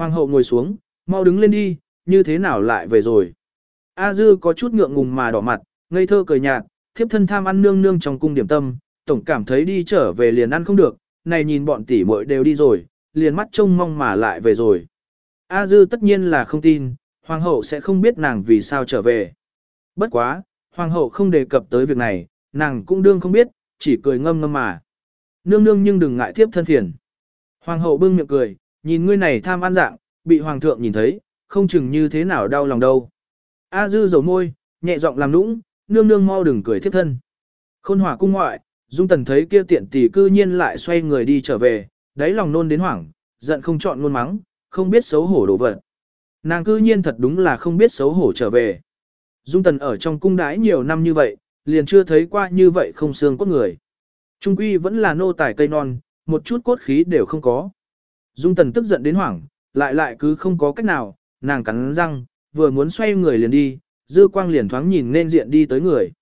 Hoàng hậu ngồi xuống, mau đứng lên đi, như thế nào lại về rồi. A dư có chút ngượng ngùng mà đỏ mặt, ngây thơ cười nhạt, thiếp thân tham ăn nương nương trong cung điểm tâm, tổng cảm thấy đi trở về liền ăn không được, này nhìn bọn tỷ muội đều đi rồi, liền mắt trông mong mà lại về rồi. A dư tất nhiên là không tin, hoàng hậu sẽ không biết nàng vì sao trở về. Bất quá, hoàng hậu không đề cập tới việc này, nàng cũng đương không biết, chỉ cười ngâm ngâm mà. Nương nương nhưng đừng ngại thiếp thân phiền. Hoàng hậu bưng miệng cười, nhìn ngươi này tham ăn dạng, bị hoàng thượng nhìn thấy, không chừng như thế nào đau lòng đâu. A dư dầu môi, nhẹ giọng làm nũng, nương nương mau đừng cười thiếp thân. Khôn hỏa cung ngoại, Dung Tần thấy kia tiện tỷ cư nhiên lại xoay người đi trở về, đáy lòng nôn đến hoảng, giận không chọn ngôn mắng, không biết xấu hổ đổ vật. Nàng cư nhiên thật đúng là không biết xấu hổ trở về. Dung Tần ở trong cung đái nhiều năm như vậy, liền chưa thấy qua như vậy không xương cốt người. Trung quy vẫn là nô tài cây non, một chút cốt khí đều không có. Dung Tần tức giận đến hoảng, lại lại cứ không có cách nào, nàng cắn răng, vừa muốn xoay người liền đi, dư quang liền thoáng nhìn nên diện đi tới người.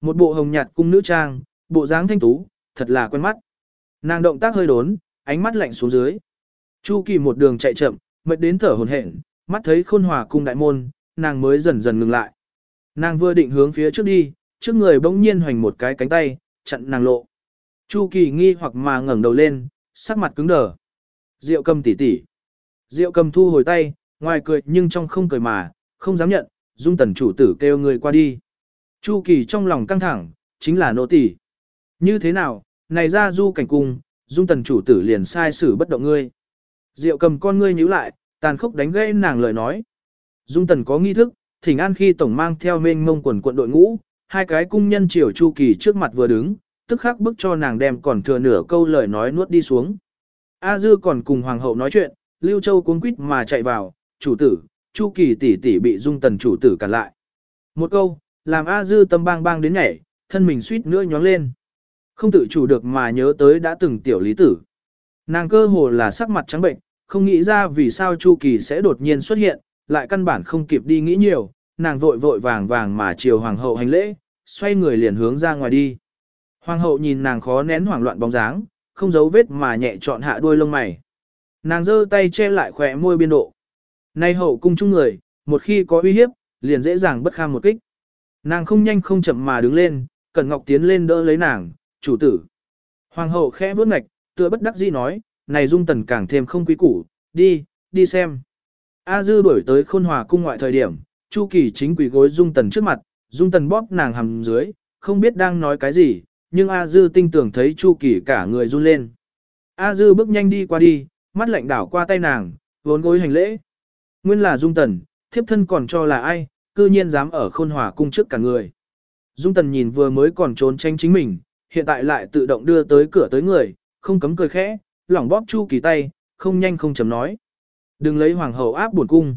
Một bộ hồng nhạt cung nữ trang, bộ dáng thanh tú, thật là quen mắt. Nàng động tác hơi đốn, ánh mắt lạnh xuống dưới. Chu Kỳ một đường chạy chậm, mệt đến thở hổn hển, mắt thấy khôn hòa cung đại môn, nàng mới dần dần ngừng lại. Nàng vừa định hướng phía trước đi, trước người bỗng nhiên hoành một cái cánh tay, chặn nàng lộ. Chu Kỳ nghi hoặc mà ngẩng đầu lên, sắc mặt cứng đờ. Diệu cầm tỉ tỉ. Diệu cầm thu hồi tay, ngoài cười nhưng trong không cười mà, không dám nhận, dung tần chủ tử kêu người qua đi. Chu Kỳ trong lòng căng thẳng, chính là nô tỉ. Như thế nào, này ra du cảnh cung, dung tần chủ tử liền sai xử bất động ngươi. Diệu cầm con ngươi nhíu lại, tàn khốc đánh gãy nàng lời nói. Dung tần có nghi thức, thỉnh an khi tổng mang theo mênh mông quần quận đội ngũ, hai cái cung nhân triều chu kỳ trước mặt vừa đứng, tức khắc bức cho nàng đem còn thừa nửa câu lời nói nuốt đi xuống. A dư còn cùng hoàng hậu nói chuyện, Lưu Châu cuống quýt mà chạy vào, chủ tử, chu kỳ tỷ tỷ bị dung tần chủ tử cản lại. Một câu, làm A dư tâm bang bang đến nhảy, thân mình suýt nữa nhón lên. Không tự chủ được mà nhớ tới đã từng tiểu lý tử. Nàng cơ hồ là sắc mặt trắng bệnh, không nghĩ ra vì sao Chu Kỳ sẽ đột nhiên xuất hiện, lại căn bản không kịp đi nghĩ nhiều, nàng vội vội vàng vàng mà chiều hoàng hậu hành lễ, xoay người liền hướng ra ngoài đi. Hoàng hậu nhìn nàng khó nén hoảng loạn bóng dáng, không giấu vết mà nhẹ chọn hạ đuôi lông mày. Nàng giơ tay che lại khỏe môi biên độ. Nay hậu cung chung người, một khi có uy hiếp, liền dễ dàng bất kham một kích. Nàng không nhanh không chậm mà đứng lên, Cẩn Ngọc tiến lên đỡ lấy nàng, chủ tử. Hoàng hậu khẽ bước ngạch, tựa bất đắc dĩ nói, này dung tần càng thêm không quý củ, đi, đi xem. A dư đuổi tới khôn hòa cung ngoại thời điểm, Chu Kỳ chính quỳ gối dung tần trước mặt, dung tần bóp nàng hầm dưới, không biết đang nói cái gì, nhưng A dư tinh tưởng thấy Chu Kỳ cả người run lên. A dư bước nhanh đi qua đi, mắt lạnh đảo qua tay nàng, vốn gối hành lễ. Nguyên là dung tần, thiếp thân còn cho là ai, cư nhiên dám ở khôn hòa cung trước cả người. Dung tần nhìn vừa mới còn trốn tranh chính mình, hiện tại lại tự động đưa tới cửa tới người, không cấm cười khẽ, lỏng bóp Chu Kỳ tay, không nhanh không chấm nói. Đừng lấy hoàng hậu áp buồn cung.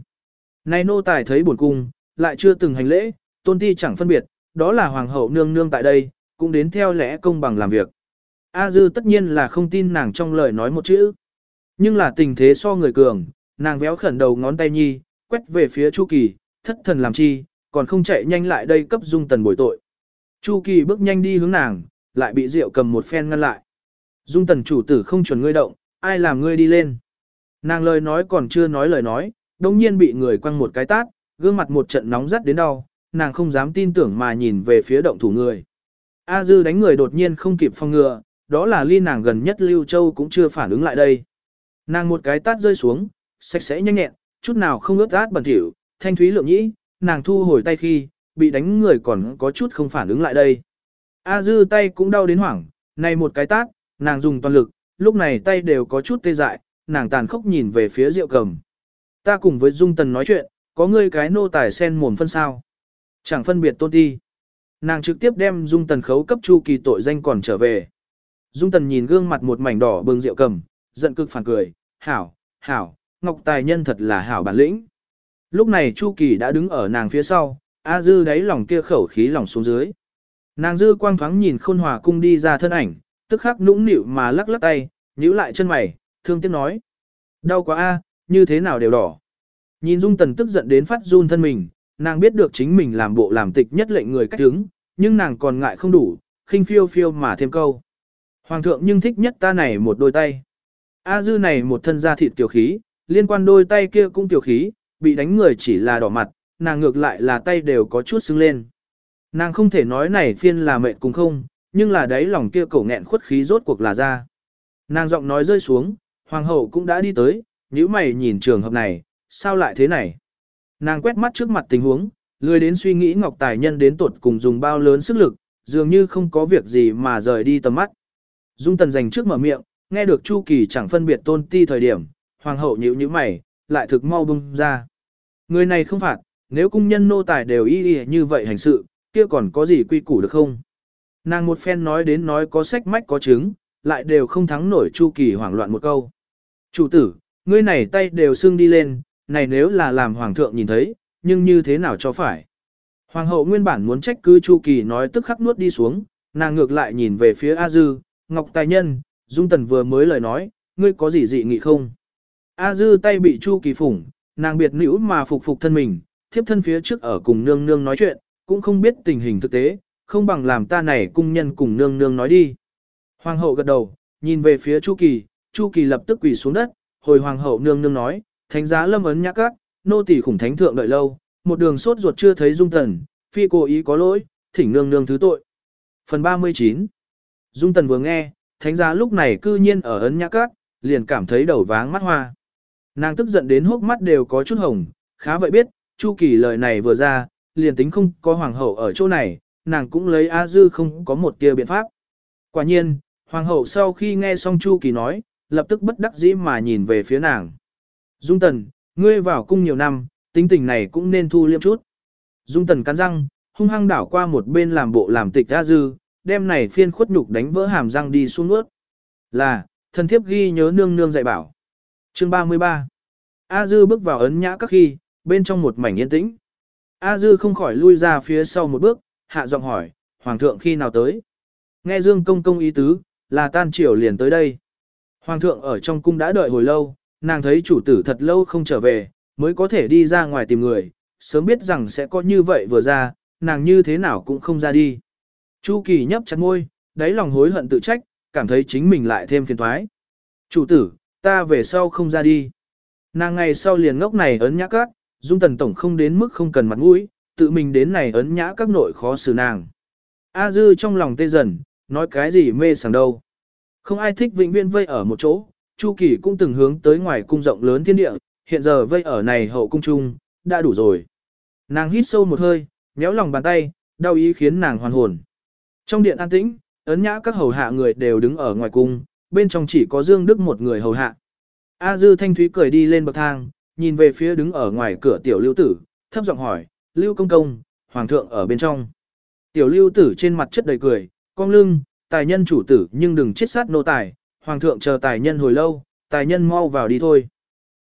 Nay nô tài thấy buồn cung, lại chưa từng hành lễ, tôn ti chẳng phân biệt, đó là hoàng hậu nương nương tại đây, cũng đến theo lẽ công bằng làm việc. A dư tất nhiên là không tin nàng trong lời nói một chữ. Nhưng là tình thế so người cường, nàng véo khẩn đầu ngón tay nhi, quét về phía Chu Kỳ, thất thần làm chi, còn không chạy nhanh lại đây cấp dung tần bồi tội. Chu Kỳ bước nhanh đi hướng nàng, lại bị Diệu cầm một phen ngăn lại. Dung tần chủ tử không chuẩn ngươi động, ai làm ngươi đi lên. Nàng lời nói còn chưa nói lời nói, đồng nhiên bị người quăng một cái tát, gương mặt một trận nóng rất đến đau, nàng không dám tin tưởng mà nhìn về phía động thủ người. A dư đánh người đột nhiên không kịp phong ngừa, đó là ly nàng gần nhất Lưu Châu cũng chưa phản ứng lại đây. Nàng một cái tát rơi xuống, sạch sẽ nhanh nhẹn, chút nào không ướt át bẩn thỉu, thanh thúy lượng nhĩ, nàng thu hồi tay khi, bị đánh người còn có chút không phản ứng lại đây. A dư tay cũng đau đến hoảng, này một cái tát, nàng dùng toàn lực, lúc này tay đều có chút tê dại, nàng tàn khốc nhìn về phía rượu cầm. Ta cùng với Dung Tần nói chuyện, có ngươi cái nô tài sen mồm phân sao. Chẳng phân biệt tôn ti. Nàng trực tiếp đem Dung Tần khấu cấp chu kỳ tội danh còn trở về. Dung Tần nhìn gương mặt một mảnh đỏ bừng rượu cầm, giận cực phản cười, hảo, hảo, ngọc tài nhân thật là hảo bản lĩnh. Lúc này Chu Kỳ đã đứng ở nàng phía sau, A Dư đáy lòng kia khẩu khí lòng xuống dưới. Nàng Dư quang thoáng nhìn khôn hòa cung đi ra thân ảnh, tức khắc nũng nịu mà lắc lắc tay, nhíu lại chân mày, thương tiếc nói. Đau quá a, như thế nào đều đỏ. Nhìn Dung Tần tức giận đến phát run thân mình, nàng biết được chính mình làm bộ làm tịch nhất lệnh người cách đứng, nhưng nàng còn ngại không đủ, khinh phiêu phiêu mà thêm câu. Hoàng thượng nhưng thích nhất ta này một đôi tay. A dư này một thân da thịt tiểu khí, liên quan đôi tay kia cũng tiểu khí, bị đánh người chỉ là đỏ mặt, nàng ngược lại là tay đều có chút sưng lên. Nàng không thể nói này phiên là mệt cũng không, nhưng là đấy lòng kia cổ nghẹn khuất khí rốt cuộc là ra. Nàng giọng nói rơi xuống, hoàng hậu cũng đã đi tới, nhíu mày nhìn trường hợp này, sao lại thế này? Nàng quét mắt trước mặt tình huống, lười đến suy nghĩ Ngọc Tài Nhân đến tuột cùng dùng bao lớn sức lực, dường như không có việc gì mà rời đi tầm mắt. Dung Tần dành trước mở miệng, nghe được Chu Kỳ chẳng phân biệt tôn ti thời điểm, hoàng hậu nhíu nhíu mày, lại thực mau bung ra. Người này không phạt, nếu cung nhân nô tài đều y y như vậy hành sự, kia còn có gì quy củ được không? Nàng một phen nói đến nói có sách mách có chứng, lại đều không thắng nổi Chu Kỳ hoảng loạn một câu. Chủ tử, ngươi này tay đều sưng đi lên, này nếu là làm hoàng thượng nhìn thấy, nhưng như thế nào cho phải? Hoàng hậu nguyên bản muốn trách cứ Chu Kỳ nói tức khắc nuốt đi xuống, nàng ngược lại nhìn về phía A Dư, Ngọc Tài Nhân, Dung Tần vừa mới lời nói, ngươi có gì dị nghị không? A Dư tay bị Chu Kỳ phủng, nàng biệt nữ mà phục phục thân mình, thiếp thân phía trước ở cùng nương nương nói chuyện, cũng không biết tình hình thực tế, không bằng làm ta này cung nhân cùng nương nương nói đi. Hoàng hậu gật đầu, nhìn về phía Chu Kỳ, Chu Kỳ lập tức quỳ xuống đất, hồi hoàng hậu nương nương nói, thánh giá lâm ấn nhã các, nô tỳ khủng thánh thượng đợi lâu, một đường sốt ruột chưa thấy dung tần, phi cố ý có lỗi, thỉnh nương nương thứ tội. Phần 39 Dung tần vừa nghe, thánh giá lúc này cư nhiên ở ấn nhã các, liền cảm thấy đầu váng mắt hoa. Nàng tức giận đến hốc mắt đều có chút hồng, khá vậy biết, Chu Kỳ lời này vừa ra, liền tính không có hoàng hậu ở chỗ này, nàng cũng lấy A Dư không có một tia biện pháp. Quả nhiên, hoàng hậu sau khi nghe xong Chu Kỳ nói, lập tức bất đắc dĩ mà nhìn về phía nàng. Dung Tần, ngươi vào cung nhiều năm, tính tình này cũng nên thu liêm chút. Dung Tần cắn răng, hung hăng đảo qua một bên làm bộ làm tịch A Dư, đem này phiên khuất nhục đánh vỡ hàm răng đi xuống nước. Là, thần thiếp ghi nhớ nương nương dạy bảo. Chương 33 A Dư bước vào ấn nhã các khi, bên trong một mảnh yên tĩnh. A Dư không khỏi lui ra phía sau một bước, hạ giọng hỏi, Hoàng thượng khi nào tới? Nghe Dương công công ý tứ, là tan triều liền tới đây. Hoàng thượng ở trong cung đã đợi hồi lâu, nàng thấy chủ tử thật lâu không trở về, mới có thể đi ra ngoài tìm người, sớm biết rằng sẽ có như vậy vừa ra, nàng như thế nào cũng không ra đi. Chu Kỳ nhấp chặt môi, đáy lòng hối hận tự trách, cảm thấy chính mình lại thêm phiền toái. Chủ tử, ta về sau không ra đi. Nàng ngày sau liền ngốc này ấn nhã các, dung tần tổng không đến mức không cần mặt mũi, tự mình đến này ấn nhã các nội khó xử nàng. A dư trong lòng tê dần, nói cái gì mê sảng đâu. Không ai thích vĩnh viên vây ở một chỗ, Chu Kỳ cũng từng hướng tới ngoài cung rộng lớn thiên địa, hiện giờ vây ở này hậu cung trung, đã đủ rồi. Nàng hít sâu một hơi, nhéo lòng bàn tay, đau ý khiến nàng hoàn hồn. Trong điện an tĩnh, ấn nhã các hầu hạ người đều đứng ở ngoài cung, bên trong chỉ có Dương Đức một người hầu hạ. A Dư Thanh Thúy cười đi lên bậc thang, nhìn về phía đứng ở ngoài cửa tiểu lưu tử, thấp giọng hỏi, lưu công công, hoàng thượng ở bên trong. Tiểu lưu tử trên mặt chất đầy cười, cong lưng, tài nhân chủ tử nhưng đừng chết sát nô tài, hoàng thượng chờ tài nhân hồi lâu, tài nhân mau vào đi thôi.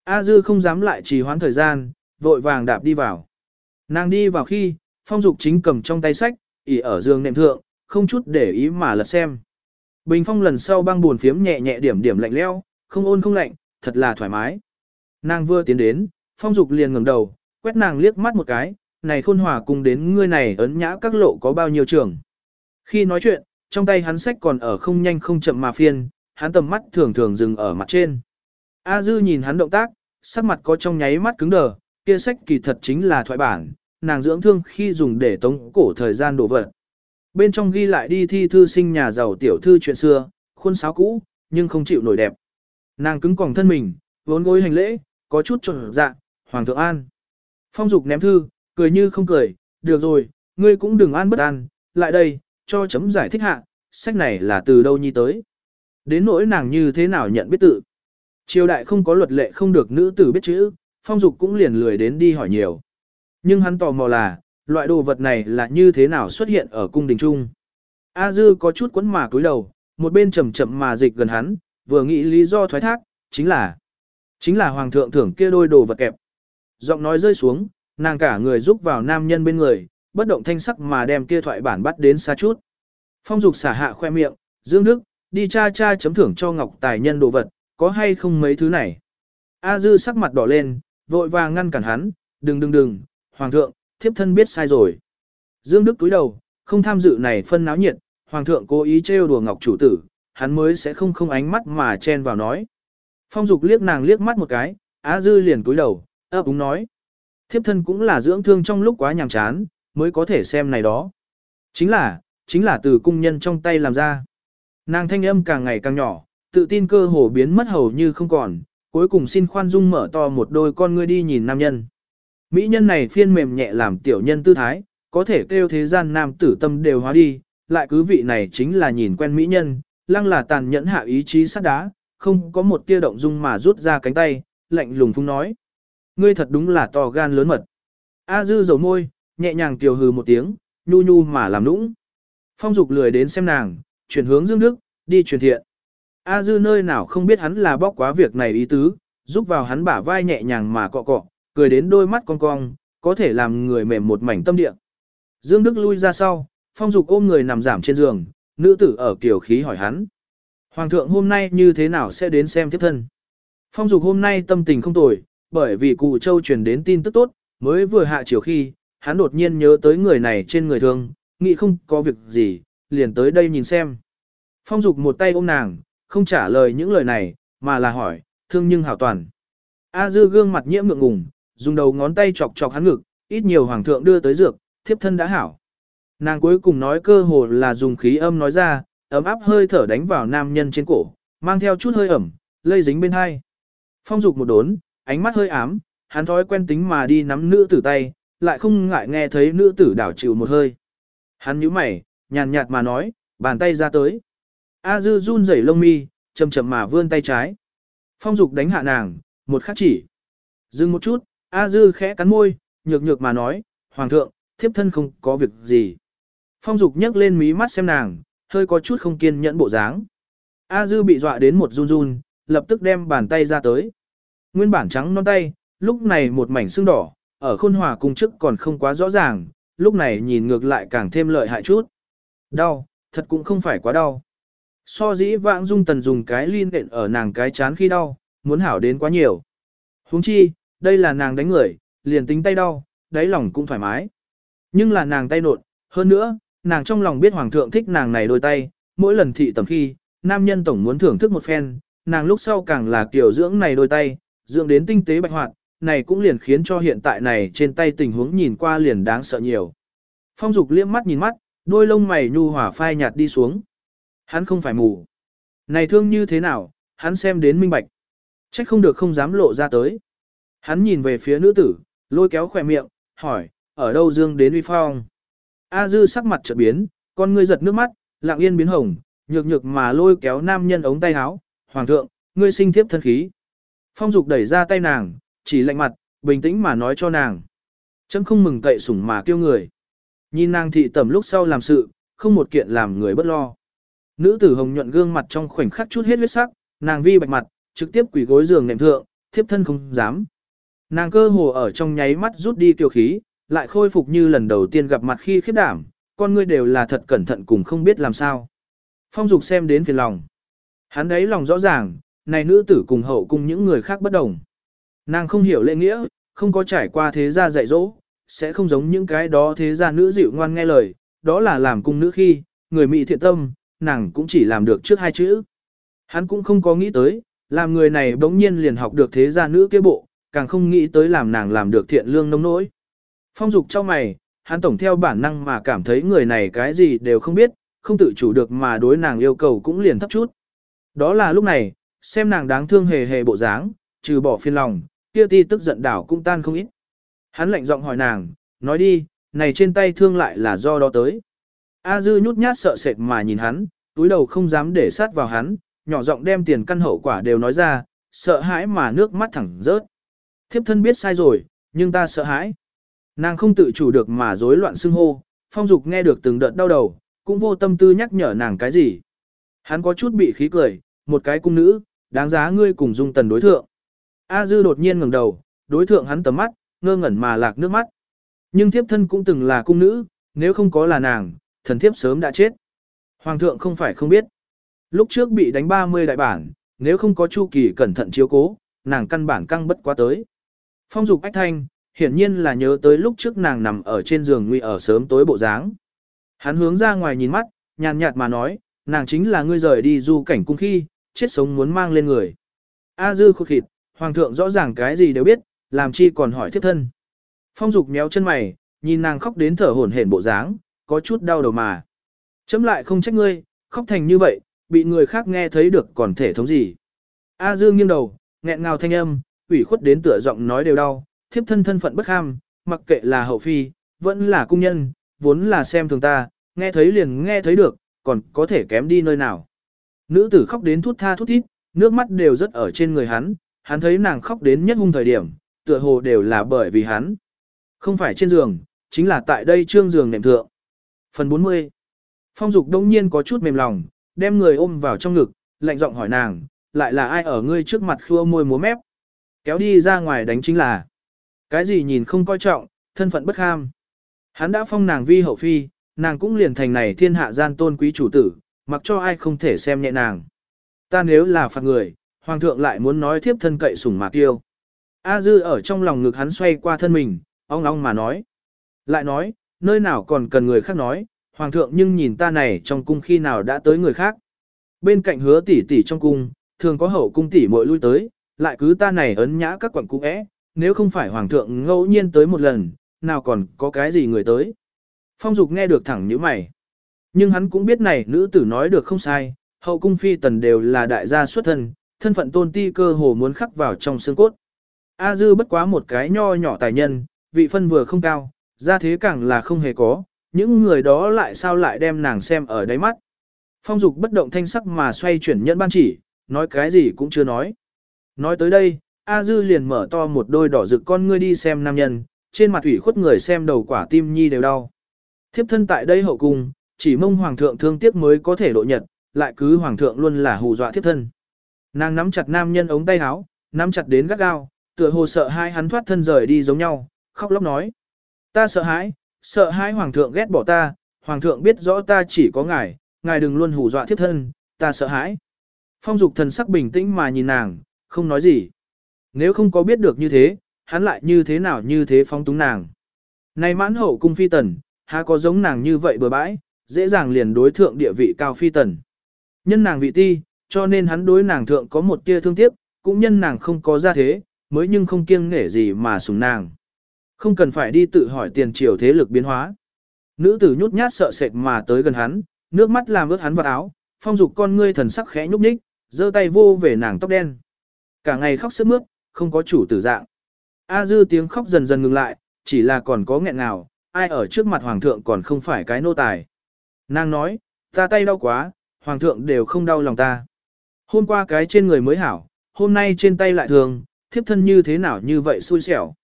A dư không dám lại trì hoãn thời gian, vội vàng đạp đi vào. Nàng đi vào khi, phong dục chính cầm trong tay sách, ỉ ở giường nệm thượng, không chút để ý mà lật xem. Bình phong lần sau băng buồn phiếm nhẹ nhẹ điểm điểm lạnh leo, không ôn không lạnh, thật là thoải mái. Nàng vừa tiến đến, phong dục liền ngẩng đầu, quét nàng liếc mắt một cái, này khôn hòa cùng đến ngươi này ấn nhã các lộ có bao nhiêu trường. Khi nói chuyện, trong tay hắn sách còn ở không nhanh không chậm mà phiên, hắn tầm mắt thường thường dừng ở mặt trên. A dư nhìn hắn động tác, sắc mặt có trong nháy mắt cứng đờ, kia sách kỳ thật chính là thoại bản, nàng dưỡng thương khi dùng để tống cổ thời gian đổ vật. Bên trong ghi lại đi thi thư sinh nhà giàu tiểu thư chuyện xưa, khuôn sáo cũ, nhưng không chịu nổi đẹp. Nàng cứng còng thân mình, vốn gối hành lễ, có chút trộn dạ, Hoàng thượng an. Phong dục ném thư, cười như không cười, được rồi, ngươi cũng đừng an bất an, lại đây, cho chấm giải thích hạ, sách này là từ đâu nhi tới. Đến nỗi nàng như thế nào nhận biết tự. Triều đại không có luật lệ không được nữ tử biết chữ, phong dục cũng liền lười đến đi hỏi nhiều. Nhưng hắn tò mò là, loại đồ vật này là như thế nào xuất hiện ở cung đình trung. A dư có chút quấn mà cúi đầu, một bên chậm chậm mà dịch gần hắn, vừa nghĩ lý do thoái thác, chính là, chính là hoàng thượng thưởng kia đôi đồ vật kẹp. Giọng nói rơi xuống, nàng cả người rúc vào nam nhân bên người, bất động thanh sắc mà đem kia thoại bản bắt đến xa chút. Phong dục xả hạ khoe miệng, Dương Đức, đi cha cha chấm thưởng cho Ngọc Tài nhân đồ vật, có hay không mấy thứ này. A Dư sắc mặt đỏ lên, vội vàng ngăn cản hắn, đừng đừng đừng, Hoàng thượng, thiếp thân biết sai rồi. Dương Đức túi đầu, không tham dự này phân náo nhiệt, Hoàng thượng cố ý trêu đùa Ngọc chủ tử, hắn mới sẽ không không ánh mắt mà chen vào nói. Phong dục liếc nàng liếc mắt một cái, A Dư liền cúi đầu, ấp úng nói. Thiếp thân cũng là dưỡng thương trong lúc quá nhàm chán, mới có thể xem này đó. Chính là, chính là từ cung nhân trong tay làm ra. Nàng thanh âm càng ngày càng nhỏ, tự tin cơ hồ biến mất hầu như không còn, cuối cùng xin khoan dung mở to một đôi con ngươi đi nhìn nam nhân. Mỹ nhân này phiên mềm nhẹ làm tiểu nhân tư thái, có thể kêu thế gian nam tử tâm đều hóa đi, lại cứ vị này chính là nhìn quen mỹ nhân, lăng là tàn nhẫn hạ ý chí sắt đá, không có một tia động dung mà rút ra cánh tay, lạnh lùng phung nói. Ngươi thật đúng là to gan lớn mật. A dư dầu môi, nhẹ nhàng tiểu hừ một tiếng, nhu nhu mà làm nũng. Phong dục lười đến xem nàng, chuyển hướng Dương Đức, đi truyền thiện. A dư nơi nào không biết hắn là bóc quá việc này ý tứ, giúp vào hắn bả vai nhẹ nhàng mà cọ cọ, cười đến đôi mắt cong cong, có thể làm người mềm một mảnh tâm địa. Dương Đức lui ra sau, phong dục ôm người nằm giảm trên giường, nữ tử ở kiểu khí hỏi hắn. Hoàng thượng hôm nay như thế nào sẽ đến xem tiếp thân? Phong dục hôm nay tâm tình không tồi, bởi vì cụ châu truyền đến tin tức tốt, mới vừa hạ chiều khi, hắn đột nhiên nhớ tới người này trên người thương, nghĩ không có việc gì, liền tới đây nhìn xem. Phong dục một tay ôm nàng, không trả lời những lời này, mà là hỏi, thương nhưng hảo toàn. A dư gương mặt nhiễm ngượng ngùng, dùng đầu ngón tay chọc chọc hắn ngực, ít nhiều hoàng thượng đưa tới dược, thiếp thân đã hảo. Nàng cuối cùng nói cơ hồ là dùng khí âm nói ra, ấm áp hơi thở đánh vào nam nhân trên cổ, mang theo chút hơi ẩm, lây dính bên hai. Phong dục một đốn, ánh mắt hơi ám, hắn thói quen tính mà đi nắm nữ tử tay, lại không ngại nghe thấy nữ tử đảo chịu một hơi. Hắn nhíu mày, nhàn nhạt mà nói, bàn tay ra tới. A dư run rẩy lông mi, chậm chậm mà vươn tay trái. Phong dục đánh hạ nàng, một khắc chỉ. Dừng một chút, A dư khẽ cắn môi, nhược nhược mà nói, Hoàng thượng, thiếp thân không có việc gì. Phong dục nhấc lên mí mắt xem nàng, hơi có chút không kiên nhẫn bộ dáng. A dư bị dọa đến một run run, lập tức đem bàn tay ra tới. Nguyên bản trắng non tay, lúc này một mảnh xương đỏ, ở khôn hòa cung chức còn không quá rõ ràng, lúc này nhìn ngược lại càng thêm lợi hại chút. Đau, thật cũng không phải quá đau. So dĩ vãng dung tần dùng cái liên đện ở nàng cái chán khi đau, muốn hảo đến quá nhiều. huống chi, đây là nàng đánh người, liền tính tay đau, đáy lòng cũng thoải mái. Nhưng là nàng tay nộn, hơn nữa, nàng trong lòng biết hoàng thượng thích nàng này đôi tay, mỗi lần thị tầm khi, nam nhân tổng muốn thưởng thức một phen, nàng lúc sau càng là kiểu dưỡng này đôi tay, dưỡng đến tinh tế bạch hoạt, này cũng liền khiến cho hiện tại này trên tay tình huống nhìn qua liền đáng sợ nhiều. Phong dục liếc mắt nhìn mắt, đôi lông mày nhu hòa phai nhạt đi xuống. Hắn không phải mù. Này thương như thế nào, hắn xem đến minh bạch. Trách không được không dám lộ ra tới. Hắn nhìn về phía nữ tử, lôi kéo khỏe miệng, hỏi, ở đâu dương đến uy phong. A dư sắc mặt chợt biến, con ngươi giật nước mắt, lặng yên biến hồng, nhược nhược mà lôi kéo nam nhân ống tay áo, hoàng thượng, ngươi sinh thiếp thân khí. Phong dục đẩy ra tay nàng, chỉ lạnh mặt, bình tĩnh mà nói cho nàng. Chấm không mừng cậy sủng mà kêu người. Nhìn nàng thị tẩm lúc sau làm sự, không một kiện làm người bất lo. Nữ tử hồng nhuận gương mặt trong khoảnh khắc chút hết huyết sắc, nàng vi bạch mặt, trực tiếp quỳ gối giường nệm thượng, thiếp thân không dám. Nàng cơ hồ ở trong nháy mắt rút đi kiều khí, lại khôi phục như lần đầu tiên gặp mặt khi khiếp đảm, con ngươi đều là thật cẩn thận cùng không biết làm sao. Phong dục xem đến phiền lòng. Hắn đấy lòng rõ ràng, này nữ tử cùng hậu cùng những người khác bất đồng. Nàng không hiểu lễ nghĩa, không có trải qua thế gia dạy dỗ, sẽ không giống những cái đó thế gia nữ dịu ngoan nghe lời, đó là làm cung nữ khi, người mỹ thiện tâm, nàng cũng chỉ làm được trước hai chữ. Hắn cũng không có nghĩ tới, làm người này bỗng nhiên liền học được thế gia nữ kế bộ, càng không nghĩ tới làm nàng làm được thiện lương nông nỗi. Phong dục cho mày, hắn tổng theo bản năng mà cảm thấy người này cái gì đều không biết, không tự chủ được mà đối nàng yêu cầu cũng liền thấp chút. Đó là lúc này, xem nàng đáng thương hề hề bộ dáng, trừ bỏ phiền lòng, kia ti tức giận đảo cũng tan không ít. Hắn lạnh giọng hỏi nàng, nói đi, này trên tay thương lại là do đó tới. A dư nhút nhát sợ sệt mà nhìn hắn, túi đầu không dám để sát vào hắn, nhỏ giọng đem tiền căn hậu quả đều nói ra, sợ hãi mà nước mắt thẳng rớt. Thiếp thân biết sai rồi, nhưng ta sợ hãi. Nàng không tự chủ được mà rối loạn xưng hô, phong dục nghe được từng đợt đau đầu, cũng vô tâm tư nhắc nhở nàng cái gì. Hắn có chút bị khí cười, một cái cung nữ, đáng giá ngươi cùng dung tần đối thượng. A dư đột nhiên ngẩng đầu, đối thượng hắn tầm mắt, ngơ ngẩn mà lạc nước mắt. Nhưng thiếp thân cũng từng là cung nữ, nếu không có là nàng, thần thiếp sớm đã chết. Hoàng thượng không phải không biết. Lúc trước bị đánh 30 đại bản, nếu không có chu kỳ cẩn thận chiếu cố, nàng căn bản căng bất quá tới. Phong dục ách thanh, hiển nhiên là nhớ tới lúc trước nàng nằm ở trên giường nguy ở sớm tối bộ dáng. Hắn hướng ra ngoài nhìn mắt, nhàn nhạt mà nói, nàng chính là ngươi rời đi du cảnh cung khi, chết sống muốn mang lên người. A dư khụt khịt, hoàng thượng rõ ràng cái gì đều biết, làm chi còn hỏi thiếp thân. Phong dục méo chân mày, nhìn nàng khóc đến thở hổn hển bộ dáng, có chút đau đầu mà. Chấm lại không trách ngươi, khóc thành như vậy, bị người khác nghe thấy được còn thể thống gì. A Dương nghiêng đầu, nghẹn ngào thanh âm, ủy khuất đến tựa giọng nói đều đau, thiếp thân thân phận bất ham, mặc kệ là hậu phi, vẫn là cung nhân, vốn là xem thường ta, nghe thấy liền nghe thấy được, còn có thể kém đi nơi nào. Nữ tử khóc đến thút tha thút thít, nước mắt đều rất ở trên người hắn, hắn thấy nàng khóc đến nhất hung thời điểm, tựa hồ đều là bởi vì hắn. Không phải trên giường, chính là tại đây trương giường nệm thượng. Phần 40 Phong dục đông nhiên có chút mềm lòng, đem người ôm vào trong ngực, lạnh giọng hỏi nàng, lại là ai ở ngươi trước mặt khua môi múa mép. Kéo đi ra ngoài đánh chính là. Cái gì nhìn không coi trọng, thân phận bất ham, Hắn đã phong nàng vi hậu phi, nàng cũng liền thành này thiên hạ gian tôn quý chủ tử, mặc cho ai không thể xem nhẹ nàng. Ta nếu là phạt người, hoàng thượng lại muốn nói thiếp thân cậy sủng mà tiêu. A dư ở trong lòng ngực hắn xoay qua thân mình, ong ong mà nói. Lại nói, nơi nào còn cần người khác nói, hoàng thượng nhưng nhìn ta này trong cung khi nào đã tới người khác. Bên cạnh hứa tỷ tỷ trong cung, thường có hậu cung tỷ muội lui tới, lại cứ ta này ấn nhã các quận cung é, nếu không phải hoàng thượng ngẫu nhiên tới một lần, nào còn có cái gì người tới. Phong dục nghe được thẳng như mày. Nhưng hắn cũng biết này nữ tử nói được không sai, hậu cung phi tần đều là đại gia xuất thân, thân phận tôn ti cơ hồ muốn khắc vào trong xương cốt. A dư bất quá một cái nho nhỏ tài nhân, vị phân vừa không cao, ra thế càng là không hề có, những người đó lại sao lại đem nàng xem ở đáy mắt. Phong dục bất động thanh sắc mà xoay chuyển nhẫn ban chỉ, nói cái gì cũng chưa nói. Nói tới đây, A Dư liền mở to một đôi đỏ rực con ngươi đi xem nam nhân, trên mặt ủy khuất người xem đầu quả tim nhi đều đau. Thiếp thân tại đây hậu cung, chỉ mong hoàng thượng thương tiếc mới có thể độ nhật, lại cứ hoàng thượng luôn là hù dọa thiếp thân. Nàng nắm chặt nam nhân ống tay áo, nắm chặt đến gắt gao, tựa hồ sợ hai hắn thoát thân rời đi giống nhau, khóc lóc nói. Ta sợ hãi, sợ hãi hoàng thượng ghét bỏ ta, hoàng thượng biết rõ ta chỉ có ngài, ngài đừng luôn hù dọa thiếp thân, ta sợ hãi. Phong dục thần sắc bình tĩnh mà nhìn nàng, không nói gì. Nếu không có biết được như thế, hắn lại như thế nào như thế phong túng nàng. Này mãn hậu cung phi tần, há có giống nàng như vậy bừa bãi, dễ dàng liền đối thượng địa vị cao phi tần. Nhân nàng vị ti, cho nên hắn đối nàng thượng có một tia thương tiếc, cũng nhân nàng không có ra thế, mới nhưng không kiêng nể gì mà sùng nàng. Không cần phải đi tự hỏi tiền triều thế lực biến hóa. Nữ tử nhút nhát sợ sệt mà tới gần hắn, nước mắt làm ướt hắn vào áo, phong dục con ngươi thần sắc khẽ nhúc nhích, giơ tay vô về nàng tóc đen. Cả ngày khóc sướt mướt, không có chủ tử dạng. A dư tiếng khóc dần dần ngừng lại, chỉ là còn có nghẹn nào, ai ở trước mặt hoàng thượng còn không phải cái nô tài. Nàng nói, ta tay đau quá, hoàng thượng đều không đau lòng ta. Hôm qua cái trên người mới hảo, hôm nay trên tay lại thường, thiếp thân như thế nào như vậy xui xẻo.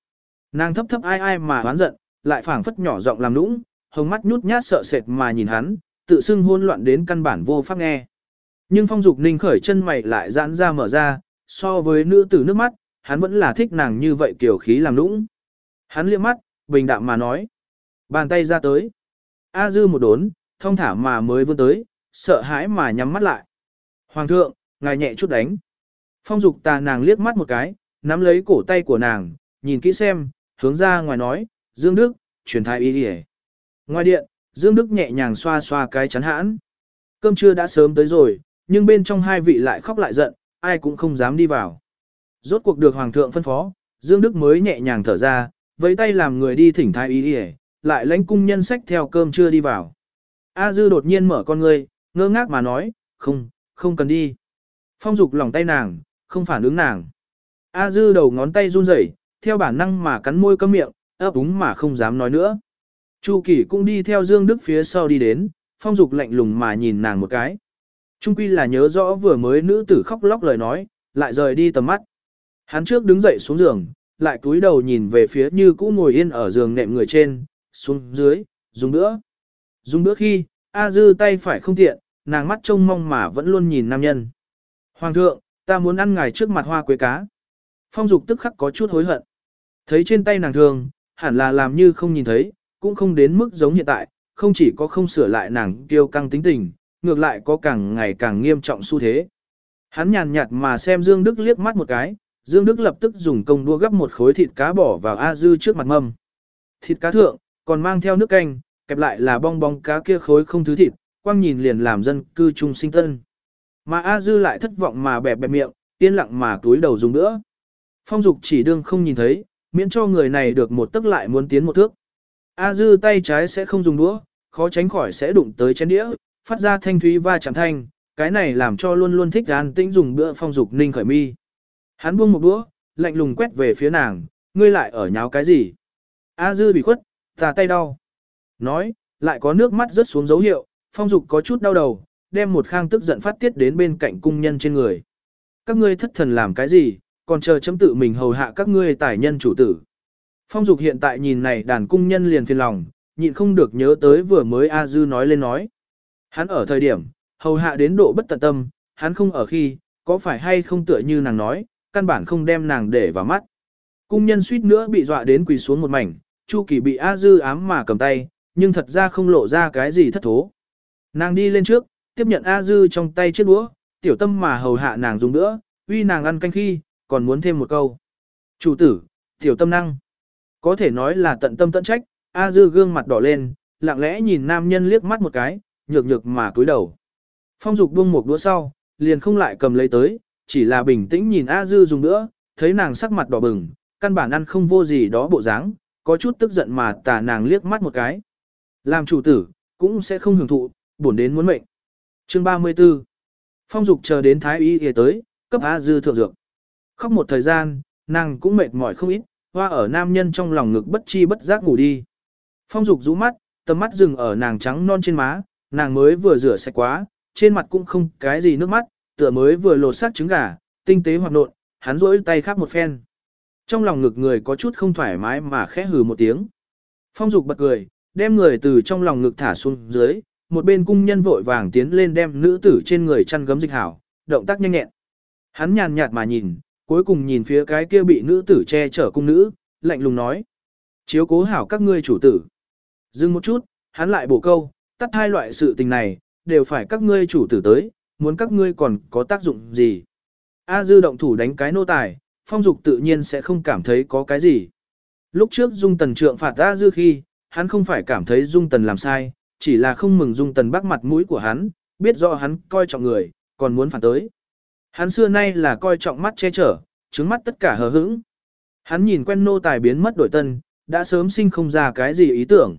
Nàng thấp thấp ai ai mà oán giận, lại phảng phất nhỏ giọng làm nũng, hồng mắt nhút nhát sợ sệt mà nhìn hắn, tự xưng hôn loạn đến căn bản vô pháp nghe. Nhưng phong dục ninh khởi chân mày lại giãn ra mở ra, so với nữ tử nước mắt, hắn vẫn là thích nàng như vậy kiểu khí làm nũng. Hắn liếc mắt, bình đạm mà nói. Bàn tay ra tới. A dư một đốn, thông thả mà mới vươn tới, sợ hãi mà nhắm mắt lại. Hoàng thượng, ngài nhẹ chút đánh. Phong dục tà nàng liếc mắt một cái, nắm lấy cổ tay của nàng, nhìn kỹ xem, hướng ra ngoài nói, Dương Đức, truyền thái y đi Ngoài điện, Dương Đức nhẹ nhàng xoa xoa cái chắn hãn. Cơm trưa đã sớm tới rồi, nhưng bên trong hai vị lại khóc lại giận, ai cũng không dám đi vào. Rốt cuộc được Hoàng thượng phân phó, Dương Đức mới nhẹ nhàng thở ra, với tay làm người đi thỉnh thái y đi lại lãnh cung nhân sách theo cơm trưa đi vào. A Dư đột nhiên mở con ngươi, ngơ ngác mà nói, không, không cần đi. Phong dục lòng tay nàng, không phản ứng nàng. A Dư đầu ngón tay run rẩy, theo bản năng mà cắn môi cấm miệng, ấp úng mà không dám nói nữa. Chu Kỳ cũng đi theo Dương Đức phía sau đi đến, phong dục lạnh lùng mà nhìn nàng một cái. Trung quy là nhớ rõ vừa mới nữ tử khóc lóc lời nói, lại rời đi tầm mắt. Hắn trước đứng dậy xuống giường, lại cúi đầu nhìn về phía như cũ ngồi yên ở giường nệm người trên, xuống dưới, dùng nữa. Dùng bữa khi, A Dư tay phải không tiện, nàng mắt trông mong mà vẫn luôn nhìn nam nhân. Hoàng thượng, ta muốn ăn ngài trước mặt hoa quế cá. Phong dục tức khắc có chút hối hận. Thấy trên tay nàng thường, hẳn là làm như không nhìn thấy, cũng không đến mức giống hiện tại, không chỉ có không sửa lại nàng kiêu căng tính tình, ngược lại có càng ngày càng nghiêm trọng xu thế. Hắn nhàn nhạt mà xem Dương Đức liếc mắt một cái, Dương Đức lập tức dùng công đua gấp một khối thịt cá bỏ vào A Dư trước mặt mâm. Thịt cá thượng, còn mang theo nước canh, kẹp lại là bong bong cá kia khối không thứ thịt, quang nhìn liền làm dân cư trung sinh tân. Mà A Dư lại thất vọng mà bẹp bẹp miệng, yên lặng mà túi đầu dùng nữa. Phong dục chỉ đương không nhìn thấy, miễn cho người này được một tức lại muốn tiến một thước. A dư tay trái sẽ không dùng đũa, khó tránh khỏi sẽ đụng tới chén đĩa, phát ra thanh thúy va chạm thanh, cái này làm cho luôn luôn thích an tĩnh dùng bữa phong dục ninh khởi mi. Hắn buông một đũa, lạnh lùng quét về phía nàng, ngươi lại ở nháo cái gì? A dư bị khuất, tà tay đau. Nói, lại có nước mắt rớt xuống dấu hiệu, phong dục có chút đau đầu, đem một khang tức giận phát tiết đến bên cạnh cung nhân trên người. Các ngươi thất thần làm cái gì, còn chờ chấm tự mình hầu hạ các ngươi tài nhân chủ tử. Phong dục hiện tại nhìn này đàn cung nhân liền phiền lòng, nhịn không được nhớ tới vừa mới A Dư nói lên nói. Hắn ở thời điểm, hầu hạ đến độ bất tận tâm, hắn không ở khi, có phải hay không tựa như nàng nói, căn bản không đem nàng để vào mắt. Cung nhân suýt nữa bị dọa đến quỳ xuống một mảnh, Chu Kỳ bị A Dư ám mà cầm tay, nhưng thật ra không lộ ra cái gì thất thố. Nàng đi lên trước, tiếp nhận A Dư trong tay chiếc đũa, tiểu tâm mà hầu hạ nàng dùng nữa, uy nàng ăn canh khi, còn muốn thêm một câu. Chủ tử, tiểu tâm năng. Có thể nói là tận tâm tận trách, A Dư gương mặt đỏ lên, lặng lẽ nhìn nam nhân liếc mắt một cái, nhược nhược mà cúi đầu. Phong dục buông một đũa sau, liền không lại cầm lấy tới, chỉ là bình tĩnh nhìn A Dư dùng nữa, thấy nàng sắc mặt đỏ bừng, căn bản ăn không vô gì đó bộ dáng, có chút tức giận mà tà nàng liếc mắt một cái. Làm chủ tử, cũng sẽ không hưởng thụ, buồn đến muốn mệnh. Chương 34 Phong dục chờ đến Thái Y Y tới, cấp A Dư thượng dược. Khóc một thời gian, nàng cũng mệt mỏi không ít, hoa ở nam nhân trong lòng ngực bất chi bất giác ngủ đi. Phong dục rũ mắt, tầm mắt dừng ở nàng trắng non trên má, nàng mới vừa rửa sạch quá, trên mặt cũng không cái gì nước mắt, tựa mới vừa lột xác trứng gà, tinh tế hoạt nộn, hắn rỗi tay khác một phen. Trong lòng ngực người có chút không thoải mái mà khẽ hừ một tiếng. Phong dục bật cười, đem người từ trong lòng ngực thả xuống dưới, một bên cung nhân vội vàng tiến lên đem nữ tử trên người chăn gấm dịch hảo, động tác nhanh nhẹn. Hắn nhàn nhạt mà nhìn, cuối cùng nhìn phía cái kia bị nữ tử che chở cung nữ, lạnh lùng nói. Chiếu cố hảo các ngươi chủ tử. Dừng một chút, hắn lại bổ câu, tắt hai loại sự tình này, đều phải các ngươi chủ tử tới, muốn các ngươi còn có tác dụng gì. A dư động thủ đánh cái nô tài, phong dục tự nhiên sẽ không cảm thấy có cái gì. Lúc trước dung tần trượng phạt A dư khi, hắn không phải cảm thấy dung tần làm sai, chỉ là không mừng dung tần bắt mặt mũi của hắn, biết rõ hắn coi trọng người, còn muốn phản tới. Hắn xưa nay là coi trọng mắt che chở, trứng mắt tất cả hờ hững. Hắn nhìn quen nô tài biến mất đổi tân, đã sớm sinh không ra cái gì ý tưởng.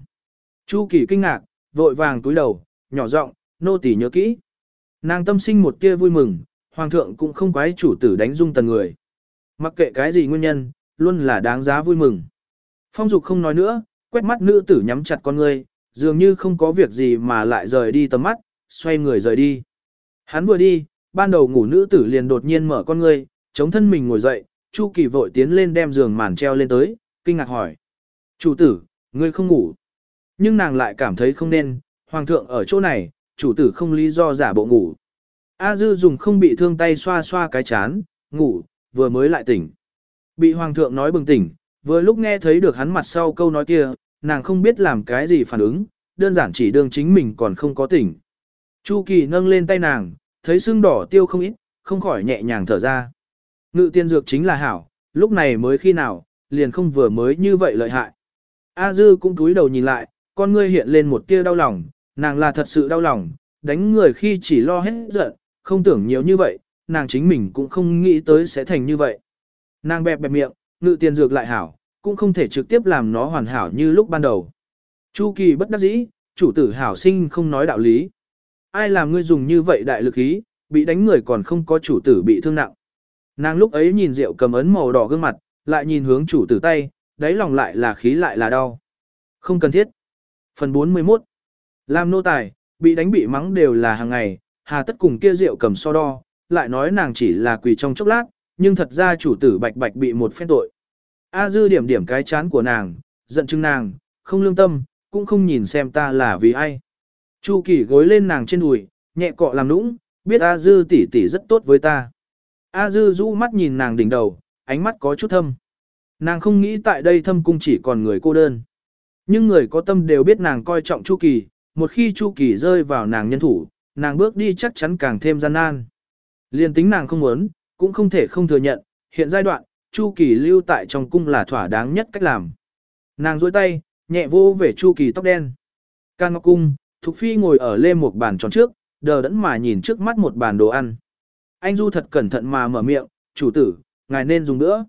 Chu kỳ kinh ngạc, vội vàng túi đầu, nhỏ giọng, nô tỳ nhớ kỹ. Nàng tâm sinh một tia vui mừng, hoàng thượng cũng không quái chủ tử đánh dung tần người. Mặc kệ cái gì nguyên nhân, luôn là đáng giá vui mừng. Phong dục không nói nữa, quét mắt nữ tử nhắm chặt con ngươi, dường như không có việc gì mà lại rời đi tầm mắt, xoay người rời đi. Hắn vừa đi, ban đầu ngủ nữ tử liền đột nhiên mở con ngươi, chống thân mình ngồi dậy, Chu Kỳ vội tiến lên đem giường màn treo lên tới, kinh ngạc hỏi. Chủ tử, ngươi không ngủ. Nhưng nàng lại cảm thấy không nên, hoàng thượng ở chỗ này, chủ tử không lý do giả bộ ngủ. A dư dùng không bị thương tay xoa xoa cái chán, ngủ, vừa mới lại tỉnh. Bị hoàng thượng nói bừng tỉnh, vừa lúc nghe thấy được hắn mặt sau câu nói kia, nàng không biết làm cái gì phản ứng, đơn giản chỉ đương chính mình còn không có tỉnh. Chu Kỳ nâng lên tay nàng, thấy sưng đỏ tiêu không ít, không khỏi nhẹ nhàng thở ra. Ngự tiên dược chính là hảo, lúc này mới khi nào, liền không vừa mới như vậy lợi hại. A Dư cũng túi đầu nhìn lại, con ngươi hiện lên một tia đau lòng, nàng là thật sự đau lòng, đánh người khi chỉ lo hết giận, không tưởng nhiều như vậy, nàng chính mình cũng không nghĩ tới sẽ thành như vậy. Nàng bẹp bẹp miệng, ngự tiền dược lại hảo, cũng không thể trực tiếp làm nó hoàn hảo như lúc ban đầu. Chu kỳ bất đắc dĩ, chủ tử hảo sinh không nói đạo lý. Ai làm ngươi dùng như vậy đại lực khí, bị đánh người còn không có chủ tử bị thương nặng. Nàng lúc ấy nhìn rượu cầm ấn màu đỏ gương mặt, lại nhìn hướng chủ tử tay, đáy lòng lại là khí lại là đau. Không cần thiết. Phần 41 Làm nô tài, bị đánh bị mắng đều là hàng ngày, hà tất cùng kia rượu cầm so đo, lại nói nàng chỉ là quỳ trong chốc lát, nhưng thật ra chủ tử bạch bạch bị một phen tội. A dư điểm điểm cái chán của nàng, giận chừng nàng, không lương tâm, cũng không nhìn xem ta là vì ai. Chu kỳ gối lên nàng trên đùi, nhẹ cọ làm nũng, biết A dư tỷ tỷ rất tốt với ta. A dư rũ mắt nhìn nàng đỉnh đầu, ánh mắt có chút thâm. Nàng không nghĩ tại đây thâm cung chỉ còn người cô đơn. Nhưng người có tâm đều biết nàng coi trọng Chu Kỳ, một khi Chu Kỳ rơi vào nàng nhân thủ, nàng bước đi chắc chắn càng thêm gian nan. Liên tính nàng không muốn, cũng không thể không thừa nhận, hiện giai đoạn, Chu Kỳ lưu tại trong cung là thỏa đáng nhất cách làm. Nàng duỗi tay, nhẹ vô về Chu Kỳ tóc đen. Càng Ngọc Cung, Thục Phi ngồi ở lê một bàn tròn trước, đờ đẫn mà nhìn trước mắt một bàn đồ ăn. Anh Du thật cẩn thận mà mở miệng, chủ tử, ngài nên dùng nữa.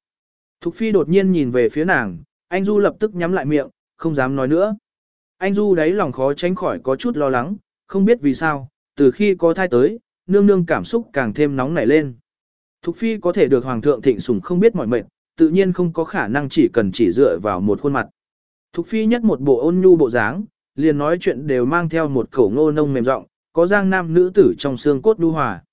Thục phi đột nhiên nhìn về phía nàng, anh Du lập tức nhắm lại miệng, không dám nói nữa. Anh Du đáy lòng khó tránh khỏi có chút lo lắng, không biết vì sao, từ khi có thai tới, nương nương cảm xúc càng thêm nóng nảy lên. Thục phi có thể được hoàng thượng thịnh sủng không biết mỏi mệt, tự nhiên không có khả năng chỉ cần chỉ dựa vào một khuôn mặt. Thục phi nhất một bộ ôn nhu bộ dáng, liền nói chuyện đều mang theo một khẩu ngô nông mềm giọng, có giang nam nữ tử trong xương cốt đu hòa.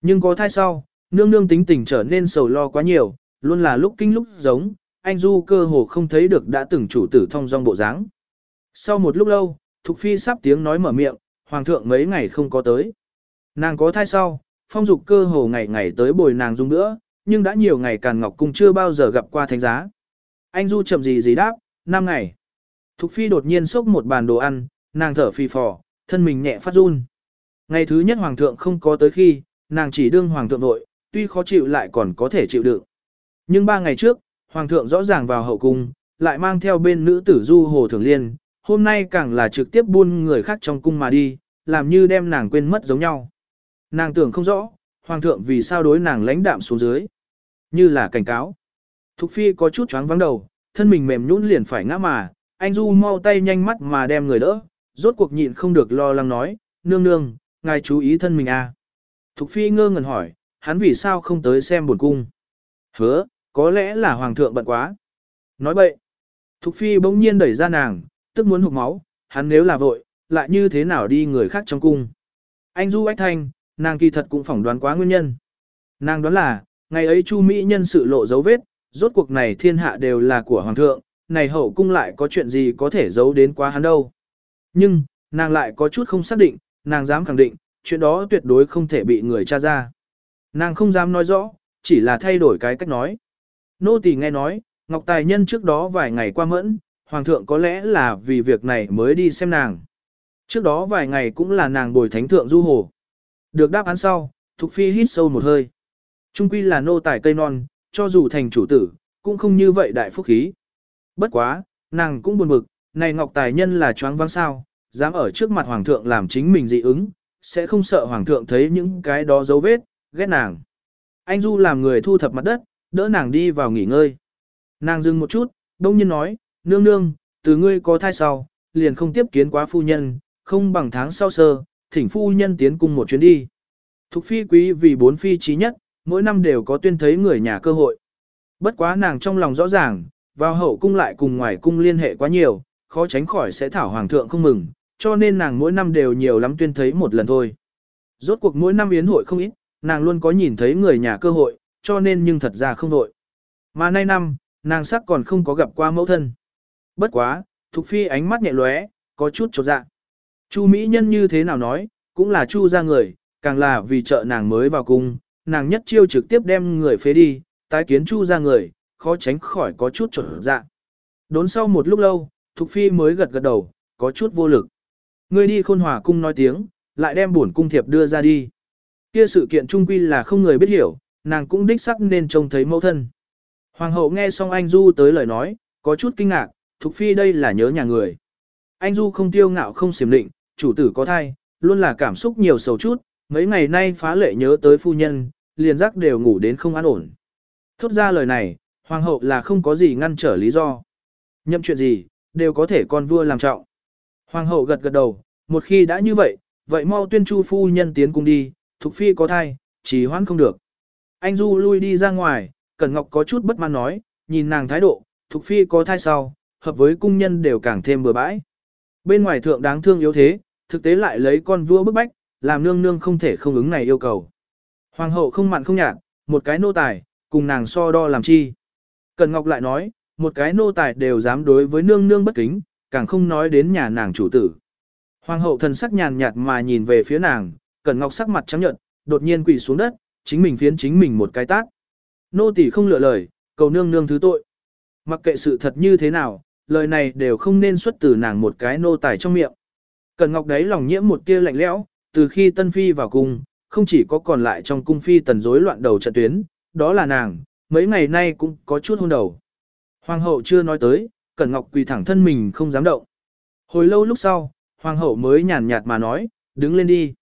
Nhưng có thai sau, nương nương tính tình trở nên sầu lo quá nhiều, luôn là lúc kinh lúc giống, anh Du cơ hồ không thấy được đã từng chủ tử thông dong bộ dáng. Sau một lúc lâu, Thục Phi sắp tiếng nói mở miệng, Hoàng thượng mấy ngày không có tới. Nàng có thai sau, phong dục cơ hồ ngày ngày tới bồi nàng dung nữa, nhưng đã nhiều ngày Càn Ngọc Cung chưa bao giờ gặp qua thánh giá. Anh Du chậm gì gì đáp, năm ngày. Thục Phi đột nhiên xốc một bàn đồ ăn, nàng thở phì phò, thân mình nhẹ phát run. Ngày thứ nhất Hoàng thượng không có tới khi, nàng chỉ đương Hoàng thượng nội, tuy khó chịu lại còn có thể chịu đựng. Nhưng ba ngày trước, Hoàng thượng rõ ràng vào hậu cung, lại mang theo bên nữ tử Du Hồ Thường Liên, hôm nay càng là trực tiếp buôn người khác trong cung mà đi, làm như đem nàng quên mất giống nhau. Nàng tưởng không rõ, Hoàng thượng vì sao đối nàng lãnh đạm xuống dưới. Như là cảnh cáo. Thục Phi có chút choáng vắng đầu, thân mình mềm nhũn liền phải ngã mà, anh Du mau tay nhanh mắt mà đem người đỡ, rốt cuộc nhịn không được lo lắng nói, nương nương, ngài chú ý thân mình à. Thục Phi ngơ ngẩn hỏi, hắn vì sao không tới xem buồn cung. Hứa, có lẽ là hoàng thượng bận quá. Nói bậy. Thục phi bỗng nhiên đẩy ra nàng, tức muốn hụt máu, hắn nếu là vội, lại như thế nào đi người khác trong cung. Anh Du Ách Thanh, nàng kỳ thật cũng phỏng đoán quá nguyên nhân. Nàng đoán là, ngày ấy Chu Mỹ nhân sự lộ dấu vết, rốt cuộc này thiên hạ đều là của hoàng thượng, này hậu cung lại có chuyện gì có thể giấu đến quá hắn đâu. Nhưng, nàng lại có chút không xác định, nàng dám khẳng định, chuyện đó tuyệt đối không thể bị người tra ra. Nàng không dám nói rõ, chỉ là thay đổi cái cách nói. Nô tỳ nghe nói, Ngọc Tài Nhân trước đó vài ngày qua mẫn, Hoàng thượng có lẽ là vì việc này mới đi xem nàng. Trước đó vài ngày cũng là nàng bồi thánh thượng du hồ. Được đáp án sau, Thục Phi hít sâu một hơi. Trung quy là nô tài cây non, cho dù thành chủ tử, cũng không như vậy đại phúc khí. Bất quá, nàng cũng buồn bực, này Ngọc Tài Nhân là choáng váng sao, dám ở trước mặt Hoàng thượng làm chính mình dị ứng, sẽ không sợ Hoàng thượng thấy những cái đó dấu vết, ghét nàng. Anh Du làm người thu thập mặt đất, đỡ nàng đi vào nghỉ ngơi. Nàng dừng một chút, đông nhiên nói, nương nương, từ ngươi có thai sau, liền không tiếp kiến quá phu nhân, không bằng tháng sau sơ, thỉnh phu nhân tiến cùng một chuyến đi. Thục phi quý vì bốn phi trí nhất, mỗi năm đều có tuyên thấy người nhà cơ hội. Bất quá nàng trong lòng rõ ràng, vào hậu cung lại cùng ngoài cung liên hệ quá nhiều, khó tránh khỏi sẽ thảo hoàng thượng không mừng, cho nên nàng mỗi năm đều nhiều lắm tuyên thấy một lần thôi. Rốt cuộc mỗi năm yến hội không ít, nàng luôn có nhìn thấy người nhà cơ hội, cho nên nhưng thật ra không vội. Mà nay năm, nàng sắc còn không có gặp qua mẫu thân. Bất quá, Thục Phi ánh mắt nhẹ lóe, có chút chột dạ. Chu Mỹ Nhân như thế nào nói, cũng là Chu ra người, càng là vì trợ nàng mới vào cung, nàng nhất chiêu trực tiếp đem người phế đi, tái kiến Chu ra người, khó tránh khỏi có chút trở dạ. Đốn sau một lúc lâu, Thục Phi mới gật gật đầu, có chút vô lực. Người đi khôn hòa cung nói tiếng, lại đem bổn cung thiệp đưa ra đi. Kia sự kiện trung quy là không người biết hiểu, nàng cũng đích sắc nên trông thấy mẫu thân. Hoàng hậu nghe xong anh Du tới lời nói, có chút kinh ngạc, Thục Phi đây là nhớ nhà người. Anh Du không tiêu ngạo không xiểm định, chủ tử có thai, luôn là cảm xúc nhiều sầu chút, mấy ngày nay phá lệ nhớ tới phu nhân, liền giác đều ngủ đến không an ổn. Thốt ra lời này, hoàng hậu là không có gì ngăn trở lý do. Nhậm chuyện gì, đều có thể con vua làm trọng. Hoàng hậu gật gật đầu, một khi đã như vậy, vậy mau tuyên chu phu nhân tiến cung đi, Thục Phi có thai, chỉ hoãn không được. Anh Du lui đi ra ngoài, Cẩn Ngọc có chút bất mãn nói, nhìn nàng thái độ, Thục Phi có thai sau, hợp với cung nhân đều càng thêm bừa bãi. Bên ngoài thượng đáng thương yếu thế, thực tế lại lấy con vua bức bách, làm nương nương không thể không ứng này yêu cầu. Hoàng hậu không mặn không nhạt, một cái nô tài, cùng nàng so đo làm chi. Cẩn Ngọc lại nói, một cái nô tài đều dám đối với nương nương bất kính, càng không nói đến nhà nàng chủ tử. Hoàng hậu thần sắc nhàn nhạt mà nhìn về phía nàng, Cẩn Ngọc sắc mặt trắng nhợt, đột nhiên quỳ xuống đất, chính mình phiến chính mình một cái tát. Nô tỳ không lựa lời, cầu nương nương thứ tội. Mặc kệ sự thật như thế nào, lời này đều không nên xuất từ nàng một cái nô tài trong miệng. Cẩn Ngọc đấy lòng nhiễm một tia lạnh lẽo, từ khi Tân Phi vào cung, không chỉ có còn lại trong cung phi tần rối loạn đầu trận tuyến, đó là nàng, mấy ngày nay cũng có chút hôn đầu. Hoàng hậu chưa nói tới, Cẩn Ngọc quỳ thẳng thân mình không dám động. Hồi lâu lúc sau, Hoàng hậu mới nhàn nhạt mà nói, đứng lên đi.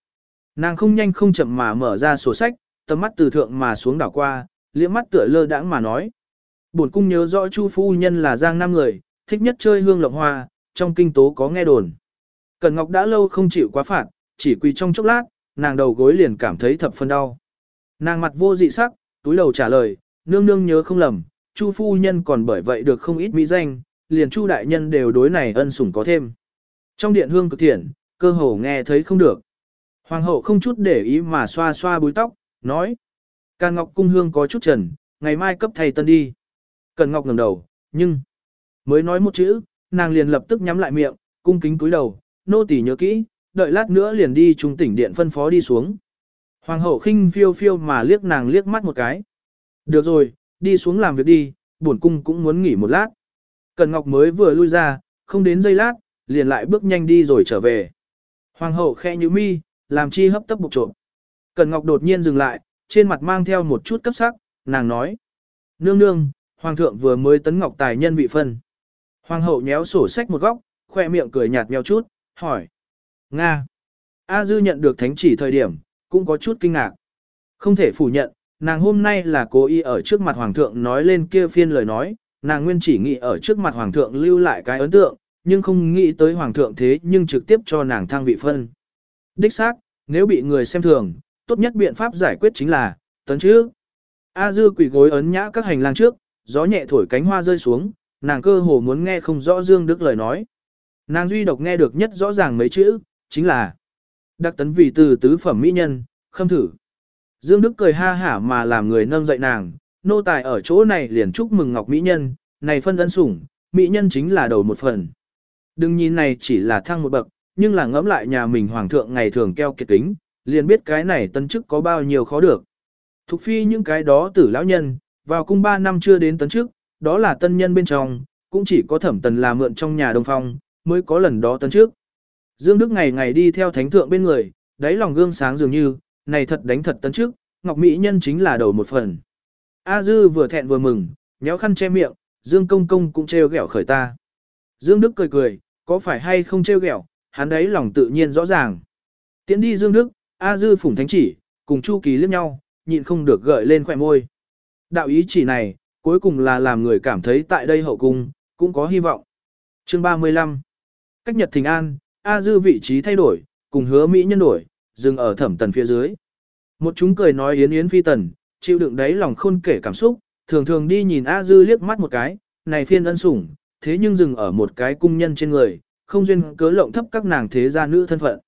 Nàng không nhanh không chậm mà mở ra sổ sách, tầm mắt từ thượng mà xuống đảo qua, liếc mắt tựa lơ đãng mà nói. Bổn cung nhớ rõ Chu phu nhân là giang nam người, thích nhất chơi hương lộng hoa, trong kinh tố có nghe đồn. Cẩn Ngọc đã lâu không chịu quá phạt, chỉ quỳ trong chốc lát, nàng đầu gối liền cảm thấy thập phân đau. Nàng mặt vô dị sắc, túi đầu trả lời, nương nương nhớ không lầm, Chu phu nhân còn bởi vậy được không ít mỹ danh, liền Chu đại nhân đều đối này ân sủng có thêm. Trong điện hương cực thiện, cơ hồ nghe thấy không được. Hoàng hậu không chút để ý mà xoa xoa búi tóc, nói. Càn Ngọc cung hương có chút trần, ngày mai cấp thầy tân đi. Cần Ngọc ngẩng đầu, nhưng... Mới nói một chữ, nàng liền lập tức nhắm lại miệng, cung kính cúi đầu, nô tỳ nhớ kỹ, đợi lát nữa liền đi trung tỉnh điện phân phó đi xuống. Hoàng hậu khinh phiêu phiêu mà liếc nàng liếc mắt một cái. Được rồi, đi xuống làm việc đi, bổn cung cũng muốn nghỉ một lát. Cần Ngọc mới vừa lui ra, không đến giây lát, liền lại bước nhanh đi rồi trở về. Hoàng hậu khe như mi, làm chi hấp tấp bục trộm. Cần Ngọc đột nhiên dừng lại, trên mặt mang theo một chút cấp sắc, nàng nói. Nương nương, Hoàng thượng vừa mới tấn Ngọc tài nhân vị phân. Hoàng hậu nhéo sổ sách một góc, khoe miệng cười nhạt nheo chút, hỏi. Nga. A Dư nhận được thánh chỉ thời điểm, cũng có chút kinh ngạc. Không thể phủ nhận, nàng hôm nay là cố ý ở trước mặt Hoàng thượng nói lên kia phiên lời nói, nàng nguyên chỉ nghĩ ở trước mặt Hoàng thượng lưu lại cái ấn tượng, nhưng không nghĩ tới Hoàng thượng thế nhưng trực tiếp cho nàng thăng vị phân. Đích xác, nếu bị người xem thường, tốt nhất biện pháp giải quyết chính là, tấn chứ. A Dư quỷ gối ấn nhã các hành lang trước, gió nhẹ thổi cánh hoa rơi xuống, nàng cơ hồ muốn nghe không rõ Dương Đức lời nói. Nàng duy độc nghe được nhất rõ ràng mấy chữ, chính là Đặc tấn vì từ tứ phẩm mỹ nhân, khâm thử. Dương Đức cười ha hả mà làm người nâng dậy nàng, nô tài ở chỗ này liền chúc mừng Ngọc Mỹ Nhân, này phân ân sủng, Mỹ Nhân chính là đầu một phần. Đừng nhìn này chỉ là thăng một bậc, nhưng là ngẫm lại nhà mình hoàng thượng ngày thường keo kiệt kính, liền biết cái này tân chức có bao nhiêu khó được. Thục phi những cái đó tử lão nhân, vào cung 3 năm chưa đến tấn chức, đó là tân nhân bên trong, cũng chỉ có thẩm tần là mượn trong nhà đông phong, mới có lần đó tấn trước. Dương Đức ngày ngày đi theo thánh thượng bên người, đáy lòng gương sáng dường như, này thật đánh thật tấn trước, Ngọc Mỹ Nhân chính là đầu một phần. A Dư vừa thẹn vừa mừng, nhéo khăn che miệng, Dương Công Công cũng trêu ghẹo khởi ta. Dương Đức cười cười, có phải hay không trêu ghẹo, hắn đấy lòng tự nhiên rõ ràng. Tiến đi Dương Đức, A Dư phủng thánh chỉ, cùng Chu Kỳ liếc nhau, nhịn không được gợi lên khỏe môi. Đạo ý chỉ này, cuối cùng là làm người cảm thấy tại đây hậu cung, cũng có hy vọng. Chương 35 Cách Nhật Thình An, A Dư vị trí thay đổi, cùng hứa Mỹ nhân đổi, dừng ở thẩm tần phía dưới. Một chúng cười nói yến yến phi tần, chịu đựng đấy lòng khôn kể cảm xúc, thường thường đi nhìn A Dư liếc mắt một cái, này phiên ân sủng, thế nhưng dừng ở một cái cung nhân trên người, không duyên cớ lộng thấp các nàng thế gia nữ thân phận.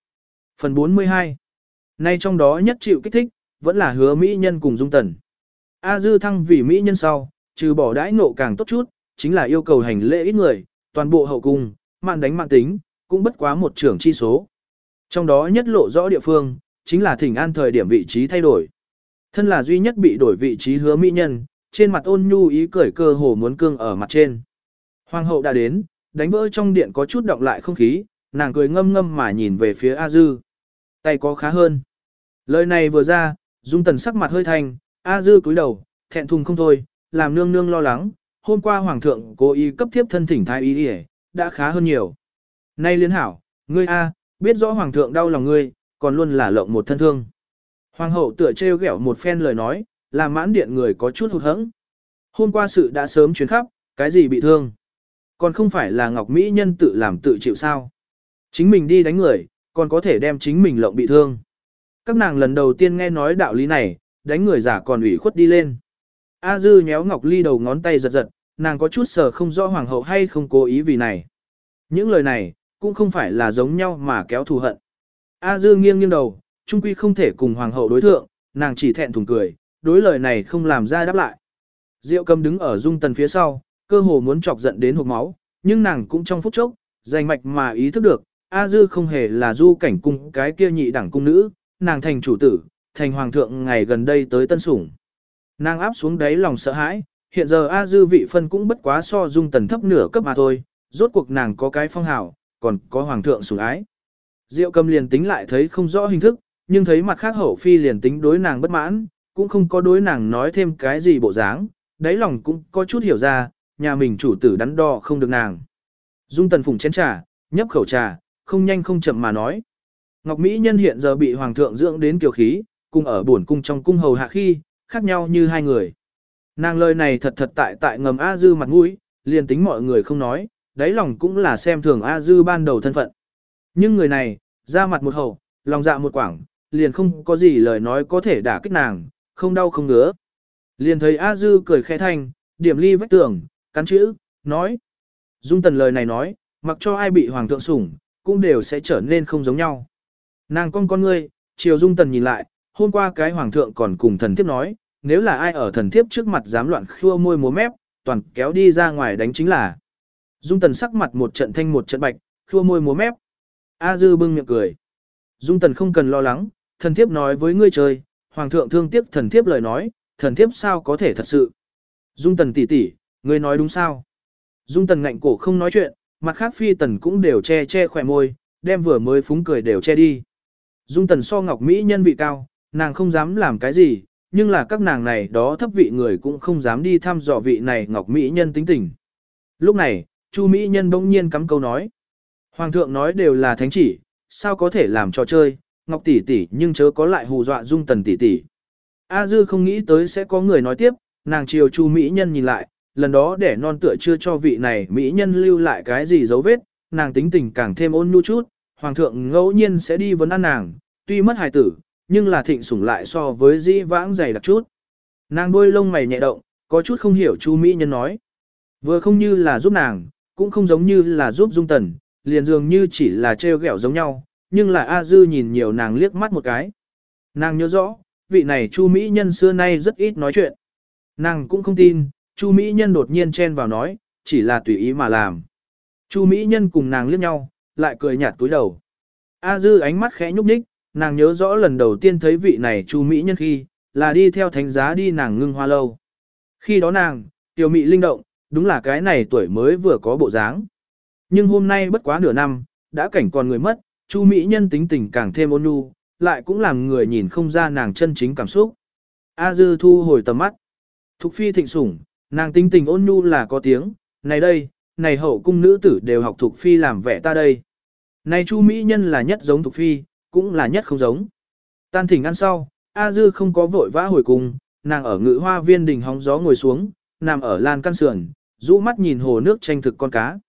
Phần 42 Nay trong đó nhất chịu kích thích, vẫn là hứa Mỹ nhân cùng dung tần. A Dư thăng vì Mỹ nhân sau, trừ bỏ đãi nộ càng tốt chút, chính là yêu cầu hành lễ ít người, toàn bộ hậu cung, mạng đánh mạng tính, cũng bất quá một trưởng chi số. Trong đó nhất lộ rõ địa phương, chính là thỉnh an thời điểm vị trí thay đổi. Thân là duy nhất bị đổi vị trí hứa mỹ nhân, trên mặt ôn nhu ý cười cơ hồ muốn cương ở mặt trên. Hoàng hậu đã đến, đánh vỡ trong điện có chút động lại không khí, nàng cười ngâm ngâm mà nhìn về phía A Dư. Tay có khá hơn. Lời này vừa ra, dung tần sắc mặt hơi thanh, A Dư cúi đầu, thẹn thùng không thôi, làm nương nương lo lắng, hôm qua hoàng thượng cố ý cấp thiếp thân thỉnh thái ý đi đã khá hơn nhiều. Nay liên hảo, ngươi A, biết rõ hoàng thượng đau lòng ngươi, còn luôn là lộng một thân thương. Hoàng hậu tựa trêu ghẹo một phen lời nói, làm mãn điện người có chút hụt hẫng. Hôm qua sự đã sớm chuyến khắp, cái gì bị thương? Còn không phải là Ngọc Mỹ nhân tự làm tự chịu sao? Chính mình đi đánh người, còn có thể đem chính mình lộng bị thương. Các nàng lần đầu tiên nghe nói đạo lý này, đánh người giả còn ủy khuất đi lên. A dư nhéo Ngọc Ly đầu ngón tay giật giật, nàng có chút sờ không rõ hoàng hậu hay không cố ý vì này. Những lời này, cũng không phải là giống nhau mà kéo thù hận. A dư nghiêng nghiêng đầu, trung quy không thể cùng hoàng hậu đối thượng, nàng chỉ thẹn thùng cười, đối lời này không làm ra đáp lại. Diệu cầm đứng ở dung tần phía sau, cơ hồ muốn chọc giận đến hộp máu, nhưng nàng cũng trong phút chốc, dành mạch mà ý thức được, A dư không hề là du cảnh cung cái kia nhị đẳng cung nữ, nàng thành chủ tử, thành hoàng thượng ngày gần đây tới tân sủng. Nàng áp xuống đáy lòng sợ hãi, hiện giờ A dư vị phân cũng bất quá so dung tần thấp nửa cấp mà thôi, rốt cuộc nàng có cái phong hào, còn có hoàng thượng sủng ái. Diệu cầm liền tính lại thấy không rõ hình thức, nhưng thấy mặt khác hậu phi liền tính đối nàng bất mãn, cũng không có đối nàng nói thêm cái gì bộ dáng, đáy lòng cũng có chút hiểu ra, nhà mình chủ tử đắn đo không được nàng. Dung tần phùng chén trà, nhấp khẩu trà, không nhanh không chậm mà nói. Ngọc Mỹ nhân hiện giờ bị hoàng thượng dưỡng đến kiều khí, cùng ở buồn cung trong cung hầu hạ khi, khác nhau như hai người. Nàng lời này thật thật tại tại ngầm A Dư mặt mũi, liền tính mọi người không nói, đáy lòng cũng là xem thường A Dư ban đầu thân phận. Nhưng người này, ra mặt một hậu, lòng dạ một quảng, liền không có gì lời nói có thể đả kích nàng, không đau không ngứa. Liền thấy A Dư cười khẽ thanh, điểm ly vách tường, cắn chữ, nói. Dung tần lời này nói, mặc cho ai bị hoàng thượng sủng, cũng đều sẽ trở nên không giống nhau. Nàng con con ngươi, chiều dung tần nhìn lại, hôm qua cái hoàng thượng còn cùng thần thiếp nói, nếu là ai ở thần thiếp trước mặt dám loạn khua môi múa mép, toàn kéo đi ra ngoài đánh chính là. Dung tần sắc mặt một trận thanh một trận bạch, khua môi múa mép. A dư bưng miệng cười. Dung tần không cần lo lắng, thần thiếp nói với ngươi chơi, hoàng thượng thương tiếc thần thiếp lời nói, thần thiếp sao có thể thật sự. Dung tần tỷ tỷ, ngươi nói đúng sao? Dung tần ngạnh cổ không nói chuyện, mặt khác phi tần cũng đều che che khỏe môi, đem vừa mới phúng cười đều che đi. Dung tần so ngọc Mỹ nhân vị cao, nàng không dám làm cái gì, nhưng là các nàng này đó thấp vị người cũng không dám đi thăm dò vị này ngọc Mỹ nhân tính tình. Lúc này, Chu Mỹ nhân bỗng nhiên cắm câu nói. Hoàng thượng nói đều là thánh chỉ, sao có thể làm trò chơi, ngọc tỷ tỷ nhưng chớ có lại hù dọa dung tần tỷ tỷ. A dư không nghĩ tới sẽ có người nói tiếp, nàng chiều Chu Mỹ nhân nhìn lại, lần đó để non tựa chưa cho vị này Mỹ nhân lưu lại cái gì dấu vết, nàng tính tình càng thêm ôn nhu chút, hoàng thượng ngẫu nhiên sẽ đi vấn an nàng, tuy mất hài tử, nhưng là thịnh sủng lại so với dĩ vãng dày đặc chút. Nàng đôi lông mày nhẹ động, có chút không hiểu Chu Mỹ Nhân nói. Vừa không như là giúp nàng, cũng không giống như là giúp Dung Tần, liền dường như chỉ là treo gẹo giống nhau, nhưng là A Dư nhìn nhiều nàng liếc mắt một cái. Nàng nhớ rõ, vị này Chu Mỹ Nhân xưa nay rất ít nói chuyện. Nàng cũng không tin, Chu Mỹ Nhân đột nhiên chen vào nói, chỉ là tùy ý mà làm. Chu Mỹ Nhân cùng nàng liếc nhau, lại cười nhạt túi đầu. A Dư ánh mắt khẽ nhúc nhích, nàng nhớ rõ lần đầu tiên thấy vị này Chu Mỹ Nhân khi, là đi theo thánh giá đi nàng ngưng hoa lâu. Khi đó nàng, tiểu mỹ linh động, đúng là cái này tuổi mới vừa có bộ dáng. Nhưng hôm nay bất quá nửa năm, đã cảnh còn người mất, Chu Mỹ Nhân tính tình càng thêm ôn nhu, lại cũng làm người nhìn không ra nàng chân chính cảm xúc. A Dư thu hồi tầm mắt. Thục phi thịnh sủng, nàng tính tình ôn nhu là có tiếng, này đây, này hậu cung nữ tử đều học Thục phi làm vẻ ta đây. Này Chu Mỹ Nhân là nhất giống Thục phi, cũng là nhất không giống. Tan thỉnh ăn sau, A Dư không có vội vã hồi cung, nàng ở ngự hoa viên đình hóng gió ngồi xuống, nằm ở lan căn sườn, rũ mắt nhìn hồ nước tranh thực con cá.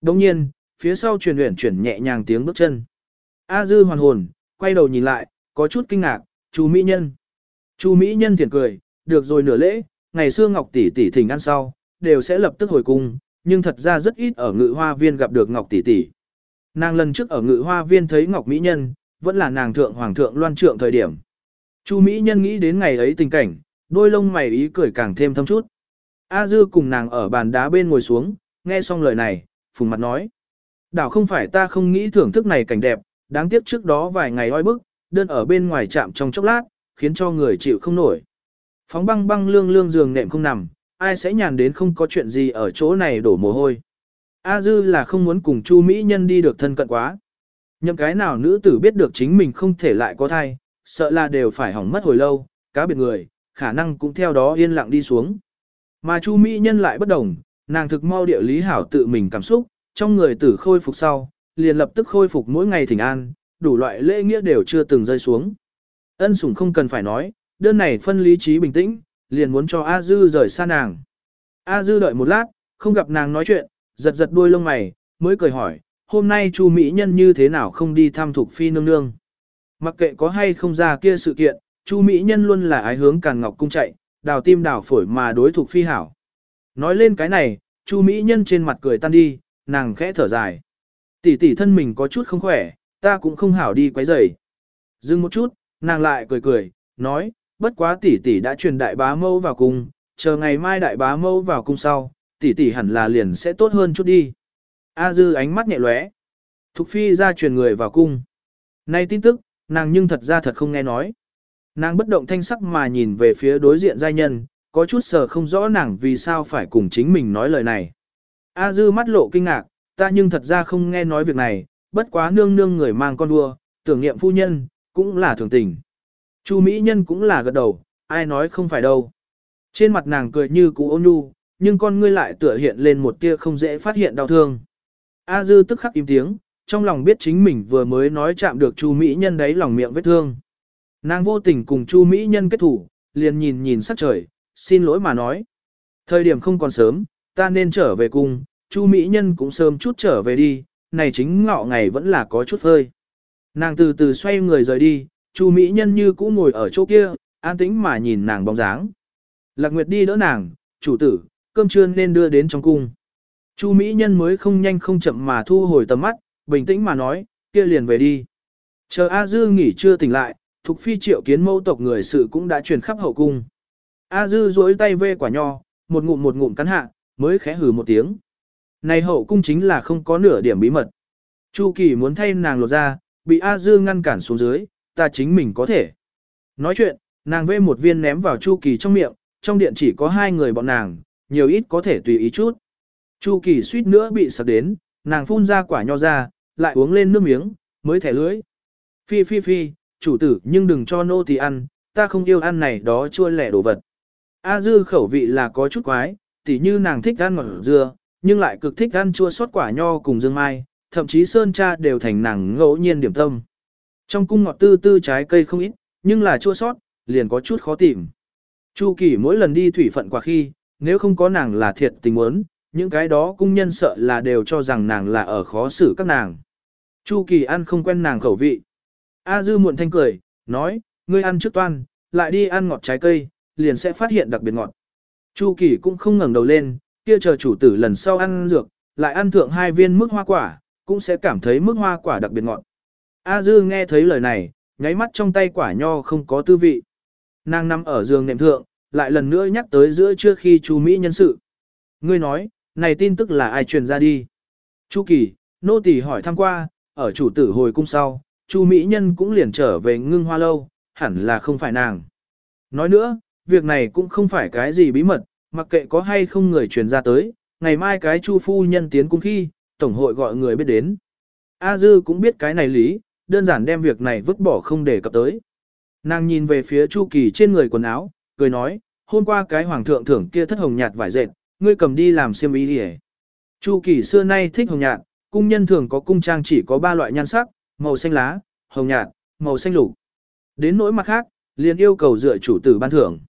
Đồng nhiên, phía sau truyền luyện chuyển nhẹ nhàng tiếng bước chân. A Dư hoàn hồn, quay đầu nhìn lại, có chút kinh ngạc, chú Mỹ Nhân. Chú Mỹ Nhân thiền cười, được rồi nửa lễ, ngày xưa Ngọc Tỷ Tỷ thỉnh ăn sau, đều sẽ lập tức hồi cung, nhưng thật ra rất ít ở ngự hoa viên gặp được Ngọc Tỷ Tỷ. Nàng lần trước ở ngự hoa viên thấy Ngọc Mỹ Nhân, vẫn là nàng thượng hoàng thượng loan trượng thời điểm. Chu Mỹ Nhân nghĩ đến ngày ấy tình cảnh, đôi lông mày ý cười càng thêm thâm chút. A Dư cùng nàng ở bàn đá bên ngồi xuống, nghe xong lời này, phùng mặt nói. Đảo không phải ta không nghĩ thưởng thức này cảnh đẹp, đáng tiếc trước đó vài ngày oi bức, đơn ở bên ngoài chạm trong chốc lát, khiến cho người chịu không nổi. Phóng băng băng lương lương giường nệm không nằm, ai sẽ nhàn đến không có chuyện gì ở chỗ này đổ mồ hôi. A Dư là không muốn cùng Chu Mỹ Nhân đi được thân cận quá. Nhậm cái nào nữ tử biết được chính mình không thể lại có thai, sợ là đều phải hỏng mất hồi lâu, cá biệt người, khả năng cũng theo đó yên lặng đi xuống. Mà Chu Mỹ Nhân lại bất đồng, nàng thực mau địa lý hảo tự mình cảm xúc, trong người tử khôi phục sau, liền lập tức khôi phục mỗi ngày thỉnh an, đủ loại lễ nghĩa đều chưa từng rơi xuống. Ân sủng không cần phải nói, đơn này phân lý trí bình tĩnh, liền muốn cho A Dư rời xa nàng. A Dư đợi một lát, không gặp nàng nói chuyện, giật giật đuôi lông mày, mới cười hỏi, hôm nay Chu Mỹ Nhân như thế nào không đi thăm thuộc Phi nương nương. Mặc kệ có hay không ra kia sự kiện, Chu Mỹ Nhân luôn là ái hướng Càn Ngọc cung chạy, đào tim đào phổi mà đối thuộc Phi hảo. Nói lên cái này, Chu Mỹ Nhân trên mặt cười tan đi, nàng khẽ thở dài. Tỷ tỷ thân mình có chút không khỏe, ta cũng không hảo đi quấy rầy. Dừng một chút, nàng lại cười cười, nói, bất quá tỷ tỷ đã truyền đại bá mâu vào cung, chờ ngày mai đại bá mâu vào cung sau, tỷ tỷ hẳn là liền sẽ tốt hơn chút đi. A dư ánh mắt nhẹ lóe. Thục phi ra truyền người vào cung. nay tin tức, nàng nhưng thật ra thật không nghe nói. Nàng bất động thanh sắc mà nhìn về phía đối diện giai nhân, có chút sờ không rõ nàng vì sao phải cùng chính mình nói lời này. A dư mắt lộ kinh ngạc, ta nhưng thật ra không nghe nói việc này, bất quá nương nương người mang con vua, tưởng niệm phu nhân, cũng là thường tình. Chu Mỹ Nhân cũng là gật đầu, ai nói không phải đâu. Trên mặt nàng cười như cũ ôn nhu, nhưng con ngươi lại tựa hiện lên một tia không dễ phát hiện đau thương. A Dư tức khắc im tiếng, trong lòng biết chính mình vừa mới nói chạm được Chu Mỹ Nhân đấy lòng miệng vết thương. Nàng vô tình cùng Chu Mỹ Nhân kết thủ, liền nhìn nhìn sắc trời, xin lỗi mà nói. Thời điểm không còn sớm, ta nên trở về cung, Chu Mỹ Nhân cũng sớm chút trở về đi, này chính ngọ ngày vẫn là có chút hơi. Nàng từ từ xoay người rời đi, Chu Mỹ Nhân như cũ ngồi ở chỗ kia, an tĩnh mà nhìn nàng bóng dáng. Lạc Nguyệt đi đỡ nàng, chủ tử, cơm trưa nên đưa đến trong cung. Chu Mỹ Nhân mới không nhanh không chậm mà thu hồi tầm mắt, bình tĩnh mà nói, kia liền về đi. Chờ A Dư nghỉ trưa tỉnh lại, Thục Phi triệu kiến mâu tộc người sự cũng đã truyền khắp hậu cung. A Dư duỗi tay vê quả nho, một ngụm một ngụm cắn hạ, mới khẽ hừ một tiếng. Này hậu cung chính là không có nửa điểm bí mật. Chu Kỳ muốn thay nàng lột ra, bị A Dư ngăn cản xuống dưới, ta chính mình có thể. Nói chuyện, nàng vê một viên ném vào Chu Kỳ trong miệng, trong điện chỉ có hai người bọn nàng, nhiều ít có thể tùy ý chút. Chu Kỳ suýt nữa bị sặc đến, nàng phun ra quả nho ra, lại uống lên nước miếng, mới thẻ lưỡi. Phi phi phi, chủ tử nhưng đừng cho nô tỳ ăn, ta không yêu ăn này đó chua lẻ đồ vật. A dư khẩu vị là có chút quái, tỉ như nàng thích ăn ngọt dưa, nhưng lại cực thích ăn chua sót quả nho cùng dương mai, thậm chí sơn cha đều thành nàng ngẫu nhiên điểm tâm. Trong cung ngọt tư tư trái cây không ít, nhưng là chua sót, liền có chút khó tìm. Chu kỳ mỗi lần đi thủy phận quả khi, nếu không có nàng là thiệt tình muốn, những cái đó cung nhân sợ là đều cho rằng nàng là ở khó xử các nàng. Chu kỳ ăn không quen nàng khẩu vị. A dư muộn thanh cười, nói, ngươi ăn trước toan, lại đi ăn ngọt trái cây, liền sẽ phát hiện đặc biệt ngọt. Chu kỳ cũng không ngẩng đầu lên, kia chờ chủ tử lần sau ăn dược, lại ăn thượng hai viên mức hoa quả, cũng sẽ cảm thấy mức hoa quả đặc biệt ngọt. A dư nghe thấy lời này, nháy mắt trong tay quả nho không có tư vị. Nàng nằm ở giường nệm thượng, lại lần nữa nhắc tới giữa trước khi Chu Mỹ nhân sự. Ngươi nói, này tin tức là ai truyền ra đi? Chu Kỳ, nô tỳ hỏi thăm qua, ở chủ tử hồi cung sau, Chu Mỹ nhân cũng liền trở về ngưng hoa lâu, hẳn là không phải nàng. Nói nữa, việc này cũng không phải cái gì bí mật, mặc kệ có hay không người truyền ra tới, ngày mai cái Chu phu nhân tiến cung khi, tổng hội gọi người biết đến. A Dư cũng biết cái này lý, đơn giản đem việc này vứt bỏ không để cập tới. Nàng nhìn về phía Chu Kỳ trên người quần áo, cười nói, hôm qua cái hoàng thượng thưởng kia thất hồng nhạt vải dệt, ngươi cầm đi làm xiêm y đi Chu Kỳ xưa nay thích hồng nhạt, cung nhân thường có cung trang chỉ có ba loại nhan sắc, màu xanh lá, hồng nhạt, màu xanh lục. Đến nỗi mặt khác, liền yêu cầu dựa chủ tử ban thưởng.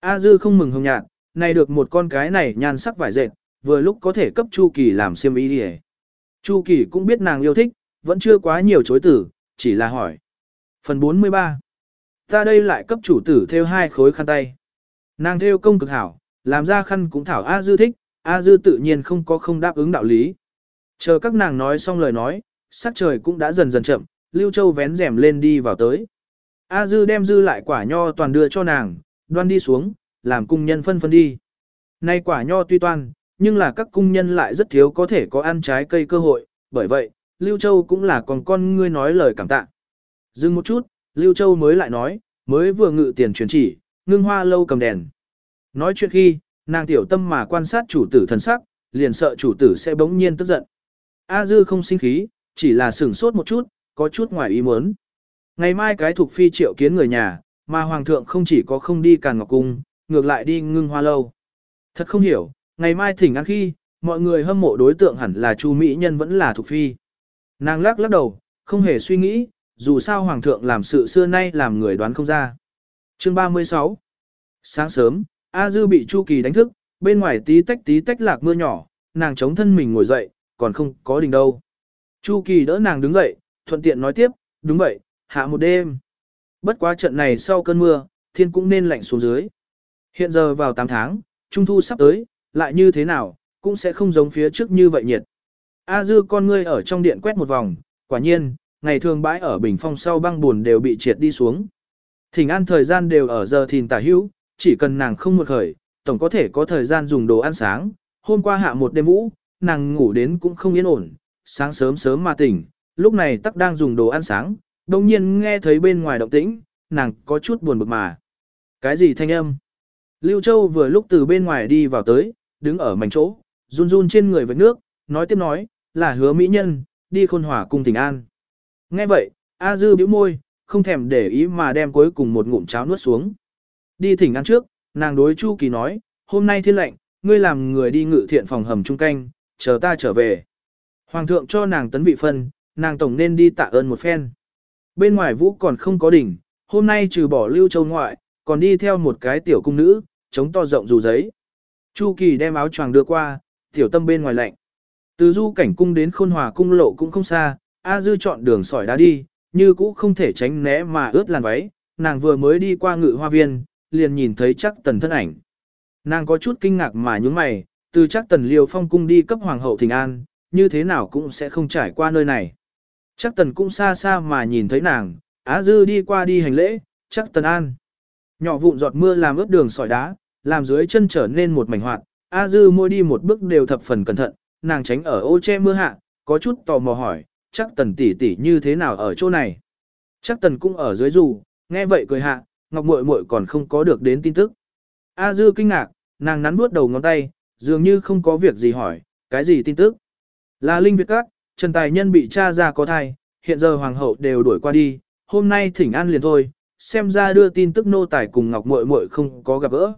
A Dư không mừng hồng nhạt, này được một con cái này nhan sắc vải dệt, vừa lúc có thể cấp Chu Kỳ làm xiêm y đi Chu Kỳ cũng biết nàng yêu thích, vẫn chưa quá nhiều chối tử, chỉ là hỏi. Phần 43 Ta đây lại cấp chủ tử theo hai khối khăn tay. Nàng theo công cực hảo, làm ra khăn cũng thảo A Dư thích, A Dư tự nhiên không có không đáp ứng đạo lý. Chờ các nàng nói xong lời nói, sắc trời cũng đã dần dần chậm, Lưu Châu vén rèm lên đi vào tới. A Dư đem dư lại quả nho toàn đưa cho nàng, đoan đi xuống, làm cung nhân phân phân đi. Nay quả nho tuy toan, nhưng là các cung nhân lại rất thiếu có thể có ăn trái cây cơ hội, bởi vậy, Lưu Châu cũng là còn con ngươi nói lời cảm tạ. Dừng một chút, Lưu Châu mới lại nói, mới vừa ngự tiền truyền chỉ, ngưng hoa lâu cầm đèn. Nói chuyện khi, nàng tiểu tâm mà quan sát chủ tử thần sắc, liền sợ chủ tử sẽ bỗng nhiên tức giận. A Dư không sinh khí, chỉ là sửng sốt một chút, có chút ngoài ý muốn. Ngày mai cái thuộc phi triệu kiến người nhà, mà hoàng thượng không chỉ có không đi càn ngọc cung, ngược lại đi ngưng hoa lâu. Thật không hiểu, ngày mai thỉnh ăn khi, mọi người hâm mộ đối tượng hẳn là Chu Mỹ Nhân vẫn là thuộc phi. Nàng lắc lắc đầu, không hề suy nghĩ, dù sao hoàng thượng làm sự xưa nay làm người đoán không ra. Chương 36 Sáng sớm, A Dư bị Chu Kỳ đánh thức, bên ngoài tí tách tí tách lạc mưa nhỏ, nàng chống thân mình ngồi dậy, còn không có đình đâu. Chu Kỳ đỡ nàng đứng dậy, thuận tiện nói tiếp, đúng vậy, hạ một đêm. Bất quá trận này sau cơn mưa, thiên cũng nên lạnh xuống dưới. Hiện giờ vào 8 tháng, trung thu sắp tới, lại như thế nào, cũng sẽ không giống phía trước như vậy nhiệt. A dư con ngươi ở trong điện quét một vòng, quả nhiên, ngày thường bãi ở bình phong sau băng buồn đều bị triệt đi xuống. Thỉnh an thời gian đều ở giờ thìn tả hữu, chỉ cần nàng không một khởi, tổng có thể có thời gian dùng đồ ăn sáng. Hôm qua hạ một đêm vũ, nàng ngủ đến cũng không yên ổn, sáng sớm sớm mà tỉnh, lúc này tắc đang dùng đồ ăn sáng, đồng nhiên nghe thấy bên ngoài động tĩnh, nàng có chút buồn bực mà. Cái gì thanh âm? Lưu Châu vừa lúc từ bên ngoài đi vào tới, đứng ở mảnh chỗ, run run trên người với nước, nói tiếp nói, là hứa mỹ nhân, đi khôn hỏa cung tỉnh an. Nghe vậy, A Dư bĩu môi, không thèm để ý mà đem cuối cùng một ngụm cháo nuốt xuống. Đi thỉnh ăn trước, nàng đối Chu Kỳ nói, hôm nay thiên lệnh, ngươi làm người đi ngự thiện phòng hầm trung canh, chờ ta trở về. Hoàng thượng cho nàng tấn vị phân, nàng tổng nên đi tạ ơn một phen. Bên ngoài vũ còn không có đỉnh, hôm nay trừ bỏ lưu châu ngoại, còn đi theo một cái tiểu cung nữ, chống to rộng dù giấy. Chu Kỳ đem áo choàng đưa qua, tiểu tâm bên ngoài lạnh. Từ du cảnh cung đến khôn hòa cung lộ cũng không xa, A Dư chọn đường sỏi đá đi, như cũ không thể tránh né mà ướt làn váy, nàng vừa mới đi qua ngự hoa viên, liền nhìn thấy chắc tần thân ảnh. Nàng có chút kinh ngạc mà nhúng mày, từ chắc tần liều phong cung đi cấp hoàng hậu thỉnh an, như thế nào cũng sẽ không trải qua nơi này. Chắc tần cũng xa xa mà nhìn thấy nàng, Á Dư đi qua đi hành lễ, chắc tần an. Nhỏ vụn giọt mưa làm ướt đường sỏi đá, làm dưới chân trở nên một mảnh hoạt, A Dư môi đi một bước đều thập phần cẩn thận, nàng tránh ở ô che mưa hạ, có chút tò mò hỏi, chắc tần tỷ tỷ như thế nào ở chỗ này. Chắc tần cũng ở dưới dù, nghe vậy cười hạ, ngọc muội muội còn không có được đến tin tức. A Dư kinh ngạc, nàng nắn bước đầu ngón tay, dường như không có việc gì hỏi, cái gì tin tức. Là Linh Việt Các, Trần Tài Nhân bị cha ra có thai, hiện giờ Hoàng hậu đều đuổi qua đi, hôm nay thỉnh an liền thôi, xem ra đưa tin tức nô tài cùng Ngọc muội muội không có gặp gỡ.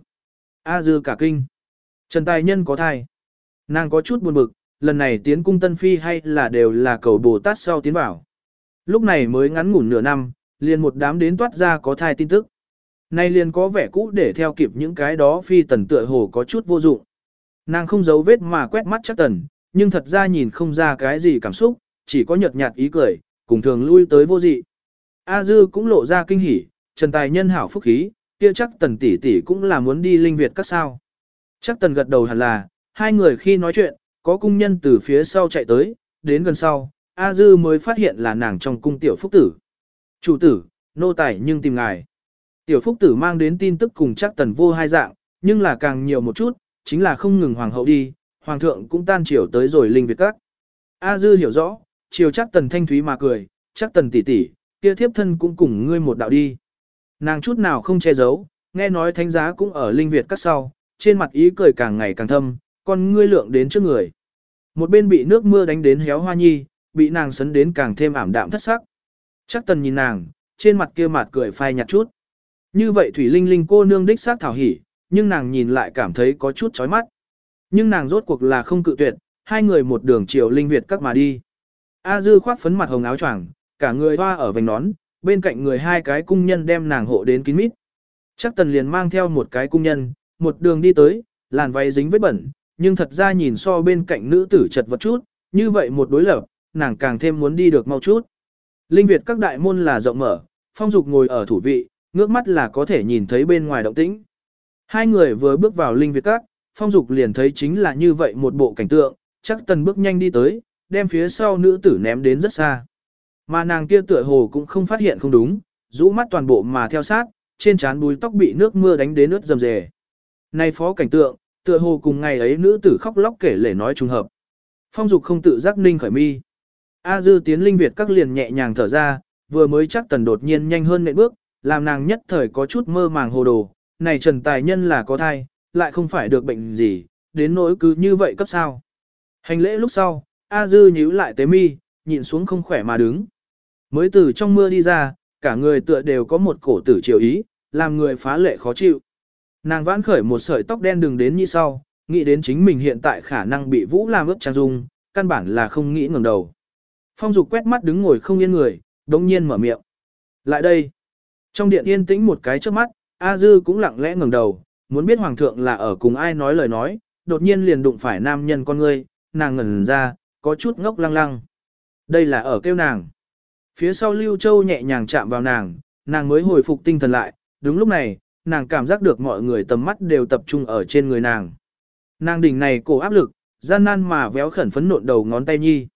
A Dư cả kinh. Trần Tài Nhân có thai. Nàng có chút buồn bực, lần này tiến cung Tân Phi hay là đều là cầu Bồ Tát sau tiến vào. Lúc này mới ngắn ngủn nửa năm, liền một đám đến toát ra có thai tin tức. Nay liền có vẻ cũ để theo kịp những cái đó phi tần tựa hồ có chút vô dụng. Nàng không giấu vết mà quét mắt chắc tần, nhưng thật ra nhìn không ra cái gì cảm xúc, chỉ có nhợt nhạt ý cười, cùng thường lui tới vô dị. A Dư cũng lộ ra kinh hỉ, Trần Tài nhân hảo phúc khí, kia chắc tần tỷ tỷ cũng là muốn đi linh Việt các sao. Chắc tần gật đầu hẳn là, hai người khi nói chuyện, có cung nhân từ phía sau chạy tới, đến gần sau, A Dư mới phát hiện là nàng trong cung tiểu phúc tử. Chủ tử, nô tài nhưng tìm ngài. Tiểu phúc tử mang đến tin tức cùng chắc tần vô hai dạng, nhưng là càng nhiều một chút, chính là không ngừng hoàng hậu đi, hoàng thượng cũng tan triều tới rồi linh Việt các. A Dư hiểu rõ, triều chắc tần thanh thúy mà cười, chắc tần tỷ tỷ, kia thiếp thân cũng cùng ngươi một đạo đi. Nàng chút nào không che giấu, nghe nói thánh giá cũng ở linh Việt các sau, trên mặt ý cười càng ngày càng thâm, còn ngươi lượng đến trước người. Một bên bị nước mưa đánh đến héo hoa nhi, bị nàng sấn đến càng thêm ảm đạm thất sắc. Chắc tần nhìn nàng, trên mặt kia mặt cười phai nhạt chút. Như vậy Thủy Linh Linh cô nương đích xác thảo hỉ, nhưng nàng nhìn lại cảm thấy có chút chói mắt. Nhưng nàng rốt cuộc là không cự tuyệt, hai người một đường chiều Linh Việt các mà đi. A Dư khoác phấn mặt hồng áo choàng, cả người hoa ở vành nón, bên cạnh người hai cái cung nhân đem nàng hộ đến kín mít. Chắc tần liền mang theo một cái cung nhân, một đường đi tới, làn váy dính vết bẩn, nhưng thật ra nhìn so bên cạnh nữ tử chật vật chút, như vậy một đối lập, nàng càng thêm muốn đi được mau chút. Linh Việt các đại môn là rộng mở, phong dục ngồi ở thủ vị, ngước mắt là có thể nhìn thấy bên ngoài động tĩnh. Hai người vừa bước vào Linh Việt các, phong dục liền thấy chính là như vậy một bộ cảnh tượng, chắc tần bước nhanh đi tới, đem phía sau nữ tử ném đến rất xa. Mà nàng kia tựa hồ cũng không phát hiện không đúng, rũ mắt toàn bộ mà theo sát, trên trán bùi tóc bị nước mưa đánh đến ướt rầm rề. Nay phó cảnh tượng, tựa hồ cùng ngày ấy nữ tử khóc lóc kể lể nói trùng hợp. Phong dục không tự giác ninh khởi mi. A dư tiến linh Việt các liền nhẹ nhàng thở ra, vừa mới chắc tần đột nhiên nhanh hơn nệm bước, làm nàng nhất thời có chút mơ màng hồ đồ. Này trần tài nhân là có thai, lại không phải được bệnh gì, đến nỗi cứ như vậy cấp sao. Hành lễ lúc sau, A dư nhíu lại tế mi, nhìn xuống không khỏe mà đứng. Mới từ trong mưa đi ra, cả người tựa đều có một cổ tử chiều ý, làm người phá lệ khó chịu. Nàng vãn khởi một sợi tóc đen đừng đến như sau, nghĩ đến chính mình hiện tại khả năng bị vũ làm ướp trang dung, căn bản là không nghĩ ngẩng đầu. Phong dục quét mắt đứng ngồi không yên người, đống nhiên mở miệng. Lại đây. Trong điện yên tĩnh một cái trước mắt, A Dư cũng lặng lẽ ngẩng đầu, muốn biết hoàng thượng là ở cùng ai nói lời nói, đột nhiên liền đụng phải nam nhân con ngươi, nàng ngẩn ra, có chút ngốc lăng lăng. Đây là ở kêu nàng. Phía sau Lưu Châu nhẹ nhàng chạm vào nàng, nàng mới hồi phục tinh thần lại, đúng lúc này, nàng cảm giác được mọi người tầm mắt đều tập trung ở trên người nàng. Nàng đỉnh này cổ áp lực, gian nan mà véo khẩn phấn nộn đầu ngón tay nhi.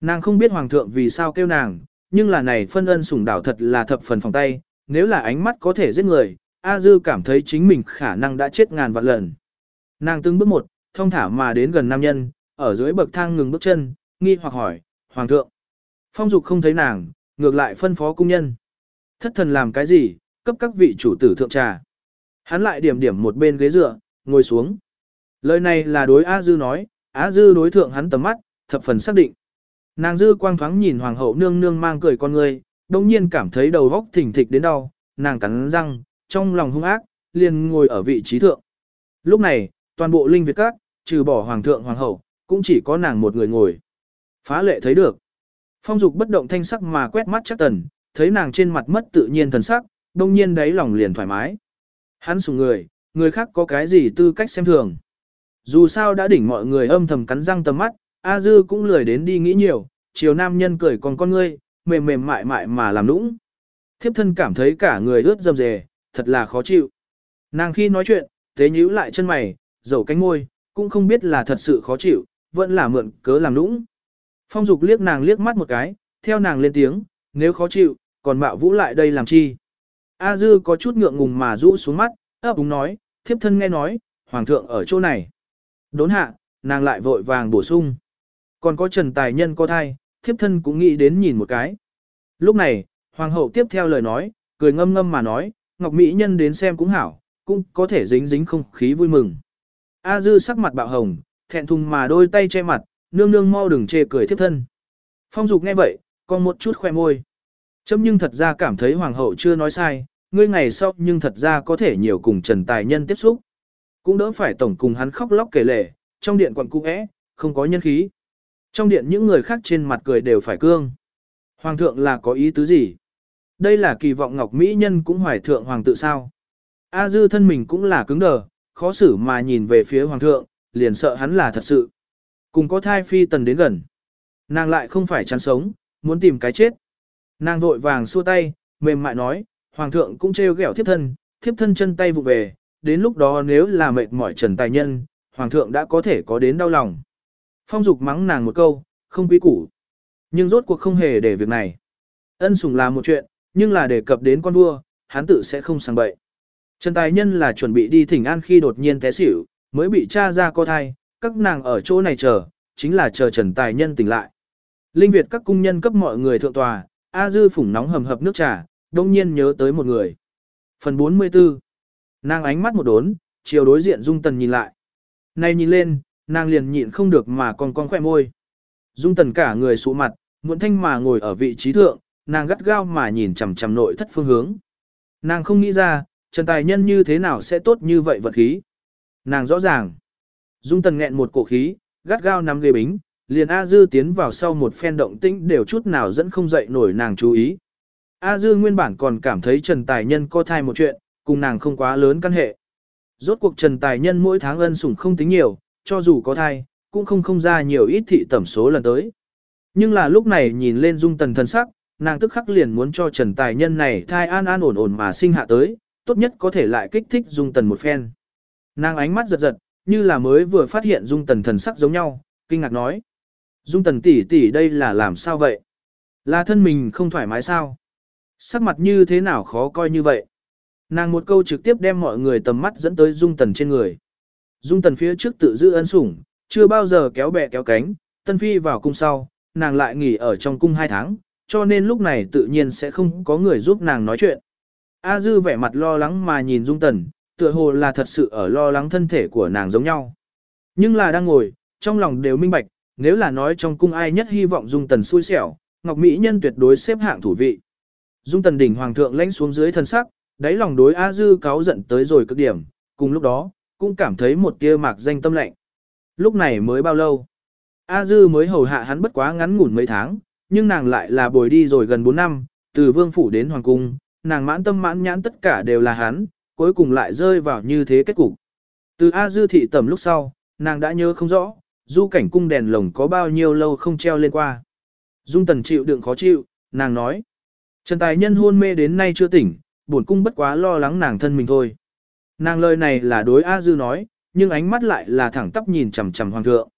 Nàng không biết hoàng thượng vì sao kêu nàng, nhưng là này phân ân sủng đảo thật là thập phần phòng tay, nếu là ánh mắt có thể giết người, A Dư cảm thấy chính mình khả năng đã chết ngàn vạn lần. Nàng từng bước một, thông thả mà đến gần nam nhân, ở dưới bậc thang ngừng bước chân, nghi hoặc hỏi, Hoàng thượng. Phong dục không thấy nàng, ngược lại phân phó cung nhân. Thất thần làm cái gì, cấp các vị chủ tử thượng trà. Hắn lại điểm điểm một bên ghế dựa, ngồi xuống. Lời này là đối A Dư nói, A Dư đối thượng hắn tầm mắt, thập phần xác định. Nàng Dư quang thoáng nhìn hoàng hậu nương nương mang cười con người, đồng nhiên cảm thấy đầu góc thỉnh thịch đến đau, nàng cắn răng, trong lòng hung ác, liền ngồi ở vị trí thượng. Lúc này, toàn bộ linh việt các, trừ bỏ hoàng thượng hoàng hậu, cũng chỉ có nàng một người ngồi. Phá lệ thấy được. Phong dục bất động thanh sắc mà quét mắt chắc tần, thấy nàng trên mặt mất tự nhiên thần sắc, đông nhiên đáy lòng liền thoải mái. Hắn sùng người, người khác có cái gì tư cách xem thường. Dù sao đã đỉnh mọi người âm thầm cắn răng tầm mắt, A Dư cũng lười đến đi nghĩ nhiều, chiều nam nhân cười còn con ngươi, mềm mềm mại mại mà làm nũng. Thiếp thân cảm thấy cả người ướt dầm dề, thật là khó chịu. Nàng khi nói chuyện, thế nhíu lại chân mày, dầu cánh môi, cũng không biết là thật sự khó chịu, vẫn là mượn cớ làm nũng. Phong dục liếc nàng liếc mắt một cái, theo nàng lên tiếng, nếu khó chịu, còn mạo vũ lại đây làm chi. A dư có chút ngượng ngùng mà rũ xuống mắt, ấp úng nói, thiếp thân nghe nói, hoàng thượng ở chỗ này. Đốn hạ, nàng lại vội vàng bổ sung. Còn có trần tài nhân có thai, thiếp thân cũng nghĩ đến nhìn một cái. Lúc này, hoàng hậu tiếp theo lời nói, cười ngâm ngâm mà nói, ngọc mỹ nhân đến xem cũng hảo, cũng có thể dính dính không khí vui mừng. A dư sắc mặt bạo hồng, thẹn thùng mà đôi tay che mặt, nương nương mau đừng chê cười thiếp thân. Phong dục nghe vậy, còn một chút khoe môi. Chấm nhưng thật ra cảm thấy hoàng hậu chưa nói sai, ngươi ngày sau nhưng thật ra có thể nhiều cùng Trần Tài Nhân tiếp xúc. Cũng đỡ phải tổng cùng hắn khóc lóc kể lể, trong điện quận cung ẽ, không có nhân khí. Trong điện những người khác trên mặt cười đều phải cương. Hoàng thượng là có ý tứ gì? Đây là kỳ vọng Ngọc Mỹ Nhân cũng hoài thượng hoàng tự sao? A dư thân mình cũng là cứng đờ, khó xử mà nhìn về phía hoàng thượng, liền sợ hắn là thật sự. Cùng có thai phi tần đến gần. Nàng lại không phải chán sống, muốn tìm cái chết. Nàng vội vàng xua tay, mềm mại nói, hoàng thượng cũng trêu ghẹo thiếp thân, thiếp thân chân tay vụ về, đến lúc đó nếu là mệt mỏi trần tài nhân, hoàng thượng đã có thể có đến đau lòng. Phong dục mắng nàng một câu, không quý củ. Nhưng rốt cuộc không hề để việc này. Ân sủng là một chuyện, nhưng là đề cập đến con vua, hắn tự sẽ không sang bậy. Trần tài nhân là chuẩn bị đi thỉnh an khi đột nhiên té xỉu, mới bị cha ra co thai, các nàng ở chỗ này chờ, chính là chờ Trần tài nhân tỉnh lại. Linh Việt các cung nhân cấp mọi người thượng tòa, A Dư phủng nóng hầm hập nước trà, đông nhiên nhớ tới một người. Phần 44 Nàng ánh mắt một đốn, chiều đối diện Dung Tần nhìn lại. Này nhìn lên, nàng liền nhịn không được mà còn con khỏe môi. Dung Tần cả người sụ mặt, muộn thanh mà ngồi ở vị trí thượng, nàng gắt gao mà nhìn chằm chằm nội thất phương hướng. Nàng không nghĩ ra, Trần Tài Nhân như thế nào sẽ tốt như vậy vật khí. Nàng rõ ràng. Dung Tần nghẹn một cổ khí, gắt gao nắm ghế bính, liền A Dư tiến vào sau một phen động tĩnh đều chút nào dẫn không dậy nổi nàng chú ý. A Dư nguyên bản còn cảm thấy Trần Tài Nhân có thai một chuyện, cùng nàng không quá lớn căn hệ. Rốt cuộc Trần Tài Nhân mỗi tháng ân sủng không tính nhiều, cho dù có thai, cũng không không ra nhiều ít thị tẩm số lần tới. Nhưng là lúc này nhìn lên dung tần thân sắc, nàng tức khắc liền muốn cho Trần Tài Nhân này thai an an ổn ổn mà sinh hạ tới, tốt nhất có thể lại kích thích dung tần một phen. Nàng ánh mắt giật giật, như là mới vừa phát hiện dung tần thần sắc giống nhau, kinh ngạc nói. Dung tần tỷ tỷ đây là làm sao vậy? Là thân mình không thoải mái sao? Sắc mặt như thế nào khó coi như vậy? Nàng một câu trực tiếp đem mọi người tầm mắt dẫn tới dung tần trên người. Dung tần phía trước tự giữ ân sủng, chưa bao giờ kéo bè kéo cánh, tân phi vào cung sau, nàng lại nghỉ ở trong cung hai tháng, cho nên lúc này tự nhiên sẽ không có người giúp nàng nói chuyện. A dư vẻ mặt lo lắng mà nhìn dung tần, tựa hồ là thật sự ở lo lắng thân thể của nàng giống nhau. Nhưng là đang ngồi, trong lòng đều minh bạch, nếu là nói trong cung ai nhất hy vọng dung tần xui xẻo, Ngọc Mỹ Nhân tuyệt đối xếp hạng thủ vị. Dung tần đỉnh hoàng thượng lãnh xuống dưới thân sắc, đáy lòng đối A Dư cáo giận tới rồi cực điểm, cùng lúc đó, cũng cảm thấy một tia mạc danh tâm lạnh. Lúc này mới bao lâu? A Dư mới hầu hạ hắn bất quá ngắn ngủn mấy tháng, nhưng nàng lại là bồi đi rồi gần 4 năm, từ vương phủ đến hoàng cung, nàng mãn tâm mãn nhãn tất cả đều là hắn, cuối cùng lại rơi vào như thế kết cục. Từ A Dư thị tầm lúc sau, nàng đã nhớ không rõ, du cảnh cung đèn lồng có bao nhiêu lâu không treo lên qua. Dung tần chịu đựng khó chịu, nàng nói. Trần Tài Nhân hôn mê đến nay chưa tỉnh, buồn cung bất quá lo lắng nàng thân mình thôi. Nàng lời này là đối A Dư nói, nhưng ánh mắt lại là thẳng tắp nhìn chằm chằm hoàng thượng.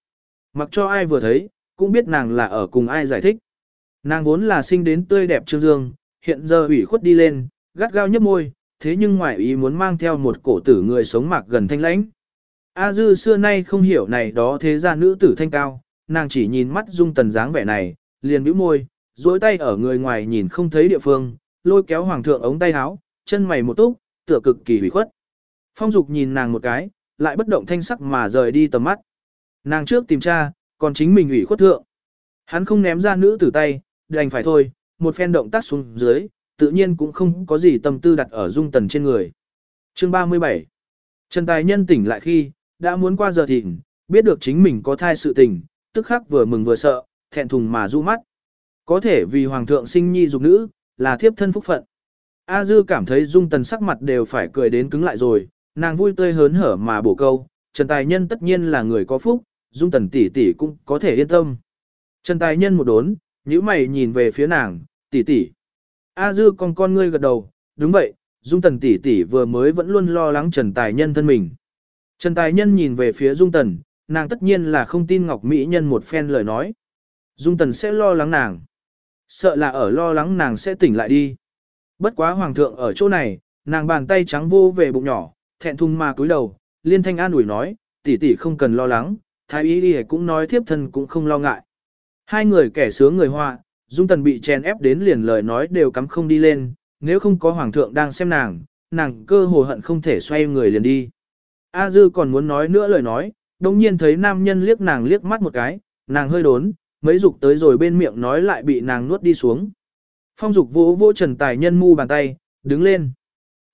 Mặc cho ai vừa thấy, cũng biết nàng là ở cùng ai giải thích. Nàng vốn là sinh đến tươi đẹp trương dương, hiện giờ ủy khuất đi lên, gắt gao nhấp môi, thế nhưng ngoại ý muốn mang theo một cổ tử người sống mạc gần thanh lãnh. A dư xưa nay không hiểu này đó thế ra nữ tử thanh cao, nàng chỉ nhìn mắt dung tần dáng vẻ này, liền bĩu môi, duỗi tay ở người ngoài nhìn không thấy địa phương, lôi kéo hoàng thượng ống tay áo, chân mày một túc, tựa cực kỳ hủy khuất. Phong dục nhìn nàng một cái, lại bất động thanh sắc mà rời đi tầm mắt. Nàng trước tìm cha, còn chính mình ủy khuất thượng. Hắn không ném ra nữ tử tay, đành phải thôi, một phen động tác xuống dưới, tự nhiên cũng không có gì tâm tư đặt ở dung tần trên người. Chương 37 Trần Tài Nhân tỉnh lại khi, đã muốn qua giờ thịnh, biết được chính mình có thai sự tình, tức khắc vừa mừng vừa sợ, thẹn thùng mà du mắt. Có thể vì hoàng thượng sinh nhi dục nữ, là thiếp thân phúc phận. A Dư cảm thấy dung tần sắc mặt đều phải cười đến cứng lại rồi, nàng vui tươi hớn hở mà bổ câu, Trần Tài Nhân tất nhiên là người có phúc, Dung Tần tỷ tỷ cũng có thể yên tâm. Trần Tài Nhân một đốn, nhíu mày nhìn về phía nàng, tỷ tỷ. A Dư con con ngươi gật đầu, đúng vậy, Dung Tần tỷ tỷ vừa mới vẫn luôn lo lắng Trần Tài Nhân thân mình. Trần Tài Nhân nhìn về phía Dung Tần, nàng tất nhiên là không tin Ngọc Mỹ Nhân một phen lời nói. Dung Tần sẽ lo lắng nàng. Sợ là ở lo lắng nàng sẽ tỉnh lại đi. Bất quá Hoàng thượng ở chỗ này, nàng bàn tay trắng vô về bụng nhỏ, thẹn thùng mà cúi đầu, liên thanh an ủi nói, tỷ tỷ không cần lo lắng, thái y đi cũng nói thiếp thân cũng không lo ngại. Hai người kẻ sướng người hoa, Dung Tần bị chèn ép đến liền lời nói đều cắm không đi lên, nếu không có Hoàng thượng đang xem nàng, nàng cơ hồ hận không thể xoay người liền đi. A Dư còn muốn nói nữa lời nói, đồng nhiên thấy nam nhân liếc nàng liếc mắt một cái, nàng hơi đốn, mấy dục tới rồi bên miệng nói lại bị nàng nuốt đi xuống. Phong dục vỗ vỗ trần tài nhân mu bàn tay, đứng lên.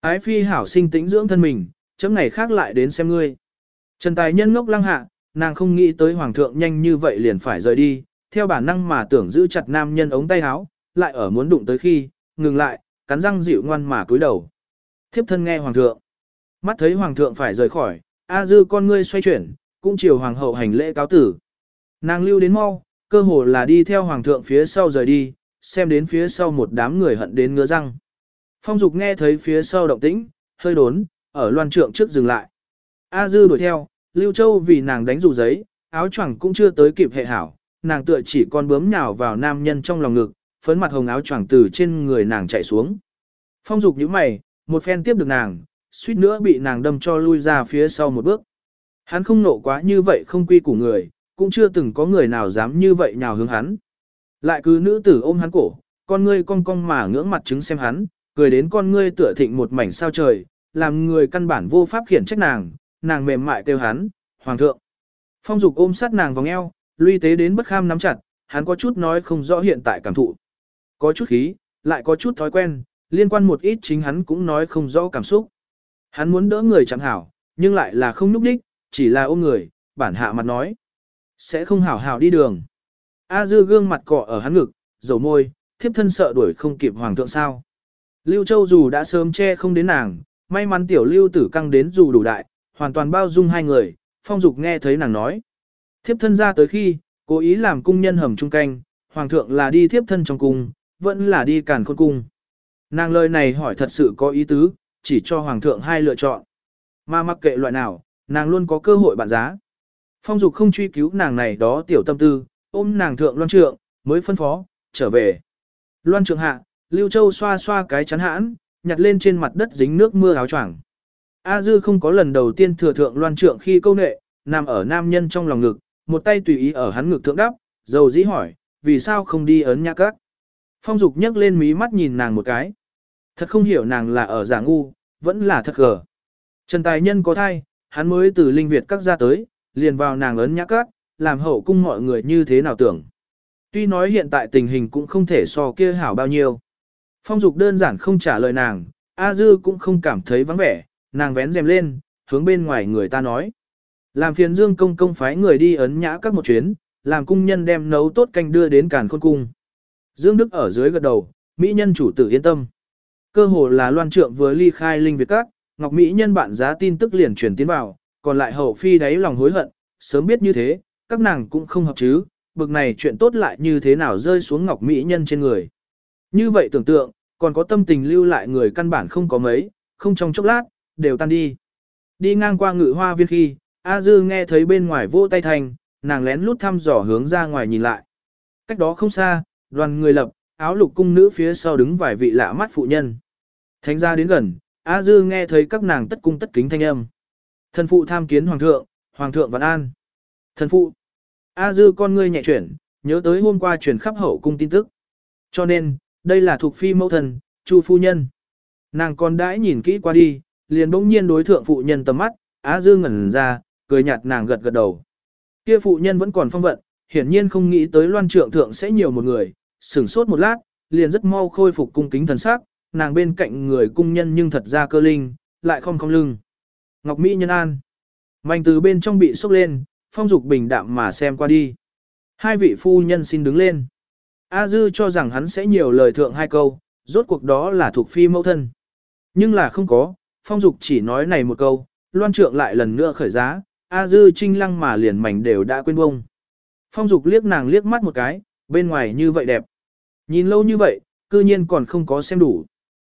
Ái phi hảo sinh tĩnh dưỡng thân mình, chấm ngày khác lại đến xem ngươi. Trần tài nhân ngốc lăng hạ, nàng không nghĩ tới hoàng thượng nhanh như vậy liền phải rời đi, theo bản năng mà tưởng giữ chặt nam nhân ống tay áo, lại ở muốn đụng tới khi, ngừng lại, cắn răng dịu ngoan mà cúi đầu. Thiếp thân nghe hoàng thượng. Mắt thấy hoàng thượng phải rời khỏi, A dư con ngươi xoay chuyển, cũng chiều hoàng hậu hành lễ cáo tử. Nàng lưu đến mau, cơ hồ là đi theo hoàng thượng phía sau rời đi, xem đến phía sau một đám người hận đến ngứa răng. Phong dục nghe thấy phía sau động tĩnh, hơi đốn, ở loan trượng trước dừng lại. A dư đuổi theo, Lưu Châu vì nàng đánh dù giấy, áo choàng cũng chưa tới kịp hệ hảo, nàng tựa chỉ con bướm nhào vào nam nhân trong lòng ngực, phấn mặt hồng áo choàng từ trên người nàng chạy xuống. Phong dục nhíu mày, một phen tiếp được nàng, suýt nữa bị nàng đâm cho lui ra phía sau một bước. Hắn không nộ quá như vậy không quy củ người, cũng chưa từng có người nào dám như vậy nhào hướng hắn. Lại cứ nữ tử ôm hắn cổ, con ngươi cong cong mà ngưỡng mặt trứng xem hắn, cười đến con ngươi tựa thịnh một mảnh sao trời, làm người căn bản vô pháp khiển trách nàng, nàng mềm mại kêu hắn, hoàng thượng. Phong dục ôm sát nàng vòng eo, luy tế đến bất kham nắm chặt, hắn có chút nói không rõ hiện tại cảm thụ. Có chút khí, lại có chút thói quen, liên quan một ít chính hắn cũng nói không rõ cảm xúc. Hắn muốn đỡ người chẳng hảo, nhưng lại là không núp đích, chỉ là ôm người, bản hạ mặt nói. Sẽ không hảo hảo đi đường. A dư gương mặt cọ ở hắn ngực, dầu môi, thiếp thân sợ đuổi không kịp hoàng thượng sao. Lưu Châu dù đã sớm che không đến nàng, may mắn tiểu lưu tử căng đến dù đủ đại, hoàn toàn bao dung hai người, phong dục nghe thấy nàng nói. Thiếp thân ra tới khi, cố ý làm cung nhân hầm trung canh, hoàng thượng là đi thiếp thân trong cung, vẫn là đi càn khôn cung. Nàng lời này hỏi thật sự có ý tứ, chỉ cho hoàng thượng hai lựa chọn. Mà mặc kệ loại nào, nàng luôn có cơ hội bạn giá. Phong dục không truy cứu nàng này đó tiểu tâm tư, ôm nàng thượng loan trượng, mới phân phó, trở về. Loan trượng hạ, Lưu Châu xoa xoa cái chắn hãn, nhặt lên trên mặt đất dính nước mưa áo choàng. A Dư không có lần đầu tiên thừa thượng loan trượng khi câu nệ, nằm ở nam nhân trong lòng ngực, một tay tùy ý ở hắn ngực thượng đắp, dầu dĩ hỏi, vì sao không đi ấn nhã các. Phong dục nhấc lên mí mắt nhìn nàng một cái. Thật không hiểu nàng là ở giả ngu, vẫn là thật gờ. Trần Tài Nhân có thai, hắn mới từ Linh Việt các ra tới, liền vào nàng ấn nhã các, làm hậu cung mọi người như thế nào tưởng. Tuy nói hiện tại tình hình cũng không thể so kia hảo bao nhiêu. Phong dục đơn giản không trả lời nàng, A Dư cũng không cảm thấy vắng vẻ, nàng vén rèm lên, hướng bên ngoài người ta nói. Làm phiền Dương công công phái người đi ấn nhã các một chuyến, làm cung nhân đem nấu tốt canh đưa đến càn khôn cung. Dương Đức ở dưới gật đầu, Mỹ nhân chủ tử yên tâm. Cơ hồ là loan trượng vừa ly khai linh việt các, Ngọc Mỹ nhân bạn giá tin tức liền truyền tiến vào, còn lại hậu phi đáy lòng hối hận, sớm biết như thế, các nàng cũng không hợp chứ, bực này chuyện tốt lại như thế nào rơi xuống Ngọc Mỹ nhân trên người. Như vậy tưởng tượng, còn có tâm tình lưu lại người căn bản không có mấy, không trong chốc lát, đều tan đi. Đi ngang qua ngự hoa viên khi, A Dư nghe thấy bên ngoài vỗ tay thành, nàng lén lút thăm dò hướng ra ngoài nhìn lại. Cách đó không xa, đoàn người lập, áo lục cung nữ phía sau đứng vài vị lạ mắt phụ nhân. Thánh gia đến gần, A Dư nghe thấy các nàng tất cung tất kính thanh âm. Thần phụ tham kiến hoàng thượng, hoàng thượng vạn an. Thần phụ. A Dư con ngươi nhẹ chuyển, nhớ tới hôm qua truyền khắp hậu cung tin tức. Cho nên, đây là thuộc phi mẫu thần, Chu phu nhân. Nàng còn đãi nhìn kỹ qua đi, liền bỗng nhiên đối thượng phụ nhân tầm mắt, Á Dư ngẩn ra, cười nhạt nàng gật gật đầu. Kia phụ nhân vẫn còn phong vận, hiển nhiên không nghĩ tới loan trượng thượng sẽ nhiều một người, sửng sốt một lát, liền rất mau khôi phục cung kính thần sắc, nàng bên cạnh người cung nhân nhưng thật ra cơ linh, lại không không lưng. Ngọc Mỹ nhân an. Mạnh từ bên trong bị sốc lên, phong dục bình đạm mà xem qua đi. Hai vị phu nhân xin đứng lên. A Dư cho rằng hắn sẽ nhiều lời thượng hai câu, rốt cuộc đó là thuộc phi mẫu thân. Nhưng là không có, phong dục chỉ nói này một câu, loan trượng lại lần nữa khởi giá, A dư trinh lăng mà liền mảnh đều đã quên bông. Phong dục liếc nàng liếc mắt một cái, bên ngoài như vậy đẹp. Nhìn lâu như vậy, cư nhiên còn không có xem đủ.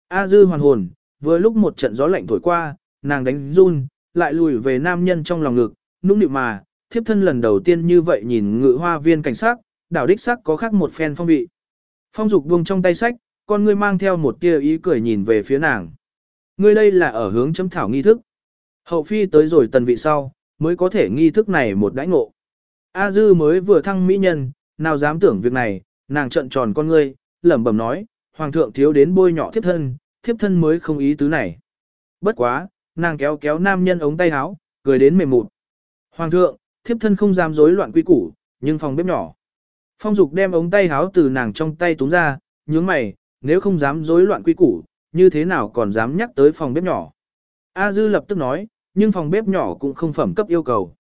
A dư hoàn hồn, vừa lúc một trận gió lạnh thổi qua, nàng đánh run, lại lùi về nam nhân trong lòng ngực, nũng nịu mà, thiếp thân lần đầu tiên như vậy nhìn ngự hoa viên cảnh sát, đảo đích sắc có khác một phen phong vị. Phong dục buông trong tay sách, con ngươi mang theo một tia ý cười nhìn về phía nàng. Ngươi đây là ở hướng chấm thảo nghi thức. Hậu phi tới rồi tần vị sau, mới có thể nghi thức này một đãi ngộ. A dư mới vừa thăng mỹ nhân, nào dám tưởng việc này, nàng trợn tròn con ngươi, lẩm bẩm nói, hoàng thượng thiếu đến bôi nhỏ thiếp thân, thiếp thân mới không ý tứ này. Bất quá, nàng kéo kéo nam nhân ống tay áo, cười đến mềm mụt. Hoàng thượng, thiếp thân không dám rối loạn quy củ, nhưng phòng bếp nhỏ. Phong dục đem ống tay áo từ nàng trong tay túm ra, nhướng mày, nếu không dám rối loạn quy củ, như thế nào còn dám nhắc tới phòng bếp nhỏ. A dư lập tức nói, nhưng phòng bếp nhỏ cũng không phẩm cấp yêu cầu.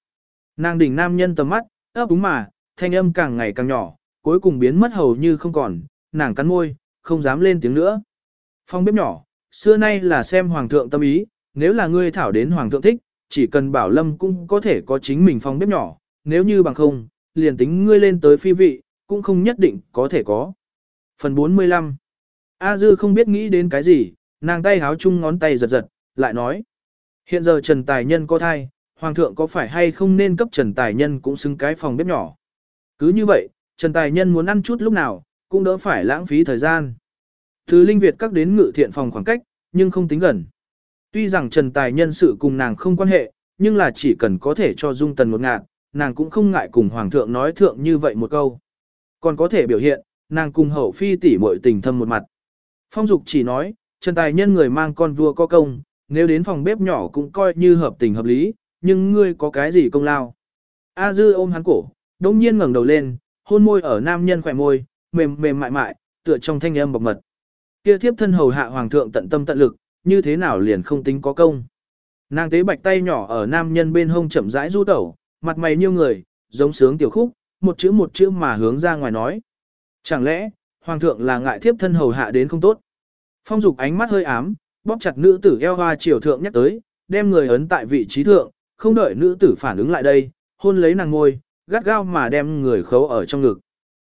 Nàng đỉnh nam nhân tầm mắt, ấp úng mà, thanh âm càng ngày càng nhỏ, cuối cùng biến mất hầu như không còn, nàng cắn môi, không dám lên tiếng nữa. Phòng bếp nhỏ, xưa nay là xem hoàng thượng tâm ý, nếu là ngươi thảo đến hoàng thượng thích, chỉ cần bảo lâm cũng có thể có chính mình phòng bếp nhỏ, nếu như bằng không, liền tính ngươi lên tới phi vị, cũng không nhất định có thể có. Phần 45 A Dư không biết nghĩ đến cái gì, nàng tay háo chung ngón tay giật giật, lại nói. Hiện giờ Trần Tài Nhân có thai, Hoàng thượng có phải hay không nên cấp Trần Tài Nhân cũng xứng cái phòng bếp nhỏ. Cứ như vậy, Trần Tài Nhân muốn ăn chút lúc nào, cũng đỡ phải lãng phí thời gian. Từ Linh Việt các đến ngự thiện phòng khoảng cách, nhưng không tính gần. Tuy rằng Trần Tài Nhân sự cùng nàng không quan hệ, nhưng là chỉ cần có thể cho Dung Tần một ngạt, nàng cũng không ngại cùng Hoàng thượng nói thượng như vậy một câu. Còn có thể biểu hiện, nàng cùng hậu phi tỷ muội tình thâm một mặt. Phong Dục chỉ nói, Trần Tài Nhân người mang con vua có công, nếu đến phòng bếp nhỏ cũng coi như hợp tình hợp lý, nhưng ngươi có cái gì công lao. A Dư ôm hắn cổ, đông nhiên ngẩng đầu lên, hôn môi ở nam nhân khỏe môi, mềm mềm mại mại, tựa trong thanh âm bọc mật. Kia thiếp thân hầu hạ hoàng thượng tận tâm tận lực, như thế nào liền không tính có công. Nàng tế bạch tay nhỏ ở nam nhân bên hông chậm rãi du tẩu, mặt mày như người, giống sướng tiểu khúc, một chữ một chữ mà hướng ra ngoài nói. Chẳng lẽ, hoàng thượng là ngại thiếp thân hầu hạ đến không tốt? Phong dục ánh mắt hơi ám, bóp chặt nữ tử eo hoa chiều thượng nhắc tới, đem người ấn tại vị trí thượng, không đợi nữ tử phản ứng lại đây, hôn lấy nàng ngôi, gắt gao mà đem người khấu ở trong ngực.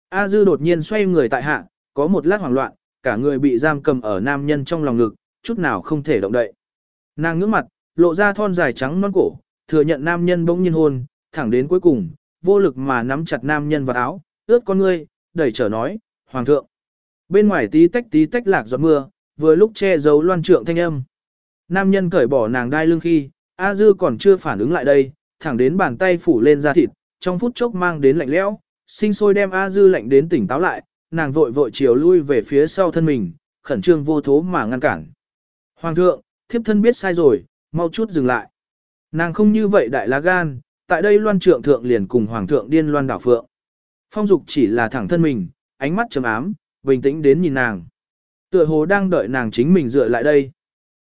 A dư đột nhiên xoay người tại hạ, có một lát hoảng loạn, cả người bị giam cầm ở nam nhân trong lòng ngực, chút nào không thể động đậy. Nàng ngước mặt, lộ ra thon dài trắng non cổ, thừa nhận nam nhân bỗng nhiên hôn, thẳng đến cuối cùng, vô lực mà nắm chặt nam nhân vào áo, ướt con ngươi, đẩy trở nói, Hoàng thượng. Bên ngoài tí tách tí tách lạc giọt mưa, vừa lúc che giấu loan trượng thanh âm. Nam nhân cởi bỏ nàng đai lưng khi, A Dư còn chưa phản ứng lại đây, thẳng đến bàn tay phủ lên da thịt, trong phút chốc mang đến lạnh lẽo, sinh sôi đem A Dư lạnh đến tỉnh táo lại, nàng vội vội chiều lui về phía sau thân mình, khẩn trương vô thố mà ngăn cản. Hoàng thượng, thiếp thân biết sai rồi, mau chút dừng lại. Nàng không như vậy đại lá gan, tại đây loan trượng thượng liền cùng hoàng thượng điên loan đảo phượng. Phong dục chỉ là thẳng thân mình, ánh mắt trầm ám, bình tĩnh đến nhìn nàng. Tựa hồ đang đợi nàng chính mình dựa lại đây.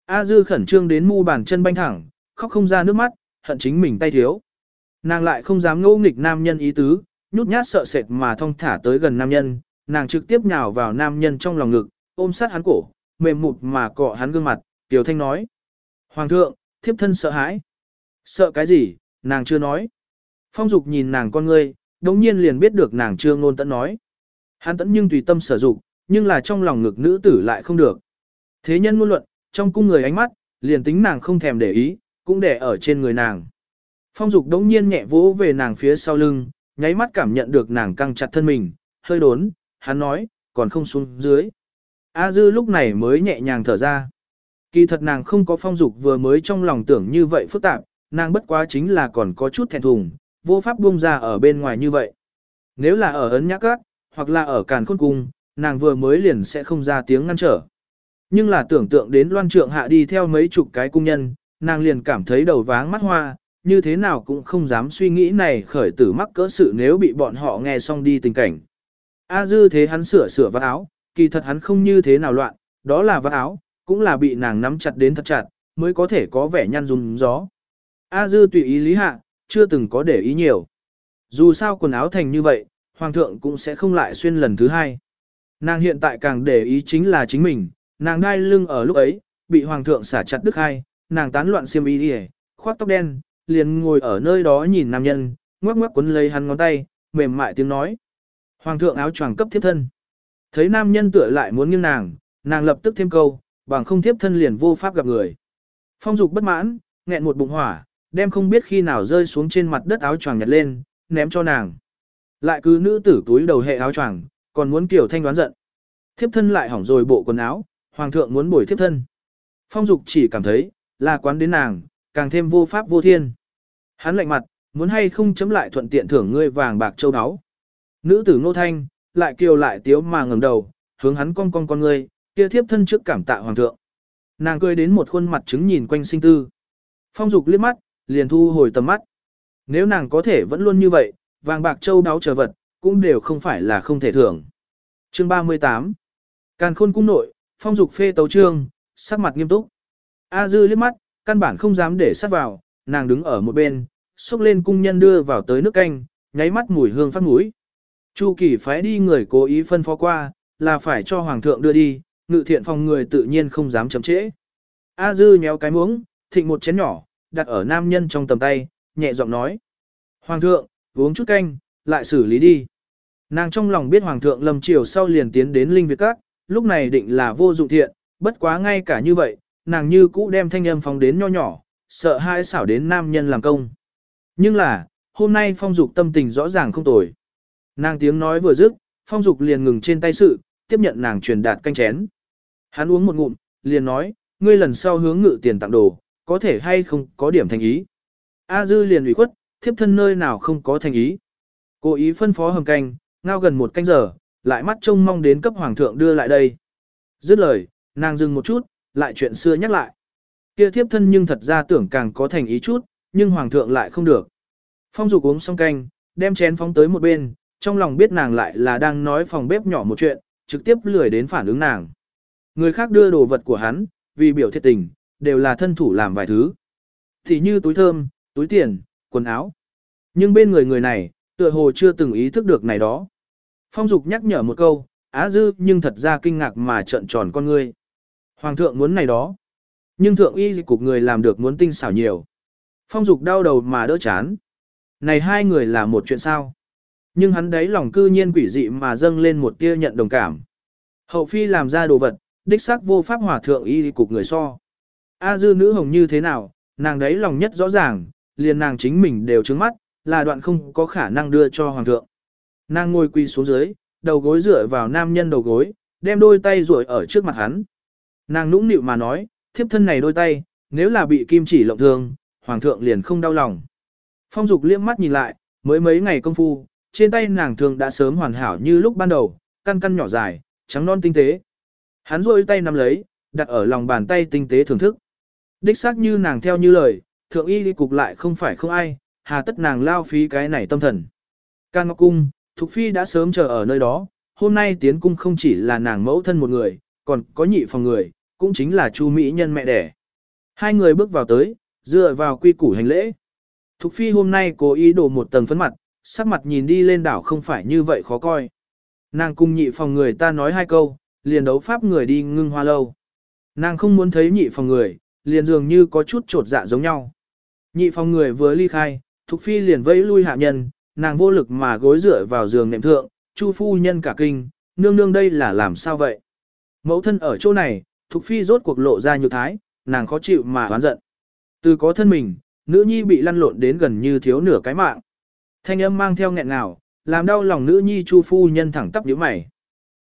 A dư khẩn trương đến mu bàn chân banh thẳng, khóc không ra nước mắt, hận chính mình tay thiếu. Nàng lại không dám ngô nghịch nam nhân ý tứ, nhút nhát sợ sệt mà thong thả tới gần nam nhân, nàng trực tiếp nhào vào nam nhân trong lòng ngực, ôm sát hắn cổ, mềm mụt mà cọ hắn gương mặt, tiểu thanh nói. Hoàng thượng, thiếp thân sợ hãi. Sợ cái gì, nàng chưa nói. Phong dục nhìn nàng con ngươi, đống nhiên liền biết được nàng chưa ngôn tận nói. Hắn tẫn nhưng tùy tâm sở dụng, nhưng là trong lòng ngực nữ tử lại không được. Thế nhân ngôn luận, trong cung người ánh mắt, liền tính nàng không thèm để ý, cũng để ở trên người nàng. Phong dục đống nhiên nhẹ vỗ về nàng phía sau lưng, nháy mắt cảm nhận được nàng căng chặt thân mình, hơi đốn, hắn nói, còn không xuống dưới. A dư lúc này mới nhẹ nhàng thở ra. Kỳ thật nàng không có phong dục vừa mới trong lòng tưởng như vậy phức tạp, nàng bất quá chính là còn có chút thẹn thùng, vô pháp buông ra ở bên ngoài như vậy. Nếu là ở ấn nhã các, hoặc là ở càn khôn cung, nàng vừa mới liền sẽ không ra tiếng ngăn trở. Nhưng là tưởng tượng đến loan trượng hạ đi theo mấy chục cái cung nhân, nàng liền cảm thấy đầu váng mắt hoa, như thế nào cũng không dám suy nghĩ này khởi tử mắc cỡ sự nếu bị bọn họ nghe xong đi tình cảnh. A dư thế hắn sửa sửa vắt áo, kỳ thật hắn không như thế nào loạn, đó là vắt áo, cũng là bị nàng nắm chặt đến thật chặt, mới có thể có vẻ nhăn rung gió. A dư tùy ý lý hạ, chưa từng có để ý nhiều. Dù sao quần áo thành như vậy, hoàng thượng cũng sẽ không lại xuyên lần thứ hai. Nàng hiện tại càng để ý chính là chính mình, nàng đai lưng ở lúc ấy, bị hoàng thượng xả chặt đứt hai, nàng tán loạn xiêm y đi khoác tóc đen, liền ngồi ở nơi đó nhìn nam nhân, ngoắc ngoắc quấn lấy hắn ngón tay, mềm mại tiếng nói. Hoàng thượng áo choàng cấp thiếp thân. Thấy nam nhân tựa lại muốn nghiêng nàng, nàng lập tức thêm câu, bằng không thiếp thân liền vô pháp gặp người. Phong dục bất mãn, nghẹn một bụng hỏa, đem không biết khi nào rơi xuống trên mặt đất áo choàng nhặt lên, ném cho nàng. Lại cứ nữ tử túi đầu hệ áo choàng, còn muốn kiểu thanh đoán giận. Thiếp thân lại hỏng rồi bộ quần áo, hoàng thượng muốn bồi thiếp thân. Phong dục chỉ cảm thấy, là quán đến nàng, càng thêm vô pháp vô thiên. Hắn lạnh mặt, muốn hay không chấm lại thuận tiện thưởng ngươi vàng bạc châu áo. Nữ tử ngô thanh, lại kiều lại tiếu mà ngẩng đầu, hướng hắn cong cong con ngươi, kia thiếp thân trước cảm tạ hoàng thượng. Nàng cười đến một khuôn mặt trứng nhìn quanh sinh tư. Phong dục liếc mắt, liền thu hồi tầm mắt. Nếu nàng có thể vẫn luôn như vậy, vàng bạc châu đáo chờ vật, cũng đều không phải là không thể thưởng. Chương 38 Càn khôn cung nội, phong dục phê tấu trương, sắc mặt nghiêm túc. A dư liếc mắt, căn bản không dám để sát vào, nàng đứng ở một bên, xúc lên cung nhân đưa vào tới nước canh, nháy mắt mùi hương phát mũi. Chu kỳ phái đi người cố ý phân phó qua, là phải cho hoàng thượng đưa đi, ngự thiện phòng người tự nhiên không dám chậm trễ. A dư nhéo cái muỗng, thịnh một chén nhỏ, đặt ở nam nhân trong tầm tay, nhẹ giọng nói. Hoàng thượng, uống chút canh, lại xử lý đi. Nàng trong lòng biết Hoàng thượng lâm triều sau liền tiến đến Linh Việt Các, lúc này định là vô dụng thiện, bất quá ngay cả như vậy, nàng như cũ đem thanh âm phóng đến nho nhỏ, sợ hai xảo đến nam nhân làm công. Nhưng là, hôm nay phong dục tâm tình rõ ràng không tồi. Nàng tiếng nói vừa dứt, phong dục liền ngừng trên tay sự, tiếp nhận nàng truyền đạt canh chén. Hắn uống một ngụm, liền nói, ngươi lần sau hướng ngự tiền tặng đồ, có thể hay không có điểm thành ý. A dư liền ủy khuất, thiếp thân nơi nào không có thành ý. Cố ý phân phó hầm canh, ngao gần một canh giờ, lại mắt trông mong đến cấp hoàng thượng đưa lại đây. Dứt lời, nàng dừng một chút, lại chuyện xưa nhắc lại. Kia thiếp thân nhưng thật ra tưởng càng có thành ý chút, nhưng hoàng thượng lại không được. Phong dục uống xong canh, đem chén phóng tới một bên, trong lòng biết nàng lại là đang nói phòng bếp nhỏ một chuyện, trực tiếp lười đến phản ứng nàng. Người khác đưa đồ vật của hắn, vì biểu thiệt tình, đều là thân thủ làm vài thứ. Thì như túi thơm, túi tiền, quần áo. Nhưng bên người người này, tựa hồ chưa từng ý thức được này đó. Phong Dục nhắc nhở một câu, Á Dư nhưng thật ra kinh ngạc mà trợn tròn con ngươi. Hoàng thượng muốn này đó. Nhưng thượng y cục người làm được muốn tinh xảo nhiều. Phong Dục đau đầu mà đỡ chán. Này hai người là một chuyện sao? Nhưng hắn đấy lòng cư nhiên quỷ dị mà dâng lên một tia nhận đồng cảm. Hậu phi làm ra đồ vật, đích xác vô pháp hòa thượng y cục người so. A dư nữ hồng như thế nào, nàng đấy lòng nhất rõ ràng, liền nàng chính mình đều trứng mắt, là đoạn không có khả năng đưa cho hoàng thượng. Nàng ngồi quỳ xuống dưới, đầu gối dựa vào nam nhân đầu gối, đem đôi tay duỗi ở trước mặt hắn. Nàng nũng nịu mà nói, thiếp thân này đôi tay, nếu là bị kim chỉ lộng thương, hoàng thượng liền không đau lòng. Phong dục liếc mắt nhìn lại, mới mấy ngày công phu, trên tay nàng thường đã sớm hoàn hảo như lúc ban đầu, căn căn nhỏ dài, trắng non tinh tế. Hắn duỗi tay nắm lấy, đặt ở lòng bàn tay tinh tế thưởng thức. Đích xác như nàng theo như lời, thượng y đi cục lại không phải không ai, hà tất nàng lao phí cái này tâm thần. Can Ngọc Cung, Thục Phi đã sớm chờ ở nơi đó, hôm nay tiến cung không chỉ là nàng mẫu thân một người, còn có nhị phòng người, cũng chính là Chu Mỹ nhân mẹ đẻ. Hai người bước vào tới, dựa vào quy củ hành lễ. Thục Phi hôm nay cố ý đổ một tầng phấn mặt, sắc mặt nhìn đi lên đảo không phải như vậy khó coi. Nàng cung nhị phòng người ta nói hai câu, liền đấu pháp người đi ngưng hoa lâu. Nàng không muốn thấy nhị phòng người, liền dường như có chút trột dạ giống nhau. Nhị phòng người vừa ly khai, Thục Phi liền vẫy lui hạ nhân, nàng vô lực mà gối dựa vào giường nệm thượng, Chu phu nhân cả kinh, nương nương đây là làm sao vậy? Mẫu thân ở chỗ này, Thục Phi rốt cuộc lộ ra nhược thái, nàng khó chịu mà oán giận. Từ có thân mình, nữ nhi bị lăn lộn đến gần như thiếu nửa cái mạng. Thanh âm mang theo nghẹn ngào, làm đau lòng nữ nhi Chu phu nhân thẳng tắp nhíu mày.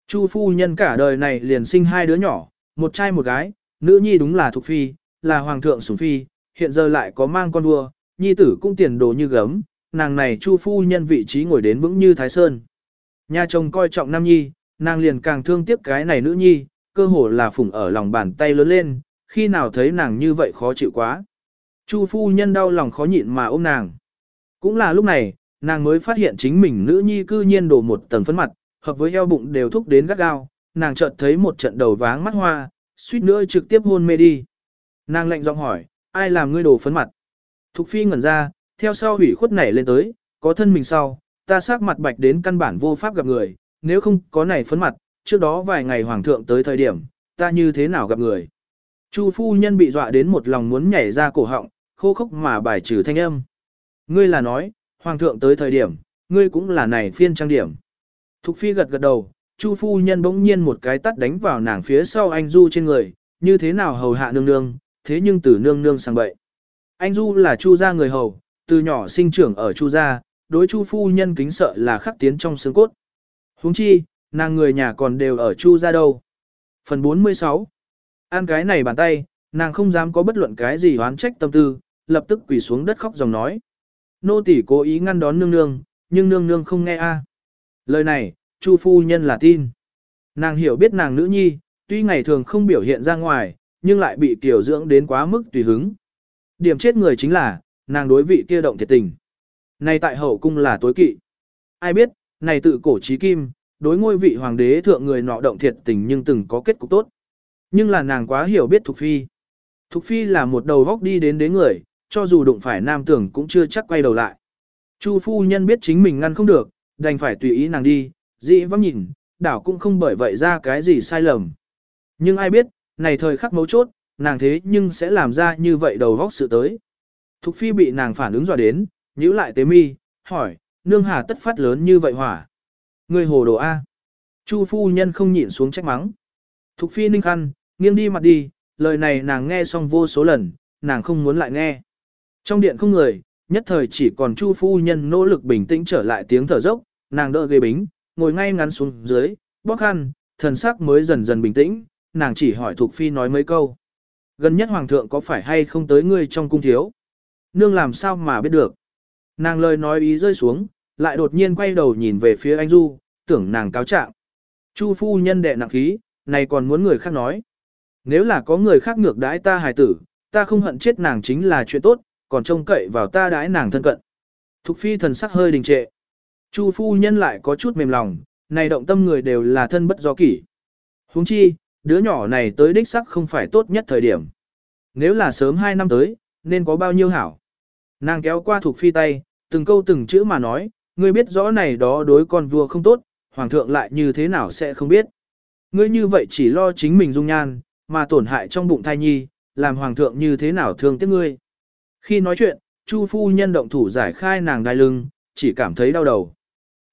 Chu phu nhân cả đời này liền sinh hai đứa nhỏ, một trai một gái, nữ nhi đúng là Thục Phi, là hoàng thượng sủng phi, hiện giờ lại có mang con vua, nhi tử cũng tiền đồ như gấm, nàng này chu phu nhân vị trí ngồi đến vững như Thái Sơn. Nhà chồng coi trọng nam nhi, nàng liền càng thương tiếc cái này nữ nhi, cơ hồ là phủng ở lòng bàn tay lớn lên, khi nào thấy nàng như vậy khó chịu quá. Chu phu nhân đau lòng khó nhịn mà ôm nàng. Cũng là lúc này, nàng mới phát hiện chính mình nữ nhi cư nhiên đổ một tầng phấn mặt, hợp với eo bụng đều thúc đến gắt gao, nàng chợt thấy một trận đầu váng mắt hoa, suýt nữa trực tiếp hôn mê đi. Nàng lạnh giọng hỏi, ai làm ngươi đổ phấn mặt? Thục phi ngẩn ra, theo sau hủy khuất nảy lên tới, có thân mình sau, ta sắc mặt bạch đến căn bản vô pháp gặp người, nếu không có này phấn mặt, trước đó vài ngày hoàng thượng tới thời điểm, ta như thế nào gặp người? Chu phu nhân bị dọa đến một lòng muốn nhảy ra cổ họng, khô khốc mà bài trừ thanh âm. Ngươi là nói, hoàng thượng tới thời điểm, ngươi cũng là này phiên trang điểm. Thục phi gật gật đầu, Chu phu nhân bỗng nhiên một cái tắt đánh vào nàng phía sau anh Du trên người, như thế nào hầu hạ nương nương, thế nhưng từ nương nương sang bậy. Anh Du là Chu gia người hầu, từ nhỏ sinh trưởng ở Chu gia, đối Chu phu nhân kính sợ là khắc tiến trong xương cốt. Huống chi, nàng người nhà còn đều ở Chu gia đâu. Phần 46 Ăn cái này bàn tay, nàng không dám có bất luận cái gì oán trách tâm tư, lập tức quỳ xuống đất khóc dòng nói. Nô tỳ cố ý ngăn đón nương nương, nhưng nương nương không nghe a. À. Lời này, Chu phu nhân là tin. Nàng hiểu biết nàng nữ nhi, tuy ngày thường không biểu hiện ra ngoài, nhưng lại bị tiểu dưỡng đến quá mức tùy hứng. Điểm chết người chính là, nàng đối vị kia động thiệt tình. Này tại hậu cung là tối kỵ. Ai biết, này tự cổ trí kim, đối ngôi vị hoàng đế thượng người nọ động thiệt tình nhưng từng có kết cục tốt. Nhưng là nàng quá hiểu biết Thục Phi. Thục Phi là một đầu góc đi đến đế người, cho dù đụng phải nam tưởng cũng chưa chắc quay đầu lại. Chu phu nhân biết chính mình ngăn không được, đành phải tùy ý nàng đi, dị vắng nhìn, đảo cũng không bởi vậy ra cái gì sai lầm. Nhưng ai biết, này thời khắc mấu chốt, nàng thế nhưng sẽ làm ra như vậy đầu vóc sự tới. Thục phi bị nàng phản ứng dọa đến, nhíu lại tế mi, hỏi, nương hà tất phát lớn như vậy hỏa. Người hồ đồ A. Chu phu nhân không nhịn xuống trách mắng. Thục phi ninh khăn, nghiêng đi mặt đi, lời này nàng nghe xong vô số lần, nàng không muốn lại nghe. Trong điện không người, nhất thời chỉ còn chu phu nhân nỗ lực bình tĩnh trở lại tiếng thở dốc, nàng đỡ ghế bính, ngồi ngay ngắn xuống dưới, bóc khăn, thần sắc mới dần dần bình tĩnh, nàng chỉ hỏi Thục Phi nói mấy câu. Gần nhất Hoàng thượng có phải hay không tới ngươi trong cung thiếu? Nương làm sao mà biết được? Nàng lời nói ý rơi xuống, lại đột nhiên quay đầu nhìn về phía anh Du, tưởng nàng cáo trạng. Chu phu nhân đệ nặng khí, này còn muốn người khác nói. Nếu là có người khác ngược đãi ta hài tử, ta không hận chết nàng chính là chuyện tốt, còn trông cậy vào ta đãi nàng thân cận. Thục phi thần sắc hơi đình trệ. Chu phu nhân lại có chút mềm lòng, này động tâm người đều là thân bất do kỷ. Huống chi, đứa nhỏ này tới đích sắc không phải tốt nhất thời điểm. Nếu là sớm 2 năm tới, nên có bao nhiêu hảo. Nàng kéo qua thuộc phi tay, từng câu từng chữ mà nói, ngươi biết rõ này đó đối con vua không tốt, hoàng thượng lại như thế nào sẽ không biết. Ngươi như vậy chỉ lo chính mình dung nhan, mà tổn hại trong bụng thai nhi, làm hoàng thượng như thế nào thương tiếc ngươi. Khi nói chuyện, Chu phu nhân động thủ giải khai nàng đai lưng, chỉ cảm thấy đau đầu.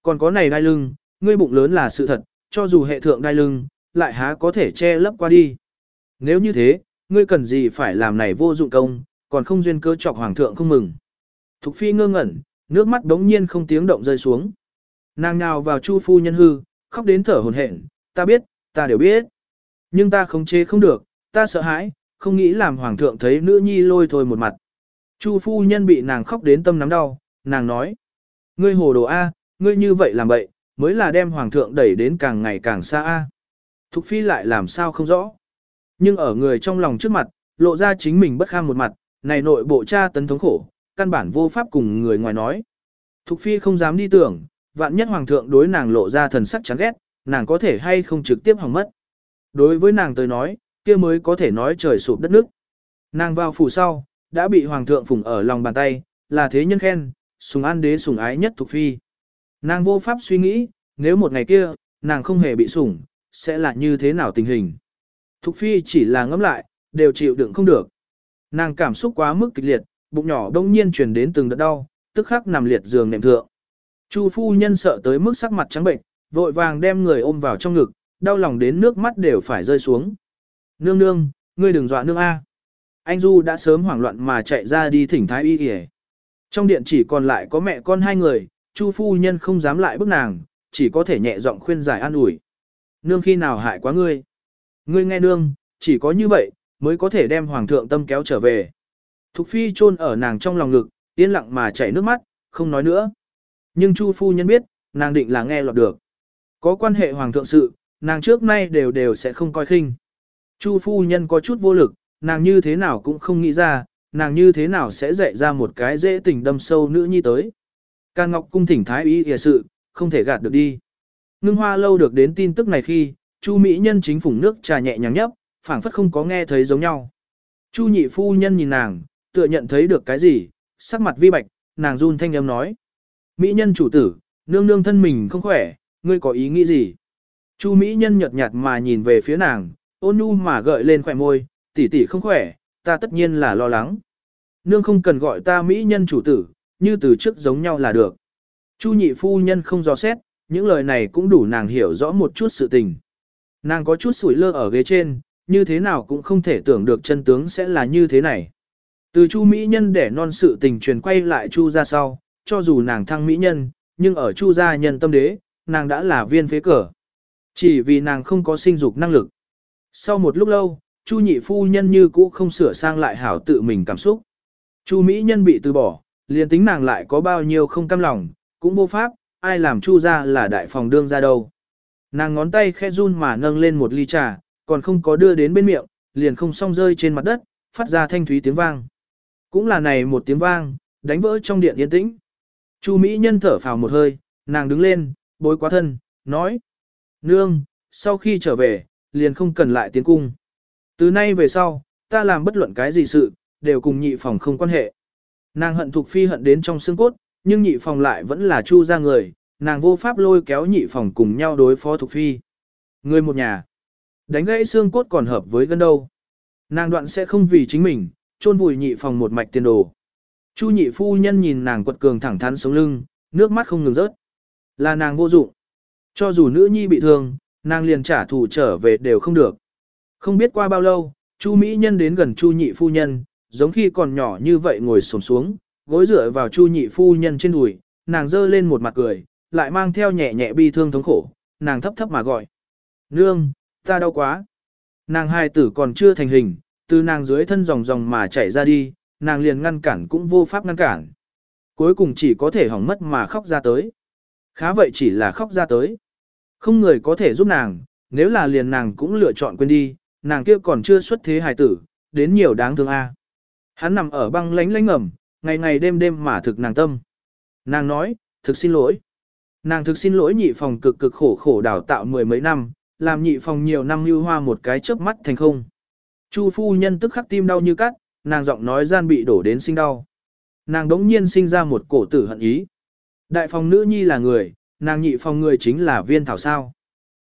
Còn có này đai lưng, ngươi bụng lớn là sự thật, cho dù hệ thượng đai lưng, lại há có thể che lấp qua đi. Nếu như thế, ngươi cần gì phải làm này vô dụng công, còn không duyên cơ chọc hoàng thượng không mừng. Thục phi ngơ ngẩn, nước mắt đống nhiên không tiếng động rơi xuống. Nàng nào vào chu phu nhân hư, khóc đến thở hồn hển, ta biết, ta đều biết. Nhưng ta không chế không được, ta sợ hãi, không nghĩ làm hoàng thượng thấy nữ nhi lôi thôi một mặt. Chu phu nhân bị nàng khóc đến tâm nắm đau, nàng nói. Ngươi hồ đồ A, ngươi như vậy làm bậy, mới là đem hoàng thượng đẩy đến càng ngày càng xa A. Thục phi lại làm sao không rõ. Nhưng ở người trong lòng trước mặt, lộ ra chính mình bất kham một mặt, này nội bộ cha tấn thống khổ, căn bản vô pháp cùng người ngoài nói. Thục phi không dám đi tưởng, vạn nhất hoàng thượng đối nàng lộ ra thần sắc chán ghét, nàng có thể hay không trực tiếp hỏng mất. Đối với nàng tới nói, kia mới có thể nói trời sụp đất nước. Nàng vào phủ sau, đã bị hoàng thượng phủng ở lòng bàn tay, là thế nhân khen, sùng an đế sùng ái nhất thuộc phi. Nàng vô pháp suy nghĩ, nếu một ngày kia, nàng không hề bị sủng, sẽ là như thế nào tình hình. Thục phi chỉ là ngẫm lại, đều chịu đựng không được. Nàng cảm xúc quá mức kịch liệt, bụng nhỏ đông nhiên truyền đến từng đợt đau, tức khắc nằm liệt giường nệm thượng. Chu phu nhân sợ tới mức sắc mặt trắng bệnh, vội vàng đem người ôm vào trong ngực, đau lòng đến nước mắt đều phải rơi xuống. Nương nương, ngươi đừng dọa nương A. Anh Du đã sớm hoảng loạn mà chạy ra đi thỉnh thái y kìa. Trong điện chỉ còn lại có mẹ con hai người, Chu phu nhân không dám lại bức nàng, chỉ có thể nhẹ giọng khuyên giải an ủi. Nương khi nào hại quá ngươi? Ngươi nghe nương, chỉ có như vậy, mới có thể đem hoàng thượng tâm kéo trở về. Thục phi chôn ở nàng trong lòng ngực, yên lặng mà chảy nước mắt, không nói nữa. Nhưng Chu phu nhân biết, nàng định là nghe lọt được. Có quan hệ hoàng thượng sự, nàng trước nay đều đều sẽ không coi khinh. Chu phu nhân có chút vô lực, nàng như thế nào cũng không nghĩ ra, nàng như thế nào sẽ dạy ra một cái dễ tình đâm sâu nữ nhi tới. Can Ngọc cung thỉnh thái y y sự, không thể gạt được đi. Ngưng hoa lâu được đến tin tức này khi, Chu Mỹ Nhân chính phủ nước trà nhẹ nhàng nhấp, phảng phất không có nghe thấy giống nhau. Chu nhị phu nhân nhìn nàng, tựa nhận thấy được cái gì, sắc mặt vi bạch, nàng run thanh âm nói. Mỹ nhân chủ tử, nương nương thân mình không khỏe, ngươi có ý nghĩ gì? Chu Mỹ Nhân nhợt nhạt mà nhìn về phía nàng, ôn nhu mà gợi lên khỏe môi, tỷ tỷ không khỏe, ta tất nhiên là lo lắng. nương không cần gọi ta mỹ nhân chủ tử, như từ trước giống nhau là được. Chu nhị phu nhân không dò xét, những lời này cũng đủ nàng hiểu rõ một chút sự tình. Nàng có chút sủi lơ ở ghế trên, như thế nào cũng không thể tưởng được chân tướng sẽ là như thế này. Từ Chu Mỹ Nhân để non sự tình truyền quay lại Chu ra sau, cho dù nàng thăng Mỹ Nhân, nhưng ở Chu gia nhân tâm đế, nàng đã là viên phế cờ. Chỉ vì nàng không có sinh dục năng lực. Sau một lúc lâu, Chu nhị phu nhân như cũ không sửa sang lại hảo tự mình cảm xúc. Chu Mỹ Nhân bị từ bỏ, liền tính nàng lại có bao nhiêu không cam lòng, cũng vô pháp, ai làm Chu ra là đại phòng đương ra đâu. Nàng ngón tay khẽ run mà nâng lên một ly trà, còn không có đưa đến bên miệng, liền không xong rơi trên mặt đất, phát ra thanh thúy tiếng vang. Cũng là này một tiếng vang, đánh vỡ trong điện yên tĩnh. Chu Mỹ Nhân thở phào một hơi, nàng đứng lên, bối quá thân, nói. Nương, sau khi trở về, liền không cần lại tiến cung. Từ nay về sau, ta làm bất luận cái gì sự, đều cùng nhị phòng không quan hệ. Nàng hận thuộc Phi hận đến trong xương cốt, nhưng nhị phòng lại vẫn là chu ra người, nàng vô pháp lôi kéo nhị phòng cùng nhau đối phó thuộc Phi. Người một nhà, đánh gãy xương cốt còn hợp với gân đâu. Nàng đoạn sẽ không vì chính mình, chôn vùi nhị phòng một mạch tiền đồ. Chu nhị phu nhân nhìn nàng quật cường thẳng thắn sống lưng, nước mắt không ngừng rớt. Là nàng vô dụng. Cho dù nữ nhi bị thương, nàng liền trả thù trở về đều không được. Không biết qua bao lâu, Chu Mỹ Nhân đến gần Chu nhị phu nhân, giống khi còn nhỏ như vậy ngồi xổm xuống, gối dựa vào Chu nhị phu nhân trên đùi, nàng giơ lên một mặt cười, lại mang theo nhẹ nhẹ bi thương thống khổ, nàng thấp thấp mà gọi. Nương, ta đau quá. Nàng hai tử còn chưa thành hình, từ nàng dưới thân dòng dòng mà chảy ra đi, nàng liền ngăn cản cũng vô pháp ngăn cản. Cuối cùng chỉ có thể hỏng mất mà khóc ra tới. Khá vậy chỉ là khóc ra tới. Không người có thể giúp nàng, nếu là liền nàng cũng lựa chọn quên đi, nàng kia còn chưa xuất thế hài tử, đến nhiều đáng thương a. Hắn nằm ở băng lánh lánh ngầm, ngày ngày đêm đêm mà thực nàng tâm. Nàng nói, thực xin lỗi. Nàng thực xin lỗi nhị phòng cực cực khổ khổ đào tạo mười mấy năm, làm nhị phòng nhiều năm lưu hoa một cái chớp mắt thành không. Chu phu nhân tức khắc tim đau như cắt, nàng giọng nói gian bị đổ đến sinh đau. Nàng đống nhiên sinh ra một cổ tử hận ý. Đại phòng nữ nhi là người, nàng nhị phòng người chính là viên thảo sao.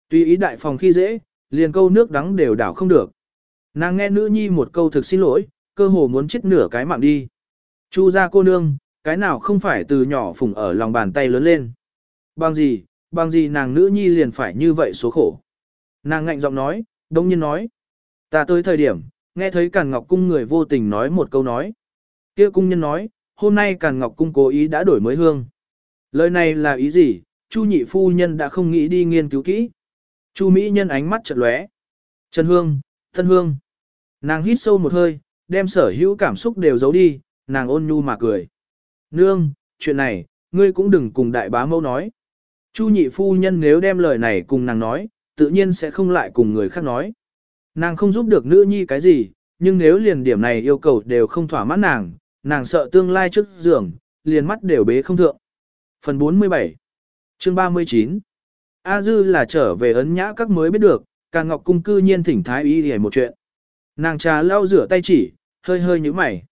Tuy ý đại phòng khi dễ, liền câu nước đắng đều đảo không được. Nàng nghe nữ nhi một câu thực xin lỗi, cơ hồ muốn chết nửa cái mạng đi. Chu ra cô nương, cái nào không phải từ nhỏ phùng ở lòng bàn tay lớn lên. Bằng gì, bằng gì nàng nữ nhi liền phải như vậy số khổ. Nàng ngạnh giọng nói, đông nhiên nói. Ta tới thời điểm, nghe thấy Càn Ngọc Cung người vô tình nói một câu nói. kia cung nhân nói, hôm nay Càn Ngọc Cung cố ý đã đổi mới hương. Lời này là ý gì, Chu nhị phu nhân đã không nghĩ đi nghiên cứu kỹ. Chu Mỹ nhân ánh mắt chợt lóe. Trần Hương, Thân Hương. Nàng hít sâu một hơi, đem sở hữu cảm xúc đều giấu đi, nàng ôn nhu mà cười. Nương, chuyện này, ngươi cũng đừng cùng đại bá mẫu nói. Chu nhị phu nhân nếu đem lời này cùng nàng nói, tự nhiên sẽ không lại cùng người khác nói. Nàng không giúp được nữ nhi cái gì, nhưng nếu liền điểm này yêu cầu đều không thỏa mãn nàng, nàng sợ tương lai trước giường, liền mắt đều bế không thượng. Phần 47 Chương 39 A Dư là trở về ấn nhã các mới biết được, càng ngọc cung cư nhiên thỉnh thái y hề một chuyện. Nàng trà lau rửa tay chỉ, hơi hơi như mày.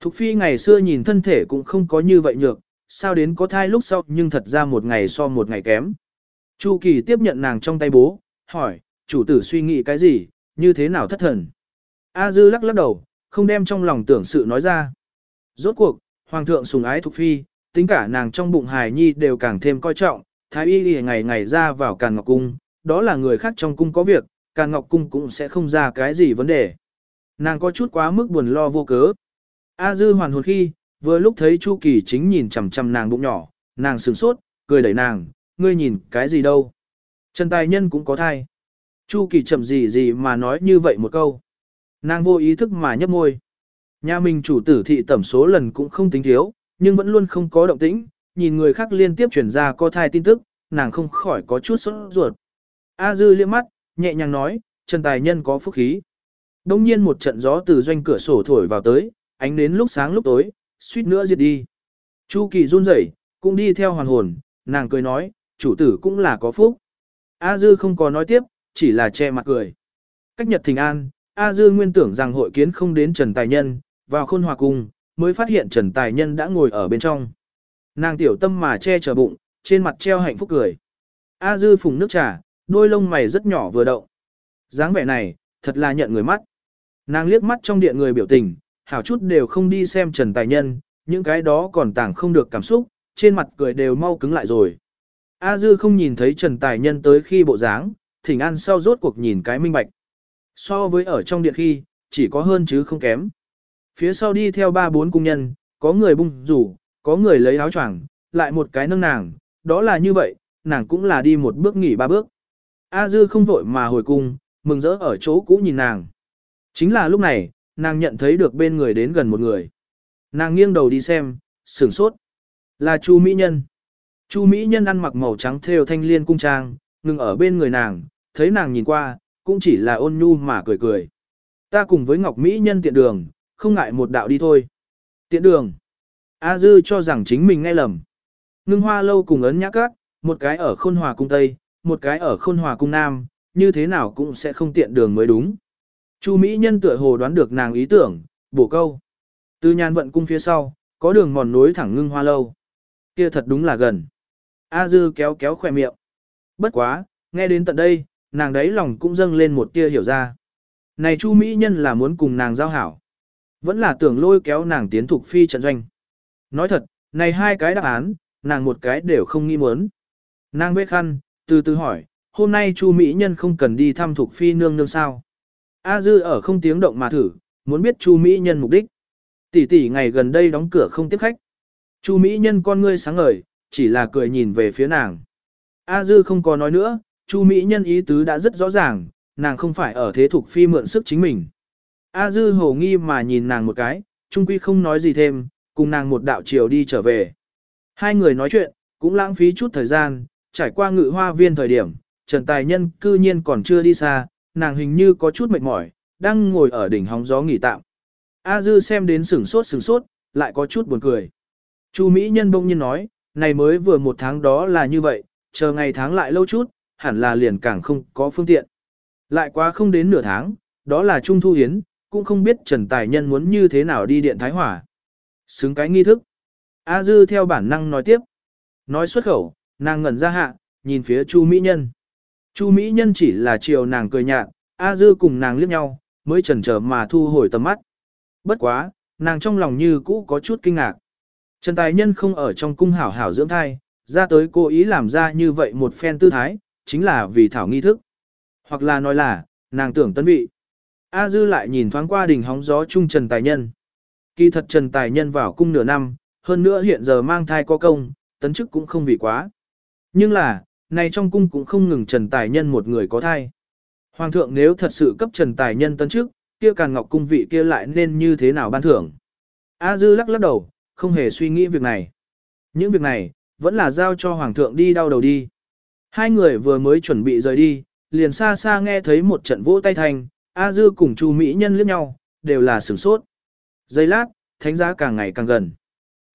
Thục phi ngày xưa nhìn thân thể cũng không có như vậy nhược, sao đến có thai lúc sau nhưng thật ra một ngày so một ngày kém. Chu kỳ tiếp nhận nàng trong tay bố, hỏi, chủ tử suy nghĩ cái gì, như thế nào thất thần. A dư lắc lắc đầu, không đem trong lòng tưởng sự nói ra. Rốt cuộc, hoàng thượng sùng ái thuộc phi, tính cả nàng trong bụng hài nhi đều càng thêm coi trọng, thái y ngày ngày ra vào càn ngọc cung, đó là người khác trong cung có việc, càn ngọc cung cũng sẽ không ra cái gì vấn đề. Nàng có chút quá mức buồn lo vô cớ. A dư hoàn hồn khi, vừa lúc thấy Chu Kỳ chính nhìn chằm chằm nàng bụng nhỏ, nàng sửng sốt, cười đẩy nàng, ngươi nhìn cái gì đâu. Trần Tài Nhân cũng có thai. Chu Kỳ chậm gì gì mà nói như vậy một câu. Nàng vô ý thức mà nhấp môi. Nhà mình chủ tử thị tẩm số lần cũng không tính thiếu, nhưng vẫn luôn không có động tĩnh, nhìn người khác liên tiếp chuyển ra có thai tin tức, nàng không khỏi có chút sốt ruột. A dư liếc mắt, nhẹ nhàng nói, Trần Tài Nhân có phúc khí. Đông nhiên một trận gió từ doanh cửa sổ thổi vào tới, ánh đến lúc sáng lúc tối, suýt nữa diệt đi. Chu Kỳ run rẩy, cũng đi theo hoàn hồn, nàng cười nói, chủ tử cũng là có phúc. A Dư không có nói tiếp, chỉ là che mặt cười. Cách nhật thình an, A Dư nguyên tưởng rằng hội kiến không đến Trần Tài Nhân, vào khôn hòa cung, mới phát hiện Trần Tài Nhân đã ngồi ở bên trong. Nàng tiểu tâm mà che chở bụng, trên mặt treo hạnh phúc cười. A Dư phùng nước trà, đôi lông mày rất nhỏ vừa động. dáng vẻ này, thật là nhận người mắt. Nàng liếc mắt trong điện người biểu tình, hảo chút đều không đi xem Trần Tài Nhân, những cái đó còn tảng không được cảm xúc, trên mặt cười đều mau cứng lại rồi. A Dư không nhìn thấy Trần Tài Nhân tới khi bộ dáng, thỉnh an sau rốt cuộc nhìn cái minh bạch. So với ở trong điện khi, chỉ có hơn chứ không kém. Phía sau đi theo ba bốn cung nhân, có người bung rủ, có người lấy áo choàng, lại một cái nâng nàng, đó là như vậy, nàng cũng là đi một bước nghỉ ba bước. A Dư không vội mà hồi cung, mừng rỡ ở chỗ cũ nhìn nàng. Chính là lúc này, nàng nhận thấy được bên người đến gần một người. Nàng nghiêng đầu đi xem, sửng sốt. Là Chu Mỹ Nhân. Chu Mỹ Nhân ăn mặc màu trắng theo thanh liên cung trang, ngừng ở bên người nàng, thấy nàng nhìn qua, cũng chỉ là ôn nhu mà cười cười. Ta cùng với Ngọc Mỹ Nhân tiện đường, không ngại một đạo đi thôi. Tiện đường. A Dư cho rằng chính mình nghe lầm. Ngưng hoa lâu cùng ấn nhã các, một cái ở khôn hòa cung Tây, một cái ở khôn hòa cung Nam, như thế nào cũng sẽ không tiện đường mới đúng. Chu Mỹ Nhân tựa hồ đoán được nàng ý tưởng, bổ câu. Từ nhàn vận cung phía sau, có đường mòn nối thẳng ngưng hoa lâu. Kia thật đúng là gần. A Dư kéo kéo khỏe miệng. Bất quá, nghe đến tận đây, nàng đấy lòng cũng dâng lên một tia hiểu ra. Này Chu Mỹ Nhân là muốn cùng nàng giao hảo. Vẫn là tưởng lôi kéo nàng tiến thuộc phi trận doanh. Nói thật, này hai cái đáp án, nàng một cái đều không nghi muốn. Nàng vết khăn, từ từ hỏi, hôm nay Chu Mỹ Nhân không cần đi thăm thuộc phi nương nương sao. A Dư ở không tiếng động mà thử, muốn biết Chu Mỹ Nhân mục đích. Tỷ tỷ ngày gần đây đóng cửa không tiếp khách. Chu Mỹ Nhân con ngươi sáng ngời, chỉ là cười nhìn về phía nàng. A Dư không có nói nữa, Chu Mỹ Nhân ý tứ đã rất rõ ràng, nàng không phải ở thế thuộc phi mượn sức chính mình. A Dư hồ nghi mà nhìn nàng một cái, trung quy không nói gì thêm, cùng nàng một đạo chiều đi trở về. Hai người nói chuyện, cũng lãng phí chút thời gian, trải qua ngự hoa viên thời điểm, Trần Tài Nhân cư nhiên còn chưa đi xa, nàng hình như có chút mệt mỏi, đang ngồi ở đỉnh hóng gió nghỉ tạm. A Dư xem đến sửng sốt sửng sốt, lại có chút buồn cười. Chu Mỹ Nhân bỗng nhiên nói, này mới vừa một tháng đó là như vậy, chờ ngày tháng lại lâu chút, hẳn là liền càng không có phương tiện. Lại quá không đến nửa tháng, đó là Trung Thu Hiến, cũng không biết Trần Tài Nhân muốn như thế nào đi điện Thái Hỏa. Xứng cái nghi thức. A Dư theo bản năng nói tiếp. Nói xuất khẩu, nàng ngẩn ra hạ, nhìn phía Chu Mỹ Nhân. Chu Mỹ Nhân chỉ là chiều nàng cười nhạt, A Dư cùng nàng liếc nhau, mới chần chờ mà thu hồi tầm mắt. Bất quá, nàng trong lòng như cũ có chút kinh ngạc. Trần Tài Nhân không ở trong cung hảo hảo dưỡng thai, ra tới cố ý làm ra như vậy một phen tư thái, chính là vì thảo nghi thức. Hoặc là nói là, nàng tưởng tân vị. A Dư lại nhìn thoáng qua đỉnh hóng gió chung Trần Tài Nhân. Kỳ thật Trần Tài Nhân vào cung nửa năm, hơn nữa hiện giờ mang thai có công, tấn chức cũng không vì quá. Nhưng là, này trong cung cũng không ngừng Trần Tài Nhân một người có thai. Hoàng thượng nếu thật sự cấp Trần Tài Nhân tấn chức, kia Càn Ngọc cung vị kia lại nên như thế nào ban thưởng. A Dư lắc lắc đầu, không hề suy nghĩ việc này. Những việc này, vẫn là giao cho Hoàng thượng đi đau đầu đi. Hai người vừa mới chuẩn bị rời đi, liền xa xa nghe thấy một trận vỗ tay thành, A Dư cùng Chu Mỹ Nhân liếc nhau, đều là sửng sốt. Giây lát, thánh giá càng ngày càng gần.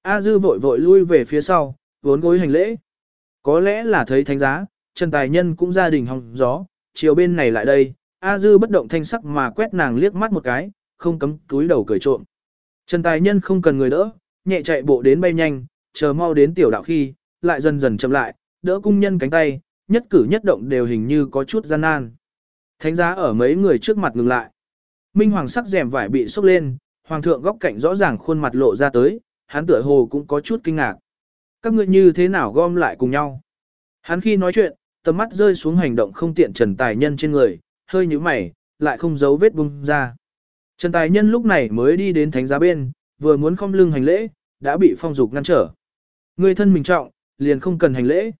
A Dư vội vội lui về phía sau, vốn gối hành lễ. Có lẽ là thấy thánh giá, Trần Tài Nhân cũng gia đình hòng gió, chiều bên này lại đây, A Dư bất động thanh sắc mà quét nàng liếc mắt một cái, không cấm túi đầu cười trộm. Trần Tài Nhân không cần người đỡ, nhẹ chạy bộ đến bay nhanh, chờ mau đến tiểu đạo khi, lại dần dần chậm lại, đỡ cung nhân cánh tay, nhất cử nhất động đều hình như có chút gian nan. Thánh giá ở mấy người trước mặt ngừng lại. Minh hoàng sắc rèm vải bị sốc lên, hoàng thượng góc cạnh rõ ràng khuôn mặt lộ ra tới, hắn tựa hồ cũng có chút kinh ngạc. Các ngươi như thế nào gom lại cùng nhau? Hắn khi nói chuyện, tầm mắt rơi xuống hành động không tiện Trần Tài Nhân trên người, hơi như mày, lại không giấu vết bung ra. Trần Tài Nhân lúc này mới đi đến thánh giá bên, vừa muốn không lưng hành lễ, đã bị phong dục ngăn trở. Người thân mình trọng, liền không cần hành lễ.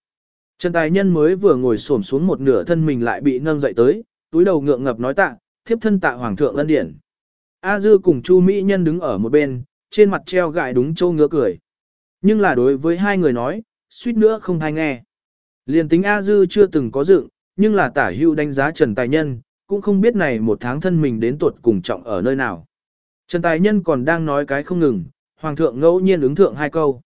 Trần Tài Nhân mới vừa ngồi xổm xuống một nửa thân mình lại bị nâng dậy tới, túi đầu ngượng ngập nói tạ, thiếp thân tạ hoàng thượng ân điển. A Dư cùng Chu Mỹ Nhân đứng ở một bên, trên mặt treo gại đúng châu ngứa cười. Nhưng là đối với hai người nói, suýt nữa không thay nghe. Liền tính A Dư chưa từng có dựng, nhưng là tả hưu đánh giá Trần Tài Nhân, cũng không biết này một tháng thân mình đến tuột cùng trọng ở nơi nào. Trần Tài Nhân còn đang nói cái không ngừng, Hoàng thượng ngẫu nhiên ứng thượng hai câu.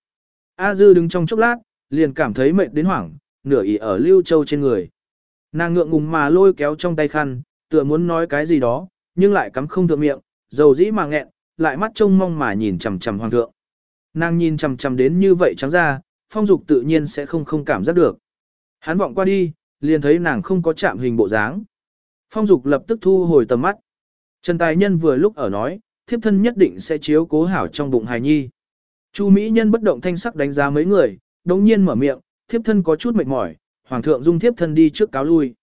A Dư đứng trong chốc lát, liền cảm thấy mệt đến hoảng, nửa ỉ ở Lưu Châu trên người. Nàng ngượng ngùng mà lôi kéo trong tay khăn, tựa muốn nói cái gì đó, nhưng lại cắm không thượng miệng, dầu dĩ mà nghẹn, lại mắt trông mong mà nhìn chằm chằm hoàng thượng. Nàng nhìn chằm chằm đến như vậy trắng ra, phong dục tự nhiên sẽ không không cảm giác được. Hắn vọng qua đi, liền thấy nàng không có chạm hình bộ dáng. Phong dục lập tức thu hồi tầm mắt. Trần Tài Nhân vừa lúc ở nói, thiếp thân nhất định sẽ chiếu cố hảo trong bụng hài nhi. Chu Mỹ Nhân bất động thanh sắc đánh giá mấy người, đồng nhiên mở miệng, thiếp thân có chút mệt mỏi, hoàng thượng dung thiếp thân đi trước cáo lui.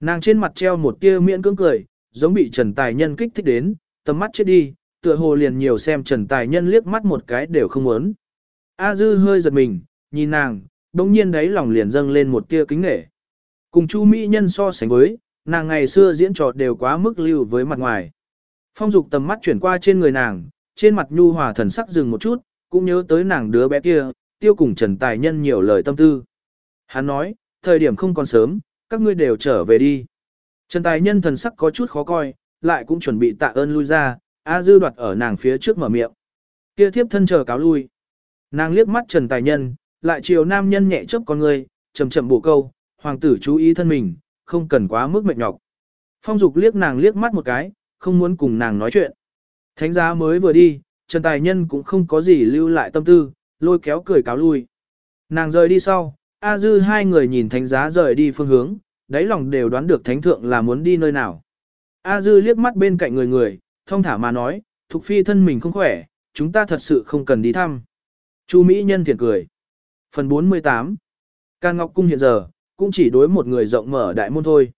Nàng trên mặt treo một tia miễn cưỡng cười, giống bị Trần Tài Nhân kích thích đến, tầm mắt chết đi, tựa hồ liền nhiều xem Trần Tài Nhân liếc mắt một cái đều không muốn. A Dư hơi giật mình, nhìn nàng, đồng nhiên đấy lòng liền dâng lên một tia kính nể. Cùng Chu Mỹ Nhân so sánh với, nàng ngày xưa diễn trò đều quá mức lưu với mặt ngoài. Phong dục tầm mắt chuyển qua trên người nàng, trên mặt nhu hòa thần sắc dừng một chút, cũng nhớ tới nàng đứa bé kia, tiêu cùng Trần Tài Nhân nhiều lời tâm tư. Hắn nói, thời điểm không còn sớm, các ngươi đều trở về đi. Trần Tài Nhân thần sắc có chút khó coi, lại cũng chuẩn bị tạ ơn lui ra, A Dư đoạt ở nàng phía trước mở miệng. Kia thiếp thân chờ cáo lui. Nàng liếc mắt Trần Tài Nhân, lại chiều nam nhân nhẹ chớp con người, chậm chậm bổ câu, hoàng tử chú ý thân mình, không cần quá mức mệt nhọc. Phong Dục liếc nàng liếc mắt một cái, không muốn cùng nàng nói chuyện. Thánh giá mới vừa đi, Trần Tài Nhân cũng không có gì lưu lại tâm tư, lôi kéo cười cáo lui. Nàng rời đi sau, A Dư hai người nhìn thánh giá rời đi phương hướng, đáy lòng đều đoán được thánh thượng là muốn đi nơi nào. A Dư liếc mắt bên cạnh người người, thông thả mà nói, Thục Phi thân mình không khỏe, chúng ta thật sự không cần đi thăm. Chu Mỹ Nhân thiệt cười. Phần 48 Can Ngọc Cung hiện giờ, cũng chỉ đối một người rộng mở đại môn thôi.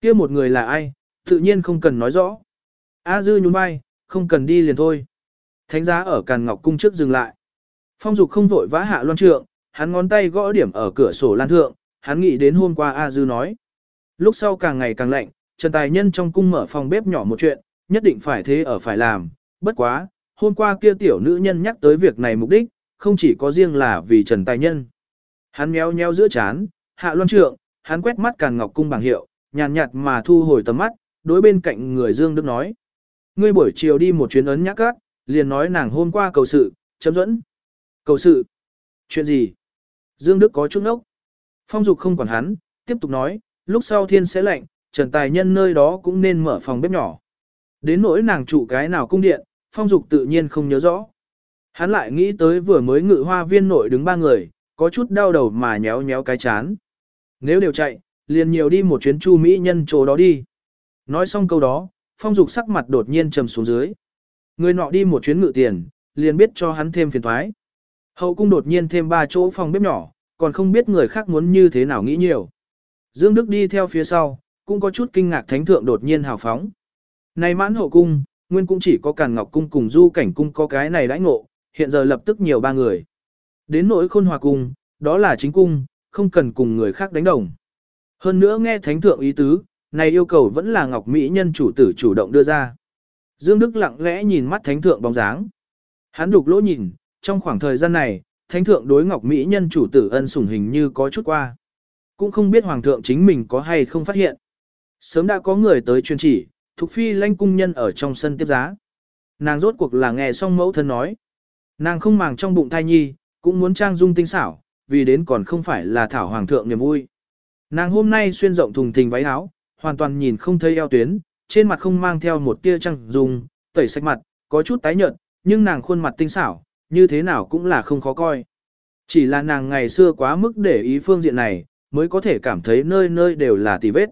kia một người là ai, tự nhiên không cần nói rõ. A Dư nhún vai, không cần đi liền thôi. Thánh giá ở Càn Ngọc Cung trước dừng lại. Phong Dục không vội vã hạ loan trượng, hắn ngón tay gõ điểm ở cửa sổ lan thượng, hắn nghĩ đến hôm qua A Dư nói. Lúc sau càng ngày càng lạnh, Trần Tài Nhân trong cung mở phòng bếp nhỏ một chuyện, nhất định phải thế ở phải làm, bất quá, hôm qua kia tiểu nữ nhân nhắc tới việc này mục đích, không chỉ có riêng là vì Trần Tài Nhân. Hắn méo nheo giữa chán, hạ loan trượng, hắn quét mắt Càn Ngọc Cung bằng hiệu, nhàn nhạt mà thu hồi tầm mắt, đối bên cạnh người Dương Đức nói. Ngươi buổi chiều đi một chuyến ấn nhắc cát, liền nói nàng hôm qua cầu sự, chấm dẫn. Cầu sự? Chuyện gì? Dương Đức có chút nốc. Phong Dục không quản hắn, tiếp tục nói, lúc sau thiên sẽ lạnh, Trần Tài Nhân nơi đó cũng nên mở phòng bếp nhỏ. Đến nỗi nàng trụ cái nào cung điện, Phong Dục tự nhiên không nhớ rõ. Hắn lại nghĩ tới vừa mới ngự hoa viên nội đứng ba người, có chút đau đầu mà nhéo nhéo cái chán. Nếu đều chạy, liền nhiều đi một chuyến chu Mỹ nhân chỗ đó đi. Nói xong câu đó, Phong Dục sắc mặt đột nhiên trầm xuống dưới. Người nọ đi một chuyến ngự tiền, liền biết cho hắn thêm phiền thoái. Hậu cung đột nhiên thêm ba chỗ phòng bếp nhỏ, còn không biết người khác muốn như thế nào nghĩ nhiều. Dương Đức đi theo phía sau, cũng có chút kinh ngạc thánh thượng đột nhiên hào phóng. Này mãn hậu cung, nguyên cũng chỉ có Càn Ngọc cung cùng Du Cảnh cung có cái này đãi ngộ, hiện giờ lập tức nhiều ba người. Đến nỗi Khôn Hòa cung, đó là chính cung, không cần cùng người khác đánh đồng. Hơn nữa nghe thánh thượng ý tứ, này yêu cầu vẫn là Ngọc Mỹ nhân chủ tử chủ động đưa ra. Dương Đức lặng lẽ nhìn mắt thánh thượng bóng dáng. Hắn đục lỗ nhìn, trong khoảng thời gian này, thánh thượng đối Ngọc Mỹ nhân chủ tử ân sủng hình như có chút qua. Cũng không biết hoàng thượng chính mình có hay không phát hiện. Sớm đã có người tới truyền chỉ, thuộc Phi lanh cung nhân ở trong sân tiếp giá. Nàng rốt cuộc là nghe xong mẫu thân nói. Nàng không màng trong bụng thai nhi, cũng muốn trang dung tinh xảo, vì đến còn không phải là thảo hoàng thượng niềm vui. Nàng hôm nay xuyên rộng thùng thình váy áo, hoàn toàn nhìn không thấy eo tuyến, trên mặt không mang theo một tia trang dùng, tẩy sạch mặt, có chút tái nhợt, nhưng nàng khuôn mặt tinh xảo, như thế nào cũng là không khó coi. Chỉ là nàng ngày xưa quá mức để ý phương diện này, mới có thể cảm thấy nơi nơi đều là tì vết.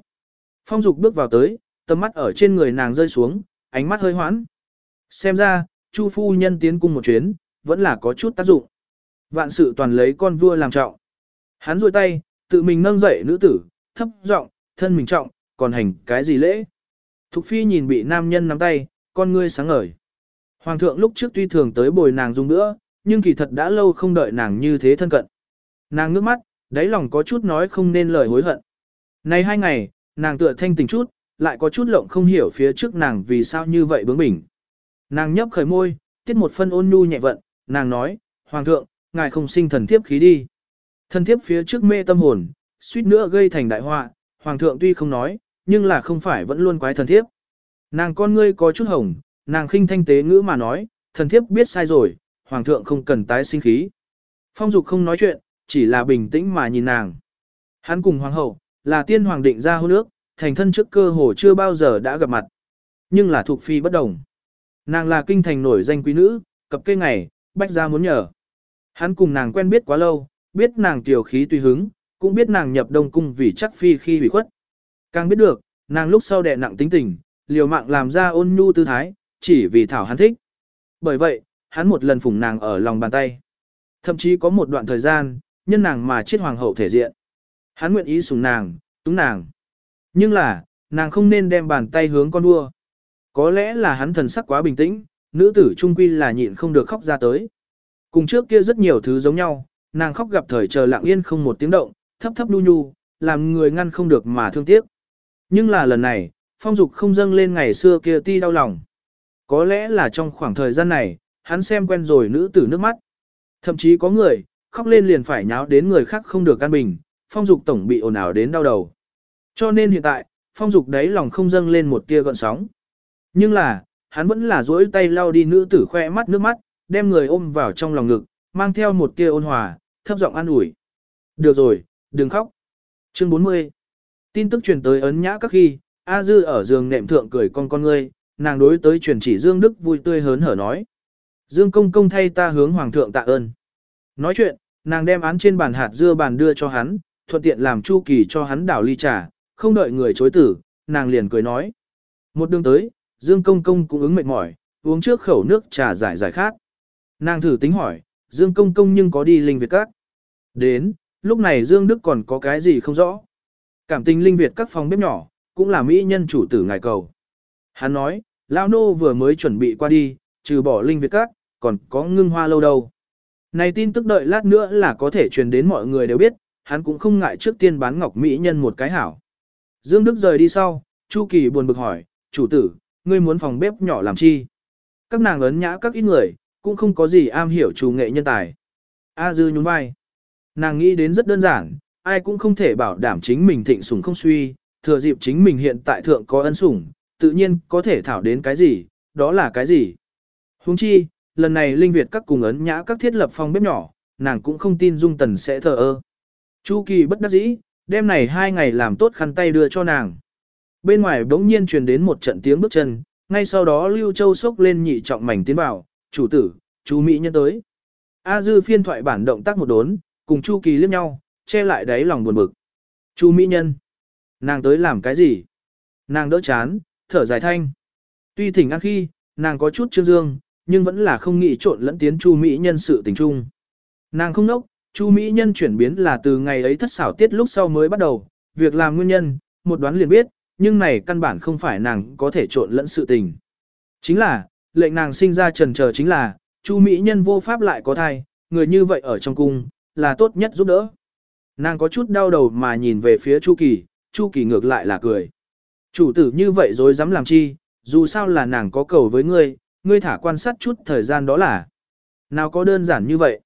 Phong Dục bước vào tới, tầm mắt ở trên người nàng rơi xuống, ánh mắt hơi hoãn. Xem ra, Chu phu nhân tiến cung một chuyến, vẫn là có chút tác dụng. Vạn sự toàn lấy con vua làm trọng. Hắn duỗi tay, tự mình nâng dậy nữ tử, thấp giọng, thân mình trọng, còn hành cái gì lễ. Thục phi nhìn bị nam nhân nắm tay, con ngươi sáng ngời. Hoàng thượng lúc trước tuy thường tới bồi nàng dùng nữa, nhưng kỳ thật đã lâu không đợi nàng như thế thân cận. Nàng ngước mắt, đáy lòng có chút nói không nên lời hối hận. Này hai ngày, nàng tựa thanh tình chút, lại có chút lộng không hiểu phía trước nàng vì sao như vậy bướng bỉnh. Nàng nhấp khởi môi, tiết một phân ôn nhu nhẹ vận, nàng nói, Hoàng thượng, ngài không sinh thần thiếp khí đi. Thần thiếp phía trước mê tâm hồn, suýt nữa gây thành đại họa, Hoàng thượng tuy không nói, nhưng là không phải vẫn luôn quái thần thiếp. Nàng con ngươi có chút hồng, nàng khinh thanh tế ngữ mà nói, thần thiếp biết sai rồi, Hoàng thượng không cần tái sinh khí. Phong dục không nói chuyện, chỉ là bình tĩnh mà nhìn nàng. Hắn cùng Hoàng hậu, là tiên hoàng định ra hôn ước, thành thân trước cơ hồ chưa bao giờ đã gặp mặt. Nhưng là thuộc phi bất đồng. Nàng là kinh thành nổi danh quý nữ, cập cây ngày, bách ra muốn nhờ. Hắn cùng nàng quen biết quá lâu, biết nàng tiểu khí tùy hứng, cũng biết nàng nhập đông cung vì chắc phi khi bị khuất. Càng biết được, nàng lúc sau đè nặng tính tình, liều mạng làm ra ôn nhu tư thái, chỉ vì thảo hắn thích. Bởi vậy, hắn một lần phủng nàng ở lòng bàn tay. Thậm chí có một đoạn thời gian, nhân nàng mà chết hoàng hậu thể diện. Hắn nguyện ý sủng nàng, túng nàng. Nhưng là, nàng không nên đem bàn tay hướng con vua. Có lẽ là hắn thần sắc quá bình tĩnh, nữ tử trung quy là nhịn không được khóc ra tới. Cùng trước kia rất nhiều thứ giống nhau, nàng khóc gặp thời chờ lặng yên không một tiếng động, thấp thấp nu nhu, làm người ngăn không được mà thương tiếc. Nhưng là lần này, phong dục không dâng lên ngày xưa kia ti đau lòng. Có lẽ là trong khoảng thời gian này, hắn xem quen rồi nữ tử nước mắt. Thậm chí có người, khóc lên liền phải nháo đến người khác không được an bình, phong dục tổng bị ồn ào đến đau đầu. Cho nên hiện tại, phong dục đấy lòng không dâng lên một tia gợn sóng. Nhưng là, hắn vẫn là duỗi tay lau đi nữ tử khoe mắt nước mắt, đem người ôm vào trong lòng ngực, mang theo một tia ôn hòa, thấp giọng an ủi. Được rồi, đừng khóc. Chương 40 Tin tức truyền tới ấn nhã các khi, A Dư ở giường nệm thượng cười con con ngươi, nàng đối tới truyền chỉ Dương Đức vui tươi hớn hở nói. Dương công công thay ta hướng hoàng thượng tạ ơn. Nói chuyện, nàng đem án trên bàn hạt dưa bàn đưa cho hắn, thuận tiện làm chu kỳ cho hắn đảo ly trà, không đợi người chối tử, nàng liền cười nói. Một đường tới, Dương công công cũng ứng mệt mỏi, uống trước khẩu nước trà giải giải khát. Nàng thử tính hỏi, Dương công công nhưng có đi linh Việt các. Đến, lúc này Dương Đức còn có cái gì không rõ. Cảm tình linh Việt các phòng bếp nhỏ, cũng là mỹ nhân chủ tử ngài cầu. Hắn nói, Lao Nô vừa mới chuẩn bị qua đi, trừ bỏ linh Việt các, còn có ngưng hoa lâu đâu. Này tin tức đợi lát nữa là có thể truyền đến mọi người đều biết, hắn cũng không ngại trước tiên bán ngọc mỹ nhân một cái hảo. Dương Đức rời đi sau, Chu Kỳ buồn bực hỏi, chủ tử, ngươi muốn phòng bếp nhỏ làm chi? Các nàng ấn nhã các ít người, cũng không có gì am hiểu chủ nghệ nhân tài. A Dư nhún vai. Nàng nghĩ đến rất đơn giản, ai cũng không thể bảo đảm chính mình thịnh sủng không suy, thừa dịp chính mình hiện tại thượng có ân sủng, tự nhiên có thể thảo đến cái gì, đó là cái gì. Huống chi, lần này Linh Việt các cùng ấn nhã các thiết lập phòng bếp nhỏ, nàng cũng không tin Dung Tần sẽ thờ ơ. Chu Kỳ bất đắc dĩ, đêm này hai ngày làm tốt khăn tay đưa cho nàng. Bên ngoài bỗng nhiên truyền đến một trận tiếng bước chân, ngay sau đó Lưu Châu sốc lên nhị trọng mảnh tiến vào, chủ tử, chú Mỹ nhân tới. A Dư phiên thoại bản động tác một đốn, cùng Chu Kỳ liếc nhau, che lại đáy lòng buồn bực. Chu Mỹ nhân, nàng tới làm cái gì? Nàng đỡ chán, thở dài thanh. Tuy thỉnh ăn khi, nàng có chút trương dương, nhưng vẫn là không nghĩ trộn lẫn tiến Chu Mỹ nhân sự tình trung. Nàng không nốc, Chu Mỹ nhân chuyển biến là từ ngày ấy thất xảo tiết lúc sau mới bắt đầu, việc làm nguyên nhân, một đoán liền biết, nhưng này căn bản không phải nàng có thể trộn lẫn sự tình. Chính là, lệnh nàng sinh ra trần chờ chính là, Chu Mỹ nhân vô pháp lại có thai, người như vậy ở trong cung, là tốt nhất giúp đỡ. Nàng có chút đau đầu mà nhìn về phía Chu Kỳ, Chu Kỳ ngược lại là cười. Chủ tử như vậy rồi dám làm chi, dù sao là nàng có cầu với ngươi, ngươi thả quan sát chút thời gian đó là. Nào có đơn giản như vậy.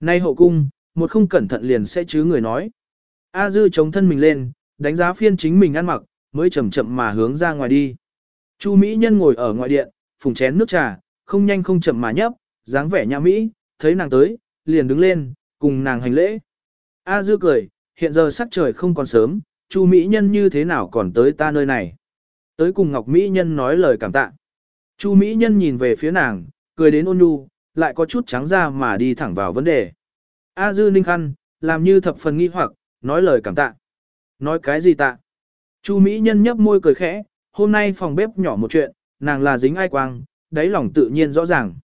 Nay hậu cung, một không cẩn thận liền sẽ chứ người nói. A dư chống thân mình lên, đánh giá phiên chính mình ăn mặc, mới chậm chậm mà hướng ra ngoài đi. Chu Mỹ Nhân ngồi ở ngoài điện, phùng chén nước trà, không nhanh không chậm mà nhấp, dáng vẻ nhà Mỹ, thấy nàng tới, liền đứng lên, cùng nàng hành lễ. A dư cười, hiện giờ sắc trời không còn sớm, Chu Mỹ Nhân như thế nào còn tới ta nơi này. Tới cùng Ngọc Mỹ Nhân nói lời cảm tạ. Chu Mỹ Nhân nhìn về phía nàng, cười đến ôn nhu, lại có chút trắng ra mà đi thẳng vào vấn đề. A dư ninh khăn, làm như thập phần nghi hoặc, nói lời cảm tạ. Nói cái gì tạ? Chu Mỹ Nhân nhấp môi cười khẽ, hôm nay phòng bếp nhỏ một chuyện, nàng là dính ai quang, đáy lòng tự nhiên rõ ràng.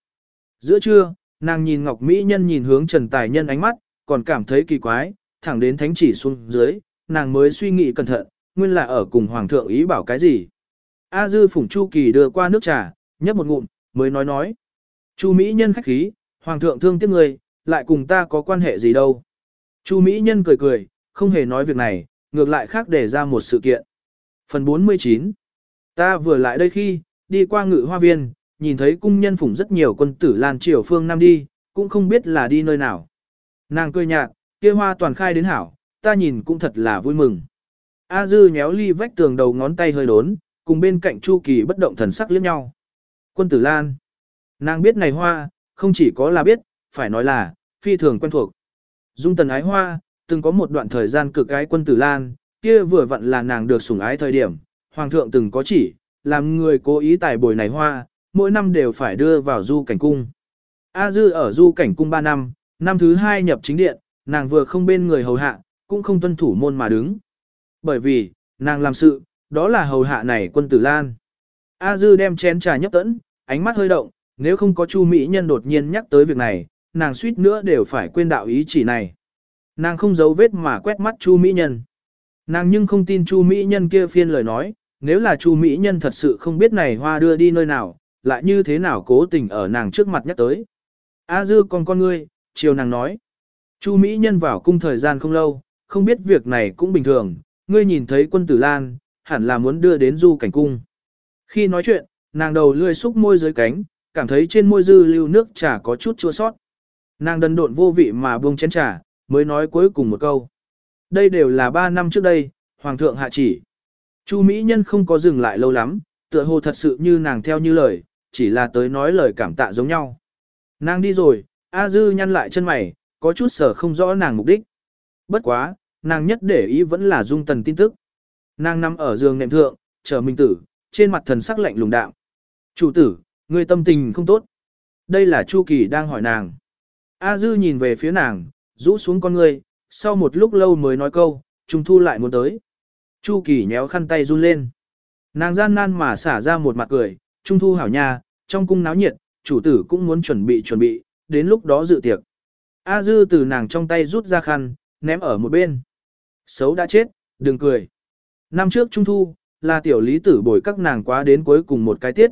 Giữa trưa, nàng nhìn Ngọc Mỹ Nhân nhìn hướng Trần Tài Nhân ánh mắt, còn cảm thấy kỳ quái, thẳng đến thánh chỉ xuống dưới, nàng mới suy nghĩ cẩn thận, nguyên là ở cùng Hoàng thượng ý bảo cái gì. A Dư Phủng Chu Kỳ đưa qua nước trà, nhấp một ngụm, mới nói nói. Chu Mỹ Nhân khách khí, Hoàng thượng thương tiếc người, lại cùng ta có quan hệ gì đâu. Chu Mỹ Nhân cười cười, không hề nói việc này, ngược lại khác để ra một sự kiện. Phần 49 Ta vừa lại đây khi, đi qua ngự hoa viên, nhìn thấy cung nhân phủng rất nhiều quân tử lan triều phương Nam đi, cũng không biết là đi nơi nào. Nàng cười nhạt, kia hoa toàn khai đến hảo, ta nhìn cũng thật là vui mừng. A dư nhéo ly vách tường đầu ngón tay hơi đốn, cùng bên cạnh Chu Kỳ bất động thần sắc liếc nhau. Quân tử lan. Nàng biết này hoa, không chỉ có là biết, phải nói là, phi thường quen thuộc. Dung tần ái hoa, từng có một đoạn thời gian cực ái quân tử lan, kia vừa vặn là nàng được sủng ái thời điểm, hoàng thượng từng có chỉ, làm người cố ý tài bồi này hoa, mỗi năm đều phải đưa vào du cảnh cung. A dư ở du cảnh cung 3 năm, năm thứ hai nhập chính điện, nàng vừa không bên người hầu hạ, cũng không tuân thủ môn mà đứng. Bởi vì, nàng làm sự, đó là hầu hạ này quân tử lan. A dư đem chén trà nhấp tẫn, ánh mắt hơi động, nếu không có Chu Mỹ Nhân đột nhiên nhắc tới việc này, nàng suýt nữa đều phải quên đạo ý chỉ này. Nàng không giấu vết mà quét mắt Chu Mỹ Nhân. Nàng nhưng không tin Chu Mỹ Nhân kia phiên lời nói, nếu là Chu Mỹ Nhân thật sự không biết này hoa đưa đi nơi nào, lại như thế nào cố tình ở nàng trước mặt nhắc tới. A dư con con ngươi, chiều nàng nói. Chu Mỹ Nhân vào cung thời gian không lâu, không biết việc này cũng bình thường, ngươi nhìn thấy quân tử Lan, hẳn là muốn đưa đến du cảnh cung. Khi nói chuyện, nàng đầu lươi xúc môi dưới cánh, cảm thấy trên môi dư lưu nước trà có chút chua sót. Nàng đần độn vô vị mà buông chén trà, mới nói cuối cùng một câu. Đây đều là ba năm trước đây, Hoàng thượng hạ chỉ. Chu Mỹ Nhân không có dừng lại lâu lắm, tựa hồ thật sự như nàng theo như lời, chỉ là tới nói lời cảm tạ giống nhau. Nàng đi rồi, A Dư nhăn lại chân mày, có chút sở không rõ nàng mục đích. Bất quá, nàng nhất để ý vẫn là dung tần tin tức. Nàng nằm ở giường nệm thượng, chờ minh tử, trên mặt thần sắc lạnh lùng đạm. Chủ tử, người tâm tình không tốt. Đây là Chu Kỳ đang hỏi nàng. A Dư nhìn về phía nàng, rũ xuống con người, sau một lúc lâu mới nói câu, Trung Thu lại muốn tới. Chu Kỳ nhéo khăn tay run lên. Nàng gian nan mà xả ra một mặt cười, Trung Thu hảo nha, trong cung náo nhiệt, chủ tử cũng muốn chuẩn bị chuẩn bị, đến lúc đó dự tiệc. A Dư từ nàng trong tay rút ra khăn, ném ở một bên. Xấu đã chết, đừng cười. Năm trước Trung Thu, là tiểu lý tử bồi các nàng quá đến cuối cùng một cái tiết.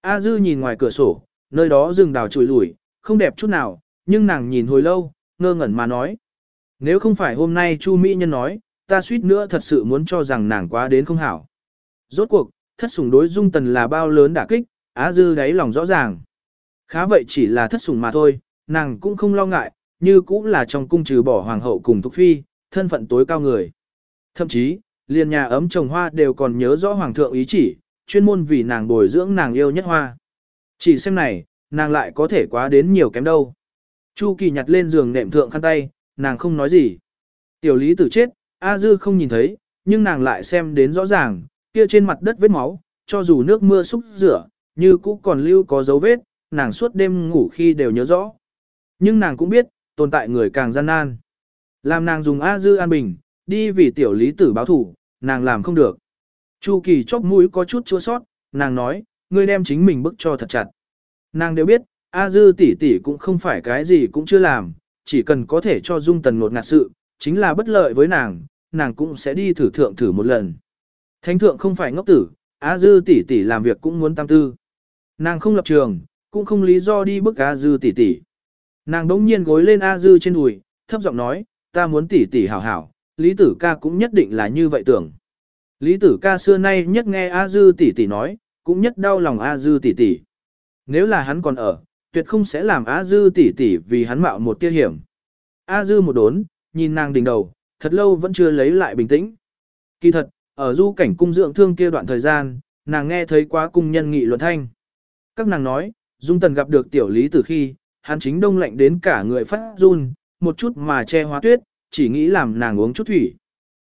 A Dư nhìn ngoài cửa sổ, nơi đó rừng đào trùi lủi, không đẹp chút nào, nhưng nàng nhìn hồi lâu, ngơ ngẩn mà nói. Nếu không phải hôm nay Chu Mỹ Nhân nói, ta suýt nữa thật sự muốn cho rằng nàng quá đến không hảo. Rốt cuộc, thất sủng đối dung tần là bao lớn đả kích, Á Dư đáy lòng rõ ràng. Khá vậy chỉ là thất sủng mà thôi, nàng cũng không lo ngại, như cũng là trong cung trừ bỏ hoàng hậu cùng thục phi, thân phận tối cao người. Thậm chí, liền nhà ấm trồng hoa đều còn nhớ rõ hoàng thượng ý chỉ, chuyên môn vì nàng bồi dưỡng nàng yêu nhất hoa. Chỉ xem này, nàng lại có thể quá đến nhiều kém đâu. Chu Kỳ nhặt lên giường nệm thượng khăn tay, nàng không nói gì. Tiểu lý tử chết, A Dư không nhìn thấy, nhưng nàng lại xem đến rõ ràng, kia trên mặt đất vết máu, cho dù nước mưa xúc rửa, như cũ còn lưu có dấu vết, nàng suốt đêm ngủ khi đều nhớ rõ. Nhưng nàng cũng biết, tồn tại người càng gian nan. Làm nàng dùng A Dư an bình, đi vì tiểu lý tử báo thủ, nàng làm không được. Chu Kỳ chóp mũi có chút chua sót, nàng nói, ngươi đem chính mình bức cho thật chặt. Nàng đều biết, A Dư tỷ tỷ cũng không phải cái gì cũng chưa làm, chỉ cần có thể cho Dung Tần ngột ngạt sự, chính là bất lợi với nàng, nàng cũng sẽ đi thử thượng thử một lần. Thánh thượng không phải ngốc tử, A Dư tỷ tỷ làm việc cũng muốn tam tư. Nàng không lập trường, cũng không lý do đi bức A Dư tỷ tỷ. Nàng đống nhiên gối lên A Dư trên đùi, thấp giọng nói, ta muốn tỷ tỷ hảo hảo, Lý Tử ca cũng nhất định là như vậy tưởng. Lý Tử ca xưa nay nhất nghe A Dư tỷ tỷ nói, cũng nhất đau lòng A Dư tỷ tỷ. Nếu là hắn còn ở, tuyệt không sẽ làm A Dư tỷ tỷ vì hắn mạo một tia hiểm. A Dư một đốn, nhìn nàng đỉnh đầu, thật lâu vẫn chưa lấy lại bình tĩnh. Kỳ thật, ở du cảnh cung dưỡng thương kia đoạn thời gian, nàng nghe thấy quá cung nhân nghị luận thanh. Các nàng nói, Dung Tần gặp được tiểu lý từ khi, hắn chính đông lạnh đến cả người phát run, một chút mà che hóa tuyết, chỉ nghĩ làm nàng uống chút thủy.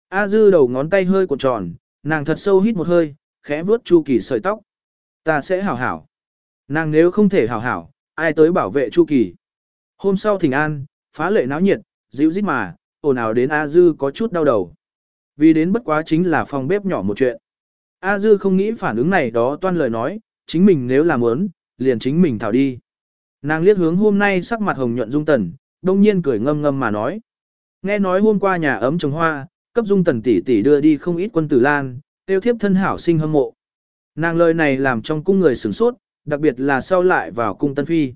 A dư đầu ngón tay hơi cuộn tròn, nàng thật sâu hít một hơi, khẽ vuốt Chu Kỳ sợi tóc. Ta sẽ hảo hảo. Nàng nếu không thể hảo hảo, ai tới bảo vệ Chu Kỳ. Hôm sau thỉnh an, phá lệ náo nhiệt, dịu dít mà, ồn ào đến A dư có chút đau đầu. Vì đến bất quá chính là phòng bếp nhỏ một chuyện. A dư không nghĩ phản ứng này đó toan lời nói, chính mình nếu làm muốn, liền chính mình thảo đi. Nàng liếc hướng hôm nay sắc mặt hồng nhuận dung tần, đông nhiên cười ngâm ngâm mà nói. Nghe nói hôm qua nhà ấm trồng hoa, cấp dung tần tỷ tỷ đưa đi không ít quân tử lan, tiêu thiếp thân hảo sinh hâm mộ. Nàng lời này làm trong cung người sửng sốt, đặc biệt là sau lại vào cung tân phi.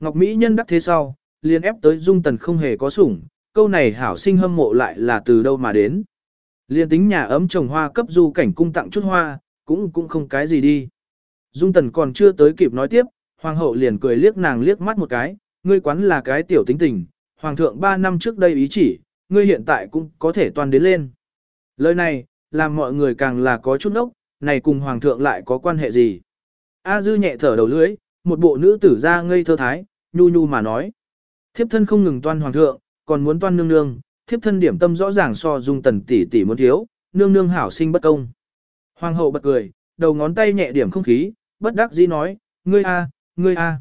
Ngọc Mỹ nhân đắc thế sau, liền ép tới dung tần không hề có sủng, câu này hảo sinh hâm mộ lại là từ đâu mà đến. Liên tính nhà ấm trồng hoa cấp du cảnh cung tặng chút hoa, cũng cũng không cái gì đi. Dung tần còn chưa tới kịp nói tiếp, hoàng hậu liền cười liếc nàng liếc mắt một cái, ngươi quán là cái tiểu tính tình, hoàng thượng 3 năm trước đây ý chỉ, ngươi hiện tại cũng có thể toàn đến lên. Lời này, làm mọi người càng là có chút ốc, này cùng hoàng thượng lại có quan hệ gì. A dư nhẹ thở đầu lưỡi, một bộ nữ tử ra ngây thơ thái, nhu nhu mà nói. Thiếp thân không ngừng toan hoàng thượng, còn muốn toan nương nương, thiếp thân điểm tâm rõ ràng so dung tần tỷ tỷ muốn thiếu, nương nương hảo sinh bất công. Hoàng hậu bật cười, đầu ngón tay nhẹ điểm không khí, bất đắc dĩ nói, ngươi a, ngươi a.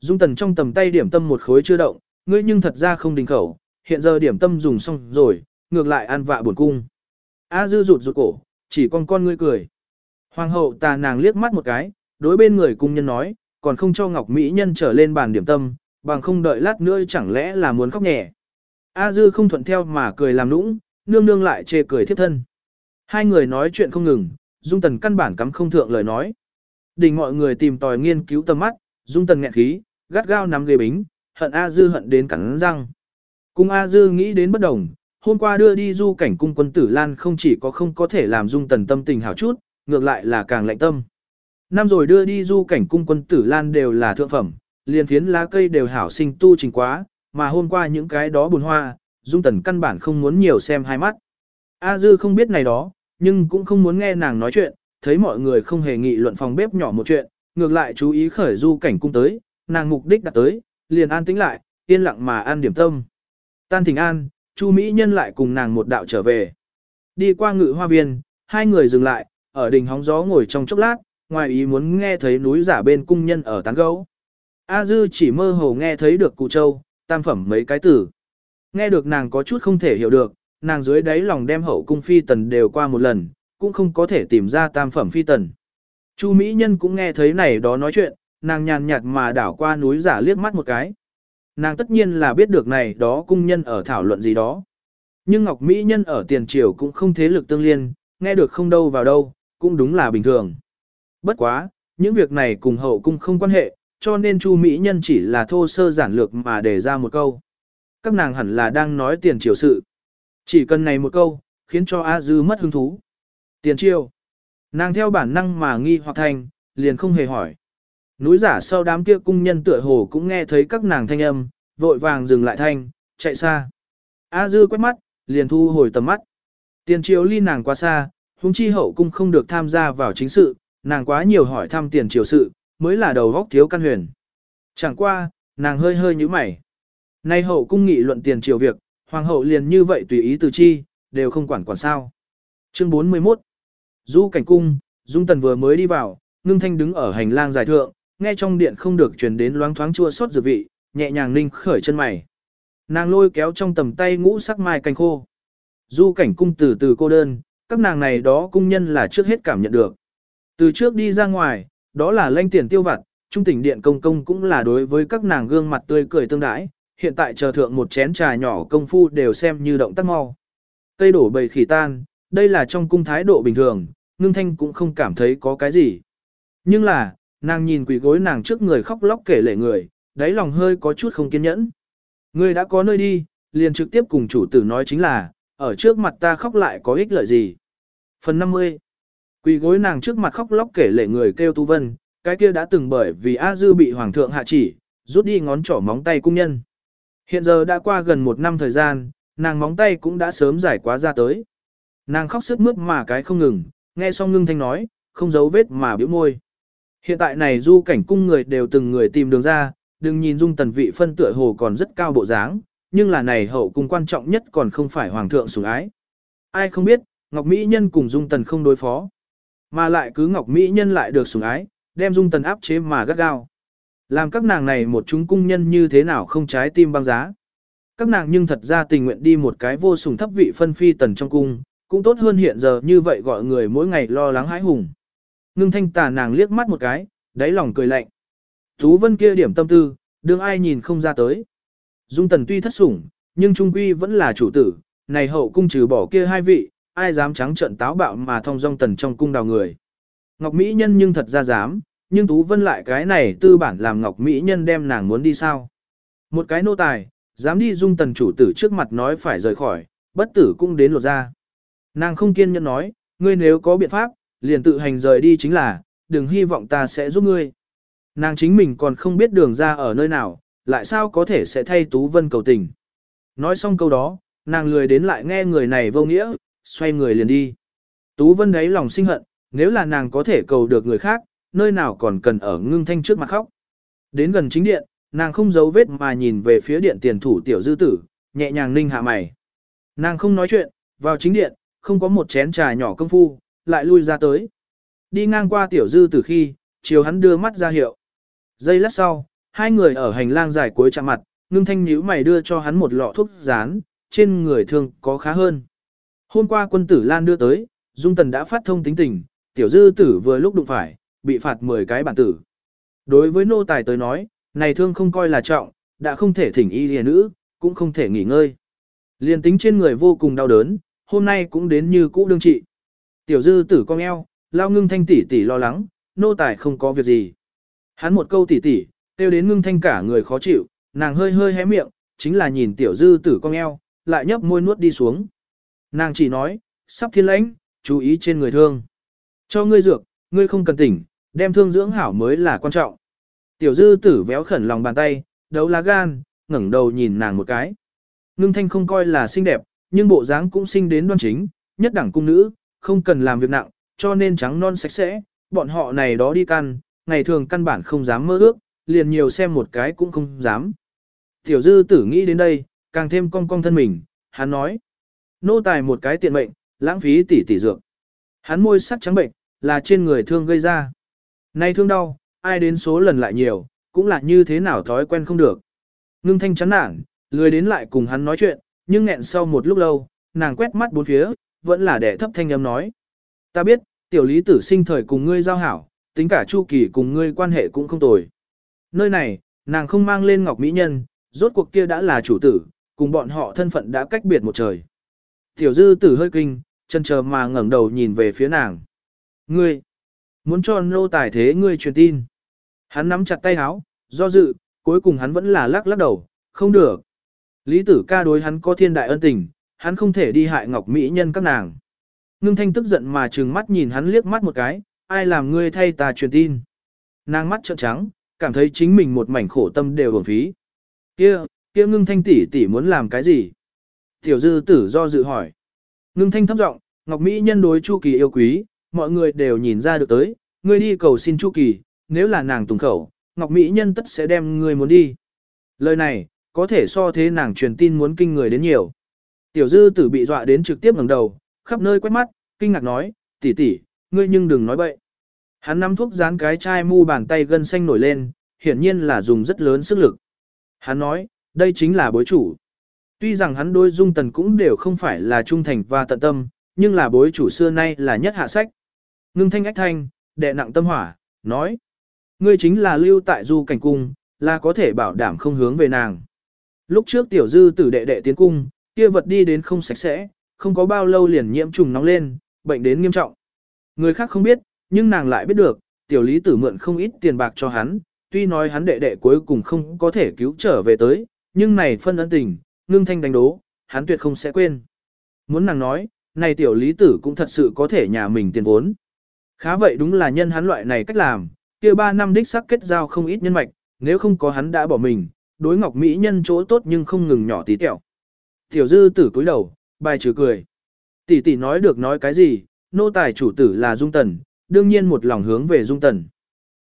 Dung tần trong tầm tay điểm tâm một khối chưa động, ngươi nhưng thật ra không đình khẩu, hiện giờ điểm tâm dùng xong rồi, ngược lại ăn vạ buồn cung. A dư rụt rụt cổ, chỉ con con ngươi cười. Hoàng hậu tà nàng liếc mắt một cái, đối bên người cung nhân nói, còn không cho Ngọc Mỹ Nhân trở lên bàn điểm tâm, bằng không đợi lát nữa chẳng lẽ là muốn khóc nhẹ. A Dư không thuận theo mà cười làm nũng, nương nương lại chê cười thiếp thân. Hai người nói chuyện không ngừng, Dung Tần căn bản cắm không thượng lời nói. Đình mọi người tìm tòi nghiên cứu tầm mắt, Dung Tần nghẹn khí, gắt gao nắm ghế bính, hận A Dư hận đến cắn răng. Cung A Dư nghĩ đến bất đồng, hôm qua đưa đi du cảnh cung quân tử Lan không chỉ có không có thể làm Dung Tần tâm tình hảo chút, ngược lại là càng lạnh tâm. Năm rồi đưa đi du cảnh cung quân tử Lan đều là thượng phẩm, liền phiến lá cây đều hảo sinh tu trình quá, mà hôm qua những cái đó buồn hoa, Dung Tần căn bản không muốn nhiều xem hai mắt. A Dư không biết này đó, nhưng cũng không muốn nghe nàng nói chuyện, thấy mọi người không hề nghị luận phòng bếp nhỏ một chuyện, ngược lại chú ý khởi du cảnh cung tới, nàng mục đích đặt tới, liền an tĩnh lại, yên lặng mà an điểm tâm. Tan thỉnh an, Chu Mỹ Nhân lại cùng nàng một đạo trở về. Đi qua ngự hoa viên, hai người dừng lại, ở đỉnh hóng gió ngồi trong chốc lát, ngoài ý muốn nghe thấy núi giả bên cung nhân ở tán gấu. A Dư chỉ mơ hồ nghe thấy được cụ châu, tam phẩm mấy cái tử. Nghe được nàng có chút không thể hiểu được, nàng dưới đáy lòng đem hậu cung phi tần đều qua một lần, cũng không có thể tìm ra tam phẩm phi tần. Chu Mỹ Nhân cũng nghe thấy này đó nói chuyện, nàng nhàn nhạt mà đảo qua núi giả liếc mắt một cái. Nàng tất nhiên là biết được này đó cung nhân ở thảo luận gì đó. Nhưng Ngọc Mỹ Nhân ở tiền triều cũng không thế lực tương liên, nghe được không đâu vào đâu, cũng đúng là bình thường. Bất quá, những việc này cùng hậu cung không quan hệ, cho nên Chu Mỹ Nhân chỉ là thô sơ giản lược mà để ra một câu. Các nàng hẳn là đang nói tiền triều sự. Chỉ cần này một câu, khiến cho A Dư mất hứng thú. Tiền triều. Nàng theo bản năng mà nghi hoặc thành, liền không hề hỏi. Núi giả sau đám kia cung nhân tựa hồ cũng nghe thấy các nàng thanh âm, vội vàng dừng lại thanh, chạy xa. A dư quét mắt, liền thu hồi tầm mắt. Tiền triều ly nàng quá xa, huống chi hậu cung không được tham gia vào chính sự, nàng quá nhiều hỏi thăm tiền triều sự, mới là đầu góc thiếu căn huyền. Chẳng qua, nàng hơi hơi như mày. Nay hậu cung nghị luận tiền triều việc, hoàng hậu liền như vậy tùy ý từ chi, đều không quản quản sao. Chương 41 Du cảnh cung, Dung Tần vừa mới đi vào, ngưng thanh đứng ở hành lang dài thượng, nghe trong điện không được truyền đến loáng thoáng chua xót dược vị, nhẹ nhàng ninh khởi chân mày. Nàng lôi kéo trong tầm tay ngũ sắc mai canh khô. Du cảnh cung từ từ cô đơn, các nàng này đó cung nhân là trước hết cảm nhận được. Từ trước đi ra ngoài, đó là lanh tiền tiêu vặt, trung tỉnh điện công công cũng là đối với các nàng gương mặt tươi cười tương đãi, hiện tại chờ thượng một chén trà nhỏ công phu đều xem như động tác mau. Cây đổ bầy khỉ tan, đây là trong cung thái độ bình thường, ngưng thanh cũng không cảm thấy có cái gì. Nhưng là, nàng nhìn quỷ gối nàng trước người khóc lóc kể lệ người, đáy lòng hơi có chút không kiên nhẫn. Ngươi đã có nơi đi, liền trực tiếp cùng chủ tử nói chính là, ở trước mặt ta khóc lại có ích lợi gì. Phần 50 Quỷ gối nàng trước mặt khóc lóc kể lệ người kêu tu vân, cái kia đã từng bởi vì A Dư bị hoàng thượng hạ chỉ, rút đi ngón trỏ móng tay cung nhân. Hiện giờ đã qua gần một năm thời gian, nàng móng tay cũng đã sớm giải quá ra tới. Nàng khóc sướt mướt mà cái không ngừng, nghe xong ngưng thanh nói, không giấu vết mà biểu môi. Hiện tại này du cảnh cung người đều từng người tìm đường ra, đừng nhìn dung tần vị phân tựa hồ còn rất cao bộ dáng, nhưng là này hậu cung quan trọng nhất còn không phải hoàng thượng sủng ái. Ai không biết, Ngọc Mỹ Nhân cùng dung tần không đối phó. Mà lại cứ Ngọc Mỹ Nhân lại được sủng ái, đem dung tần áp chế mà gắt gao. Làm các nàng này một chúng cung nhân như thế nào không trái tim băng giá. Các nàng nhưng thật ra tình nguyện đi một cái vô sủng thấp vị phân phi tần trong cung, cũng tốt hơn hiện giờ như vậy gọi người mỗi ngày lo lắng hãi hùng. Ngưng thanh tà nàng liếc mắt một cái, đáy lòng cười lạnh. Tú vân kia điểm tâm tư, đương ai nhìn không ra tới. Dung tần tuy thất sủng, nhưng trung quy vẫn là chủ tử, này hậu cung trừ bỏ kia hai vị, ai dám trắng trận táo bạo mà thông dong tần trong cung đào người. Ngọc Mỹ Nhân nhưng thật ra dám, nhưng Tú Vân lại cái này tư bản làm Ngọc Mỹ Nhân đem nàng muốn đi sao. Một cái nô tài, dám đi dung tần chủ tử trước mặt nói phải rời khỏi, bất tử cũng đến lột ra. Nàng không kiên nhẫn nói, ngươi nếu có biện pháp, liền tự hành rời đi chính là, đừng hy vọng ta sẽ giúp ngươi. Nàng chính mình còn không biết đường ra ở nơi nào, lại sao có thể sẽ thay Tú Vân cầu tình. Nói xong câu đó, nàng lười đến lại nghe người này vô nghĩa, xoay người liền đi. Tú Vân đấy lòng sinh hận, nếu là nàng có thể cầu được người khác, nơi nào còn cần ở ngưng thanh trước mặt khóc. Đến gần chính điện, nàng không giấu vết mà nhìn về phía điện tiền thủ tiểu dư tử, nhẹ nhàng ninh hạ mày. Nàng không nói chuyện, vào chính điện, không có một chén trà nhỏ công phu, lại lui ra tới. Đi ngang qua tiểu dư từ khi, chiều hắn đưa mắt ra hiệu. Giây lát sau, hai người ở hành lang dài cuối chạm mặt, ngưng thanh nhíu mày đưa cho hắn một lọ thuốc rán, trên người thương có khá hơn. Hôm qua quân tử Lan đưa tới, Dung Tần đã phát thông tính tình, tiểu dư tử vừa lúc đụng phải, bị phạt 10 cái bản tử. Đối với nô tài tới nói, này thương không coi là trọng, đã không thể thỉnh y lìa nữ, cũng không thể nghỉ ngơi. Liên tính trên người vô cùng đau đớn, hôm nay cũng đến như cũ đương trị. Tiểu dư tử cong eo, lao ngưng thanh tỷ tỷ lo lắng, nô tài không có việc gì. Hắn một câu tỷ tỷ, tiêu đến ngưng thanh cả người khó chịu, nàng hơi hơi hé miệng, chính là nhìn tiểu dư tử cong eo, lại nhấp môi nuốt đi xuống. Nàng chỉ nói, sắp thiên lãnh, chú ý trên người thương. Cho ngươi dược, ngươi không cần tỉnh, đem thương dưỡng hảo mới là quan trọng. Tiểu dư tử véo khẩn lòng bàn tay, đấu lá gan, ngẩng đầu nhìn nàng một cái. Ngưng thanh không coi là xinh đẹp, nhưng bộ dáng cũng sinh đến đoan chính, nhất đẳng cung nữ, không cần làm việc nặng, cho nên trắng non sạch sẽ, bọn họ này đó đi căn, ngày thường căn bản không dám mơ ước, liền nhiều xem một cái cũng không dám. Tiểu dư tử nghĩ đến đây, càng thêm cong cong thân mình, hắn nói. Nô tài một cái tiện mệnh, lãng phí tỷ tỷ dược. Hắn môi sắc trắng bệnh, là trên người thương gây ra. Nay thương đau, ai đến số lần lại nhiều, cũng là như thế nào thói quen không được. Ngưng thanh chán nản, lười đến lại cùng hắn nói chuyện, nhưng nghẹn sau một lúc lâu, nàng quét mắt bốn phía, vẫn là đẻ thấp thanh âm nói. Ta biết, tiểu lý tử sinh thời cùng ngươi giao hảo, tính cả chu kỳ cùng ngươi quan hệ cũng không tồi. Nơi này, nàng không mang lên ngọc mỹ nhân, rốt cuộc kia đã là chủ tử, cùng bọn họ thân phận đã cách biệt một trời. Tiểu dư tử hơi kinh, chân chờ mà ngẩng đầu nhìn về phía nàng. Ngươi, muốn cho nô tài thế ngươi truyền tin. Hắn nắm chặt tay áo, do dự, cuối cùng hắn vẫn là lắc lắc đầu, không được. Lý tử ca đối hắn có thiên đại ân tình, hắn không thể đi hại ngọc mỹ nhân các nàng. Ngưng thanh tức giận mà trừng mắt nhìn hắn liếc mắt một cái, ai làm ngươi thay ta truyền tin. Nàng mắt trợn trắng, cảm thấy chính mình một mảnh khổ tâm đều uổng phí. Kia, kia ngưng thanh tỷ tỷ muốn làm cái gì? Tiểu dư tử do dự hỏi. Ngưng thanh thấp giọng, Ngọc Mỹ nhân đối Chu Kỳ yêu quý, mọi người đều nhìn ra được tới, ngươi đi cầu xin Chu Kỳ, nếu là nàng tùng khẩu, Ngọc Mỹ nhân tất sẽ đem ngươi muốn đi. Lời này, có thể so thế nàng truyền tin muốn kinh người đến nhiều. Tiểu dư tử bị dọa đến trực tiếp ngẩng đầu, khắp nơi quét mắt, kinh ngạc nói, tỷ tỷ, ngươi nhưng đừng nói bậy. Hắn nắm thuốc dán cái chai mu bàn tay gân xanh nổi lên, hiển nhiên là dùng rất lớn sức lực. Hắn nói, đây chính là bối chủ. Tuy rằng hắn đôi dung tần cũng đều không phải là trung thành và tận tâm, nhưng là bối chủ xưa nay là nhất hạ sách. Ngưng thanh ách thanh, đệ nặng tâm hỏa, nói. Ngươi chính là lưu tại du cảnh cung, là có thể bảo đảm không hướng về nàng. Lúc trước tiểu dư tử đệ đệ tiến cung, kia vật đi đến không sạch sẽ, không có bao lâu liền nhiễm trùng nóng lên, bệnh đến nghiêm trọng. Người khác không biết, nhưng nàng lại biết được, tiểu lý tử mượn không ít tiền bạc cho hắn, tuy nói hắn đệ đệ cuối cùng không có thể cứu trở về tới, nhưng này phân ấn tình, ngưng thanh đánh đố, hắn tuyệt không sẽ quên. Muốn nàng nói, này tiểu lý tử cũng thật sự có thể nhà mình tiền vốn. Khá vậy đúng là nhân hắn loại này cách làm, kia ba năm đích sắc kết giao không ít nhân mạch, nếu không có hắn đã bỏ mình, đối ngọc mỹ nhân chỗ tốt nhưng không ngừng nhỏ tí tẹo. Tiểu dư tử cúi đầu, bài trừ cười. Tỷ tỷ nói được nói cái gì, nô tài chủ tử là dung tần, đương nhiên một lòng hướng về dung tần.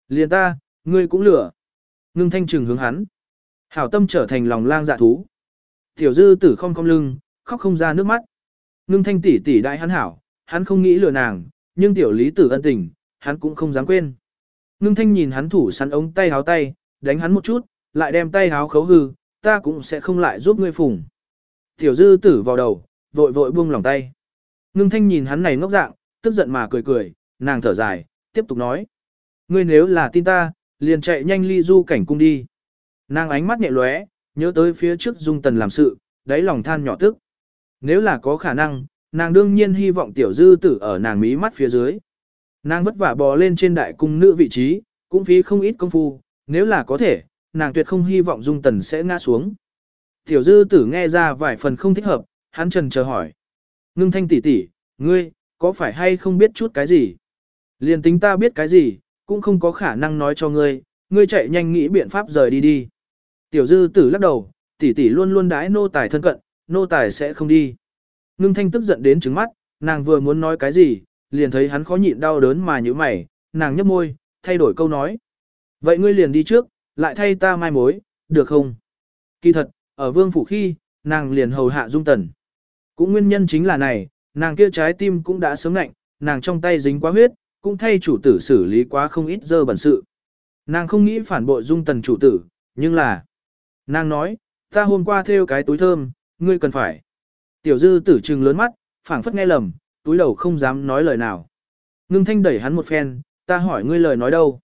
Liền ta, ngươi cũng lửa. Ngưng thanh trừng hướng hắn. Hảo tâm trở thành lòng lang dạ thú. Tiểu dư tử không không lưng, khóc không ra nước mắt. Ngưng thanh tỷ tỷ đại hắn hảo, hắn không nghĩ lừa nàng, nhưng tiểu lý tử ân tình, hắn cũng không dám quên. Ngưng thanh nhìn hắn thủ sắn ống tay háo tay, đánh hắn một chút, lại đem tay háo khấu hư, ta cũng sẽ không lại giúp ngươi phùng. Tiểu dư tử vào đầu, vội vội buông lòng tay. Ngưng thanh nhìn hắn này ngốc dạng, tức giận mà cười cười, nàng thở dài, tiếp tục nói. Ngươi nếu là tin ta, liền chạy nhanh ly du cảnh cung đi. Nàng ánh mắt nhẹ lóe, nhớ tới phía trước dung tần làm sự, đáy lòng than nhỏ tức. Nếu là có khả năng, nàng đương nhiên hy vọng tiểu dư tử ở nàng mí mắt phía dưới. Nàng vất vả bò lên trên đại cung nữ vị trí, cũng phí không ít công phu, nếu là có thể, nàng tuyệt không hy vọng dung tần sẽ ngã xuống. Tiểu dư tử nghe ra vài phần không thích hợp, hắn trần chờ hỏi. Ngưng thanh tỷ tỷ, ngươi, có phải hay không biết chút cái gì? Liền tính ta biết cái gì, cũng không có khả năng nói cho ngươi, ngươi chạy nhanh nghĩ biện pháp rời đi đi. Tiểu dư tử lắc đầu, tỷ tỷ luôn luôn đái nô tài thân cận, nô tài sẽ không đi. Ngưng thanh tức giận đến trứng mắt, nàng vừa muốn nói cái gì, liền thấy hắn khó nhịn đau đớn mà như mày, nàng nhấp môi, thay đổi câu nói. Vậy ngươi liền đi trước, lại thay ta mai mối, được không? Kỳ thật, ở vương phủ khi, nàng liền hầu hạ dung tần. Cũng nguyên nhân chính là này, nàng kia trái tim cũng đã sớm lạnh, nàng trong tay dính quá huyết, cũng thay chủ tử xử lý quá không ít dơ bẩn sự. Nàng không nghĩ phản bội dung tần chủ tử, nhưng là... Nàng nói, ta hôm qua theo cái túi thơm, ngươi cần phải. Tiểu dư tử trừng lớn mắt, phảng phất nghe lầm, túi đầu không dám nói lời nào. Ngưng thanh đẩy hắn một phen, ta hỏi ngươi lời nói đâu.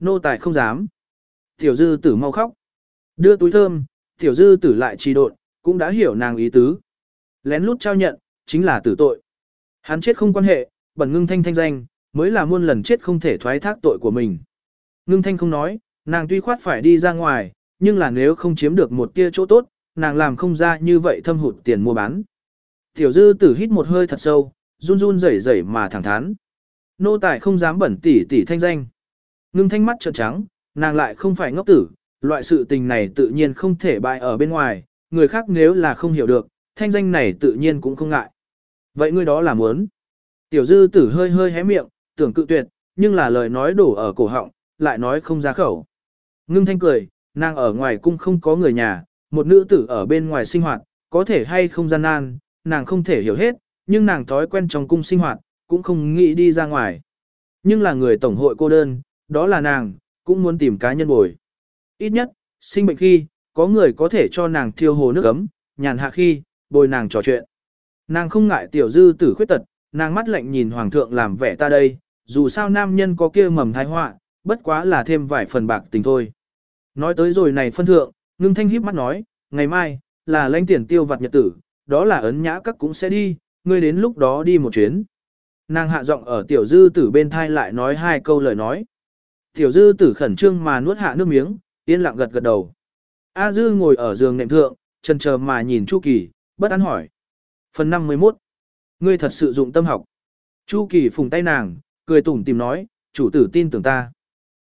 nô tài không dám. Tiểu dư tử mau khóc. Đưa túi thơm, tiểu dư tử lại trì độn, cũng đã hiểu nàng ý tứ. Lén lút trao nhận, chính là tử tội. Hắn chết không quan hệ, bẩn ngưng thanh thanh danh, mới là muôn lần chết không thể thoái thác tội của mình. Ngưng thanh không nói, nàng tuy khoát phải đi ra ngoài, nhưng là nếu không chiếm được một tia chỗ tốt, nàng làm không ra như vậy thâm hụt tiền mua bán. Tiểu dư tử hít một hơi thật sâu, run run rẩy rẩy mà thẳng thắn. Nô tài không dám bẩn tỉ tỉ thanh danh. Ngưng thanh mắt trợn trắng, nàng lại không phải ngốc tử, loại sự tình này tự nhiên không thể bại ở bên ngoài, người khác nếu là không hiểu được, thanh danh này tự nhiên cũng không ngại. Vậy ngươi đó là muốn. Tiểu dư tử hơi hơi hé miệng, tưởng cự tuyệt, nhưng là lời nói đổ ở cổ họng, lại nói không ra khẩu. Ngưng thanh cười, nàng ở ngoài cung không có người nhà, một nữ tử ở bên ngoài sinh hoạt, có thể hay không gian nan, nàng không thể hiểu hết, nhưng nàng thói quen trong cung sinh hoạt, cũng không nghĩ đi ra ngoài. Nhưng là người tổng hội cô đơn, đó là nàng, cũng muốn tìm cá nhân bồi. Ít nhất, sinh bệnh khi, có người có thể cho nàng thiêu hồ nước ấm, nhàn hạ khi, bồi nàng trò chuyện. Nàng không ngại tiểu dư tử khuyết tật, nàng mắt lạnh nhìn hoàng thượng làm vẻ ta đây, dù sao nam nhân có kia mầm thái họa, bất quá là thêm vài phần bạc tình thôi. Nói tới rồi này phân thượng, ngưng thanh híp mắt nói, ngày mai, là lãnh tiền tiêu vặt nhật tử, đó là ấn nhã các cũng sẽ đi, ngươi đến lúc đó đi một chuyến. Nàng hạ giọng ở tiểu dư tử bên thai lại nói hai câu lời nói. Tiểu dư tử khẩn trương mà nuốt hạ nước miếng, yên lặng gật gật đầu. A dư ngồi ở giường nệm thượng, chân chờ mà nhìn Chu Kỳ, bất an hỏi. Phần 51. Ngươi thật sự dụng tâm học. Chu Kỳ phùng tay nàng, cười tủm tìm nói, chủ tử tin tưởng ta.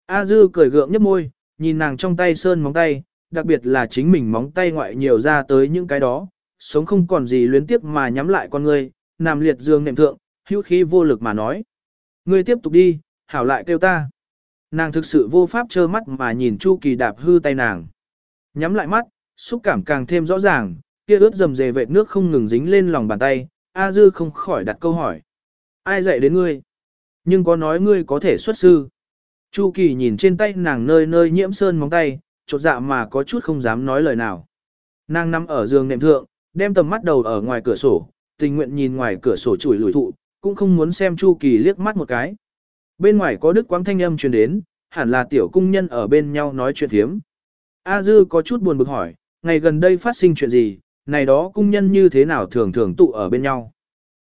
A dư cười gượng nhấp môi, nhìn nàng trong tay sơn móng tay, đặc biệt là chính mình móng tay ngoại nhiều ra tới những cái đó, sống không còn gì luyến tiếp mà nhắm lại con ngươi, nằm liệt giường nệm thượng, hữu khí vô lực mà nói. Ngươi tiếp tục đi, hảo lại kêu ta. Nàng thực sự vô pháp trơ mắt mà nhìn Chu Kỳ đạp hư tay nàng. Nhắm lại mắt, xúc cảm càng thêm rõ ràng, kia ướt dầm dề vệt nước không ngừng dính lên lòng bàn tay, A Dư không khỏi đặt câu hỏi. Ai dạy đến ngươi? Nhưng có nói ngươi có thể xuất sư. Chu Kỳ nhìn trên tay nàng nơi nơi nhiễm sơn móng tay, chột dạ mà có chút không dám nói lời nào. Nàng nằm ở giường nệm thượng, đem tầm mắt đầu ở ngoài cửa sổ, tình nguyện nhìn ngoài cửa sổ chùi lùi thụ, cũng không muốn xem Chu Kỳ liếc mắt một cái. Bên ngoài có đức quang thanh âm truyền đến, hẳn là tiểu cung nhân ở bên nhau nói chuyện thiếm. A Dư có chút buồn bực hỏi, ngày gần đây phát sinh chuyện gì, này đó cung nhân như thế nào thường thường tụ ở bên nhau.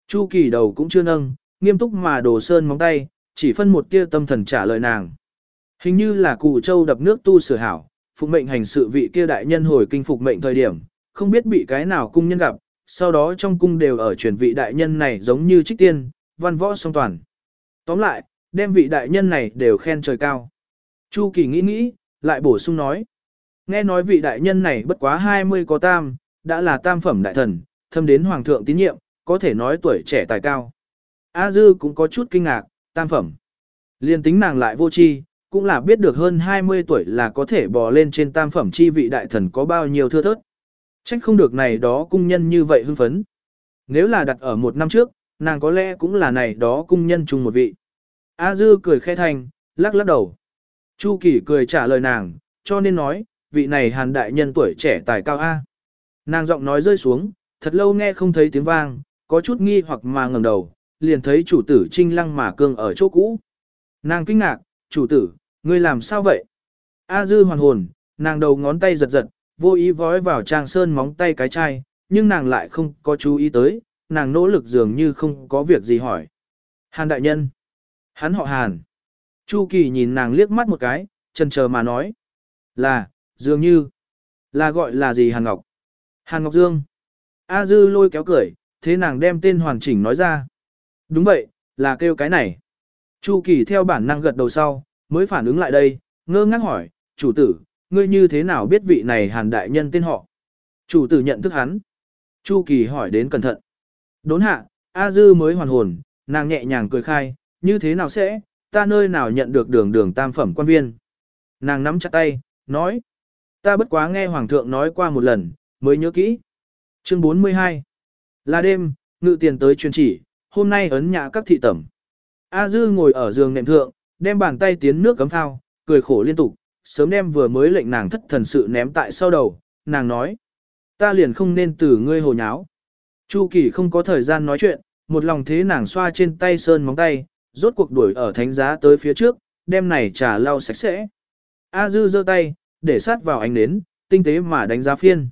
Chu Kỳ đầu cũng chưa nâng, nghiêm túc mà đồ sơn móng tay, chỉ phân một tia tâm thần trả lời nàng. Hình như là cụ châu đập nước tu sửa hảo, phục mệnh hành sự vị kia đại nhân hồi kinh phục mệnh thời điểm, không biết bị cái nào cung nhân gặp, sau đó trong cung đều ở truyền vị đại nhân này giống như trích tiên, văn võ song toàn. Tóm lại, đem vị đại nhân này đều khen trời cao. Chu Kỳ nghĩ nghĩ, lại bổ sung nói. Nghe nói vị đại nhân này bất quá 20 có tam, đã là tam phẩm đại thần, thâm đến hoàng thượng tín nhiệm, có thể nói tuổi trẻ tài cao. A Dư cũng có chút kinh ngạc, tam phẩm. Liên tính nàng lại vô chi, cũng là biết được hơn 20 tuổi là có thể bò lên trên tam phẩm chi vị đại thần có bao nhiêu thưa thớt. Trách không được này đó cung nhân như vậy hưng phấn. Nếu là đặt ở một năm trước, nàng có lẽ cũng là này đó cung nhân chung một vị. A Dư cười khẽ thành, lắc lắc đầu. Chu Kỳ cười trả lời nàng, cho nên nói, vị này hàn đại nhân tuổi trẻ tài cao A. Nàng giọng nói rơi xuống, thật lâu nghe không thấy tiếng vang, có chút nghi hoặc mà ngẩng đầu, liền thấy chủ tử trinh lăng mà cương ở chỗ cũ. Nàng kinh ngạc, chủ tử, ngươi làm sao vậy? A dư hoàn hồn, nàng đầu ngón tay giật giật, vô ý vói vào trang sơn móng tay cái chai, nhưng nàng lại không có chú ý tới, nàng nỗ lực dường như không có việc gì hỏi. Hàn đại nhân. Hắn họ Hàn. Chu Kỳ nhìn nàng liếc mắt một cái, chần chờ mà nói. Là, dường như. Là gọi là gì Hàn Ngọc? Hàn Ngọc Dương. A Dư lôi kéo cười, thế nàng đem tên hoàn chỉnh nói ra. Đúng vậy, là kêu cái này. Chu Kỳ theo bản năng gật đầu sau, mới phản ứng lại đây, ngơ ngác hỏi, chủ tử, ngươi như thế nào biết vị này hàn đại nhân tên họ? Chủ tử nhận thức hắn. Chu Kỳ hỏi đến cẩn thận. Đốn hạ, A Dư mới hoàn hồn, nàng nhẹ nhàng cười khai, như thế nào sẽ, ta nơi nào nhận được đường đường tam phẩm quan viên. Nàng nắm chặt tay, nói, ta bất quá nghe Hoàng thượng nói qua một lần, mới nhớ kỹ. Chương 42 Là đêm, ngự tiền tới truyền chỉ, hôm nay ấn nhã các thị tẩm. A Dư ngồi ở giường nệm thượng, đem bàn tay tiến nước cấm thao, cười khổ liên tục, sớm đem vừa mới lệnh nàng thất thần sự ném tại sau đầu, nàng nói. Ta liền không nên từ ngươi hồ nháo. Chu Kỳ không có thời gian nói chuyện, một lòng thế nàng xoa trên tay sơn móng tay, rốt cuộc đuổi ở thánh giá tới phía trước, đem này trà lau sạch sẽ. A dư giơ tay, để sát vào ánh nến, tinh tế mà đánh giá phiên.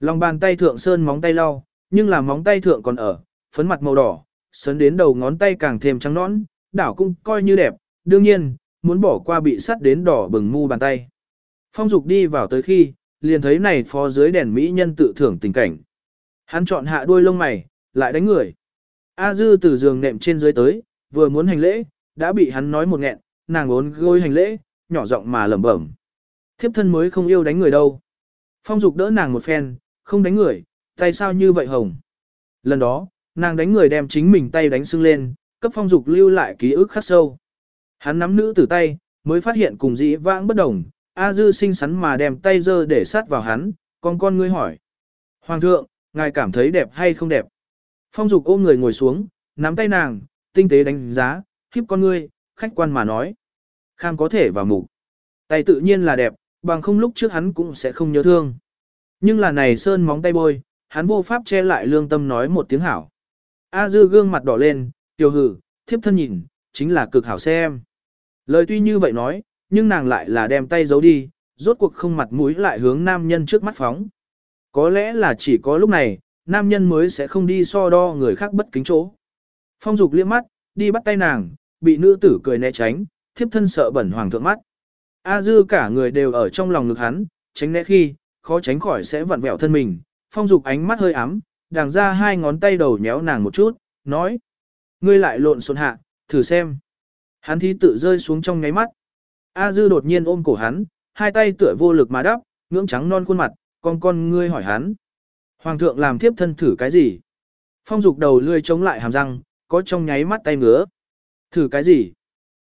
Lòng bàn tay thượng sơn móng tay lau, nhưng là móng tay thượng còn ở, phấn mặt màu đỏ, sấn đến đầu ngón tay càng thêm trắng nõn, đảo cũng coi như đẹp, đương nhiên, muốn bỏ qua bị sắt đến đỏ bừng mu bàn tay. Phong Dục đi vào tới khi, liền thấy này phó dưới đèn mỹ nhân tự thưởng tình cảnh. Hắn chọn hạ đuôi lông mày, lại đánh người. A Dư từ giường nệm trên dưới tới, vừa muốn hành lễ, đã bị hắn nói một nghẹn, nàng ốn gối hành lễ, nhỏ giọng mà lẩm bẩm. Thiếp thân mới không yêu đánh người đâu. Phong Dục đỡ nàng một phen, không đánh người, tay sao như vậy hồng. Lần đó, nàng đánh người đem chính mình tay đánh sưng lên, cấp Phong Dục lưu lại ký ức khắc sâu. Hắn nắm nữ tử tay, mới phát hiện cùng dĩ vãng bất đồng, A Dư xinh xắn mà đem tay dơ để sát vào hắn, con con ngươi hỏi. Hoàng thượng, ngài cảm thấy đẹp hay không đẹp? Phong Dục ôm người ngồi xuống, nắm tay nàng, tinh tế đánh giá, khiếp con ngươi, khách quan mà nói. Kham có thể vào mục. Tay tự nhiên là đẹp, bằng không lúc trước hắn cũng sẽ không nhớ thương. Nhưng là này sơn móng tay bôi, hắn vô pháp che lại lương tâm nói một tiếng hảo. A dư gương mặt đỏ lên, tiểu hử, thiếp thân nhìn, chính là cực hảo xem. Lời tuy như vậy nói, nhưng nàng lại là đem tay giấu đi, rốt cuộc không mặt mũi lại hướng nam nhân trước mắt phóng. Có lẽ là chỉ có lúc này, nam nhân mới sẽ không đi so đo người khác bất kính chỗ. Phong dục liếc mắt, đi bắt tay nàng, bị nữ tử cười né tránh, thiếp thân sợ bẩn hoàng thượng mắt. A dư cả người đều ở trong lòng ngực hắn, tránh né khi, khó tránh khỏi sẽ vặn vẹo thân mình. Phong dục ánh mắt hơi ấm, đàng ra hai ngón tay đầu nhéo nàng một chút, nói. Ngươi lại lộn xộn hạ, thử xem. Hắn thi tự rơi xuống trong ngáy mắt. A dư đột nhiên ôm cổ hắn, hai tay tựa vô lực mà đắp, ngưỡng trắng non khuôn mặt, con con ngươi hỏi hắn. Hoàng thượng làm thiếp thân thử cái gì? Phong dục đầu lươi chống lại hàm răng, có trong nháy mắt tay ngứa. Thử cái gì?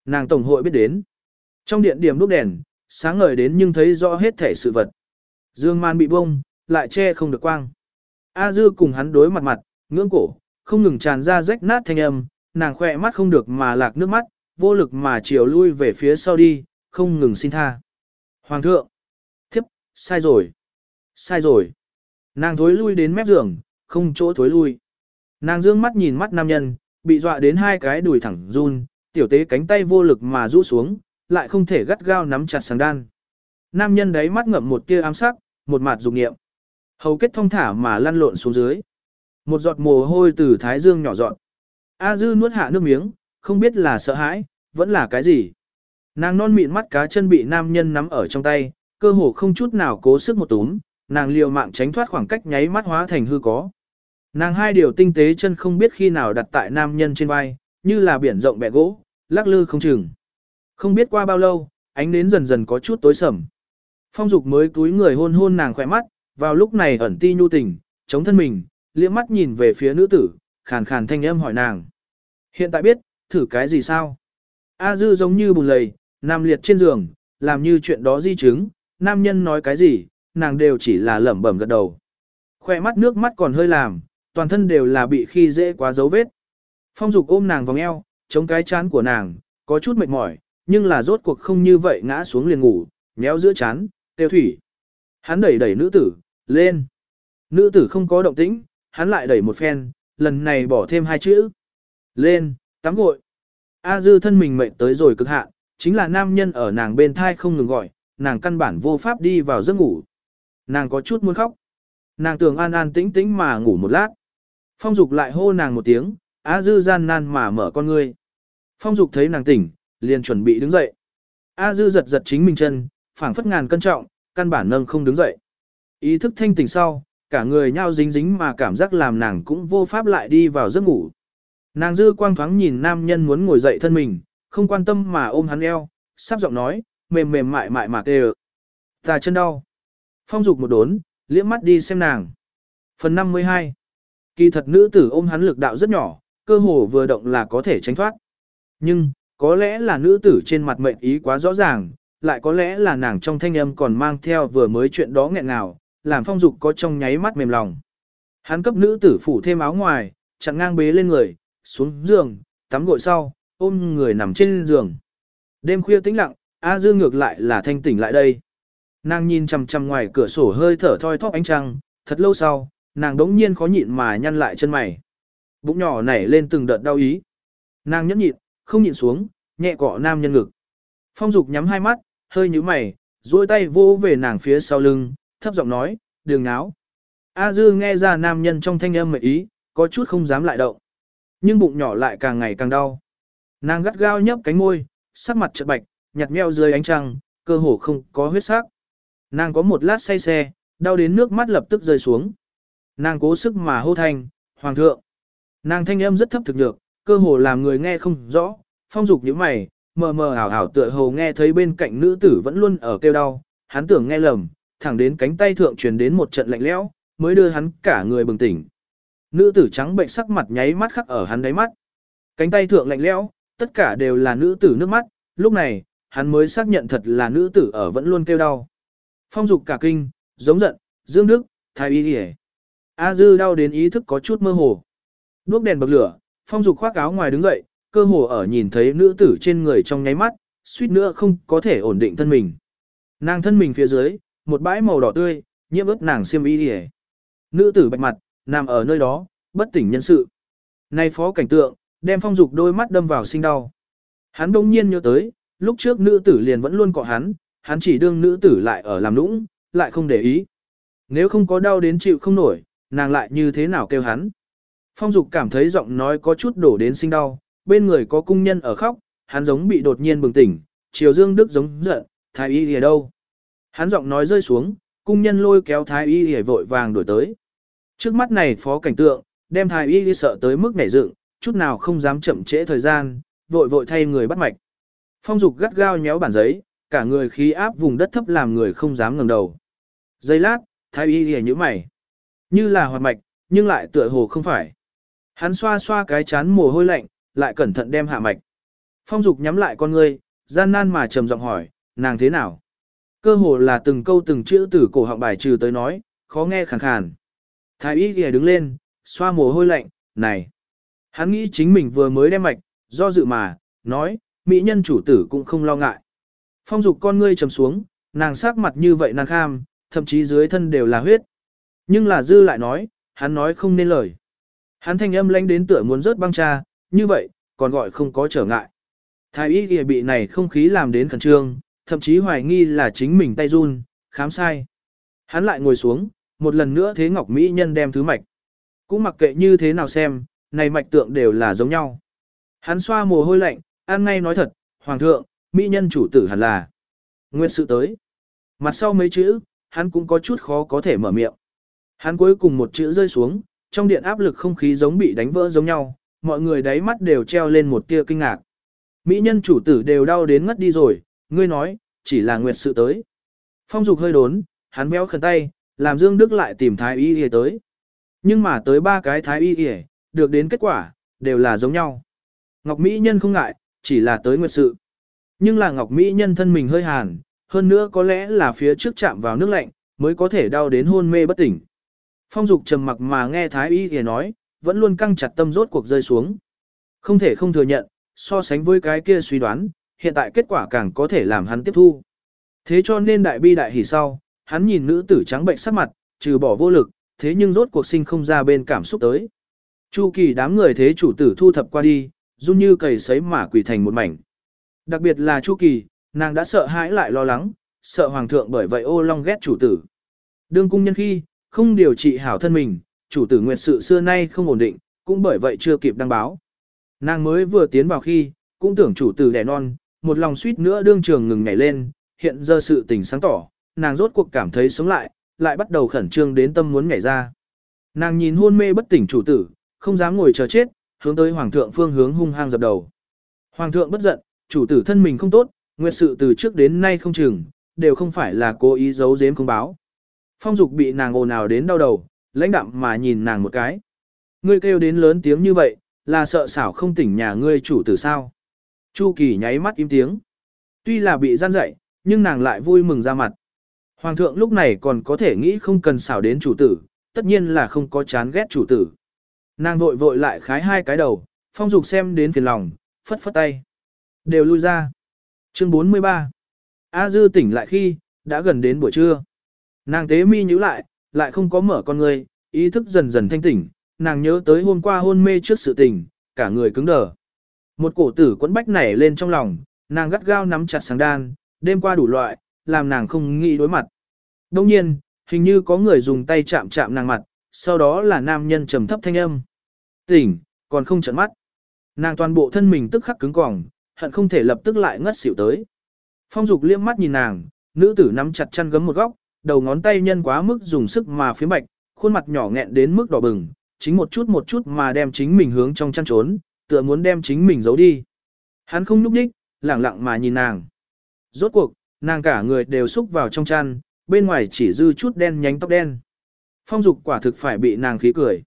Nàng tổng hội biết đến. Trong điện điểm đúc đèn, sáng ngời đến nhưng thấy rõ hết thể sự vật. Dương man bị bông, lại che không được quang. A dư cùng hắn đối mặt mặt, ngưỡng cổ, không ngừng tràn ra rách nát thanh âm, nàng khỏe mắt không được mà lạc nước mắt, vô lực mà chiều lui về phía sau đi, không ngừng xin tha. Hoàng thượng, thiếp, sai rồi, sai rồi. Nàng thối lui đến mép giường, không chỗ thối lui. Nàng dương mắt nhìn mắt nam nhân, bị dọa đến hai cái đùi thẳng run, tiểu tế cánh tay vô lực mà rũ xuống, lại không thể gắt gao nắm chặt sáng đan. Nam nhân đấy mắt ngậm một tia ám sắc, một mặt dục niệm. Hầu kết thông thả mà lăn lộn xuống dưới. Một giọt mồ hôi từ thái dương nhỏ giọt. A dư nuốt hạ nước miếng, không biết là sợ hãi, vẫn là cái gì. Nàng non mịn mắt cá chân bị nam nhân nắm ở trong tay, cơ hồ không chút nào cố sức một túm, nàng liều mạng tránh thoát khoảng cách nháy mắt hóa thành hư có. Nàng hai điều tinh tế chân không biết khi nào đặt tại nam nhân trên vai, như là biển rộng bẻ gỗ, lắc lư không chừng. Không biết qua bao lâu, ánh nến dần dần có chút tối sầm. Phong dục mới túi người hôn hôn nàng khỏe mắt, vào lúc này ẩn ti nhu tình, chống thân mình, liếc mắt nhìn về phía nữ tử, khàn khàn thanh âm hỏi nàng. Hiện tại biết, thử cái gì sao? A dư giống như bùn lầy, nằm liệt trên giường, làm như chuyện đó di chứng, nam nhân nói cái gì, nàng đều chỉ là lẩm bẩm gật đầu. Khoe mắt nước mắt còn hơi làm, toàn thân đều là bị khi dễ quá dấu vết. Phong dục ôm nàng vòng eo, chống cái chán của nàng, có chút mệt mỏi, nhưng là rốt cuộc không như vậy ngã xuống liền ngủ, nhéo giữa chán, tiêu thủy. Hắn đẩy đẩy nữ tử, lên. Nữ tử không có động tĩnh, hắn lại đẩy một phen, lần này bỏ thêm hai chữ. Lên, tắm gội. A dư thân mình mệt tới rồi cực hạn, chính là nam nhân ở nàng bên thai không ngừng gọi, nàng căn bản vô pháp đi vào giấc ngủ. Nàng có chút muốn khóc. Nàng tưởng an an tĩnh tĩnh mà ngủ một lát. Phong dục lại hô nàng một tiếng, A dư gian nan mà mở con ngươi. Phong dục thấy nàng tỉnh, liền chuẩn bị đứng dậy. A dư giật giật chính mình chân, phảng phất ngàn cân trọng, căn bản nâng không đứng dậy. Ý thức thanh tỉnh sau, cả người nhao dính dính mà cảm giác làm nàng cũng vô pháp lại đi vào giấc ngủ. Nàng dư quang thoáng nhìn nam nhân muốn ngồi dậy thân mình, không quan tâm mà ôm hắn eo, sắp giọng nói, mềm mềm mại mại mà tê Ta chân đau. Phong dục một đốn, liếc mắt đi xem nàng. Phần 52 Kỳ thật nữ tử ôm hắn lực đạo rất nhỏ, cơ hồ vừa động là có thể tránh thoát. Nhưng, có lẽ là nữ tử trên mặt mệnh ý quá rõ ràng, lại có lẽ là nàng trong thanh âm còn mang theo vừa mới chuyện đó nghẹn ngào, làm phong dục có trong nháy mắt mềm lòng. Hắn cấp nữ tử phủ thêm áo ngoài, chặn ngang bế lên người, xuống giường, tắm gội sau, ôm người nằm trên giường. Đêm khuya tĩnh lặng, A Dương ngược lại là thanh tỉnh lại đây. Nàng nhìn chằm chằm ngoài cửa sổ hơi thở thoi thóp ánh trăng, thật lâu sau, nàng đống nhiên khó nhịn mà nhăn lại chân mày. Bụng nhỏ nảy lên từng đợt đau ý. Nàng nhẫn nhịn, không nhịn xuống, nhẹ cọ nam nhân ngực. Phong Dục nhắm hai mắt, hơi nhíu mày, duỗi tay vô về nàng phía sau lưng, thấp giọng nói, đừng náo. A Dư nghe ra nam nhân trong thanh âm mệt ý, có chút không dám lại động. Nhưng bụng nhỏ lại càng ngày càng đau. Nàng gắt gao nhấp cánh môi, sắc mặt chợt bạch, nhặt meo dưới ánh trăng, cơ hồ không có huyết sắc. Nàng có một lát say xe, đau đến nước mắt lập tức rơi xuống. Nàng cố sức mà hô thanh, hoàng thượng. Nàng thanh âm rất thấp thực được cơ hồ làm người nghe không rõ, phong dục như mày, mờ mờ ảo ảo tựa hồ nghe thấy bên cạnh nữ tử vẫn luôn ở kêu đau, hắn tưởng nghe lầm, thẳng đến cánh tay thượng truyền đến một trận lạnh lẽo, mới đưa hắn cả người bừng tỉnh. Nữ tử trắng bệnh sắc mặt nháy mắt khắc ở hắn đáy mắt. Cánh tay thượng lạnh lẽo, tất cả đều là nữ tử nước mắt, lúc này, hắn mới xác nhận thật là nữ tử ở vẫn luôn kêu đau. Phong dục cả kinh, giống giận, Dương Đức, Thái Y Điề. A Dư đau đến ý thức có chút mơ hồ. Đuốc đèn bật lửa, phong dục khoác áo ngoài đứng dậy, cơ hồ ở nhìn thấy nữ tử trên người trong nháy mắt, suýt nữa không có thể ổn định thân mình. Nàng thân mình phía dưới, một bãi màu đỏ tươi, nhiễm ướt nàng xiêm y đi Nữ tử bạch mặt, nằm ở nơi đó, bất tỉnh nhân sự. Nay phó cảnh tượng, đem phong dục đôi mắt đâm vào sinh đau. Hắn đông nhiên nhớ tới, lúc trước nữ tử liền vẫn luôn cọ hắn, hắn chỉ đương nữ tử lại ở làm nũng, lại không để ý. Nếu không có đau đến chịu không nổi, nàng lại như thế nào kêu hắn. Phong dục cảm thấy giọng nói có chút đổ đến sinh đau, bên người có cung nhân ở khóc, hắn giống bị đột nhiên bừng tỉnh, chiều dương đức giống giận, thái y ở đâu. Hắn giọng nói rơi xuống, cung nhân lôi kéo thái y hề vội vàng đổi tới. Trước mắt này phó cảnh tượng, đem thái y sợ tới mức nảy dựng, chút nào không dám chậm trễ thời gian, vội vội thay người bắt mạch. Phong dục gắt gao nhéo bản giấy, cả người khí áp vùng đất thấp làm người không dám ngẩng đầu. Giây lát, thái y hề nhíu mày. Như là hoạt mạch, nhưng lại tựa hồ không phải. Hắn xoa xoa cái chán mồ hôi lạnh, lại cẩn thận đem hạ mạch. Phong dục nhắm lại con ngươi, gian nan mà trầm giọng hỏi, nàng thế nào? Cơ hồ là từng câu từng chữ từ cổ họng bài trừ tới nói, khó nghe khàn khàn. Thái y kìa đứng lên, xoa mồ hôi lạnh, này. Hắn nghĩ chính mình vừa mới đem mạch, do dự mà, nói, mỹ nhân chủ tử cũng không lo ngại. Phong dục con ngươi trầm xuống, nàng sắc mặt như vậy nàng kham, thậm chí dưới thân đều là huyết. Nhưng là dư lại nói, hắn nói không nên lời. Hắn thanh âm lánh đến tựa muốn rớt băng cha, như vậy, còn gọi không có trở ngại. Thái y kìa bị này không khí làm đến khẩn trương, thậm chí hoài nghi là chính mình tay run, khám sai. Hắn lại ngồi xuống, một lần nữa thế Ngọc Mỹ Nhân đem thứ mạch. Cũng mặc kệ như thế nào xem, này mạch tượng đều là giống nhau. Hắn xoa mồ hôi lạnh, an ngay nói thật, Hoàng thượng, Mỹ Nhân chủ tử hẳn là. Nguyệt sự tới. Mặt sau mấy chữ, hắn cũng có chút khó có thể mở miệng. Hắn cuối cùng một chữ rơi xuống, trong điện áp lực không khí giống bị đánh vỡ giống nhau, mọi người đáy mắt đều treo lên một tia kinh ngạc. Mỹ nhân chủ tử đều đau đến ngất đi rồi, ngươi nói, chỉ là nguyệt sự tới. Phong dục hơi đốn, hắn véo khẩn tay, làm Dương Đức lại tìm thái y y tới. Nhưng mà tới ba cái thái y y, được đến kết quả, đều là giống nhau. Ngọc Mỹ nhân không ngại, chỉ là tới nguyệt sự. Nhưng là Ngọc Mỹ nhân thân mình hơi hàn, hơn nữa có lẽ là phía trước chạm vào nước lạnh, mới có thể đau đến hôn mê bất tỉnh. Phong dục trầm mặc mà nghe thái y y nói, vẫn luôn căng chặt tâm rốt cuộc rơi xuống. Không thể không thừa nhận, so sánh với cái kia suy đoán, hiện tại kết quả càng có thể làm hắn tiếp thu. Thế cho nên đại bi đại hỉ sau, hắn nhìn nữ tử trắng bệnh sắc mặt, trừ bỏ vô lực, thế nhưng rốt cuộc sinh không ra bên cảm xúc tới. Chu kỳ đám người thế chủ tử thu thập qua đi, run như cầy sấy mà quỷ thành một mảnh. Đặc biệt là Chu kỳ, nàng đã sợ hãi lại lo lắng, sợ hoàng thượng bởi vậy ô long ghét chủ tử. Đương cung nhân khi, không điều trị hảo thân mình, chủ tử nguyệt sự xưa nay không ổn định, cũng bởi vậy chưa kịp đăng báo. Nàng mới vừa tiến vào khi, cũng tưởng chủ tử đẻ non, một lòng suýt nữa đương trường ngừng nhảy lên, hiện giờ sự tình sáng tỏ, nàng rốt cuộc cảm thấy sống lại, lại bắt đầu khẩn trương đến tâm muốn nhảy ra. Nàng nhìn hôn mê bất tỉnh chủ tử, không dám ngồi chờ chết, hướng tới hoàng thượng phương hướng hung hăng dập đầu. Hoàng thượng bất giận, chủ tử thân mình không tốt, nguyệt sự từ trước đến nay không chừng, đều không phải là cố ý giấu giếm không báo. Phong dục bị nàng ồn ào đến đau đầu, lãnh đạm mà nhìn nàng một cái. Ngươi kêu đến lớn tiếng như vậy, là sợ xảo không tỉnh nhà ngươi chủ tử sao. Chu Kỳ nháy mắt im tiếng. Tuy là bị gian dậy, nhưng nàng lại vui mừng ra mặt. Hoàng thượng lúc này còn có thể nghĩ không cần xảo đến chủ tử, tất nhiên là không có chán ghét chủ tử. Nàng vội vội lại khái hai cái đầu, phong dục xem đến phiền lòng, phất phất tay. Đều lui ra. Chương 43 A Dư tỉnh lại khi, đã gần đến buổi trưa. Nàng tế mi nhíu lại, lại không có mở con người, ý thức dần dần thanh tỉnh, nàng nhớ tới hôm qua hôn mê trước sự tình, cả người cứng đờ. Một cổ tử quẫn bách nảy lên trong lòng, nàng gắt gao nắm chặt sáng đan, đêm qua đủ loại, làm nàng không nghĩ đối mặt. Đông nhiên, hình như có người dùng tay chạm chạm nàng mặt, sau đó là nam nhân trầm thấp thanh âm. Tỉnh, còn không trận mắt. Nàng toàn bộ thân mình tức khắc cứng cỏng, hận không thể lập tức lại ngất xỉu tới. Phong dục liếc mắt nhìn nàng, nữ tử nắm chặt chăn gấm một góc, đầu ngón tay nhân quá mức dùng sức mà phía bạch, khuôn mặt nhỏ nghẹn đến mức đỏ bừng, chính một chút một chút mà đem chính mình hướng trong chăn trốn, tựa muốn đem chính mình giấu đi. Hắn không núp đích, lặng lặng mà nhìn nàng. Rốt cuộc, nàng cả người đều xúc vào trong chăn, bên ngoài chỉ dư chút đen nhánh tóc đen. Phong dục quả thực phải bị nàng khí cười.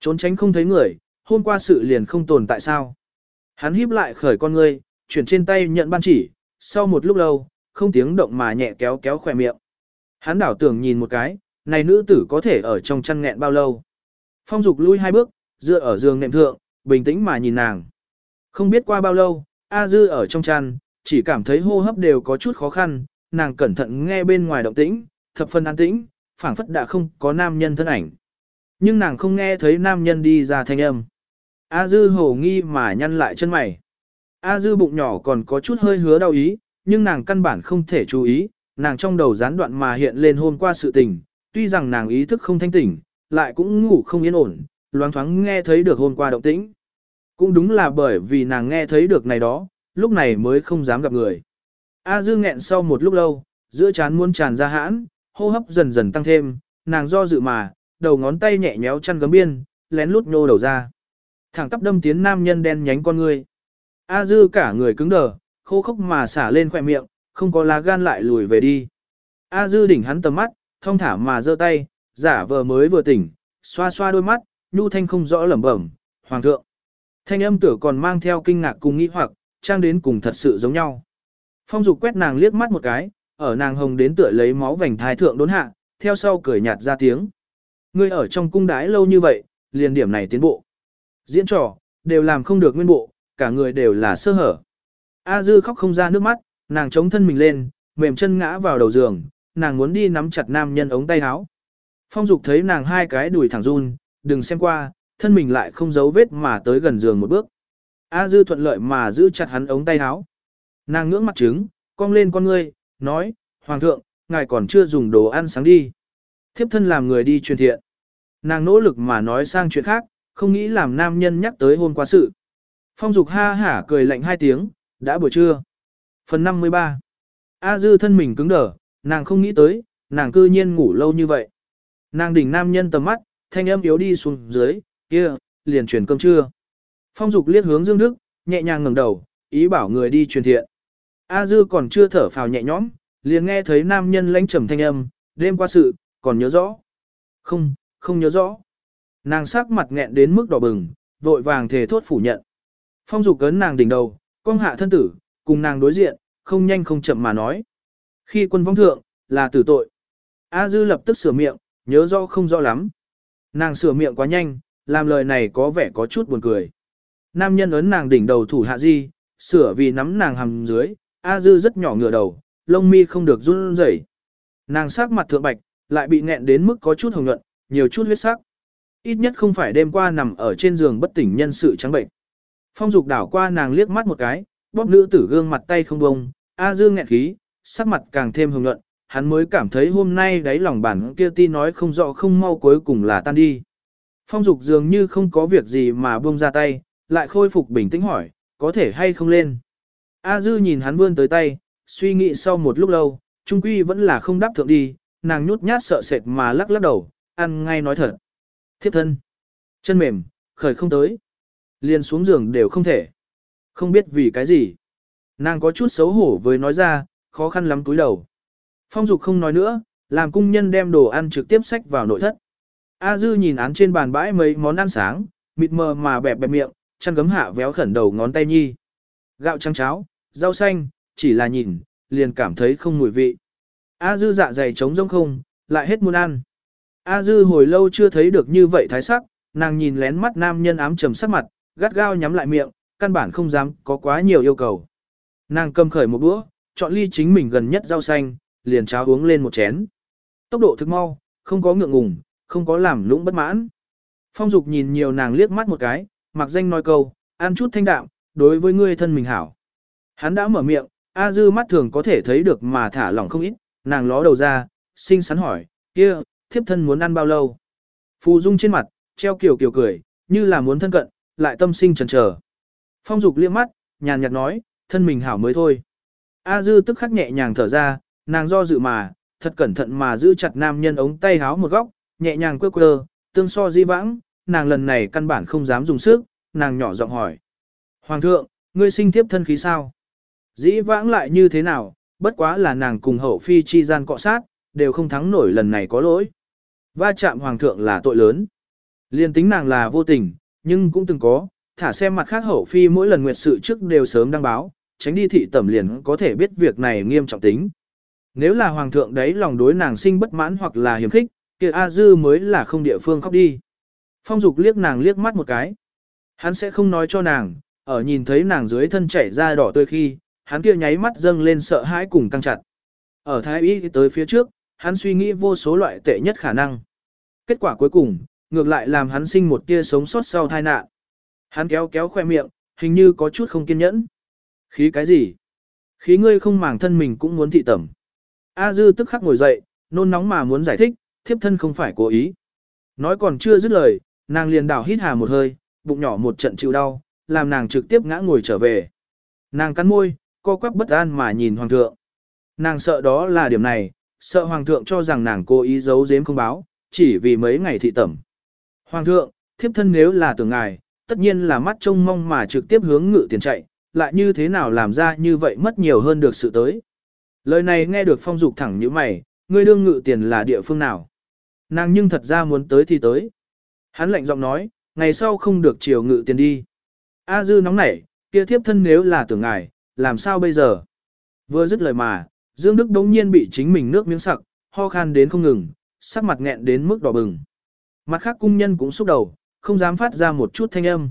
Trốn tránh không thấy người, hôm qua sự liền không tồn tại sao. Hắn híp lại khởi con ngươi, chuyển trên tay nhận ban chỉ, sau một lúc lâu, không tiếng động mà nhẹ kéo kéo khỏe miệng. Hắn đảo tưởng nhìn một cái, này nữ tử có thể ở trong chăn nghẹn bao lâu. Phong dục lui hai bước, dựa ở giường nệm thượng, bình tĩnh mà nhìn nàng. Không biết qua bao lâu, A Dư ở trong chăn, chỉ cảm thấy hô hấp đều có chút khó khăn, nàng cẩn thận nghe bên ngoài động tĩnh, thập phân an tĩnh, phảng phất đã không có nam nhân thân ảnh. Nhưng nàng không nghe thấy nam nhân đi ra thanh âm. A Dư hổ nghi mà nhăn lại chân mày. A Dư bụng nhỏ còn có chút hơi hứa đau ý, nhưng nàng căn bản không thể chú ý, nàng trong đầu gián đoạn mà hiện lên hôm qua sự tình, tuy rằng nàng ý thức không thanh tỉnh, lại cũng ngủ không yên ổn, loáng thoáng nghe thấy được hôm qua động tĩnh. Cũng đúng là bởi vì nàng nghe thấy được này đó, lúc này mới không dám gặp người. A Dư nghẹn sau một lúc lâu, giữa chán muốn tràn ra hãn, hô hấp dần dần tăng thêm, nàng do dự mà, đầu ngón tay nhẹ nhéo chăn gấm biên, lén lút nô đầu ra. Thẳng tắp đâm tiến nam nhân đen nhánh con người. A Dư cả người cứng đờ, khô khốc mà xả lên khỏe miệng, không có lá gan lại lùi về đi. A Dư đỉnh hắn tầm mắt, thông thả mà giơ tay, giả vờ mới vừa tỉnh, xoa xoa đôi mắt, nhu thanh không rõ lẩm bẩm, hoàng thượng. Thanh âm tử còn mang theo kinh ngạc cùng nghĩ hoặc, trang đến cùng thật sự giống nhau. Phong dục quét nàng liếc mắt một cái, ở nàng hồng đến tựa lấy máu vành thái thượng đốn hạ, theo sau cười nhạt ra tiếng. Ngươi ở trong cung đái lâu như vậy, liền điểm này tiến bộ. Diễn trò, đều làm không được nguyên bộ, cả người đều là sơ hở. A dư khóc không ra nước mắt, nàng chống thân mình lên, mềm chân ngã vào đầu giường, nàng muốn đi nắm chặt nam nhân ống tay áo. Phong dục thấy nàng hai cái đùi thẳng run, đừng xem qua, thân mình lại không giấu vết mà tới gần giường một bước. A dư thuận lợi mà giữ chặt hắn ống tay áo. Nàng ngưỡng mặt trứng, cong lên con ngươi, nói, Hoàng thượng, ngài còn chưa dùng đồ ăn sáng đi. Thiếp thân làm người đi truyền thiện. Nàng nỗ lực mà nói sang chuyện khác, không nghĩ làm nam nhân nhắc tới hôn quá sự. Phong dục ha hả cười lạnh hai tiếng, đã buổi trưa. Phần 53 A dư thân mình cứng đờ, nàng không nghĩ tới, nàng cư nhiên ngủ lâu như vậy. Nàng đỉnh nam nhân tầm mắt, thanh âm yếu đi xuống dưới, kia, liền truyền cơm trưa. Phong dục liếc hướng Dương Đức, nhẹ nhàng ngẩng đầu, ý bảo người đi truyền thiện. A dư còn chưa thở phào nhẹ nhõm, liền nghe thấy nam nhân lãnh trầm thanh âm, đêm qua sự, còn nhớ rõ. Không, không nhớ rõ. Nàng sắc mặt nghẹn đến mức đỏ bừng, vội vàng thề thốt phủ nhận. Phong dục cấn nàng đỉnh đầu, cong hạ thân tử, cùng nàng đối diện, không nhanh không chậm mà nói. Khi quân vong thượng, là tử tội. A dư lập tức sửa miệng, nhớ rõ không rõ lắm. Nàng sửa miệng quá nhanh, làm lời này có vẻ có chút buồn cười. Nam nhân ấn nàng đỉnh đầu thủ hạ di, sửa vì nắm nàng hầm dưới, A dư rất nhỏ ngửa đầu, lông mi không được run rẩy. Nàng sắc mặt thượng bạch, lại bị nghẹn đến mức có chút hồng nhuận, nhiều chút huyết sắc. Ít nhất không phải đêm qua nằm ở trên giường bất tỉnh nhân sự trắng bệnh. Phong dục đảo qua nàng liếc mắt một cái, bóp nữ tử gương mặt tay không bông, A Dương nghẹn khí, sắc mặt càng thêm hồng nhuận, hắn mới cảm thấy hôm nay đáy lòng bản kia ti nói không rõ không mau cuối cùng là tan đi. Phong dục dường như không có việc gì mà buông ra tay, lại khôi phục bình tĩnh hỏi, có thể hay không lên. A Dư nhìn hắn vươn tới tay, suy nghĩ sau một lúc lâu, trung quy vẫn là không đáp thượng đi, nàng nhút nhát sợ sệt mà lắc lắc đầu, ăn ngay nói thật. Thiếp thân, chân mềm, khởi không tới, liền xuống giường đều không thể. Không biết vì cái gì. Nàng có chút xấu hổ với nói ra, khó khăn lắm túi đầu. Phong dục không nói nữa, làm cung nhân đem đồ ăn trực tiếp xách vào nội thất. A dư nhìn án trên bàn bãi mấy món ăn sáng, mịt mờ mà bẹp bẹp miệng, chăn gấm hạ véo khẩn đầu ngón tay nhi. Gạo trắng cháo, rau xanh, chỉ là nhìn, liền cảm thấy không mùi vị. A dư dạ dày trống rỗng không, lại hết muốn ăn. A dư hồi lâu chưa thấy được như vậy thái sắc, nàng nhìn lén mắt nam nhân ám trầm sắc mặt, gắt gao nhắm lại miệng, căn bản không dám có quá nhiều yêu cầu. Nàng cầm khởi một đũa, chọn ly chính mình gần nhất rau xanh, liền cháo uống lên một chén. Tốc độ thực mau, không có ngượng ngùng, không có làm lũng bất mãn. Phong Dục nhìn nhiều nàng liếc mắt một cái, mặc danh nói câu, ăn chút thanh đạm, đối với ngươi thân mình hảo. Hắn đã mở miệng, A Dư mắt thường có thể thấy được mà thả lỏng không ít, nàng ló đầu ra, xinh xắn hỏi, kia, thiếp thân muốn ăn bao lâu? Phù Dung trên mặt, treo kiểu kiểu cười, như là muốn thân cận, lại tâm sinh chần chờ. Phong Dục liếc mắt, nhàn nhạt nói, thân mình hảo mới thôi. A Dư tức khắc nhẹ nhàng thở ra, nàng do dự mà, thật cẩn thận mà giữ chặt nam nhân ống tay háo một góc, nhẹ nhàng quơ quơ, tương so di vãng, nàng lần này căn bản không dám dùng sức, nàng nhỏ giọng hỏi. Hoàng thượng, ngươi sinh tiếp thân khí sao? Dĩ vãng lại như thế nào, bất quá là nàng cùng hậu phi chi gian cọ sát, đều không thắng nổi lần này có lỗi. Va chạm hoàng thượng là tội lớn. Liên tính nàng là vô tình, nhưng cũng từng có, thả xem mặt khác hậu phi mỗi lần nguyệt sự trước đều sớm đăng báo, tránh đi thị tẩm liền có thể biết việc này nghiêm trọng tính. Nếu là hoàng thượng đấy lòng đối nàng sinh bất mãn hoặc là hiểm khích, kia A Dư mới là không địa phương khóc đi. Phong Dục liếc nàng liếc mắt một cái. Hắn sẽ không nói cho nàng, ở nhìn thấy nàng dưới thân chảy ra đỏ tươi khi, hắn kia nháy mắt dâng lên sợ hãi cùng căng chặt. Ở thái y tới phía trước, hắn suy nghĩ vô số loại tệ nhất khả năng. Kết quả cuối cùng, ngược lại làm hắn sinh một tia sống sót sau tai nạn. Hắn kéo kéo khoe miệng, hình như có chút không kiên nhẫn. Khí cái gì? Khí ngươi không màng thân mình cũng muốn thị tẩm. A dư tức khắc ngồi dậy, nôn nóng mà muốn giải thích, thiếp thân không phải cố ý. Nói còn chưa dứt lời, nàng liền đảo hít hà một hơi, bụng nhỏ một trận chịu đau, làm nàng trực tiếp ngã ngồi trở về. Nàng cắn môi, co quắp bất an mà nhìn hoàng thượng. Nàng sợ đó là điểm này, sợ hoàng thượng cho rằng nàng cố ý giấu giếm không báo, chỉ vì mấy ngày thị tẩm. Hoàng thượng, thiếp thân nếu là tưởng ngài, tất nhiên là mắt trông mong mà trực tiếp hướng ngự tiền chạy, lại như thế nào làm ra như vậy mất nhiều hơn được sự tới. Lời này nghe được phong dục thẳng như mày, ngươi đương ngự tiền là địa phương nào. Nàng nhưng thật ra muốn tới thì tới. Hắn lạnh giọng nói, ngày sau không được chiều ngự tiền đi. A dư nóng nảy, kia thiếp thân nếu là tưởng ngài, làm sao bây giờ? Vừa dứt lời mà, Dương Đức đống nhiên bị chính mình nước miếng sặc, ho khan đến không ngừng, sắc mặt nghẹn đến mức đỏ bừng. Mặt khác cung nhân cũng xúc đầu, không dám phát ra một chút thanh âm.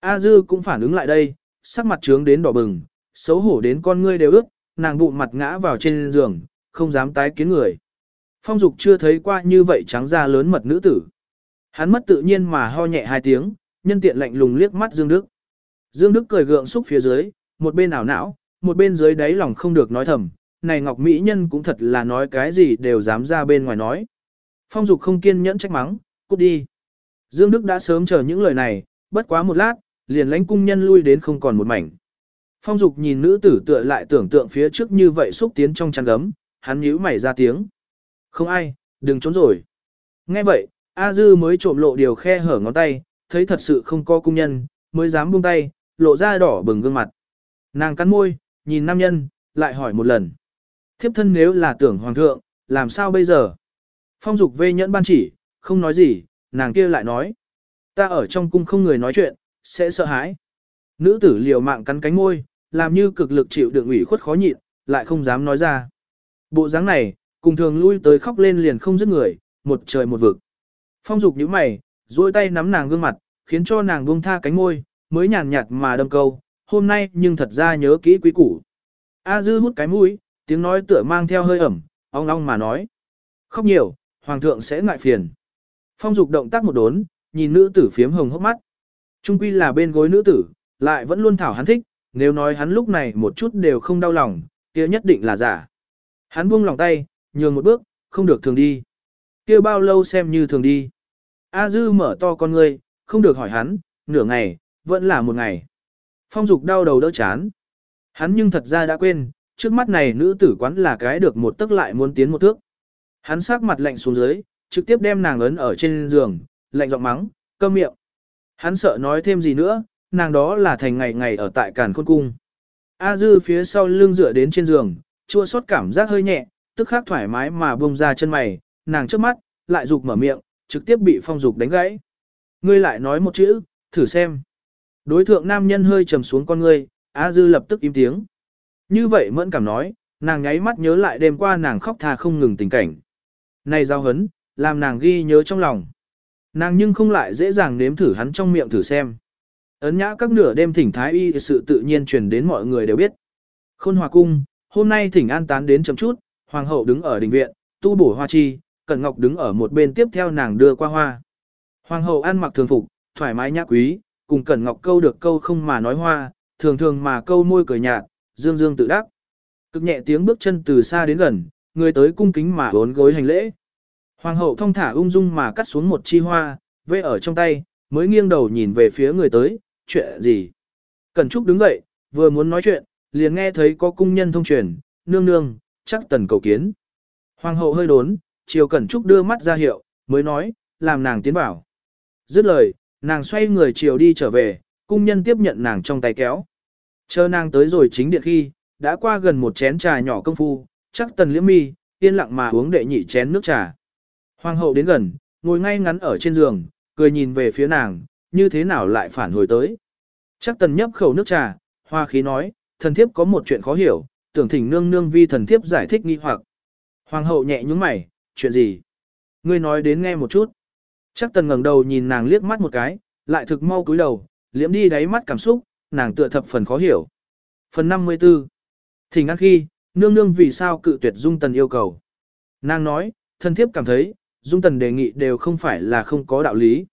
A dư cũng phản ứng lại đây, sắc mặt trướng đến đỏ bừng, xấu hổ đến con ngươi đều ướt, nàng bụng mặt ngã vào trên giường, không dám tái kiến người. Phong Dục chưa thấy qua như vậy trắng da lớn mật nữ tử. Hắn mất tự nhiên mà ho nhẹ hai tiếng, nhân tiện lạnh lùng liếc mắt Dương Đức. Dương Đức cười gượng xúc phía dưới, một bên ảo não, một bên dưới đáy lòng không được nói thầm, này Ngọc Mỹ Nhân cũng thật là nói cái gì đều dám ra bên ngoài nói. Phong Dục không kiên nhẫn trách mắng, cút đi. Dương Đức đã sớm chờ những lời này, bất quá một lát, liền lánh cung nhân lui đến không còn một mảnh. Phong Dục nhìn nữ tử tựa lại tưởng tượng phía trước như vậy xúc tiến trong chăn gấm, hắn nhíu mày ra tiếng. Không ai, đừng trốn rồi. Nghe vậy, A Dư mới trộm lộ điều khe hở ngón tay, thấy thật sự không có cung nhân, mới dám buông tay, lộ ra đỏ bừng gương mặt. Nàng cắn môi, nhìn nam nhân, lại hỏi một lần. Thiếp thân nếu là tưởng hoàng thượng, làm sao bây giờ? Phong dục vê nhẫn ban chỉ, không nói gì, nàng kia lại nói. Ta ở trong cung không người nói chuyện, sẽ sợ hãi. Nữ tử liều mạng cắn cánh môi, làm như cực lực chịu đựng ủy khuất khó nhịn, lại không dám nói ra. Bộ dáng này, cùng thường lui tới khóc lên liền không dứt người, một trời một vực. Phong dục nhíu mày, duỗi tay nắm nàng gương mặt, khiến cho nàng buông tha cánh môi, mới nhàn nhạt mà đâm câu, hôm nay nhưng thật ra nhớ kỹ quý củ. A dư hút cái mũi, tiếng nói tựa mang theo hơi ẩm, ong ong mà nói. Khóc nhiều, hoàng thượng sẽ ngại phiền. Phong dục động tác một đốn, nhìn nữ tử phiếm hồng hốc mắt. Trung quy là bên gối nữ tử, lại vẫn luôn thảo hắn thích, nếu nói hắn lúc này một chút đều không đau lòng, kia nhất định là giả. Hắn buông lòng tay, nhường một bước, không được thường đi. Kia bao lâu xem như thường đi. A dư mở to con ngươi, không được hỏi hắn, nửa ngày, vẫn là một ngày. Phong dục đau đầu đỡ chán. Hắn nhưng thật ra đã quên, trước mắt này nữ tử quán là cái được một tức lại muốn tiến một thước. Hắn sắc mặt lạnh xuống dưới, trực tiếp đem nàng ấn ở trên giường, lạnh giọng mắng, câm miệng. Hắn sợ nói thêm gì nữa, nàng đó là thành ngày ngày ở tại càn khôn cung. A dư phía sau lưng dựa đến trên giường, chua xót cảm giác hơi nhẹ, tức khắc thoải mái mà buông ra chân mày, nàng trước mắt, lại dục mở miệng, trực tiếp bị phong dục đánh gãy. Ngươi lại nói một chữ, thử xem. Đối thượng nam nhân hơi trầm xuống con ngươi, A dư lập tức im tiếng. Như vậy mẫn cảm nói, nàng nháy mắt nhớ lại đêm qua nàng khóc tha không ngừng tình cảnh. Này giao hấn, làm nàng ghi nhớ trong lòng. Nàng nhưng không lại dễ dàng nếm thử hắn trong miệng thử xem. Ấn nhã các nửa đêm thỉnh thái y sự tự nhiên truyền đến mọi người đều biết. Khôn hòa cung, hôm nay thỉnh an tán đến chấm chút, hoàng hậu đứng ở đình viện, tu bổ hoa chi, cẩn ngọc đứng ở một bên tiếp theo nàng đưa qua hoa. Hoàng hậu ăn mặc thường phục, thoải mái nhã quý, cùng cẩn ngọc câu được câu không mà nói hoa, thường thường mà câu môi cười nhạt, dương dương tự đắc. Cực nhẹ tiếng bước chân từ xa đến gần, người tới cung kính mà bốn gối hành lễ. Hoàng hậu thông thả ung dung mà cắt xuống một chi hoa, vê ở trong tay, mới nghiêng đầu nhìn về phía người tới, chuyện gì? Cẩn Trúc đứng dậy, vừa muốn nói chuyện, liền nghe thấy có cung nhân thông truyền, nương nương, chắc tần cầu kiến. Hoàng hậu hơi đốn, chiều Cẩn Trúc đưa mắt ra hiệu, mới nói, làm nàng tiến vào. Dứt lời, nàng xoay người chiều đi trở về, cung nhân tiếp nhận nàng trong tay kéo. Chờ nàng tới rồi chính điện khi, đã qua gần một chén trà nhỏ công phu, chắc tần liễm mi, yên lặng mà uống đệ nhị chén nước trà. Hoàng hậu đến gần, ngồi ngay ngắn ở trên giường, cười nhìn về phía nàng, như thế nào lại phản hồi tới. Chắc tần nhấp khẩu nước trà, hoa khí nói, thần thiếp có một chuyện khó hiểu, tưởng thỉnh nương nương vi thần thiếp giải thích nghi hoặc. Hoàng hậu nhẹ nhúng mày, chuyện gì? Ngươi nói đến nghe một chút. Chắc tần ngẩng đầu nhìn nàng liếc mắt một cái, lại thực mau cúi đầu, liễm đi đáy mắt cảm xúc, nàng tựa thập phần khó hiểu. Phần 54 Thỉnh ăn khi, nương nương vì sao cự tuyệt dung tần yêu cầu. Nàng nói, thần thiếp cảm thấy, dung tần đề nghị đều không phải là không có đạo lý.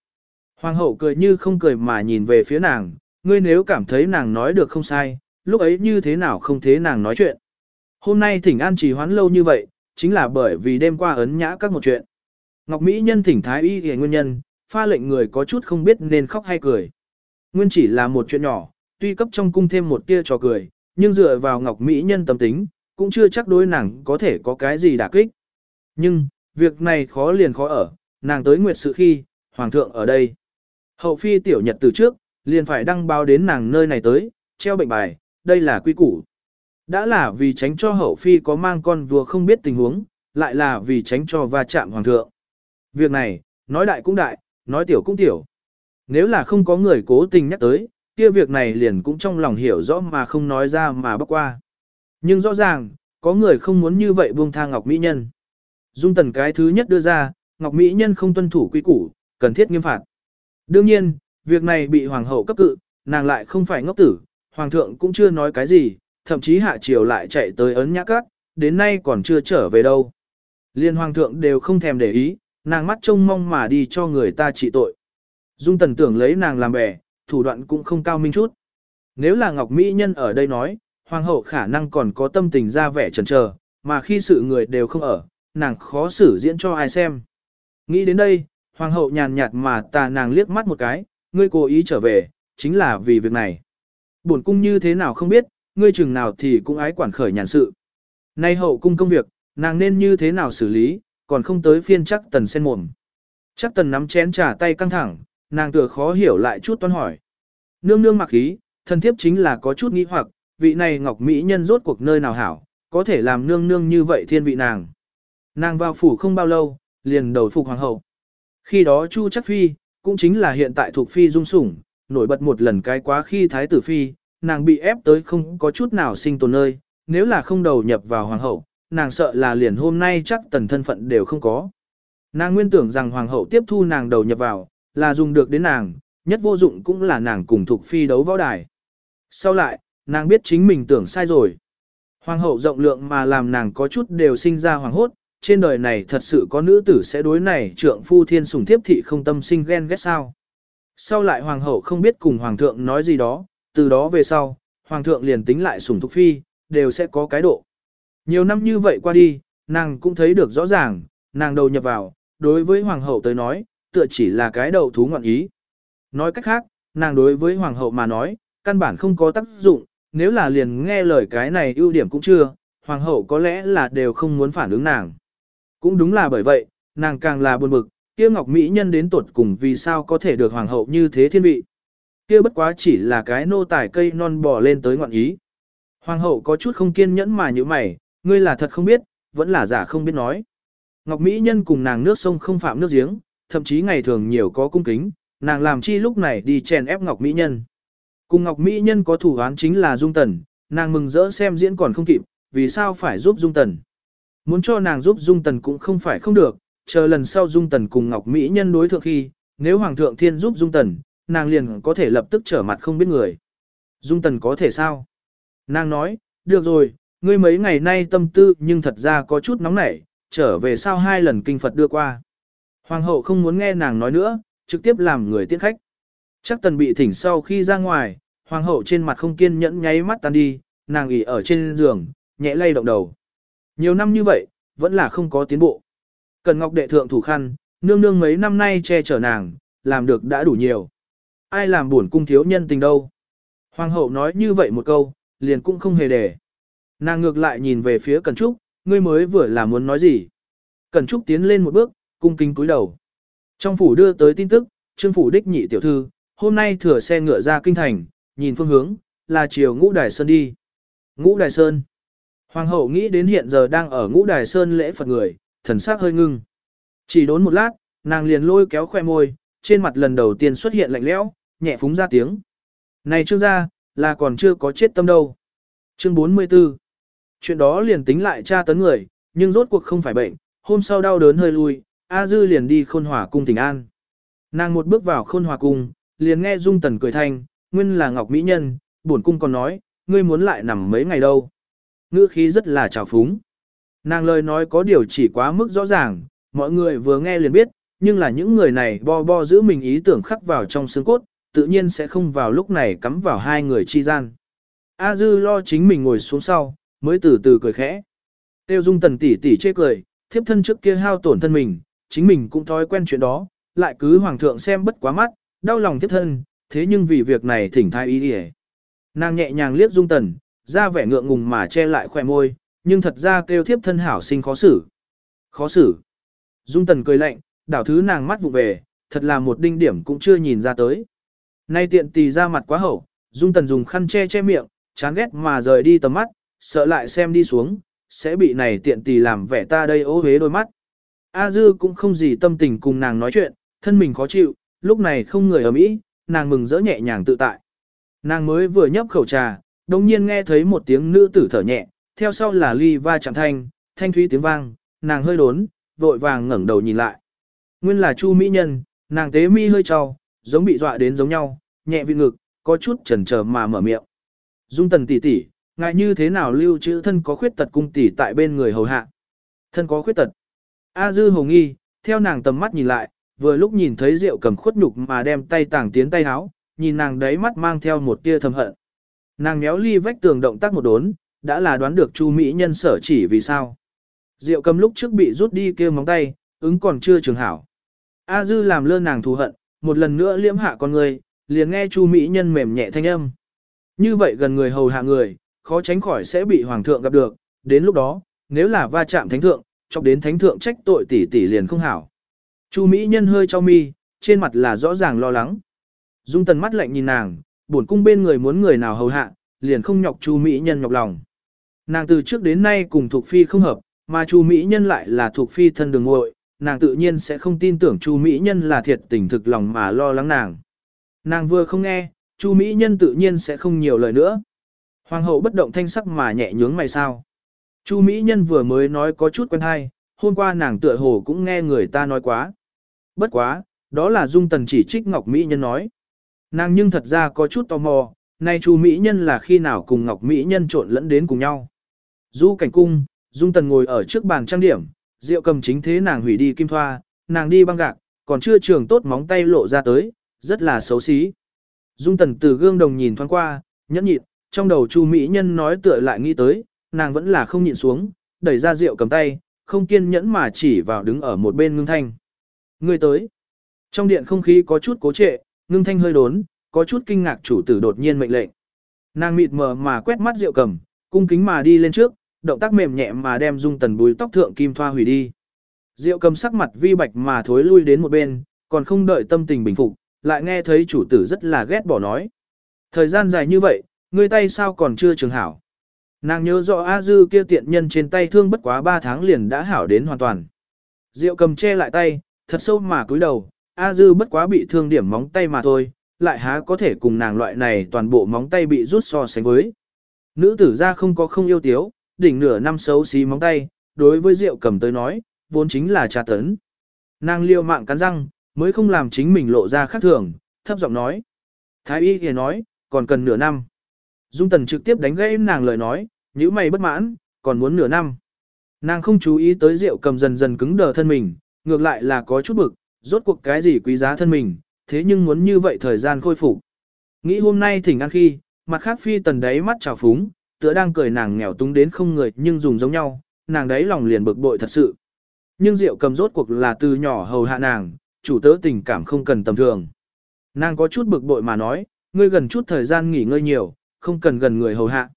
Hoàng hậu cười như không cười mà nhìn về phía nàng, ngươi nếu cảm thấy nàng nói được không sai, lúc ấy như thế nào không thế nàng nói chuyện. Hôm nay thỉnh an trì hoãn lâu như vậy, chính là bởi vì đêm qua ấn nhã các một chuyện. Ngọc Mỹ nhân thỉnh thái y hề nguyên nhân, pha lệnh người có chút không biết nên khóc hay cười. Nguyên chỉ là một chuyện nhỏ, tuy cấp trong cung thêm một tia trò cười, nhưng dựa vào Ngọc Mỹ nhân tâm tính, cũng chưa chắc đối nàng có thể có cái gì đả kích. Nhưng, việc này khó liền khó ở, nàng tới nguyệt sự khi, hoàng thượng ở đây. Hậu phi tiểu nhật từ trước, liền phải đăng báo đến nàng nơi này tới, treo bệnh bài, đây là quy củ. Đã là vì tránh cho hậu phi có mang con vừa không biết tình huống, lại là vì tránh cho va chạm hoàng thượng. Việc này, nói đại cũng đại, nói tiểu cũng tiểu. Nếu là không có người cố tình nhắc tới, kia việc này liền cũng trong lòng hiểu rõ mà không nói ra mà bắc qua. Nhưng rõ ràng, có người không muốn như vậy buông tha Ngọc Mỹ Nhân. Dung tần cái thứ nhất đưa ra, Ngọc Mỹ Nhân không tuân thủ quy củ, cần thiết nghiêm phạt. Đương nhiên, việc này bị hoàng hậu cấp cự, nàng lại không phải ngốc tử, hoàng thượng cũng chưa nói cái gì, thậm chí hạ triều lại chạy tới ấn nhã cát, đến nay còn chưa trở về đâu. Liên hoàng thượng đều không thèm để ý, nàng mắt trông mong mà đi cho người ta trị tội. Dung tần tưởng lấy nàng làm bè, thủ đoạn cũng không cao minh chút. Nếu là Ngọc Mỹ Nhân ở đây nói, hoàng hậu khả năng còn có tâm tình ra vẻ trần chờ, mà khi sự người đều không ở, nàng khó xử diễn cho ai xem. Nghĩ đến đây, hoàng hậu nhàn nhạt mà tà nàng liếc mắt một cái, ngươi cố ý trở về, chính là vì việc này. Bổn cung như thế nào không biết, ngươi chừng nào thì cũng ái quản khởi nhàn sự. Nay hậu cung công việc, nàng nên như thế nào xử lý, còn không tới phiên chắc tần sen mồm. Chắc tần nắm chén trà tay căng thẳng, nàng tựa khó hiểu lại chút toán hỏi. Nương nương mặc ý thân thiếp chính là có chút nghĩ hoặc, vị này ngọc mỹ nhân rốt cuộc nơi nào hảo, có thể làm nương nương như vậy thiên vị nàng. Nàng vào phủ không bao lâu, liền đầu phục hoàng hậu. Khi đó Chu Chắc Phi, cũng chính là hiện tại thuộc Phi dung sủng, nổi bật một lần cái quá khi thái tử Phi, nàng bị ép tới không có chút nào sinh tồn nơi, nếu là không đầu nhập vào hoàng hậu, nàng sợ là liền hôm nay chắc tần thân phận đều không có. Nàng nguyên tưởng rằng hoàng hậu tiếp thu nàng đầu nhập vào, là dùng được đến nàng, nhất vô dụng cũng là nàng cùng thuộc phi đấu võ đài. Sau lại, nàng biết chính mình tưởng sai rồi. Hoàng hậu rộng lượng mà làm nàng có chút đều sinh ra hoàng hốt, trên đời này thật sự có nữ tử sẽ đối này trượng phu thiên sủng thiếp thị không tâm sinh ghen ghét sao. Sau lại hoàng hậu không biết cùng hoàng thượng nói gì đó, từ đó về sau, hoàng thượng liền tính lại sủng thục phi, đều sẽ có cái độ. Nhiều năm như vậy qua đi, nàng cũng thấy được rõ ràng, nàng đầu nhập vào, đối với hoàng hậu tới nói, tựa chỉ là cái đầu thú ngọn ý. Nói cách khác, nàng đối với hoàng hậu mà nói, căn bản không có tác dụng, nếu là liền nghe lời cái này ưu điểm cũng chưa, hoàng hậu có lẽ là đều không muốn phản ứng nàng. Cũng đúng là bởi vậy, nàng càng là buồn bực, kia ngọc mỹ nhân đến tuột cùng vì sao có thể được hoàng hậu như thế thiên vị. Kia bất quá chỉ là cái nô tài cây non bò lên tới ngọn ý. Hoàng hậu có chút không kiên nhẫn mà như mày, ngươi là thật không biết, vẫn là giả không biết nói. Ngọc Mỹ Nhân cùng nàng nước sông không phạm nước giếng, thậm chí ngày thường nhiều có cung kính, nàng làm chi lúc này đi chèn ép Ngọc Mỹ Nhân. Cùng Ngọc Mỹ Nhân có thủ án chính là Dung Tần, nàng mừng rỡ xem diễn còn không kịp, vì sao phải giúp Dung Tần. Muốn cho nàng giúp Dung Tần cũng không phải không được, chờ lần sau Dung Tần cùng Ngọc Mỹ Nhân đối thượng khi, nếu Hoàng thượng Thiên giúp Dung Tần, nàng liền có thể lập tức trở mặt không biết người. Dung Tần có thể sao? Nàng nói, được rồi, ngươi mấy ngày nay tâm tư nhưng thật ra có chút nóng nảy, trở về sau hai lần kinh Phật đưa qua. Hoàng hậu không muốn nghe nàng nói nữa, trực tiếp làm người tiễn khách. Chắc tần bị thỉnh sau khi ra ngoài, hoàng hậu trên mặt không kiên nhẫn nháy mắt tan đi, nàng ỉ ở trên giường, nhẹ lay động đầu. Nhiều năm như vậy, vẫn là không có tiến bộ. Cần Ngọc đệ thượng thủ khăn, nương nương mấy năm nay che chở nàng, làm được đã đủ nhiều. Ai làm buồn cung thiếu nhân tình đâu. Hoàng hậu nói như vậy một câu, liền cũng không hề để. Nàng ngược lại nhìn về phía Cẩn Trúc, ngươi mới vừa là muốn nói gì. Cẩn Trúc tiến lên một bước, cung kính cúi đầu. Trong phủ đưa tới tin tức, trương phủ đích nhị tiểu thư, hôm nay thừa xe ngựa ra kinh thành, nhìn phương hướng, là chiều ngũ đài sơn đi. Ngũ đài sơn. Hoàng hậu nghĩ đến hiện giờ đang ở ngũ đài sơn lễ Phật người, thần sắc hơi ngưng. Chỉ đốn một lát, nàng liền lôi kéo khoe môi, trên mặt lần đầu tiên xuất hiện lạnh lẽo, nhẹ phúng ra tiếng. Này trương gia, là còn chưa có chết tâm đâu. Chương 44 Chuyện đó liền tính lại tra tấn người, nhưng rốt cuộc không phải bệnh, hôm sau đau đớn hơi lui, A Dư liền đi khôn hòa cung tỉnh an. Nàng một bước vào khôn hòa cung, liền nghe Dung Tần cười thanh, nguyên là Ngọc Mỹ Nhân, bổn cung còn nói, ngươi muốn lại nằm mấy ngày đâu. Ngữ khí rất là trào phúng. Nàng lời nói có điều chỉ quá mức rõ ràng, mọi người vừa nghe liền biết, nhưng là những người này bo bo giữ mình ý tưởng khắc vào trong xương cốt, tự nhiên sẽ không vào lúc này cắm vào hai người chi gian. A Dư lo chính mình ngồi xuống sau, mới từ từ cười khẽ. Tiêu Dung Tần tỉ tỉ chê cười, thiếp thân trước kia hao tổn thân mình, chính mình cũng thói quen chuyện đó, lại cứ hoàng thượng xem bất quá mắt, đau lòng thiếp thân, thế nhưng vì việc này thỉnh thai ý đi Nàng nhẹ nhàng liếc Dung Tần, ra vẻ ngượng ngùng mà che lại khoe môi, nhưng thật ra kêu thiếp thân hảo sinh khó xử. Khó xử. Dung Tần cười lạnh, đảo thứ nàng mắt vụ về, thật là một đinh điểm cũng chưa nhìn ra tới. Nay tiện tì ra mặt quá hậu, Dung Tần dùng khăn che che miệng, chán ghét mà rời đi tầm mắt, sợ lại xem đi xuống, sẽ bị này tiện tì làm vẻ ta đây ố hế đôi mắt. A Dư cũng không gì tâm tình cùng nàng nói chuyện, thân mình khó chịu, lúc này không người ở Mỹ, nàng mừng rỡ nhẹ nhàng tự tại. Nàng mới vừa nhấp khẩu trà, đồng nhiên nghe thấy một tiếng nữ tử thở nhẹ, theo sau là ly va chạm thanh, thanh thúy tiếng vang, nàng hơi đốn, vội vàng ngẩng đầu nhìn lại. Nguyên là Chu Mỹ Nhân, nàng tế mi hơi trao, giống bị dọa đến giống nhau, nhẹ vị ngực, có chút chần chờ mà mở miệng. Dung tần tỷ tỷ, ngại như thế nào lưu trữ thân có khuyết tật cung tỷ tại bên người hầu hạ. Thân có khuyết tật. A dư hồng nghi, theo nàng tầm mắt nhìn lại, vừa lúc nhìn thấy rượu cầm khuất nhục mà đem tay tàng tiến tay háo, nhìn nàng đấy mắt mang theo một tia thầm hận. Nàng méo ly vách tường động tác một đốn, đã là đoán được Chu Mỹ nhân sở chỉ vì sao. diệu cầm lúc trước bị rút đi kêu móng tay, ứng còn chưa trường hảo. A dư làm lơ nàng thù hận, một lần nữa liễm hạ con người, liền nghe Chu Mỹ nhân mềm nhẹ thanh âm. Như vậy gần người hầu hạ người, khó tránh khỏi sẽ bị hoàng thượng gặp được, đến lúc đó, nếu là va chạm thánh thượng, chọc đến thánh thượng trách tội tỷ tỷ liền không hảo. Chu Mỹ nhân hơi cho mi, trên mặt là rõ ràng lo lắng. Dung tần mắt lạnh nhìn nàng, Bổn cung bên người muốn người nào hầu hạ, liền không nhọc Chu Mỹ nhân nhọc lòng. Nàng từ trước đến nay cùng thuộc phi không hợp, mà Chu Mỹ nhân lại là thuộc phi thân đường ngội, nàng tự nhiên sẽ không tin tưởng Chu Mỹ nhân là thiệt tình thực lòng mà lo lắng nàng. Nàng vừa không nghe, Chu Mỹ nhân tự nhiên sẽ không nhiều lời nữa. Hoàng hậu bất động thanh sắc mà nhẹ nhướng mày sao. Chu Mỹ nhân vừa mới nói có chút quen hay, hôm qua nàng tựa hồ cũng nghe người ta nói quá. Bất quá, đó là dung tần chỉ trích Ngọc Mỹ nhân nói. Nàng nhưng thật ra có chút tò mò, nay Chu Mỹ nhân là khi nào cùng Ngọc Mỹ nhân trộn lẫn đến cùng nhau. Du cảnh cung, dung tần ngồi ở trước bàn trang điểm, rượu cầm chính thế nàng hủy đi kim thoa, nàng đi băng gạc, còn chưa trường tốt móng tay lộ ra tới, rất là xấu xí. Dung tần từ gương đồng nhìn thoáng qua, nhẫn nhịn, trong đầu Chu Mỹ Nhân nói tựa lại nghĩ tới, nàng vẫn là không nhịn xuống, đẩy ra rượu cầm tay, không kiên nhẫn mà chỉ vào đứng ở một bên ngưng thanh. Người tới. Trong điện không khí có chút cố trệ, ngưng thanh hơi đốn, có chút kinh ngạc chủ tử đột nhiên mệnh lệnh. Nàng mịt mờ mà quét mắt rượu cầm, cung kính mà đi lên trước, động tác mềm nhẹ mà đem dung tần bùi tóc thượng kim thoa hủy đi. Rượu cầm sắc mặt vi bạch mà thối lui đến một bên, còn không đợi tâm tình bình phục, lại nghe thấy chủ tử rất là ghét bỏ nói. Thời gian dài như vậy, ngươi tay sao còn chưa trường hảo. Nàng nhớ rõ A Dư kia tiện nhân trên tay thương bất quá 3 tháng liền đã hảo đến hoàn toàn. Diệu cầm che lại tay, thật sâu mà cúi đầu, A Dư bất quá bị thương điểm móng tay mà thôi, lại há có thể cùng nàng loại này toàn bộ móng tay bị rút so sánh với. Nữ tử ra không có không yêu tiếu, đỉnh nửa năm xấu xí móng tay, đối với Diệu cầm tới nói, vốn chính là trà tấn. Nàng liêu mạng cắn răng, mới không làm chính mình lộ ra khác thường, thấp giọng nói. Thái y thì nói, còn cần nửa năm. Dung Tần trực tiếp đánh gãy nàng lời nói, nếu mày bất mãn, còn muốn nửa năm. Nàng không chú ý tới rượu cầm dần dần cứng đờ thân mình, ngược lại là có chút bực, rốt cuộc cái gì quý giá thân mình, thế nhưng muốn như vậy thời gian khôi phục. Nghĩ hôm nay thỉnh ăn khi, mặt khác phi tần đáy mắt trào phúng, tựa đang cười nàng nghèo túng đến không người nhưng dùng giống nhau, nàng đấy lòng liền bực bội thật sự. Nhưng rượu cầm rốt cuộc là từ nhỏ hầu hạ nàng, chủ tớ tình cảm không cần tầm thường. Nàng có chút bực bội mà nói, ngươi gần chút thời gian nghỉ ngơi nhiều, không cần gần người hầu hạ.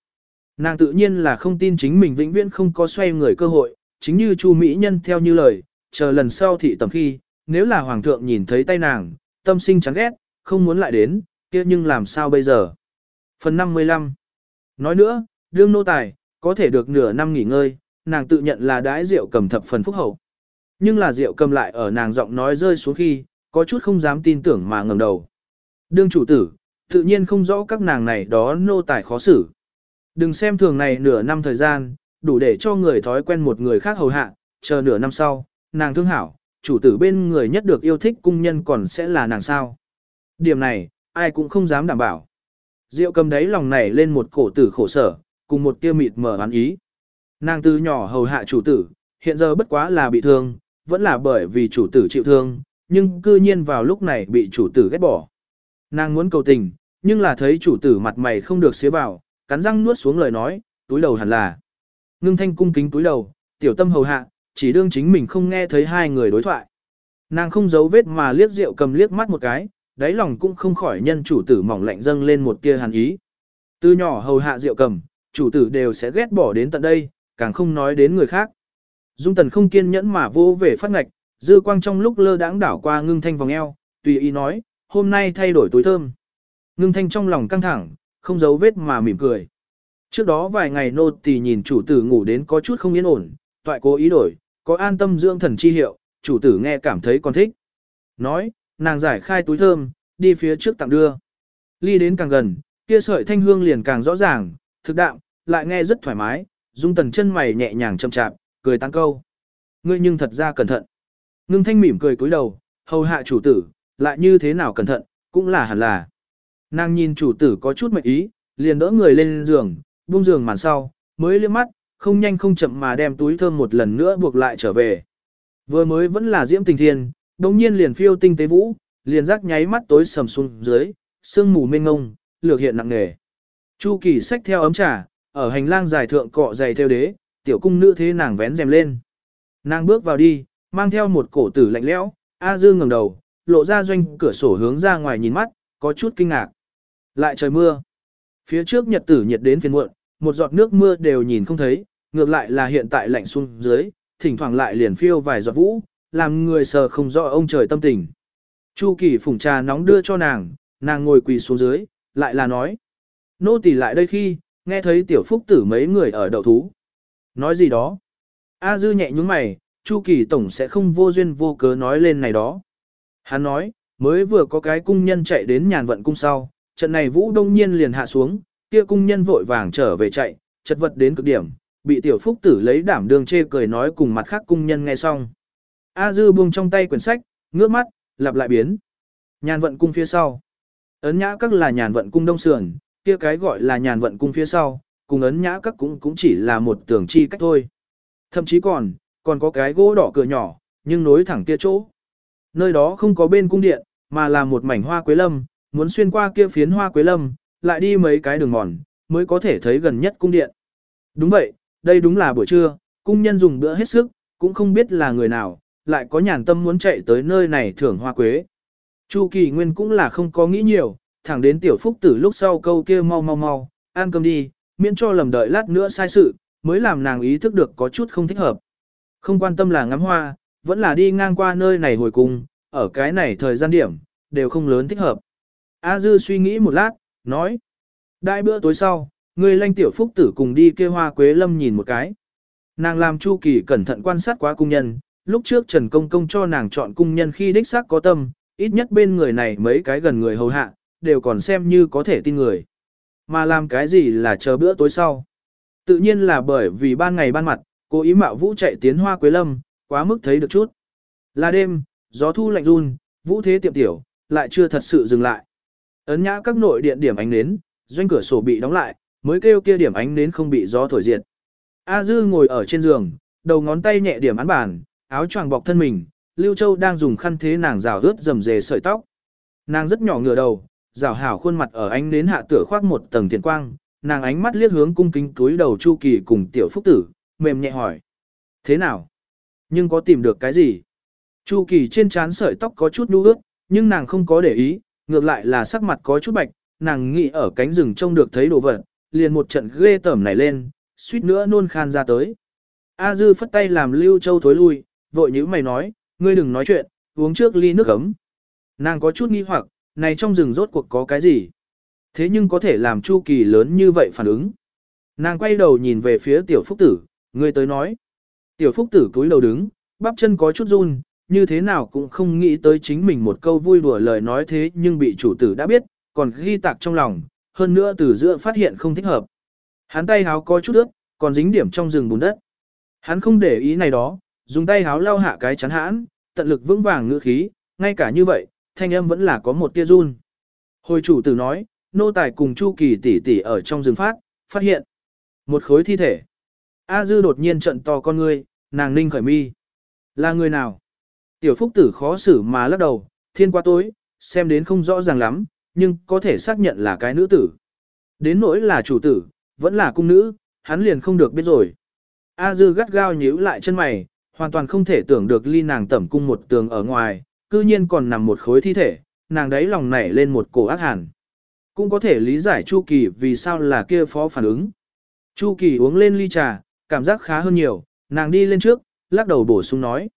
Nàng tự nhiên là không tin chính mình vĩnh viễn không có xoay người cơ hội, chính như Chu Mỹ Nhân theo như lời, chờ lần sau thị tầm khi, nếu là Hoàng thượng nhìn thấy tay nàng, tâm sinh chán ghét, không muốn lại đến, kia nhưng làm sao bây giờ? Phần 55 Nói nữa, đương nô tài, có thể được nửa năm nghỉ ngơi, nàng tự nhận là đãi rượu cầm thập phần phúc hậu. Nhưng là rượu cầm lại ở nàng giọng nói rơi xuống khi, có chút không dám tin tưởng mà ngẩng đầu. Đương chủ tử, tự nhiên không rõ các nàng này đó nô tài khó xử. Đừng xem thường này nửa năm thời gian, đủ để cho người thói quen một người khác hầu hạ, chờ nửa năm sau, nàng thương hảo, chủ tử bên người nhất được yêu thích cung nhân còn sẽ là nàng sao. Điểm này, ai cũng không dám đảm bảo. Diệu cầm đấy lòng này lên một cổ tử khổ sở, cùng một tia mịt mở hắn ý. Nàng từ nhỏ hầu hạ chủ tử, hiện giờ bất quá là bị thương, vẫn là bởi vì chủ tử chịu thương, nhưng cư nhiên vào lúc này bị chủ tử ghét bỏ. Nàng muốn cầu tình, nhưng là thấy chủ tử mặt mày không được xế vào, cắn răng nuốt xuống lời nói, túi đầu hẳn là. Ngưng thanh cung kính túi đầu, tiểu tâm hầu hạ, chỉ đương chính mình không nghe thấy hai người đối thoại. Nàng không giấu vết mà liếc rượu cầm liếc mắt một cái, đáy lòng cũng không khỏi nhân chủ tử mỏng lạnh dâng lên một tia hàn ý. Từ nhỏ hầu hạ rượu cầm, chủ tử đều sẽ ghét bỏ đến tận đây, càng không nói đến người khác. Dung tần không kiên nhẫn mà vô về phát ngạch, dư quang trong lúc lơ đãng đảo qua ngưng thanh vòng eo, tùy ý nói, hôm nay thay đổi túi thơm. Ngưng thanh trong lòng căng thẳng, không giấu vết mà mỉm cười. Trước đó vài ngày nô tỳ nhìn chủ tử ngủ đến có chút không yên ổn, toại cố ý đổi, có an tâm dưỡng thần chi hiệu, chủ tử nghe cảm thấy còn thích. Nói, nàng giải khai túi thơm, đi phía trước tặng đưa. Ly đến càng gần, kia sợi thanh hương liền càng rõ ràng, thực đạm, lại nghe rất thoải mái, dung tần chân mày nhẹ nhàng chậm chạp, cười tăng câu. Ngươi nhưng thật ra cẩn thận. Ngưng thanh mỉm cười cúi đầu, hầu hạ chủ tử, lại như thế nào cẩn thận, cũng là hẳn là. Nàng nhìn chủ tử có chút mệnh ý, liền đỡ người lên giường, buông giường màn sau, mới liếc mắt, không nhanh không chậm mà đem túi thơm một lần nữa buộc lại trở về. Vừa mới vẫn là diễm tình thiên, đồng nhiên liền phiêu tinh tế vũ, liền rắc nháy mắt tối sầm xuống dưới, sương mù mênh ngông, lược hiện nặng nề. Chu kỳ sách theo ấm trà, ở hành lang dài thượng cọ dày theo đế, tiểu cung nữ thế nàng vén rèm lên. Nàng bước vào đi, mang theo một cổ tử lạnh lẽo, A Dương ngẩng đầu, lộ ra doanh cửa sổ hướng ra ngoài nhìn mắt, có chút kinh ngạc. Lại trời mưa. Phía trước nhật tử nhiệt đến phiền muộn, một giọt nước mưa đều nhìn không thấy, ngược lại là hiện tại lạnh xuống dưới, thỉnh thoảng lại liền phiêu vài giọt vũ, làm người sờ không rõ ông trời tâm tình. Chu Kỳ phủng trà nóng đưa cho nàng, nàng ngồi quỳ xuống dưới, lại là nói. Nô tỳ lại đây khi, nghe thấy tiểu phúc tử mấy người ở đậu thú. Nói gì đó? A dư nhẹ nhúng mày, Chu Kỳ tổng sẽ không vô duyên vô cớ nói lên này đó. Hắn nói, mới vừa có cái cung nhân chạy đến nhàn vận cung sau, trận này vũ đông nhiên liền hạ xuống, kia cung nhân vội vàng trở về chạy, chật vật đến cực điểm, bị tiểu phúc tử lấy đảm đường chê cười nói cùng mặt khác cung nhân nghe xong. A dư buông trong tay quyển sách, ngước mắt, lặp lại biến. Nhàn vận cung phía sau. Ấn nhã các là nhàn vận cung đông sườn, kia cái gọi là nhàn vận cung phía sau, cùng ấn nhã các cũng cũng chỉ là một tưởng chi cách thôi. Thậm chí còn, còn có cái gỗ đỏ cửa nhỏ, nhưng nối thẳng kia chỗ. Nơi đó không có bên cung điện, mà là một mảnh hoa quế lâm, muốn xuyên qua kia phiến hoa quế lâm, lại đi mấy cái đường mòn, mới có thể thấy gần nhất cung điện. Đúng vậy, đây đúng là buổi trưa, cung nhân dùng bữa hết sức, cũng không biết là người nào, lại có nhàn tâm muốn chạy tới nơi này thưởng hoa quế. Chu Kỳ Nguyên cũng là không có nghĩ nhiều, thẳng đến tiểu phúc tử lúc sau câu kia mau mau mau, ăn cơm đi, miễn cho lầm đợi lát nữa sai sự, mới làm nàng ý thức được có chút không thích hợp. Không quan tâm là ngắm hoa, vẫn là đi ngang qua nơi này hồi cùng, ở cái này thời gian điểm, đều không lớn thích hợp. A Dư suy nghĩ một lát, nói. Đại bữa tối sau, người lanh tiểu phúc tử cùng đi kêu hoa quế lâm nhìn một cái. Nàng làm chu kỳ cẩn thận quan sát quá cung nhân, lúc trước Trần Công Công cho nàng chọn cung nhân khi đích xác có tâm, ít nhất bên người này mấy cái gần người hầu hạ, đều còn xem như có thể tin người. Mà làm cái gì là chờ bữa tối sau. Tự nhiên là bởi vì ban ngày ban mặt, cố ý mạo vũ chạy tiến hoa quế lâm, quá mức thấy được chút. Là đêm, gió thu lạnh run, vũ thế tiệm tiểu, lại chưa thật sự dừng lại. Ấn nhã các nội điện điểm ánh nến, doanh cửa sổ bị đóng lại, mới kêu kia điểm ánh nến không bị gió thổi diệt. A Dư ngồi ở trên giường, đầu ngón tay nhẹ điểm án bàn, áo choàng bọc thân mình, Lưu Châu đang dùng khăn thế nàng rào rớt rầm rề sợi tóc. Nàng rất nhỏ ngửa đầu, rào hảo khuôn mặt ở ánh nến hạ tựa khoác một tầng thiền quang, nàng ánh mắt liếc hướng cung kính túi đầu Chu Kỳ cùng tiểu phúc tử, mềm nhẹ hỏi. Thế nào? Nhưng có tìm được cái gì? Chu Kỳ trên trán sợi tóc có chút nu ướt, nhưng nàng không có để ý, ngược lại là sắc mặt có chút bạch, nàng nghĩ ở cánh rừng trông được thấy đồ vật, liền một trận ghê tởm này lên, suýt nữa nôn khan ra tới. A Dư phất tay làm Lưu Châu thối lui, vội nhíu mày nói, ngươi đừng nói chuyện, uống trước ly nước ấm. Nàng có chút nghi hoặc, này trong rừng rốt cuộc có cái gì? Thế nhưng có thể làm Chu Kỳ lớn như vậy phản ứng. Nàng quay đầu nhìn về phía tiểu phúc tử, ngươi tới nói. Tiểu phúc tử cúi đầu đứng, bắp chân có chút run, như thế nào cũng không nghĩ tới chính mình một câu vui đùa lời nói thế nhưng bị chủ tử đã biết, còn ghi tạc trong lòng, hơn nữa từ giữa phát hiện không thích hợp. Hắn tay háo có chút ướt, còn dính điểm trong rừng bùn đất. Hắn không để ý này đó, dùng tay háo lau hạ cái chắn hãn, tận lực vững vàng ngữ khí, ngay cả như vậy, thanh âm vẫn là có một tia run. Hồi chủ tử nói, nô tài cùng Chu Kỳ tỷ tỷ ở trong rừng phát, phát hiện một khối thi thể. A Dư đột nhiên trận to con ngươi, nàng ninh khởi mi. Là người nào? Tiểu Phúc tử khó xử mà lắc đầu, thiên qua tối, xem đến không rõ ràng lắm, nhưng có thể xác nhận là cái nữ tử. Đến nỗi là chủ tử, vẫn là cung nữ, hắn liền không được biết rồi. A Dư gắt gao nhíu lại chân mày, hoàn toàn không thể tưởng được ly nàng tẩm cung một tường ở ngoài, cư nhiên còn nằm một khối thi thể, nàng đấy lòng nảy lên một cổ ác hàn. Cũng có thể lý giải Chu Kỳ vì sao là kia phó phản ứng. Chu Kỳ uống lên ly trà, cảm giác khá hơn nhiều, nàng đi lên trước, lắc đầu bổ sung nói.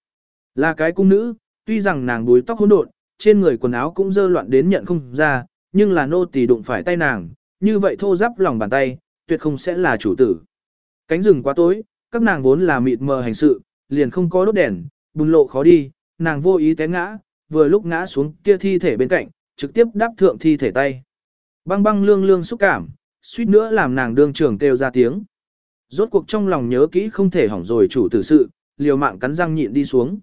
Là cái cung nữ, tuy rằng nàng đuôi tóc hỗn độn, trên người quần áo cũng dơ loạn đến nhận không ra, nhưng là nô tỳ đụng phải tay nàng, như vậy thô giáp lòng bàn tay, tuyệt không sẽ là chủ tử. Cánh rừng quá tối, các nàng vốn là mịt mờ hành sự, liền không có đốt đèn, bùng lộ khó đi, nàng vô ý té ngã, vừa lúc ngã xuống kia thi thể bên cạnh, trực tiếp đáp thượng thi thể tay. Băng băng lương lương xúc cảm, suýt nữa làm nàng đương trưởng kêu ra tiếng. Rốt cuộc trong lòng nhớ kỹ không thể hỏng rồi chủ tử sự, liều mạng cắn răng nhịn đi xuống.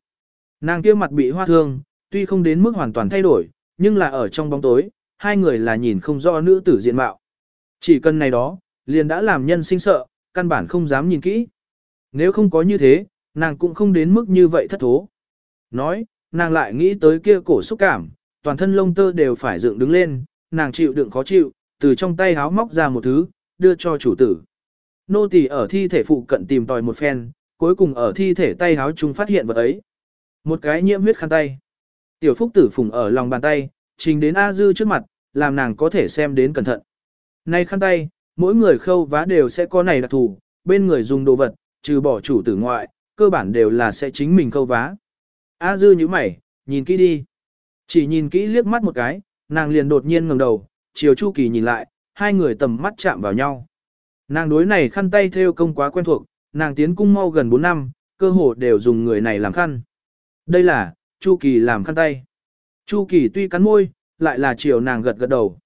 Nàng kia mặt bị hoa thương, tuy không đến mức hoàn toàn thay đổi, nhưng là ở trong bóng tối, hai người là nhìn không rõ nữ tử diện mạo. Chỉ cần này đó, liền đã làm nhân sinh sợ, căn bản không dám nhìn kỹ. Nếu không có như thế, nàng cũng không đến mức như vậy thất thố. Nói, nàng lại nghĩ tới kia cổ xúc cảm, toàn thân lông tơ đều phải dựng đứng lên, nàng chịu đựng khó chịu, từ trong tay háo móc ra một thứ, đưa cho chủ tử. Nô tỳ ở thi thể phụ cận tìm tòi một phen, cuối cùng ở thi thể tay háo chúng phát hiện vật ấy. Một cái nhiễm huyết khăn tay. Tiểu phúc tử phùng ở lòng bàn tay, trình đến A Dư trước mặt, làm nàng có thể xem đến cẩn thận. Này khăn tay, mỗi người khâu vá đều sẽ có này đặc thù, bên người dùng đồ vật, trừ bỏ chủ tử ngoại, cơ bản đều là sẽ chính mình khâu vá. A dư như mày, nhìn kỹ đi. Chỉ nhìn kỹ liếc mắt một cái, nàng liền đột nhiên ngẩng đầu, chiều Chu Kỳ nhìn lại, hai người tầm mắt chạm vào nhau. Nàng đối này khăn tay theo công quá quen thuộc, nàng tiến cung mau gần 4 năm, cơ hồ đều dùng người này làm khăn. Đây là, Chu Kỳ làm khăn tay. Chu Kỳ tuy cắn môi, lại là chiều nàng gật gật đầu.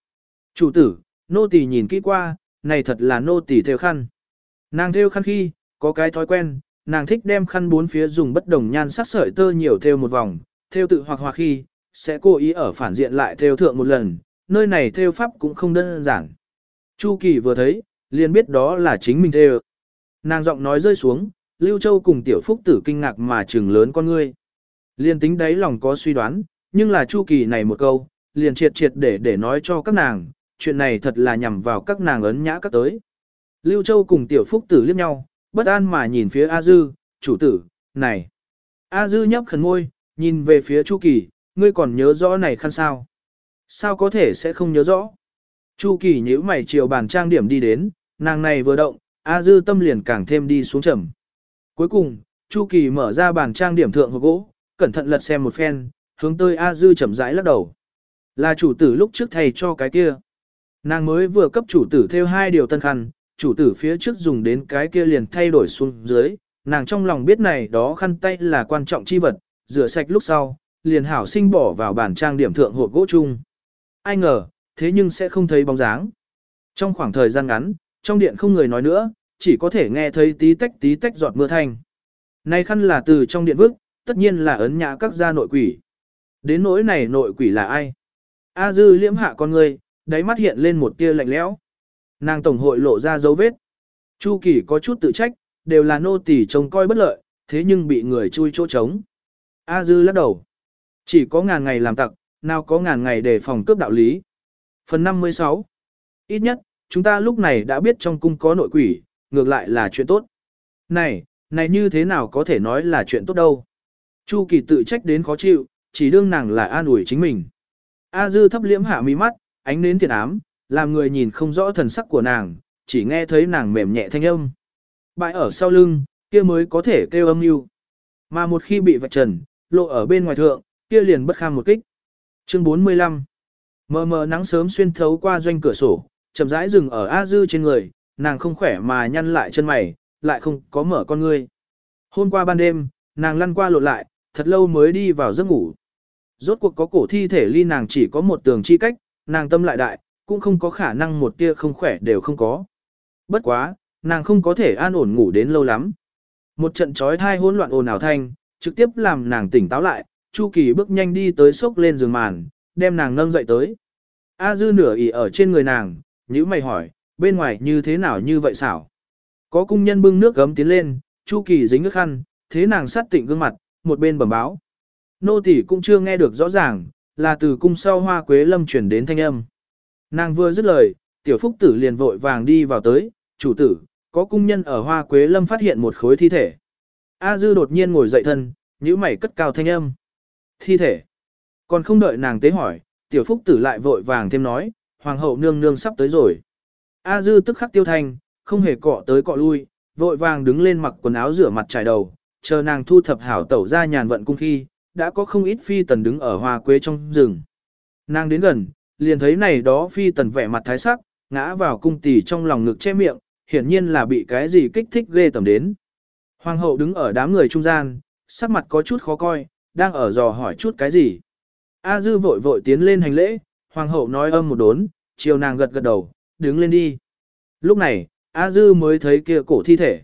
Chủ tử, nô tỳ nhìn kỹ qua, này thật là nô tỳ theo khăn. Nàng theo khăn khi, có cái thói quen, nàng thích đem khăn bốn phía dùng bất đồng nhan sắc sợi tơ nhiều theo một vòng, theo tự hoặc hoặc khi, sẽ cố ý ở phản diện lại theo thượng một lần, nơi này theo pháp cũng không đơn giản. Chu Kỳ vừa thấy, liền biết đó là chính mình theo. Nàng giọng nói rơi xuống, Lưu Châu cùng Tiểu Phúc tử kinh ngạc mà trừng lớn con ngươi. Liên tính đấy lòng có suy đoán, nhưng là Chu Kỳ này một câu, liền triệt triệt để để nói cho các nàng, chuyện này thật là nhằm vào các nàng ấn nhã các tới. Lưu Châu cùng Tiểu Phúc tử liếc nhau, bất an mà nhìn phía A Dư, chủ tử, này. A Dư nhấp khẩn môi, nhìn về phía Chu Kỳ, ngươi còn nhớ rõ này khăn sao? Sao có thể sẽ không nhớ rõ? Chu Kỳ nhíu mày chiều bàn trang điểm đi đến, nàng này vừa động, A Dư tâm liền càng thêm đi xuống trầm. Cuối cùng, Chu Kỳ mở ra bàn trang điểm thượng hộp gỗ, cẩn thận lật xem một phen, hướng tới A Dư chậm rãi lắc đầu. Là chủ tử lúc trước thầy cho cái kia. Nàng mới vừa cấp chủ tử theo hai điều tân khăn, chủ tử phía trước dùng đến cái kia liền thay đổi xuống dưới, nàng trong lòng biết này đó khăn tay là quan trọng chi vật, rửa sạch lúc sau, liền hảo sinh bỏ vào bản trang điểm thượng hộp gỗ chung. Ai ngờ, thế nhưng sẽ không thấy bóng dáng. Trong khoảng thời gian ngắn, trong điện không người nói nữa, chỉ có thể nghe thấy tí tách tí tách giọt mưa thanh. Này khăn là từ trong điện vức, tất nhiên là ấn nhã các gia nội quỷ. Đến nỗi này nội quỷ là ai? A dư liễm hạ con người, đáy mắt hiện lên một tia lạnh lẽo. Nàng tổng hội lộ ra dấu vết. Chu Kỳ có chút tự trách, đều là nô tỳ trông coi bất lợi, thế nhưng bị người chui chỗ trống. A Dư lắc đầu. Chỉ có ngàn ngày làm tặc, nào có ngàn ngày để phòng cướp đạo lý. Phần 56 Ít nhất, chúng ta lúc này đã biết trong cung có nội quỷ, ngược lại là chuyện tốt. Này, này như thế nào có thể nói là chuyện tốt đâu. Chu Kỳ tự trách đến khó chịu, chỉ đương nàng là an ủi chính mình. A Dư thấp liễm hạ mi mắt, ánh nến thiệt ám, làm người nhìn không rõ thần sắc của nàng, chỉ nghe thấy nàng mềm nhẹ thanh âm. Bại ở sau lưng, kia mới có thể kêu âm mưu. Mà một khi bị vạch trần, lộ ở bên ngoài thượng, kia liền bất kham một kích. Chương 45 Mờ mờ nắng sớm xuyên thấu qua doanh cửa sổ, chậm rãi dừng ở A Dư trên người, nàng không khỏe mà nhăn lại chân mày, lại không có mở con ngươi. Hôm qua ban đêm, nàng lăn qua lộn lại, thật lâu mới đi vào giấc ngủ. Rốt cuộc có cổ thi thể ly nàng chỉ có một tường chi cách, nàng tâm lại đại, cũng không có khả năng một tia không khỏe đều không có. Bất quá, nàng không có thể an ổn ngủ đến lâu lắm. Một trận trói thai hỗn loạn ồn ào thanh, trực tiếp làm nàng tỉnh táo lại, Chu Kỳ bước nhanh đi tới sốc lên giường màn, đem nàng nâng dậy tới. A Dư nửa ỉ ở trên người nàng, nhữ mày hỏi, bên ngoài như thế nào như vậy xảo. Có cung nhân bưng nước gấm tiến lên, Chu Kỳ dính nước khăn, thế nàng sát tịnh gương mặt, một bên bẩm báo. Nô tỷ cũng chưa nghe được rõ ràng, là từ cung sau hoa quế lâm chuyển đến thanh âm. Nàng vừa dứt lời, tiểu phúc tử liền vội vàng đi vào tới, chủ tử, có cung nhân ở hoa quế lâm phát hiện một khối thi thể. A dư đột nhiên ngồi dậy thân, nhíu mày cất cao thanh âm. Thi thể. Còn không đợi nàng tế hỏi, tiểu phúc tử lại vội vàng thêm nói, hoàng hậu nương nương sắp tới rồi. A dư tức khắc tiêu thanh, không hề cọ tới cọ lui, vội vàng đứng lên mặc quần áo rửa mặt trải đầu, chờ nàng thu thập hảo tẩu ra nhàn vận cung khi, đã có không ít phi tần đứng ở hoa quế trong rừng. Nàng đến gần, liền thấy này đó phi tần vẻ mặt thái sắc, ngã vào cung tỷ trong lòng ngực che miệng, hiển nhiên là bị cái gì kích thích ghê tầm đến. Hoàng hậu đứng ở đám người trung gian, sắc mặt có chút khó coi, đang ở dò hỏi chút cái gì. A dư vội vội tiến lên hành lễ, hoàng hậu nói âm một đốn, chiều nàng gật gật đầu, đứng lên đi. Lúc này, A dư mới thấy kia cổ thi thể.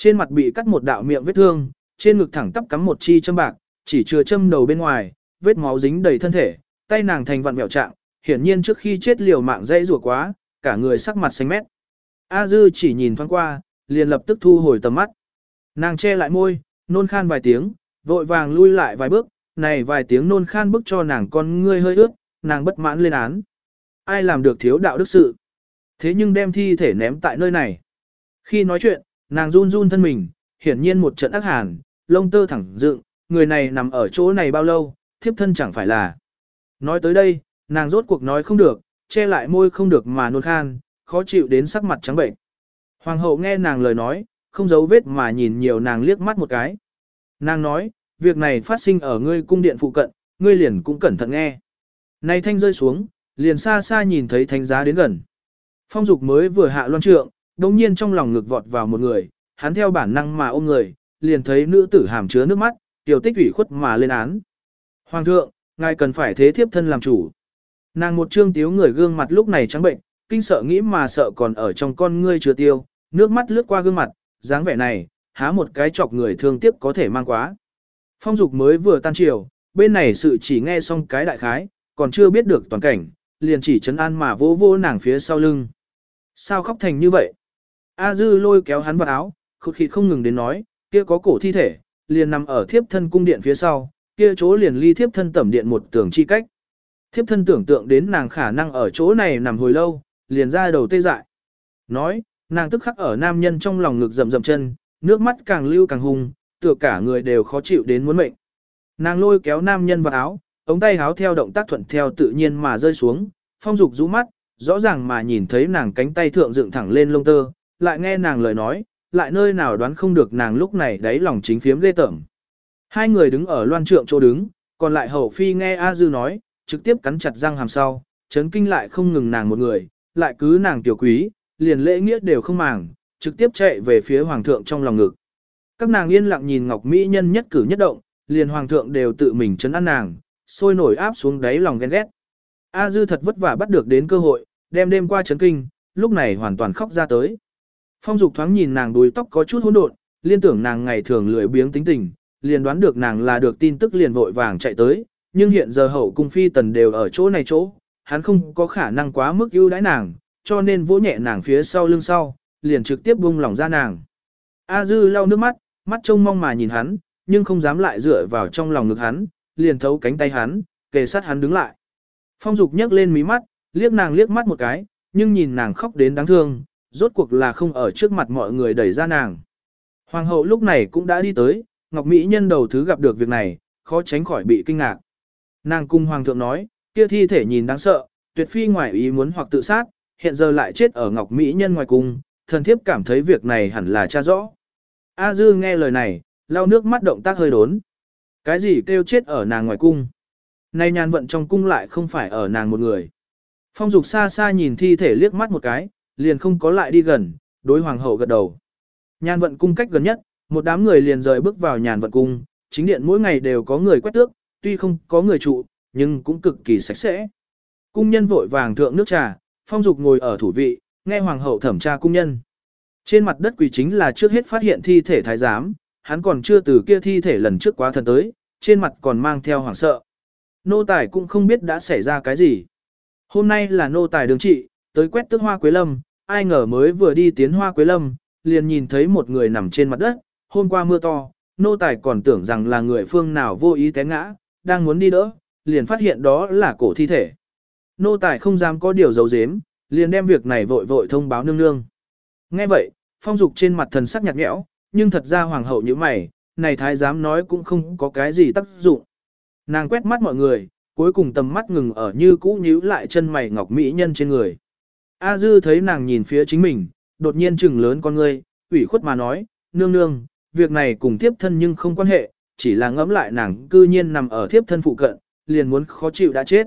Trên mặt bị cắt một đạo miệng vết thương, trên ngực thẳng tắp cắm một chi châm bạc, chỉ chưa châm đầu bên ngoài, vết máu dính đầy thân thể, tay nàng thành vặn vẹo trạng, hiển nhiên trước khi chết liều mạng dây rủa quá, cả người sắc mặt xanh mét. A Dư chỉ nhìn thoáng qua, liền lập tức thu hồi tầm mắt. Nàng che lại môi, nôn khan vài tiếng, vội vàng lui lại vài bước, này vài tiếng nôn khan bức cho nàng con ngươi hơi ướt, nàng bất mãn lên án. Ai làm được thiếu đạo đức sự? Thế nhưng đem thi thể ném tại nơi này. Khi nói chuyện, nàng run run thân mình, hiển nhiên một trận ác hàn, lông tơ thẳng dựng, người này nằm ở chỗ này bao lâu, thiếp thân chẳng phải là. Nói tới đây, nàng rốt cuộc nói không được, che lại môi không được mà nôn khan, khó chịu đến sắc mặt trắng bệnh. Hoàng hậu nghe nàng lời nói, không giấu vết mà nhìn nhiều nàng liếc mắt một cái. Nàng nói, việc này phát sinh ở ngươi cung điện phụ cận, ngươi liền cũng cẩn thận nghe. Này thanh rơi xuống, liền xa xa nhìn thấy thánh giá đến gần. Phong dục mới vừa hạ loan trượng, đồng nhiên trong lòng ngực vọt vào một người, hắn theo bản năng mà ôm người, liền thấy nữ tử hàm chứa nước mắt, tiểu tích ủy khuất mà lên án. Hoàng thượng, ngài cần phải thế thiếp thân làm chủ. Nàng một trương tiếu người gương mặt lúc này trắng bệnh, kinh sợ nghĩ mà sợ còn ở trong con ngươi chưa tiêu, nước mắt lướt qua gương mặt, dáng vẻ này, há một cái chọc người thương tiếc có thể mang quá. Phong dục mới vừa tan chiều, bên này sự chỉ nghe xong cái đại khái, còn chưa biết được toàn cảnh, liền chỉ chấn an mà vô vô nàng phía sau lưng. Sao khóc thành như vậy? A dư lôi kéo hắn vào áo, khụt khịt không ngừng đến nói, kia có cổ thi thể, liền nằm ở thiếp thân cung điện phía sau, kia chỗ liền ly thiếp thân tẩm điện một tường chi cách. Thiếp thân tưởng tượng đến nàng khả năng ở chỗ này nằm hồi lâu, liền ra đầu tê dại. Nói, nàng tức khắc ở nam nhân trong lòng ngực rầm rầm chân, nước mắt càng lưu càng hung, tựa cả người đều khó chịu đến muốn mệnh. Nàng lôi kéo nam nhân vào áo, ống tay áo theo động tác thuận theo tự nhiên mà rơi xuống, phong dục rũ mắt, rõ ràng mà nhìn thấy nàng cánh tay thượng dựng thẳng lên lông tơ, lại nghe nàng lời nói, lại nơi nào đoán không được nàng lúc này đáy lòng chính phiếm ghê tởm. Hai người đứng ở loan trượng chỗ đứng, còn lại hậu phi nghe A Dư nói, trực tiếp cắn chặt răng hàm sau, chấn kinh lại không ngừng nàng một người, lại cứ nàng tiểu quý, liền lễ nghĩa đều không màng, trực tiếp chạy về phía hoàng thượng trong lòng ngực. Các nàng yên lặng nhìn Ngọc Mỹ nhân nhất cử nhất động, liền hoàng thượng đều tự mình chấn an nàng, sôi nổi áp xuống đáy lòng ghen ghét. A Dư thật vất vả bắt được đến cơ hội, đem đêm qua chấn kinh, lúc này hoàn toàn khóc ra tới. Phong Dục thoáng nhìn nàng đuôi tóc có chút hỗn độn, liên tưởng nàng ngày thường lười biếng tính tình, liền đoán được nàng là được tin tức liền vội vàng chạy tới, nhưng hiện giờ hậu cung phi tần đều ở chỗ này chỗ, hắn không có khả năng quá mức ưu đãi nàng, cho nên vỗ nhẹ nàng phía sau lưng sau, liền trực tiếp buông lỏng ra nàng. A Dư lau nước mắt, mắt trông mong mà nhìn hắn, nhưng không dám lại dựa vào trong lòng ngực hắn, liền thấu cánh tay hắn, kề sát hắn đứng lại. Phong Dục nhấc lên mí mắt, liếc nàng liếc mắt một cái, nhưng nhìn nàng khóc đến đáng thương, rốt cuộc là không ở trước mặt mọi người đẩy ra nàng. Hoàng hậu lúc này cũng đã đi tới, Ngọc Mỹ nhân đầu thứ gặp được việc này, khó tránh khỏi bị kinh ngạc. Nàng cung hoàng thượng nói, kia thi thể nhìn đáng sợ, tuyệt phi ngoài ý muốn hoặc tự sát, hiện giờ lại chết ở Ngọc Mỹ nhân ngoài cung, thần thiếp cảm thấy việc này hẳn là cha rõ. A Dư nghe lời này, lau nước mắt động tác hơi đốn. Cái gì kêu chết ở nàng ngoài cung? Nay nhàn vận trong cung lại không phải ở nàng một người. Phong dục xa xa nhìn thi thể liếc mắt một cái, liền không có lại đi gần, đối hoàng hậu gật đầu. Nhàn vận cung cách gần nhất, một đám người liền rời bước vào nhàn vận cung, chính điện mỗi ngày đều có người quét tước, tuy không có người trụ, nhưng cũng cực kỳ sạch sẽ. Cung nhân vội vàng thượng nước trà, phong dục ngồi ở thủ vị, nghe hoàng hậu thẩm tra cung nhân. Trên mặt đất quỳ chính là trước hết phát hiện thi thể thái giám, hắn còn chưa từ kia thi thể lần trước quá thần tới, trên mặt còn mang theo hoàng sợ. Nô tài cũng không biết đã xảy ra cái gì. Hôm nay là nô tài đường trị, tới quét tước hoa quế lâm, ai ngờ mới vừa đi tiến hoa quế lâm, liền nhìn thấy một người nằm trên mặt đất, hôm qua mưa to, nô tài còn tưởng rằng là người phương nào vô ý té ngã, đang muốn đi đỡ, liền phát hiện đó là cổ thi thể. Nô tài không dám có điều giấu giếm, liền đem việc này vội vội thông báo nương nương. Nghe vậy, phong dục trên mặt thần sắc nhạt nhẽo, nhưng thật ra hoàng hậu như mày, này thái giám nói cũng không có cái gì tác dụng. Nàng quét mắt mọi người, cuối cùng tầm mắt ngừng ở như cũ nhíu lại chân mày ngọc mỹ nhân trên người. A dư thấy nàng nhìn phía chính mình, đột nhiên trừng lớn con ngươi, ủy khuất mà nói, nương nương, việc này cùng thiếp thân nhưng không quan hệ, chỉ là ngẫm lại nàng cư nhiên nằm ở thiếp thân phụ cận, liền muốn khó chịu đã chết.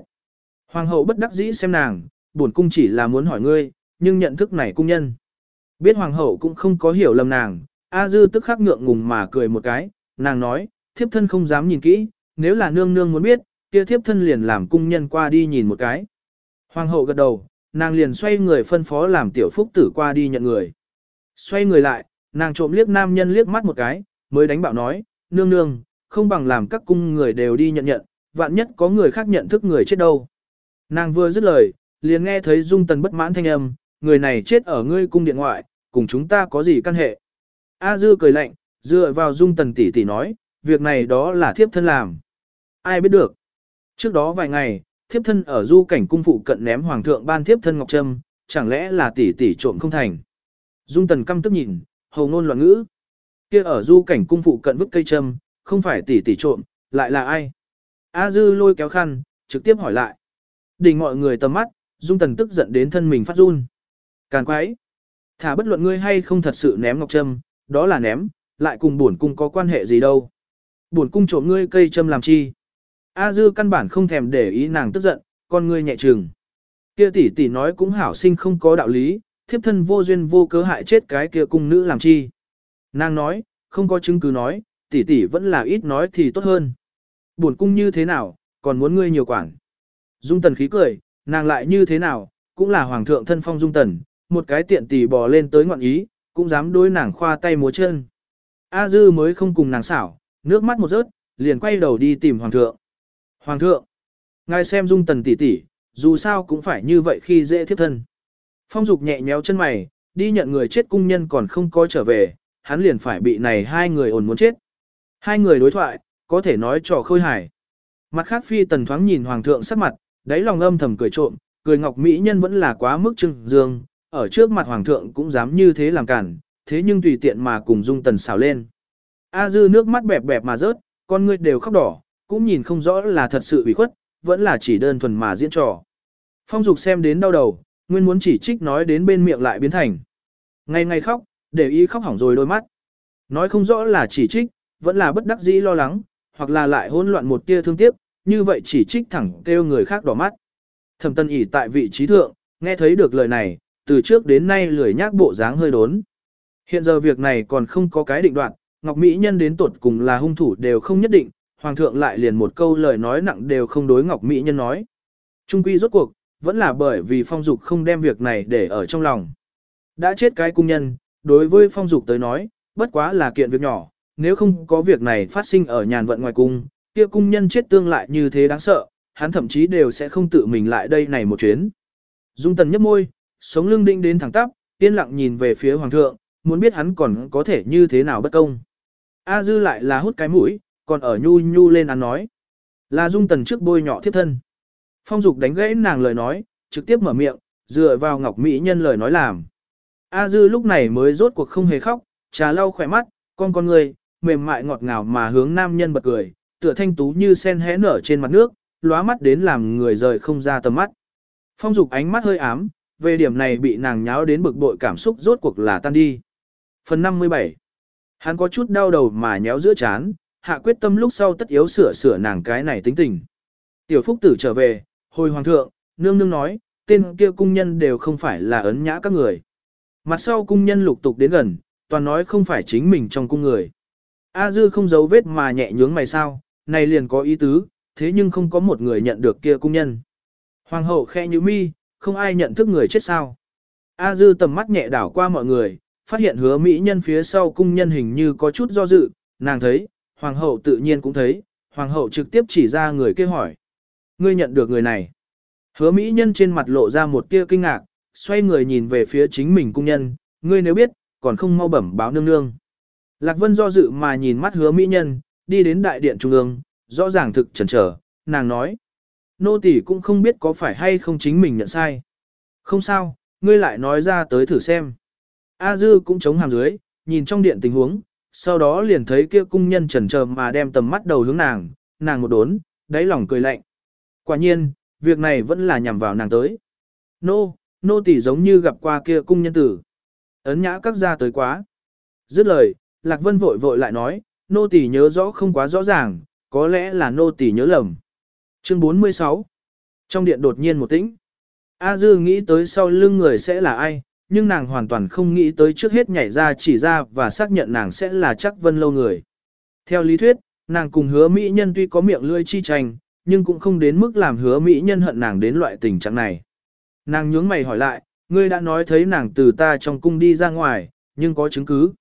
Hoàng hậu bất đắc dĩ xem nàng, buồn cung chỉ là muốn hỏi ngươi, nhưng nhận thức này cung nhân. Biết hoàng hậu cũng không có hiểu lầm nàng, A dư tức khắc ngượng ngùng mà cười một cái, nàng nói, thiếp thân không dám nhìn kỹ, nếu là nương nương muốn biết, kia thiếp thân liền làm cung nhân qua đi nhìn một cái. Hoàng hậu gật đầu, nàng liền xoay người phân phó làm tiểu phúc tử qua đi nhận người. Xoay người lại, nàng trộm liếc nam nhân liếc mắt một cái, mới đánh bạo nói, nương nương, không bằng làm các cung người đều đi nhận nhận, vạn nhất có người khác nhận thức người chết đâu. Nàng vừa dứt lời, liền nghe thấy dung tần bất mãn thanh âm, người này chết ở ngươi cung điện ngoại, cùng chúng ta có gì căn hệ. A dư cười lạnh, dựa vào dung tần tỷ tỷ nói, việc này đó là thiếp thân làm. Ai biết được. Trước đó vài ngày, thiếp thân ở du cảnh cung phụ cận ném hoàng thượng ban thiếp thân ngọc trâm, chẳng lẽ là tỷ tỷ trộm không thành. Dung tần căm tức nhìn, hầu ngôn loạn ngữ. kia ở du cảnh cung phụ cận vứt cây trâm, không phải tỷ tỷ trộm, lại là ai? A dư lôi kéo khăn, trực tiếp hỏi lại. đình mọi người tầm mắt, dung tần tức giận đến thân mình phát run. Càn quái. Thả bất luận ngươi hay không thật sự ném ngọc trâm, đó là ném, lại cùng bổn cung có quan hệ gì đâu. Bổn cung trộm ngươi cây trâm làm chi? A dư căn bản không thèm để ý nàng tức giận, con ngươi nhẹ trừng. Kia tỷ tỷ nói cũng hảo sinh không có đạo lý, thiếp thân vô duyên vô cớ hại chết cái kia cung nữ làm chi. Nàng nói, không có chứng cứ nói, tỷ tỷ vẫn là ít nói thì tốt hơn. Buồn cung như thế nào, còn muốn ngươi nhiều quản. Dung tần khí cười, nàng lại như thế nào, cũng là hoàng thượng thân phong dung tần, một cái tiện tỷ bò lên tới ngọn ý, cũng dám đối nàng khoa tay múa chân. A dư mới không cùng nàng xảo, nước mắt một rớt, liền quay đầu đi tìm hoàng thượng. Hoàng thượng, ngài xem dung tần tỷ tỷ, dù sao cũng phải như vậy khi dễ thiếp thân. Phong dục nhẹ nhéo chân mày, đi nhận người chết cung nhân còn không có trở về, hắn liền phải bị này hai người ồn muốn chết. Hai người đối thoại, có thể nói trò khôi hài. Mặt khác phi tần thoáng nhìn hoàng thượng sắc mặt, đáy lòng âm thầm cười trộm, cười ngọc mỹ nhân vẫn là quá mức trưng dương, ở trước mặt hoàng thượng cũng dám như thế làm cản, thế nhưng tùy tiện mà cùng dung tần xào lên. A dư nước mắt bẹp bẹp mà rớt, con ngươi đều khóc đỏ, cũng nhìn không rõ là thật sự ủy khuất, vẫn là chỉ đơn thuần mà diễn trò. Phong dục xem đến đau đầu, nguyên muốn chỉ trích nói đến bên miệng lại biến thành. Ngày ngày khóc, để ý khóc hỏng rồi đôi mắt. Nói không rõ là chỉ trích, vẫn là bất đắc dĩ lo lắng, hoặc là lại hỗn loạn một tia thương tiếc, như vậy chỉ trích thẳng kêu người khác đỏ mắt. Thẩm tân ỉ tại vị trí thượng, nghe thấy được lời này, từ trước đến nay lười nhác bộ dáng hơi đốn. Hiện giờ việc này còn không có cái định đoạn, Ngọc Mỹ Nhân đến tuột cùng là hung thủ đều không nhất định, Hoàng thượng lại liền một câu lời nói nặng đều không đối Ngọc Mỹ Nhân nói. Trung quy rốt cuộc, vẫn là bởi vì phong dục không đem việc này để ở trong lòng. Đã chết cái cung nhân, đối với phong dục tới nói, bất quá là kiện việc nhỏ, nếu không có việc này phát sinh ở nhàn vận ngoài cung, kia cung nhân chết tương lại như thế đáng sợ, hắn thậm chí đều sẽ không tự mình lại đây này một chuyến. Dung tần nhấp môi, sống lưng định đến thẳng tắp, yên lặng nhìn về phía hoàng thượng, muốn biết hắn còn có thể như thế nào bất công. A dư lại là hút cái mũi, còn ở nhu nhu lên ăn nói. Là dung tần trước bôi nhỏ thiếp thân. Phong dục đánh gãy nàng lời nói, trực tiếp mở miệng, dựa vào Ngọc Mỹ Nhân lời nói làm. A Dư lúc này mới rốt cuộc không hề khóc, trà lau khỏe mắt, con con người, mềm mại ngọt ngào mà hướng nam nhân bật cười, tựa thanh tú như sen hé nở trên mặt nước, lóa mắt đến làm người rời không ra tầm mắt. Phong dục ánh mắt hơi ám, về điểm này bị nàng nháo đến bực bội cảm xúc rốt cuộc là tan đi. Phần 57 Hắn có chút đau đầu mà nhéo giữa chán, hạ quyết tâm lúc sau tất yếu sửa sửa nàng cái này tính tình. Tiểu Phúc Tử trở về, hồi hoàng thượng, nương nương nói, tên kia cung nhân đều không phải là ấn nhã các người. Mặt sau cung nhân lục tục đến gần, toàn nói không phải chính mình trong cung người. A dư không giấu vết mà nhẹ nhướng mày sao, này liền có ý tứ, thế nhưng không có một người nhận được kia cung nhân. Hoàng hậu khe như mi, không ai nhận thức người chết sao. A dư tầm mắt nhẹ đảo qua mọi người, phát hiện hứa mỹ nhân phía sau cung nhân hình như có chút do dự, nàng thấy, hoàng hậu tự nhiên cũng thấy, hoàng hậu trực tiếp chỉ ra người kia hỏi. Ngươi nhận được người này. Hứa mỹ nhân trên mặt lộ ra một tia kinh ngạc, xoay người nhìn về phía chính mình cung nhân, ngươi nếu biết, còn không mau bẩm báo nương nương. Lạc Vân do dự mà nhìn mắt hứa mỹ nhân, đi đến đại điện trung ương, rõ ràng thực chần trở, nàng nói. Nô tỷ cũng không biết có phải hay không chính mình nhận sai. Không sao, ngươi lại nói ra tới thử xem. A Dư cũng chống hàm dưới, nhìn trong điện tình huống, sau đó liền thấy kia cung nhân chần chờ mà đem tầm mắt đầu hướng nàng, nàng một đốn, đáy lòng cười lạnh. Quả nhiên, việc này vẫn là nhằm vào nàng tới. Nô, nô tỷ giống như gặp qua kia cung nhân tử. Ấn nhã các gia tới quá. Dứt lời, Lạc Vân vội vội lại nói, nô tỷ nhớ rõ không quá rõ ràng, có lẽ là nô tỷ nhớ lầm. Chương 46 Trong điện đột nhiên một tĩnh. A Dư nghĩ tới sau lưng người sẽ là ai, nhưng nàng hoàn toàn không nghĩ tới trước hết nhảy ra chỉ ra và xác nhận nàng sẽ là chắc vân lâu người. Theo lý thuyết, nàng cùng hứa mỹ nhân tuy có miệng lưỡi chi tranh, nhưng cũng không đến mức làm hứa mỹ nhân hận nàng đến loại tình trạng này. Nàng nhướng mày hỏi lại, ngươi đã nói thấy nàng từ ta trong cung đi ra ngoài, nhưng có chứng cứ.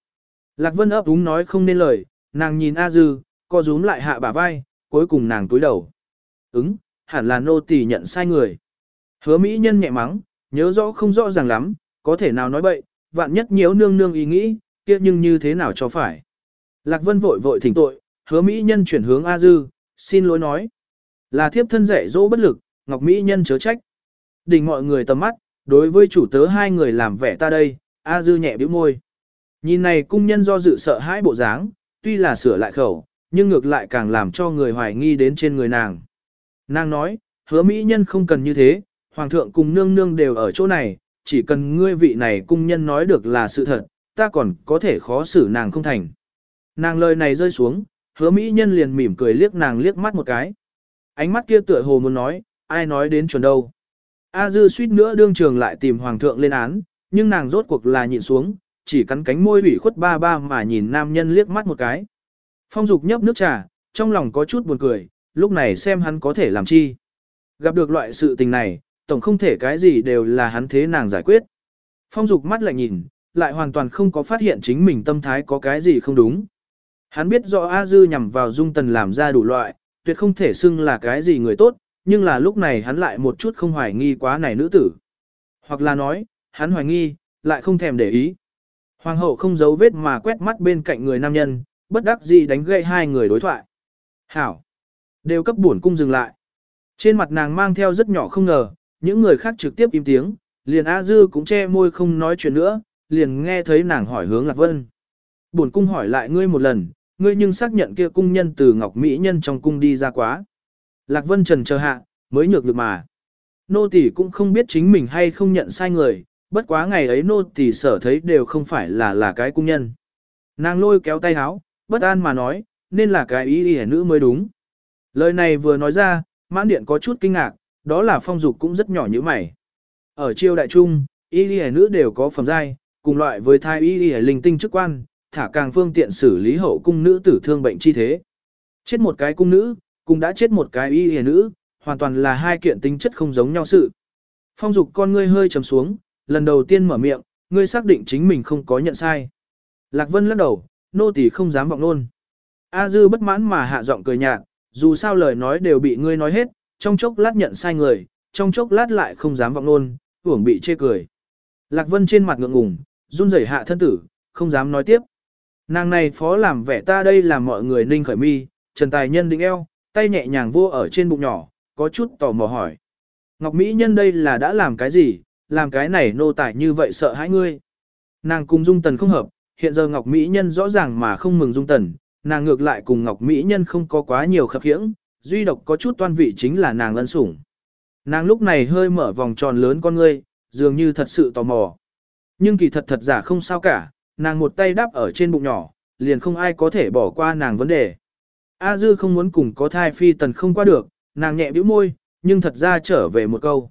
Lạc Vân ấp úng nói không nên lời, nàng nhìn A Dư, co rúm lại hạ bả vai, cuối cùng nàng túi đầu. Ứng, hẳn là nô tỳ nhận sai người. Hứa Mỹ nhân nhẹ mắng, nhớ rõ không rõ ràng lắm, có thể nào nói bậy, vạn nhất nhiễu nương nương ý nghĩ, kia nhưng như thế nào cho phải. Lạc Vân vội vội thỉnh tội, hứa Mỹ nhân chuyển hướng A Dư, xin lỗi nói. Là thiếp thân rẻ dỗ bất lực, Ngọc Mỹ nhân chớ trách. Đỉnh mọi người tầm mắt, đối với chủ tớ hai người làm vẻ ta đây, A Dư nhẹ bĩu môi. Nhìn này cung nhân do dự sợ hãi bộ dáng, tuy là sửa lại khẩu, nhưng ngược lại càng làm cho người hoài nghi đến trên người nàng. Nàng nói, hứa Mỹ nhân không cần như thế, Hoàng thượng cùng nương nương đều ở chỗ này, chỉ cần ngươi vị này cung nhân nói được là sự thật, ta còn có thể khó xử nàng không thành. Nàng lời này rơi xuống, hứa Mỹ nhân liền mỉm cười liếc nàng liếc mắt một cái. Ánh mắt kia tựa hồ muốn nói, ai nói đến chuẩn đâu. A dư suýt nữa đương trường lại tìm hoàng thượng lên án, nhưng nàng rốt cuộc là nhịn xuống, chỉ cắn cánh môi ủy khuất ba ba mà nhìn nam nhân liếc mắt một cái. Phong dục nhấp nước trà, trong lòng có chút buồn cười, lúc này xem hắn có thể làm chi. Gặp được loại sự tình này, tổng không thể cái gì đều là hắn thế nàng giải quyết. Phong dục mắt lại nhìn, lại hoàn toàn không có phát hiện chính mình tâm thái có cái gì không đúng. Hắn biết rõ A Dư nhằm vào dung tần làm ra đủ loại, tuyệt không thể xưng là cái gì người tốt, nhưng là lúc này hắn lại một chút không hoài nghi quá này nữ tử. Hoặc là nói, hắn hoài nghi, lại không thèm để ý. Hoàng hậu không giấu vết mà quét mắt bên cạnh người nam nhân, bất đắc dĩ đánh gây hai người đối thoại. Hảo! Đều cấp buồn cung dừng lại. Trên mặt nàng mang theo rất nhỏ không ngờ, những người khác trực tiếp im tiếng, liền A Dư cũng che môi không nói chuyện nữa, liền nghe thấy nàng hỏi hướng Lạc Vân. Buồn cung hỏi lại ngươi một lần, ngươi nhưng xác nhận kia cung nhân từ Ngọc Mỹ nhân trong cung đi ra quá. Lạc Vân trần chờ hạ, mới nhược được mà. Nô tỷ cũng không biết chính mình hay không nhận sai người, bất quá ngày ấy nô tỷ sở thấy đều không phải là là cái cung nhân. Nàng lôi kéo tay háo, bất an mà nói, nên là cái ý y nữ mới đúng. Lời này vừa nói ra, mãn điện có chút kinh ngạc, đó là phong dục cũng rất nhỏ như mày. Ở triều đại trung, y lì nữ đều có phẩm giai, cùng loại với thai y lì linh tinh chức quan, thả càng phương tiện xử lý hậu cung nữ tử thương bệnh chi thế. Chết một cái cung nữ, cũng đã chết một cái y lì nữ, hoàn toàn là hai kiện tính chất không giống nhau sự. Phong dục con ngươi hơi trầm xuống, lần đầu tiên mở miệng, ngươi xác định chính mình không có nhận sai. Lạc Vân lắc đầu, nô tỳ không dám vọng nôn. A Dư bất mãn mà hạ giọng cười nhạt, dù sao lời nói đều bị ngươi nói hết, trong chốc lát nhận sai người, trong chốc lát lại không dám vọng nôn, uổng bị chê cười. Lạc Vân trên mặt ngượng ngùng, run rẩy hạ thân tử, không dám nói tiếp. Nàng này phó làm vẻ ta đây làm mọi người ninh khởi mi, trần tài nhân định eo, tay nhẹ nhàng vô ở trên bụng nhỏ, có chút tò mò hỏi. Ngọc Mỹ nhân đây là đã làm cái gì, làm cái này nô tài như vậy sợ hãi ngươi. Nàng cùng Dung Tần không hợp, hiện giờ Ngọc Mỹ Nhân rõ ràng mà không mừng Dung Tần, nàng ngược lại cùng Ngọc Mỹ Nhân không có quá nhiều khập khiễng, duy độc có chút toan vị chính là nàng ân sủng. Nàng lúc này hơi mở vòng tròn lớn con ngươi, dường như thật sự tò mò. Nhưng kỳ thật thật giả không sao cả, nàng một tay đắp ở trên bụng nhỏ, liền không ai có thể bỏ qua nàng vấn đề. A Dư không muốn cùng có thai phi tần không qua được, nàng nhẹ bĩu môi, nhưng thật ra trở về một câu.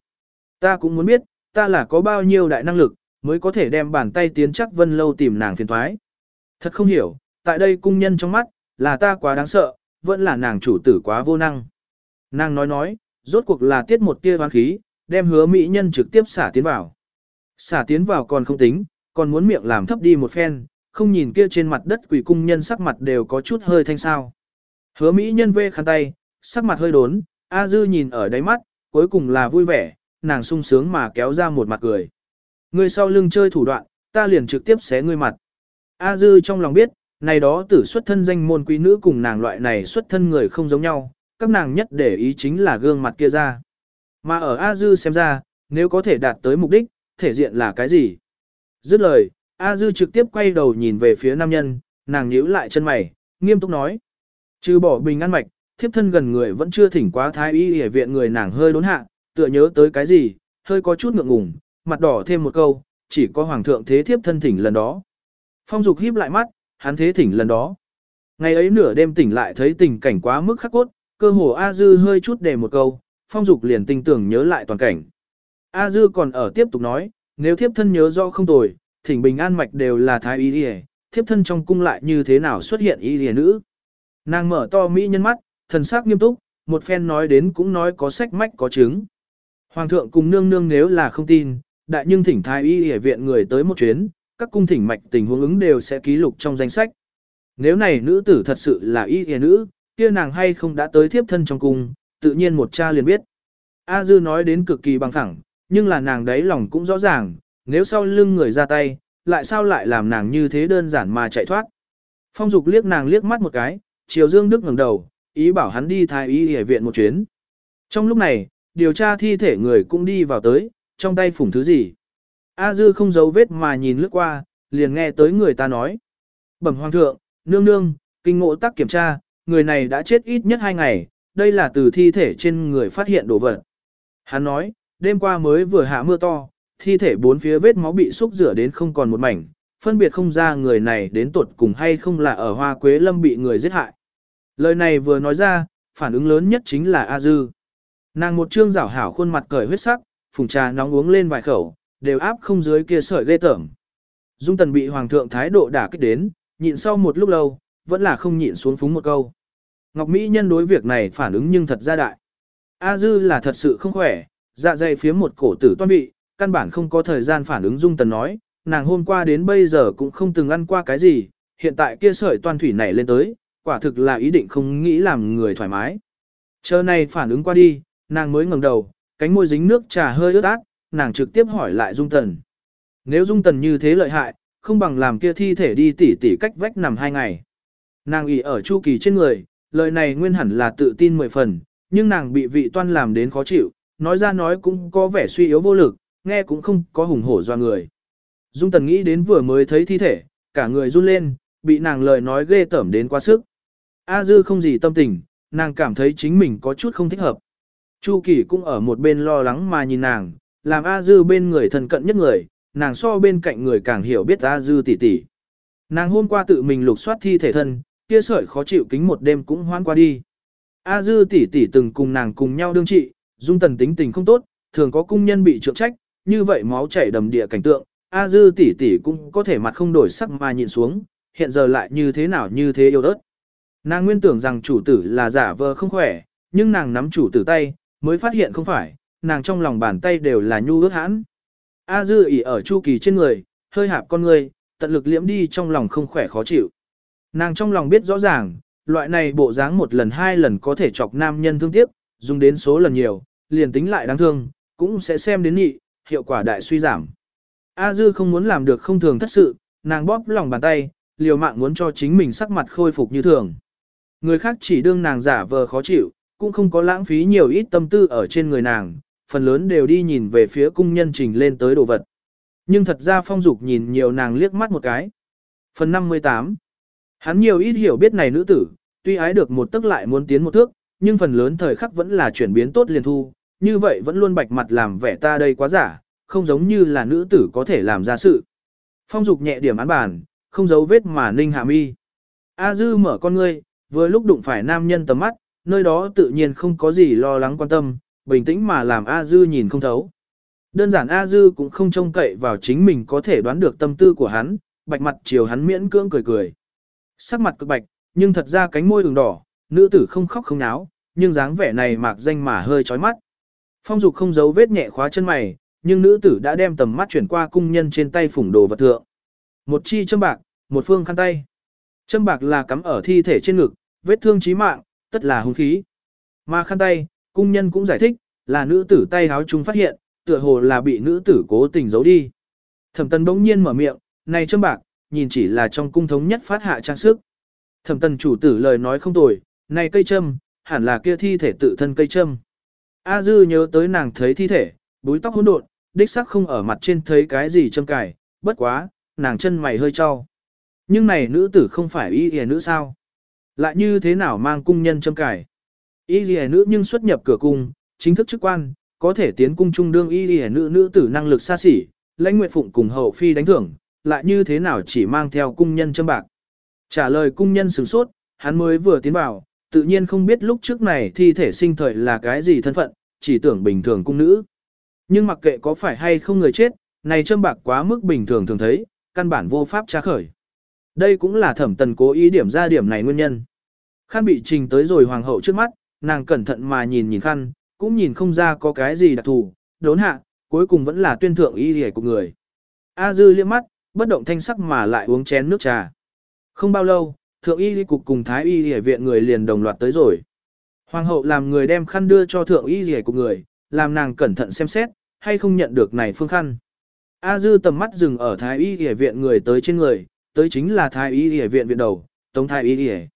Ta cũng muốn biết, ta là có bao nhiêu đại năng lực, mới có thể đem bàn tay tiến chắc vân lâu tìm nàng phiền thoái. Thật không hiểu, tại đây cung nhân trong mắt, là ta quá đáng sợ, vẫn là nàng chủ tử quá vô năng. Nàng nói nói, rốt cuộc là tiết một tia hoán khí, đem hứa mỹ nhân trực tiếp xả tiến vào. Xả tiến vào còn không tính, còn muốn miệng làm thấp đi một phen, không nhìn kia trên mặt đất quỷ cung nhân sắc mặt đều có chút hơi thanh sao. Hứa mỹ nhân vê khăn tay, sắc mặt hơi đốn, A dư nhìn ở đáy mắt, cuối cùng là vui vẻ, nàng sung sướng mà kéo ra một mặt cười. Người sau lưng chơi thủ đoạn, ta liền trực tiếp xé ngươi mặt. A dư trong lòng biết, này đó tử xuất thân danh môn quý nữ cùng nàng loại này xuất thân người không giống nhau, các nàng nhất để ý chính là gương mặt kia ra. Mà ở A dư xem ra, nếu có thể đạt tới mục đích, thể diện là cái gì? Dứt lời, A dư trực tiếp quay đầu nhìn về phía nam nhân, nàng nhíu lại chân mày, nghiêm túc nói. Trừ bỏ bình ăn mạch, thiếp thân gần người vẫn chưa thỉnh quá thái y y viện người nàng hơi đốn hạ, tựa nhớ tới cái gì, hơi có chút ngượng ngùng, mặt đỏ thêm một câu, chỉ có hoàng thượng thế thiếp thân thỉnh lần đó. Phong dục híp lại mắt, hắn thế thỉnh lần đó. Ngày ấy nửa đêm tỉnh lại thấy tình cảnh quá mức khắc cốt, cơ hồ A Dư hơi chút để một câu, phong dục liền tinh tưởng nhớ lại toàn cảnh. A Dư còn ở tiếp tục nói, nếu thiếp thân nhớ rõ không tồi, thỉnh bình an mạch đều là thái y y, thiếp thân trong cung lại như thế nào xuất hiện y y nữ. Nàng mở to mỹ nhân mắt, thần sắc nghiêm túc, một phen nói đến cũng nói có sách mách có chứng. Hoàng thượng cùng nương nương nếu là không tin, đại nhưng thỉnh thái y y viện người tới một chuyến, các cung thỉnh mạch tình huống ứng đều sẽ ký lục trong danh sách. Nếu này nữ tử thật sự là y y nữ, kia nàng hay không đã tới thiếp thân trong cung, tự nhiên một cha liền biết. A Dư nói đến cực kỳ bằng thẳng, nhưng là nàng đấy lòng cũng rõ ràng, nếu sau lưng người ra tay, lại sao lại làm nàng như thế đơn giản mà chạy thoát. Phong Dục liếc nàng liếc mắt một cái, Triều Dương Đức ngẩng đầu, ý bảo hắn đi thái y y viện một chuyến. Trong lúc này, điều tra thi thể người cũng đi vào tới, trong tay phủng thứ gì. A Dư không giấu vết mà nhìn lướt qua, liền nghe tới người ta nói. Bẩm hoàng thượng, nương nương, kinh ngộ tác kiểm tra, người này đã chết ít nhất hai ngày, đây là từ thi thể trên người phát hiện đồ vật. Hắn nói, đêm qua mới vừa hạ mưa to, thi thể bốn phía vết máu bị xúc rửa đến không còn một mảnh, phân biệt không ra người này đến tuột cùng hay không là ở hoa quế lâm bị người giết hại. Lời này vừa nói ra, phản ứng lớn nhất chính là A Dư. Nàng một trương rảo hảo khuôn mặt cởi huyết sắc, phùng trà nóng uống lên vài khẩu, đều áp không dưới kia sợi ghê tởm. Dung tần bị hoàng thượng thái độ đả kích đến, nhịn sau một lúc lâu, vẫn là không nhịn xuống phúng một câu. Ngọc Mỹ nhân đối việc này phản ứng nhưng thật ra đại. A Dư là thật sự không khỏe, dạ dày phía một cổ tử toan vị, căn bản không có thời gian phản ứng Dung Tần nói, nàng hôm qua đến bây giờ cũng không từng ăn qua cái gì, hiện tại kia sợi toan thủy nảy lên tới, quả thực là ý định không nghĩ làm người thoải mái. Chờ này phản ứng qua đi, nàng mới ngẩng đầu, cánh môi dính nước trà hơi ướt át, nàng trực tiếp hỏi lại Dung Tần. Nếu Dung Tần như thế lợi hại, không bằng làm kia thi thể đi tỉ tỉ cách vách nằm hai ngày. Nàng ỉ ở chu kỳ trên người, lời này nguyên hẳn là tự tin mười phần, nhưng nàng bị vị toan làm đến khó chịu, nói ra nói cũng có vẻ suy yếu vô lực, nghe cũng không có hùng hổ doa người. Dung Tần nghĩ đến vừa mới thấy thi thể, cả người run lên, bị nàng lời nói ghê tởm đến quá sức. A Dư không gì tâm tình, nàng cảm thấy chính mình có chút không thích hợp. Chu Kỳ cũng ở một bên lo lắng mà nhìn nàng, làm A Dư bên người thân cận nhất người, nàng so bên cạnh người càng hiểu biết A Dư tỷ tỷ. Nàng hôm qua tự mình lục soát thi thể thân, kia sợi khó chịu kính một đêm cũng hoan qua đi. A Dư tỷ tỷ từng cùng nàng cùng nhau đương trị, dung tần tính tình không tốt, thường có cung nhân bị trượng trách, như vậy máu chảy đầm địa cảnh tượng, A Dư tỷ tỷ cũng có thể mặt không đổi sắc mà nhìn xuống, hiện giờ lại như thế nào như thế yêu đớt. Nàng nguyên tưởng rằng chủ tử là giả vờ không khỏe, nhưng nàng nắm chủ tử tay, mới phát hiện không phải, nàng trong lòng bàn tay đều là nhu ước hãn. A Dư ỉ ở chu kỳ trên người, hơi hạp con người, tận lực liễm đi trong lòng không khỏe khó chịu. Nàng trong lòng biết rõ ràng, loại này bộ dáng một lần hai lần có thể chọc nam nhân thương tiếc, dùng đến số lần nhiều, liền tính lại đáng thương, cũng sẽ xem đến nhị, hiệu quả đại suy giảm. A Dư không muốn làm được không thường thất sự, nàng bóp lòng bàn tay, liều mạng muốn cho chính mình sắc mặt khôi phục như thường. Người khác chỉ đương nàng giả vờ khó chịu, cũng không có lãng phí nhiều ít tâm tư ở trên người nàng, phần lớn đều đi nhìn về phía cung nhân trình lên tới đồ vật. Nhưng thật ra phong dục nhìn nhiều nàng liếc mắt một cái. Phần 58 Hắn nhiều ít hiểu biết này nữ tử, tuy ái được một tức lại muốn tiến một thước, nhưng phần lớn thời khắc vẫn là chuyển biến tốt liền thu, như vậy vẫn luôn bạch mặt làm vẻ ta đây quá giả, không giống như là nữ tử có thể làm ra sự. Phong dục nhẹ điểm án bàn, không giấu vết mà ninh hạ mi. A dư mở con ngươi, vừa lúc đụng phải nam nhân tầm mắt, nơi đó tự nhiên không có gì lo lắng quan tâm, bình tĩnh mà làm A dư nhìn không thấu. Đơn giản A dư cũng không trông cậy vào chính mình có thể đoán được tâm tư của hắn, bạch mặt chiều hắn miễn cưỡng cười cười. Sắc mặt cực bạch, nhưng thật ra cánh môi đường đỏ, nữ tử không khóc không náo, nhưng dáng vẻ này mạc danh mà hơi chói mắt. Phong dục không giấu vết nhẹ khóa chân mày, nhưng nữ tử đã đem tầm mắt chuyển qua cung nhân trên tay phủng đồ vật thượng. Một chi châm bạc, một phương khăn tay. Châm bạc là cắm ở thi thể trên ngực, vết thương chí mạng, tất là hung khí. Mà khăn tay, cung nhân cũng giải thích, là nữ tử tay háo chúng phát hiện, tựa hồ là bị nữ tử cố tình giấu đi. Thẩm tần bỗng nhiên mở miệng, này châm bạc, nhìn chỉ là trong cung thống nhất phát hạ trang sức. Thẩm tần chủ tử lời nói không tồi, này cây châm, hẳn là kia thi thể tự thân cây châm. A dư nhớ tới nàng thấy thi thể, búi tóc hỗn độn, đích sắc không ở mặt trên thấy cái gì châm cài, bất quá, nàng chân mày hơi cho. Nhưng này nữ tử không phải y hề nữ sao? Lại như thế nào mang cung nhân châm cài? Y hề nữ nhưng xuất nhập cửa cung, chính thức chức quan, có thể tiến cung trung đương y hề nữ nữ tử năng lực xa xỉ, lãnh nguyện phụng cùng hậu phi đánh thưởng, lại như thế nào chỉ mang theo cung nhân châm bạc. Trả lời cung nhân sửng sốt, hắn mới vừa tiến vào, tự nhiên không biết lúc trước này thi thể sinh thời là cái gì thân phận, chỉ tưởng bình thường cung nữ. Nhưng mặc kệ có phải hay không người chết, này châm bạc quá mức bình thường thường thấy, căn bản vô pháp tra khởi. Đây cũng là thẩm tần cố ý điểm ra điểm này nguyên nhân. Khăn bị trình tới rồi hoàng hậu trước mắt, nàng cẩn thận mà nhìn nhìn khăn, cũng nhìn không ra có cái gì đặc thù, đốn hạ, cuối cùng vẫn là tuyên thượng y hề của người. A dư liếc mắt, bất động thanh sắc mà lại uống chén nước trà. Không bao lâu, thượng y cục cùng thái y hề viện người liền đồng loạt tới rồi. Hoàng hậu làm người đem khăn đưa cho thượng y hề của người, làm nàng cẩn thận xem xét, hay không nhận được này phương khăn. A dư tầm mắt dừng ở thái y hề viện người tới trên người, tới chính là thái y hề viện viện đầu, tống thái y hề.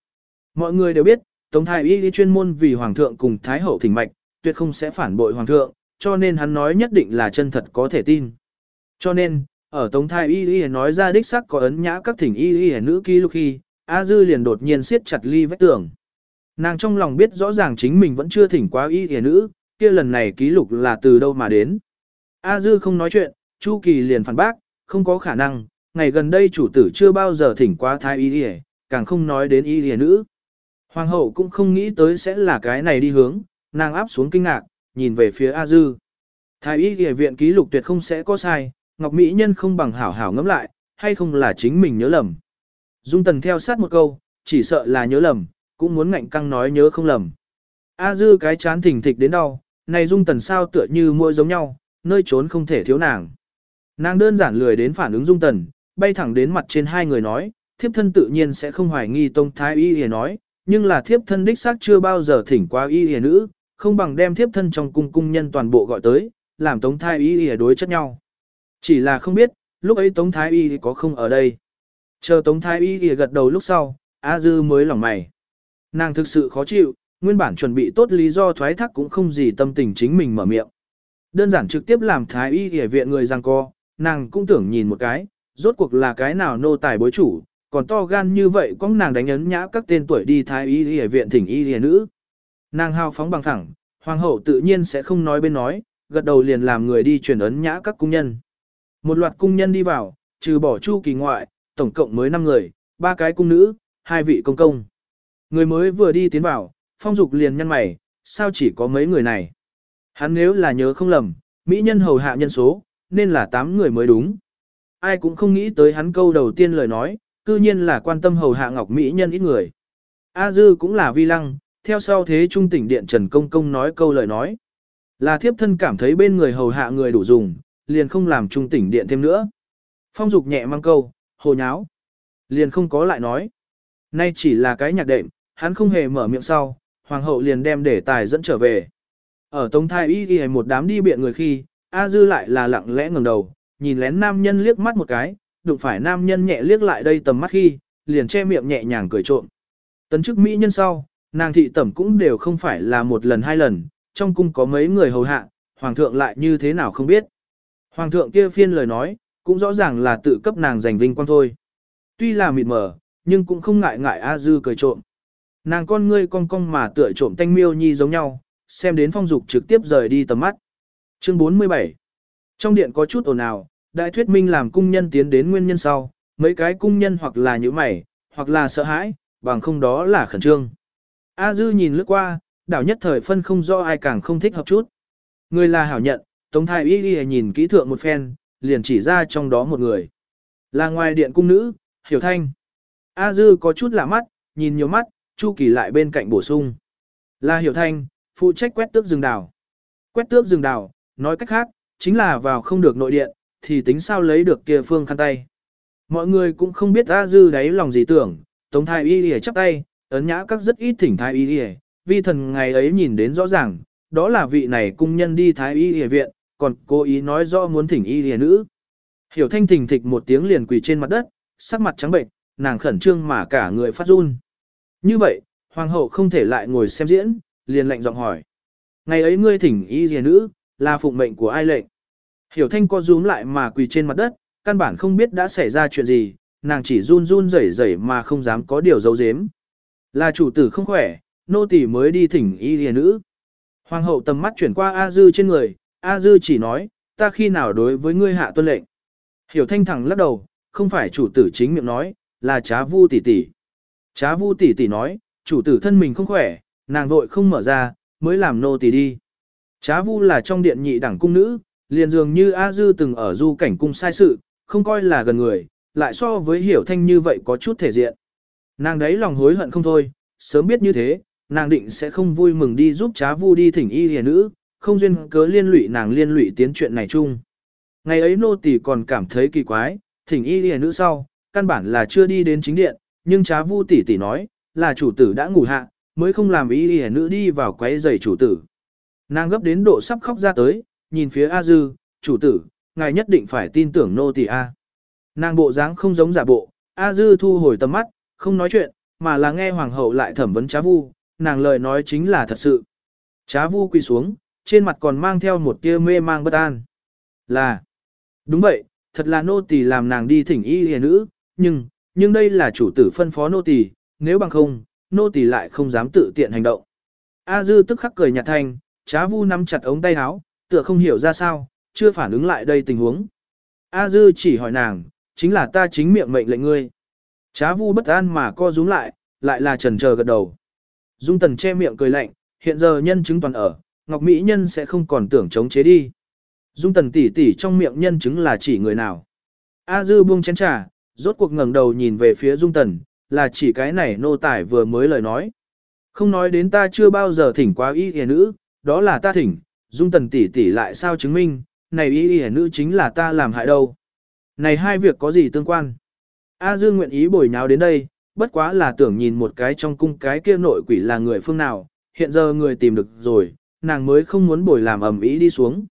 Mọi người đều biết, tống thái y chuyên môn vì hoàng thượng cùng thái hậu thỉnh mạch, tuyệt không sẽ phản bội hoàng thượng, cho nên hắn nói nhất định là chân thật có thể tin. Cho nên, ở Tống Thái Y Y nói ra đích sắc có ấn nhã các thỉnh Y Y nữ ký lúc khi, A Dư liền đột nhiên siết chặt ly vách tường. Nàng trong lòng biết rõ ràng chính mình vẫn chưa thỉnh quá Y Y nữ, kia lần này ký lục là từ đâu mà đến. A Dư không nói chuyện, Chu Kỳ liền phản bác, không có khả năng, ngày gần đây chủ tử chưa bao giờ thỉnh quá Thái Y Y, càng không nói đến Y Y nữ. Hoàng hậu cũng không nghĩ tới sẽ là cái này đi hướng, nàng áp xuống kinh ngạc, nhìn về phía A Dư. Thái y y viện ký lục tuyệt không sẽ có sai, Ngọc Mỹ Nhân không bằng hảo hảo ngẫm lại, hay không là chính mình nhớ lầm. Dung Tần theo sát một câu, chỉ sợ là nhớ lầm, cũng muốn ngạnh căng nói nhớ không lầm. A Dư cái chán thỉnh thịch đến đau, này Dung Tần sao tựa như môi giống nhau, nơi trốn không thể thiếu nàng. Nàng đơn giản lười đến phản ứng Dung Tần, bay thẳng đến mặt trên hai người nói, thiếp thân tự nhiên sẽ không hoài nghi Tông Thái Y Y nói, nhưng là thiếp thân đích xác chưa bao giờ thỉnh qua Y Y nữ, không bằng đem thiếp thân trong cung cung nhân toàn bộ gọi tới, làm Tống Thái Y Y đối chất nhau. Chỉ là không biết, lúc ấy Tống Thái Y có không ở đây. Chờ Tống Thái Y Y gật đầu lúc sau, A Dư mới lỏng mày. Nàng thực sự khó chịu, nguyên bản chuẩn bị tốt lý do thoái thác cũng không gì tâm tình chính mình mở miệng. Đơn giản trực tiếp làm Thái Y Y viện người giang co, nàng cũng tưởng nhìn một cái, rốt cuộc là cái nào nô tài bối chủ, còn to gan như vậy có nàng đánh ấn nhã các tên tuổi đi Thái Y Y viện thỉnh Y Y nữ. Nàng hào phóng bằng thẳng, hoàng hậu tự nhiên sẽ không nói bên nói, gật đầu liền làm người đi truyền ấn nhã các cung nhân. Một loạt cung nhân đi vào, trừ bỏ chu kỳ ngoại, tổng cộng mới 5 người, ba cái cung nữ, hai vị công công. Người mới vừa đi tiến vào, phong dục liền nhăn mày, sao chỉ có mấy người này? Hắn nếu là nhớ không lầm, mỹ nhân hầu hạ nhân số, nên là 8 người mới đúng. Ai cũng không nghĩ tới hắn câu đầu tiên lời nói, cư nhiên là quan tâm hầu hạ ngọc mỹ nhân ít người. A dư cũng là vi lăng, theo sau thế trung tỉnh điện Trần Công Công nói câu lời nói. Là thiếp thân cảm thấy bên người hầu hạ người đủ dùng, liền không làm trung tỉnh điện thêm nữa. Phong dục nhẹ mang câu, hồ nháo. Liền không có lại nói. Nay chỉ là cái nhạc đệm, hắn không hề mở miệng sau, hoàng hậu liền đem để tài dẫn trở về. Ở tống thai y ghi một đám đi biện người khi, A dư lại là lặng lẽ ngẩng đầu, nhìn lén nam nhân liếc mắt một cái, đụng phải nam nhân nhẹ liếc lại đây tầm mắt khi, liền che miệng nhẹ nhàng cười trộm. Tấn chức mỹ nhân sau, Nàng thị tẩm cũng đều không phải là một lần hai lần, trong cung có mấy người hầu hạ, hoàng thượng lại như thế nào không biết. Hoàng thượng kia phiên lời nói, cũng rõ ràng là tự cấp nàng giành vinh quang thôi. Tuy là mịt mờ, nhưng cũng không ngại ngại A Dư cười trộm. Nàng con ngươi cong cong mà tựa trộm tanh miêu nhi giống nhau, xem đến phong dục trực tiếp rời đi tầm mắt. Chương 47 Trong điện có chút ồn ào, đại thuyết minh làm cung nhân tiến đến nguyên nhân sau, mấy cái cung nhân hoặc là nhíu mày, hoặc là sợ hãi, bằng không đó là khẩn trương. A Dư nhìn lướt qua, đảo nhất thời phân không rõ ai càng không thích hợp chút. Người là hảo nhận, Tống Thái Y Y nhìn kỹ thượng một phen, liền chỉ ra trong đó một người. Là ngoài điện cung nữ, Hiểu Thanh. A Dư có chút lạ mắt, nhìn nhiều mắt, Chu Kỳ lại bên cạnh bổ sung. Là Hiểu Thanh, phụ trách quét tước rừng đảo, Quét tước rừng đảo, nói cách khác, chính là vào không được nội điện, thì tính sao lấy được kia phương khăn tay. Mọi người cũng không biết A Dư đáy lòng gì tưởng, Tống Thái Y Y chắp tay, ấn nhã các rất ít thỉnh Thái Y Y, vi thần ngày ấy nhìn đến rõ ràng, đó là vị này cung nhân đi Thái Y Y viện, còn cố ý nói rõ muốn thỉnh Y Y nữ. Hiểu Thanh thỉnh thịch một tiếng liền quỳ trên mặt đất, sắc mặt trắng bệnh, nàng khẩn trương mà cả người phát run. Như vậy, hoàng hậu không thể lại ngồi xem diễn, liền lệnh giọng hỏi. Ngày ấy ngươi thỉnh y rìa nữ, là phụng mệnh của ai lệnh? Hiểu thanh co rúm lại mà quỳ trên mặt đất, căn bản không biết đã xảy ra chuyện gì, nàng chỉ run run rẩy rẩy mà không dám có điều giấu giếm. Là chủ tử không khỏe, nô tỳ mới đi thỉnh y rìa nữ. Hoàng hậu tầm mắt chuyển qua A Dư trên người, A Dư chỉ nói, ta khi nào đối với ngươi hạ tuân lệnh. Hiểu thanh thẳng lắc đầu, không phải chủ tử chính miệng nói, là trá vu tỷ tỷ. Trá vu tỷ tỷ nói, chủ tử thân mình không khỏe, nàng vội không mở ra, mới làm nô tỳ đi. Trá vu là trong điện nhị đẳng cung nữ, liền dường như A Dư từng ở du cảnh cung sai sự, không coi là gần người, lại so với hiểu thanh như vậy có chút thể diện. Nàng đấy lòng hối hận không thôi, sớm biết như thế, nàng định sẽ không vui mừng đi giúp trá vu đi thỉnh y hề nữ, không duyên cớ liên lụy nàng liên lụy tiến chuyện này chung. Ngày ấy nô tỳ còn cảm thấy kỳ quái, thỉnh y hề nữ sau, căn bản là chưa đi đến chính điện, nhưng trá vu tỷ tỷ nói, là chủ tử đã ngủ hạ, mới không làm y hề nữ đi vào quấy giày chủ tử. Nàng gấp đến độ sắp khóc ra tới, nhìn phía A Dư, chủ tử, ngài nhất định phải tin tưởng nô tỳ A. Nàng bộ dáng không giống giả bộ, A Dư thu hồi tầm mắt, không nói chuyện, mà là nghe hoàng hậu lại thẩm vấn trá vu, nàng lời nói chính là thật sự. Trá vu quỳ xuống, trên mặt còn mang theo một tia mê mang bất an. Là, đúng vậy, thật là nô tỳ làm nàng đi thỉnh y hề nữ, nhưng, nhưng đây là chủ tử phân phó nô tỳ, nếu bằng không, nô tỳ lại không dám tự tiện hành động. A dư tức khắc cười nhạt thanh, trá vu nắm chặt ống tay áo, tựa không hiểu ra sao, chưa phản ứng lại đây tình huống. A dư chỉ hỏi nàng, chính là ta chính miệng mệnh lệnh ngươi. Trá vu bất an mà co rúm lại, lại là trần chờ gật đầu. Dung tần che miệng cười lạnh, hiện giờ nhân chứng toàn ở, Ngọc Mỹ nhân sẽ không còn tưởng chống chế đi. Dung tần tỉ tỉ trong miệng nhân chứng là chỉ người nào. A dư buông chén trà, rốt cuộc ngẩng đầu nhìn về phía dung tần, là chỉ cái này nô tài vừa mới lời nói. Không nói đến ta chưa bao giờ thỉnh quá ý hề nữ, đó là ta thỉnh, dung tần tỷ tỷ lại sao chứng minh, này y hề nữ chính là ta làm hại đâu. Này hai việc có gì tương quan? A Dương nguyện ý bồi nháo đến đây, bất quá là tưởng nhìn một cái trong cung cái kia nội quỷ là người phương nào, hiện giờ người tìm được rồi, nàng mới không muốn bồi làm ầm ĩ đi xuống.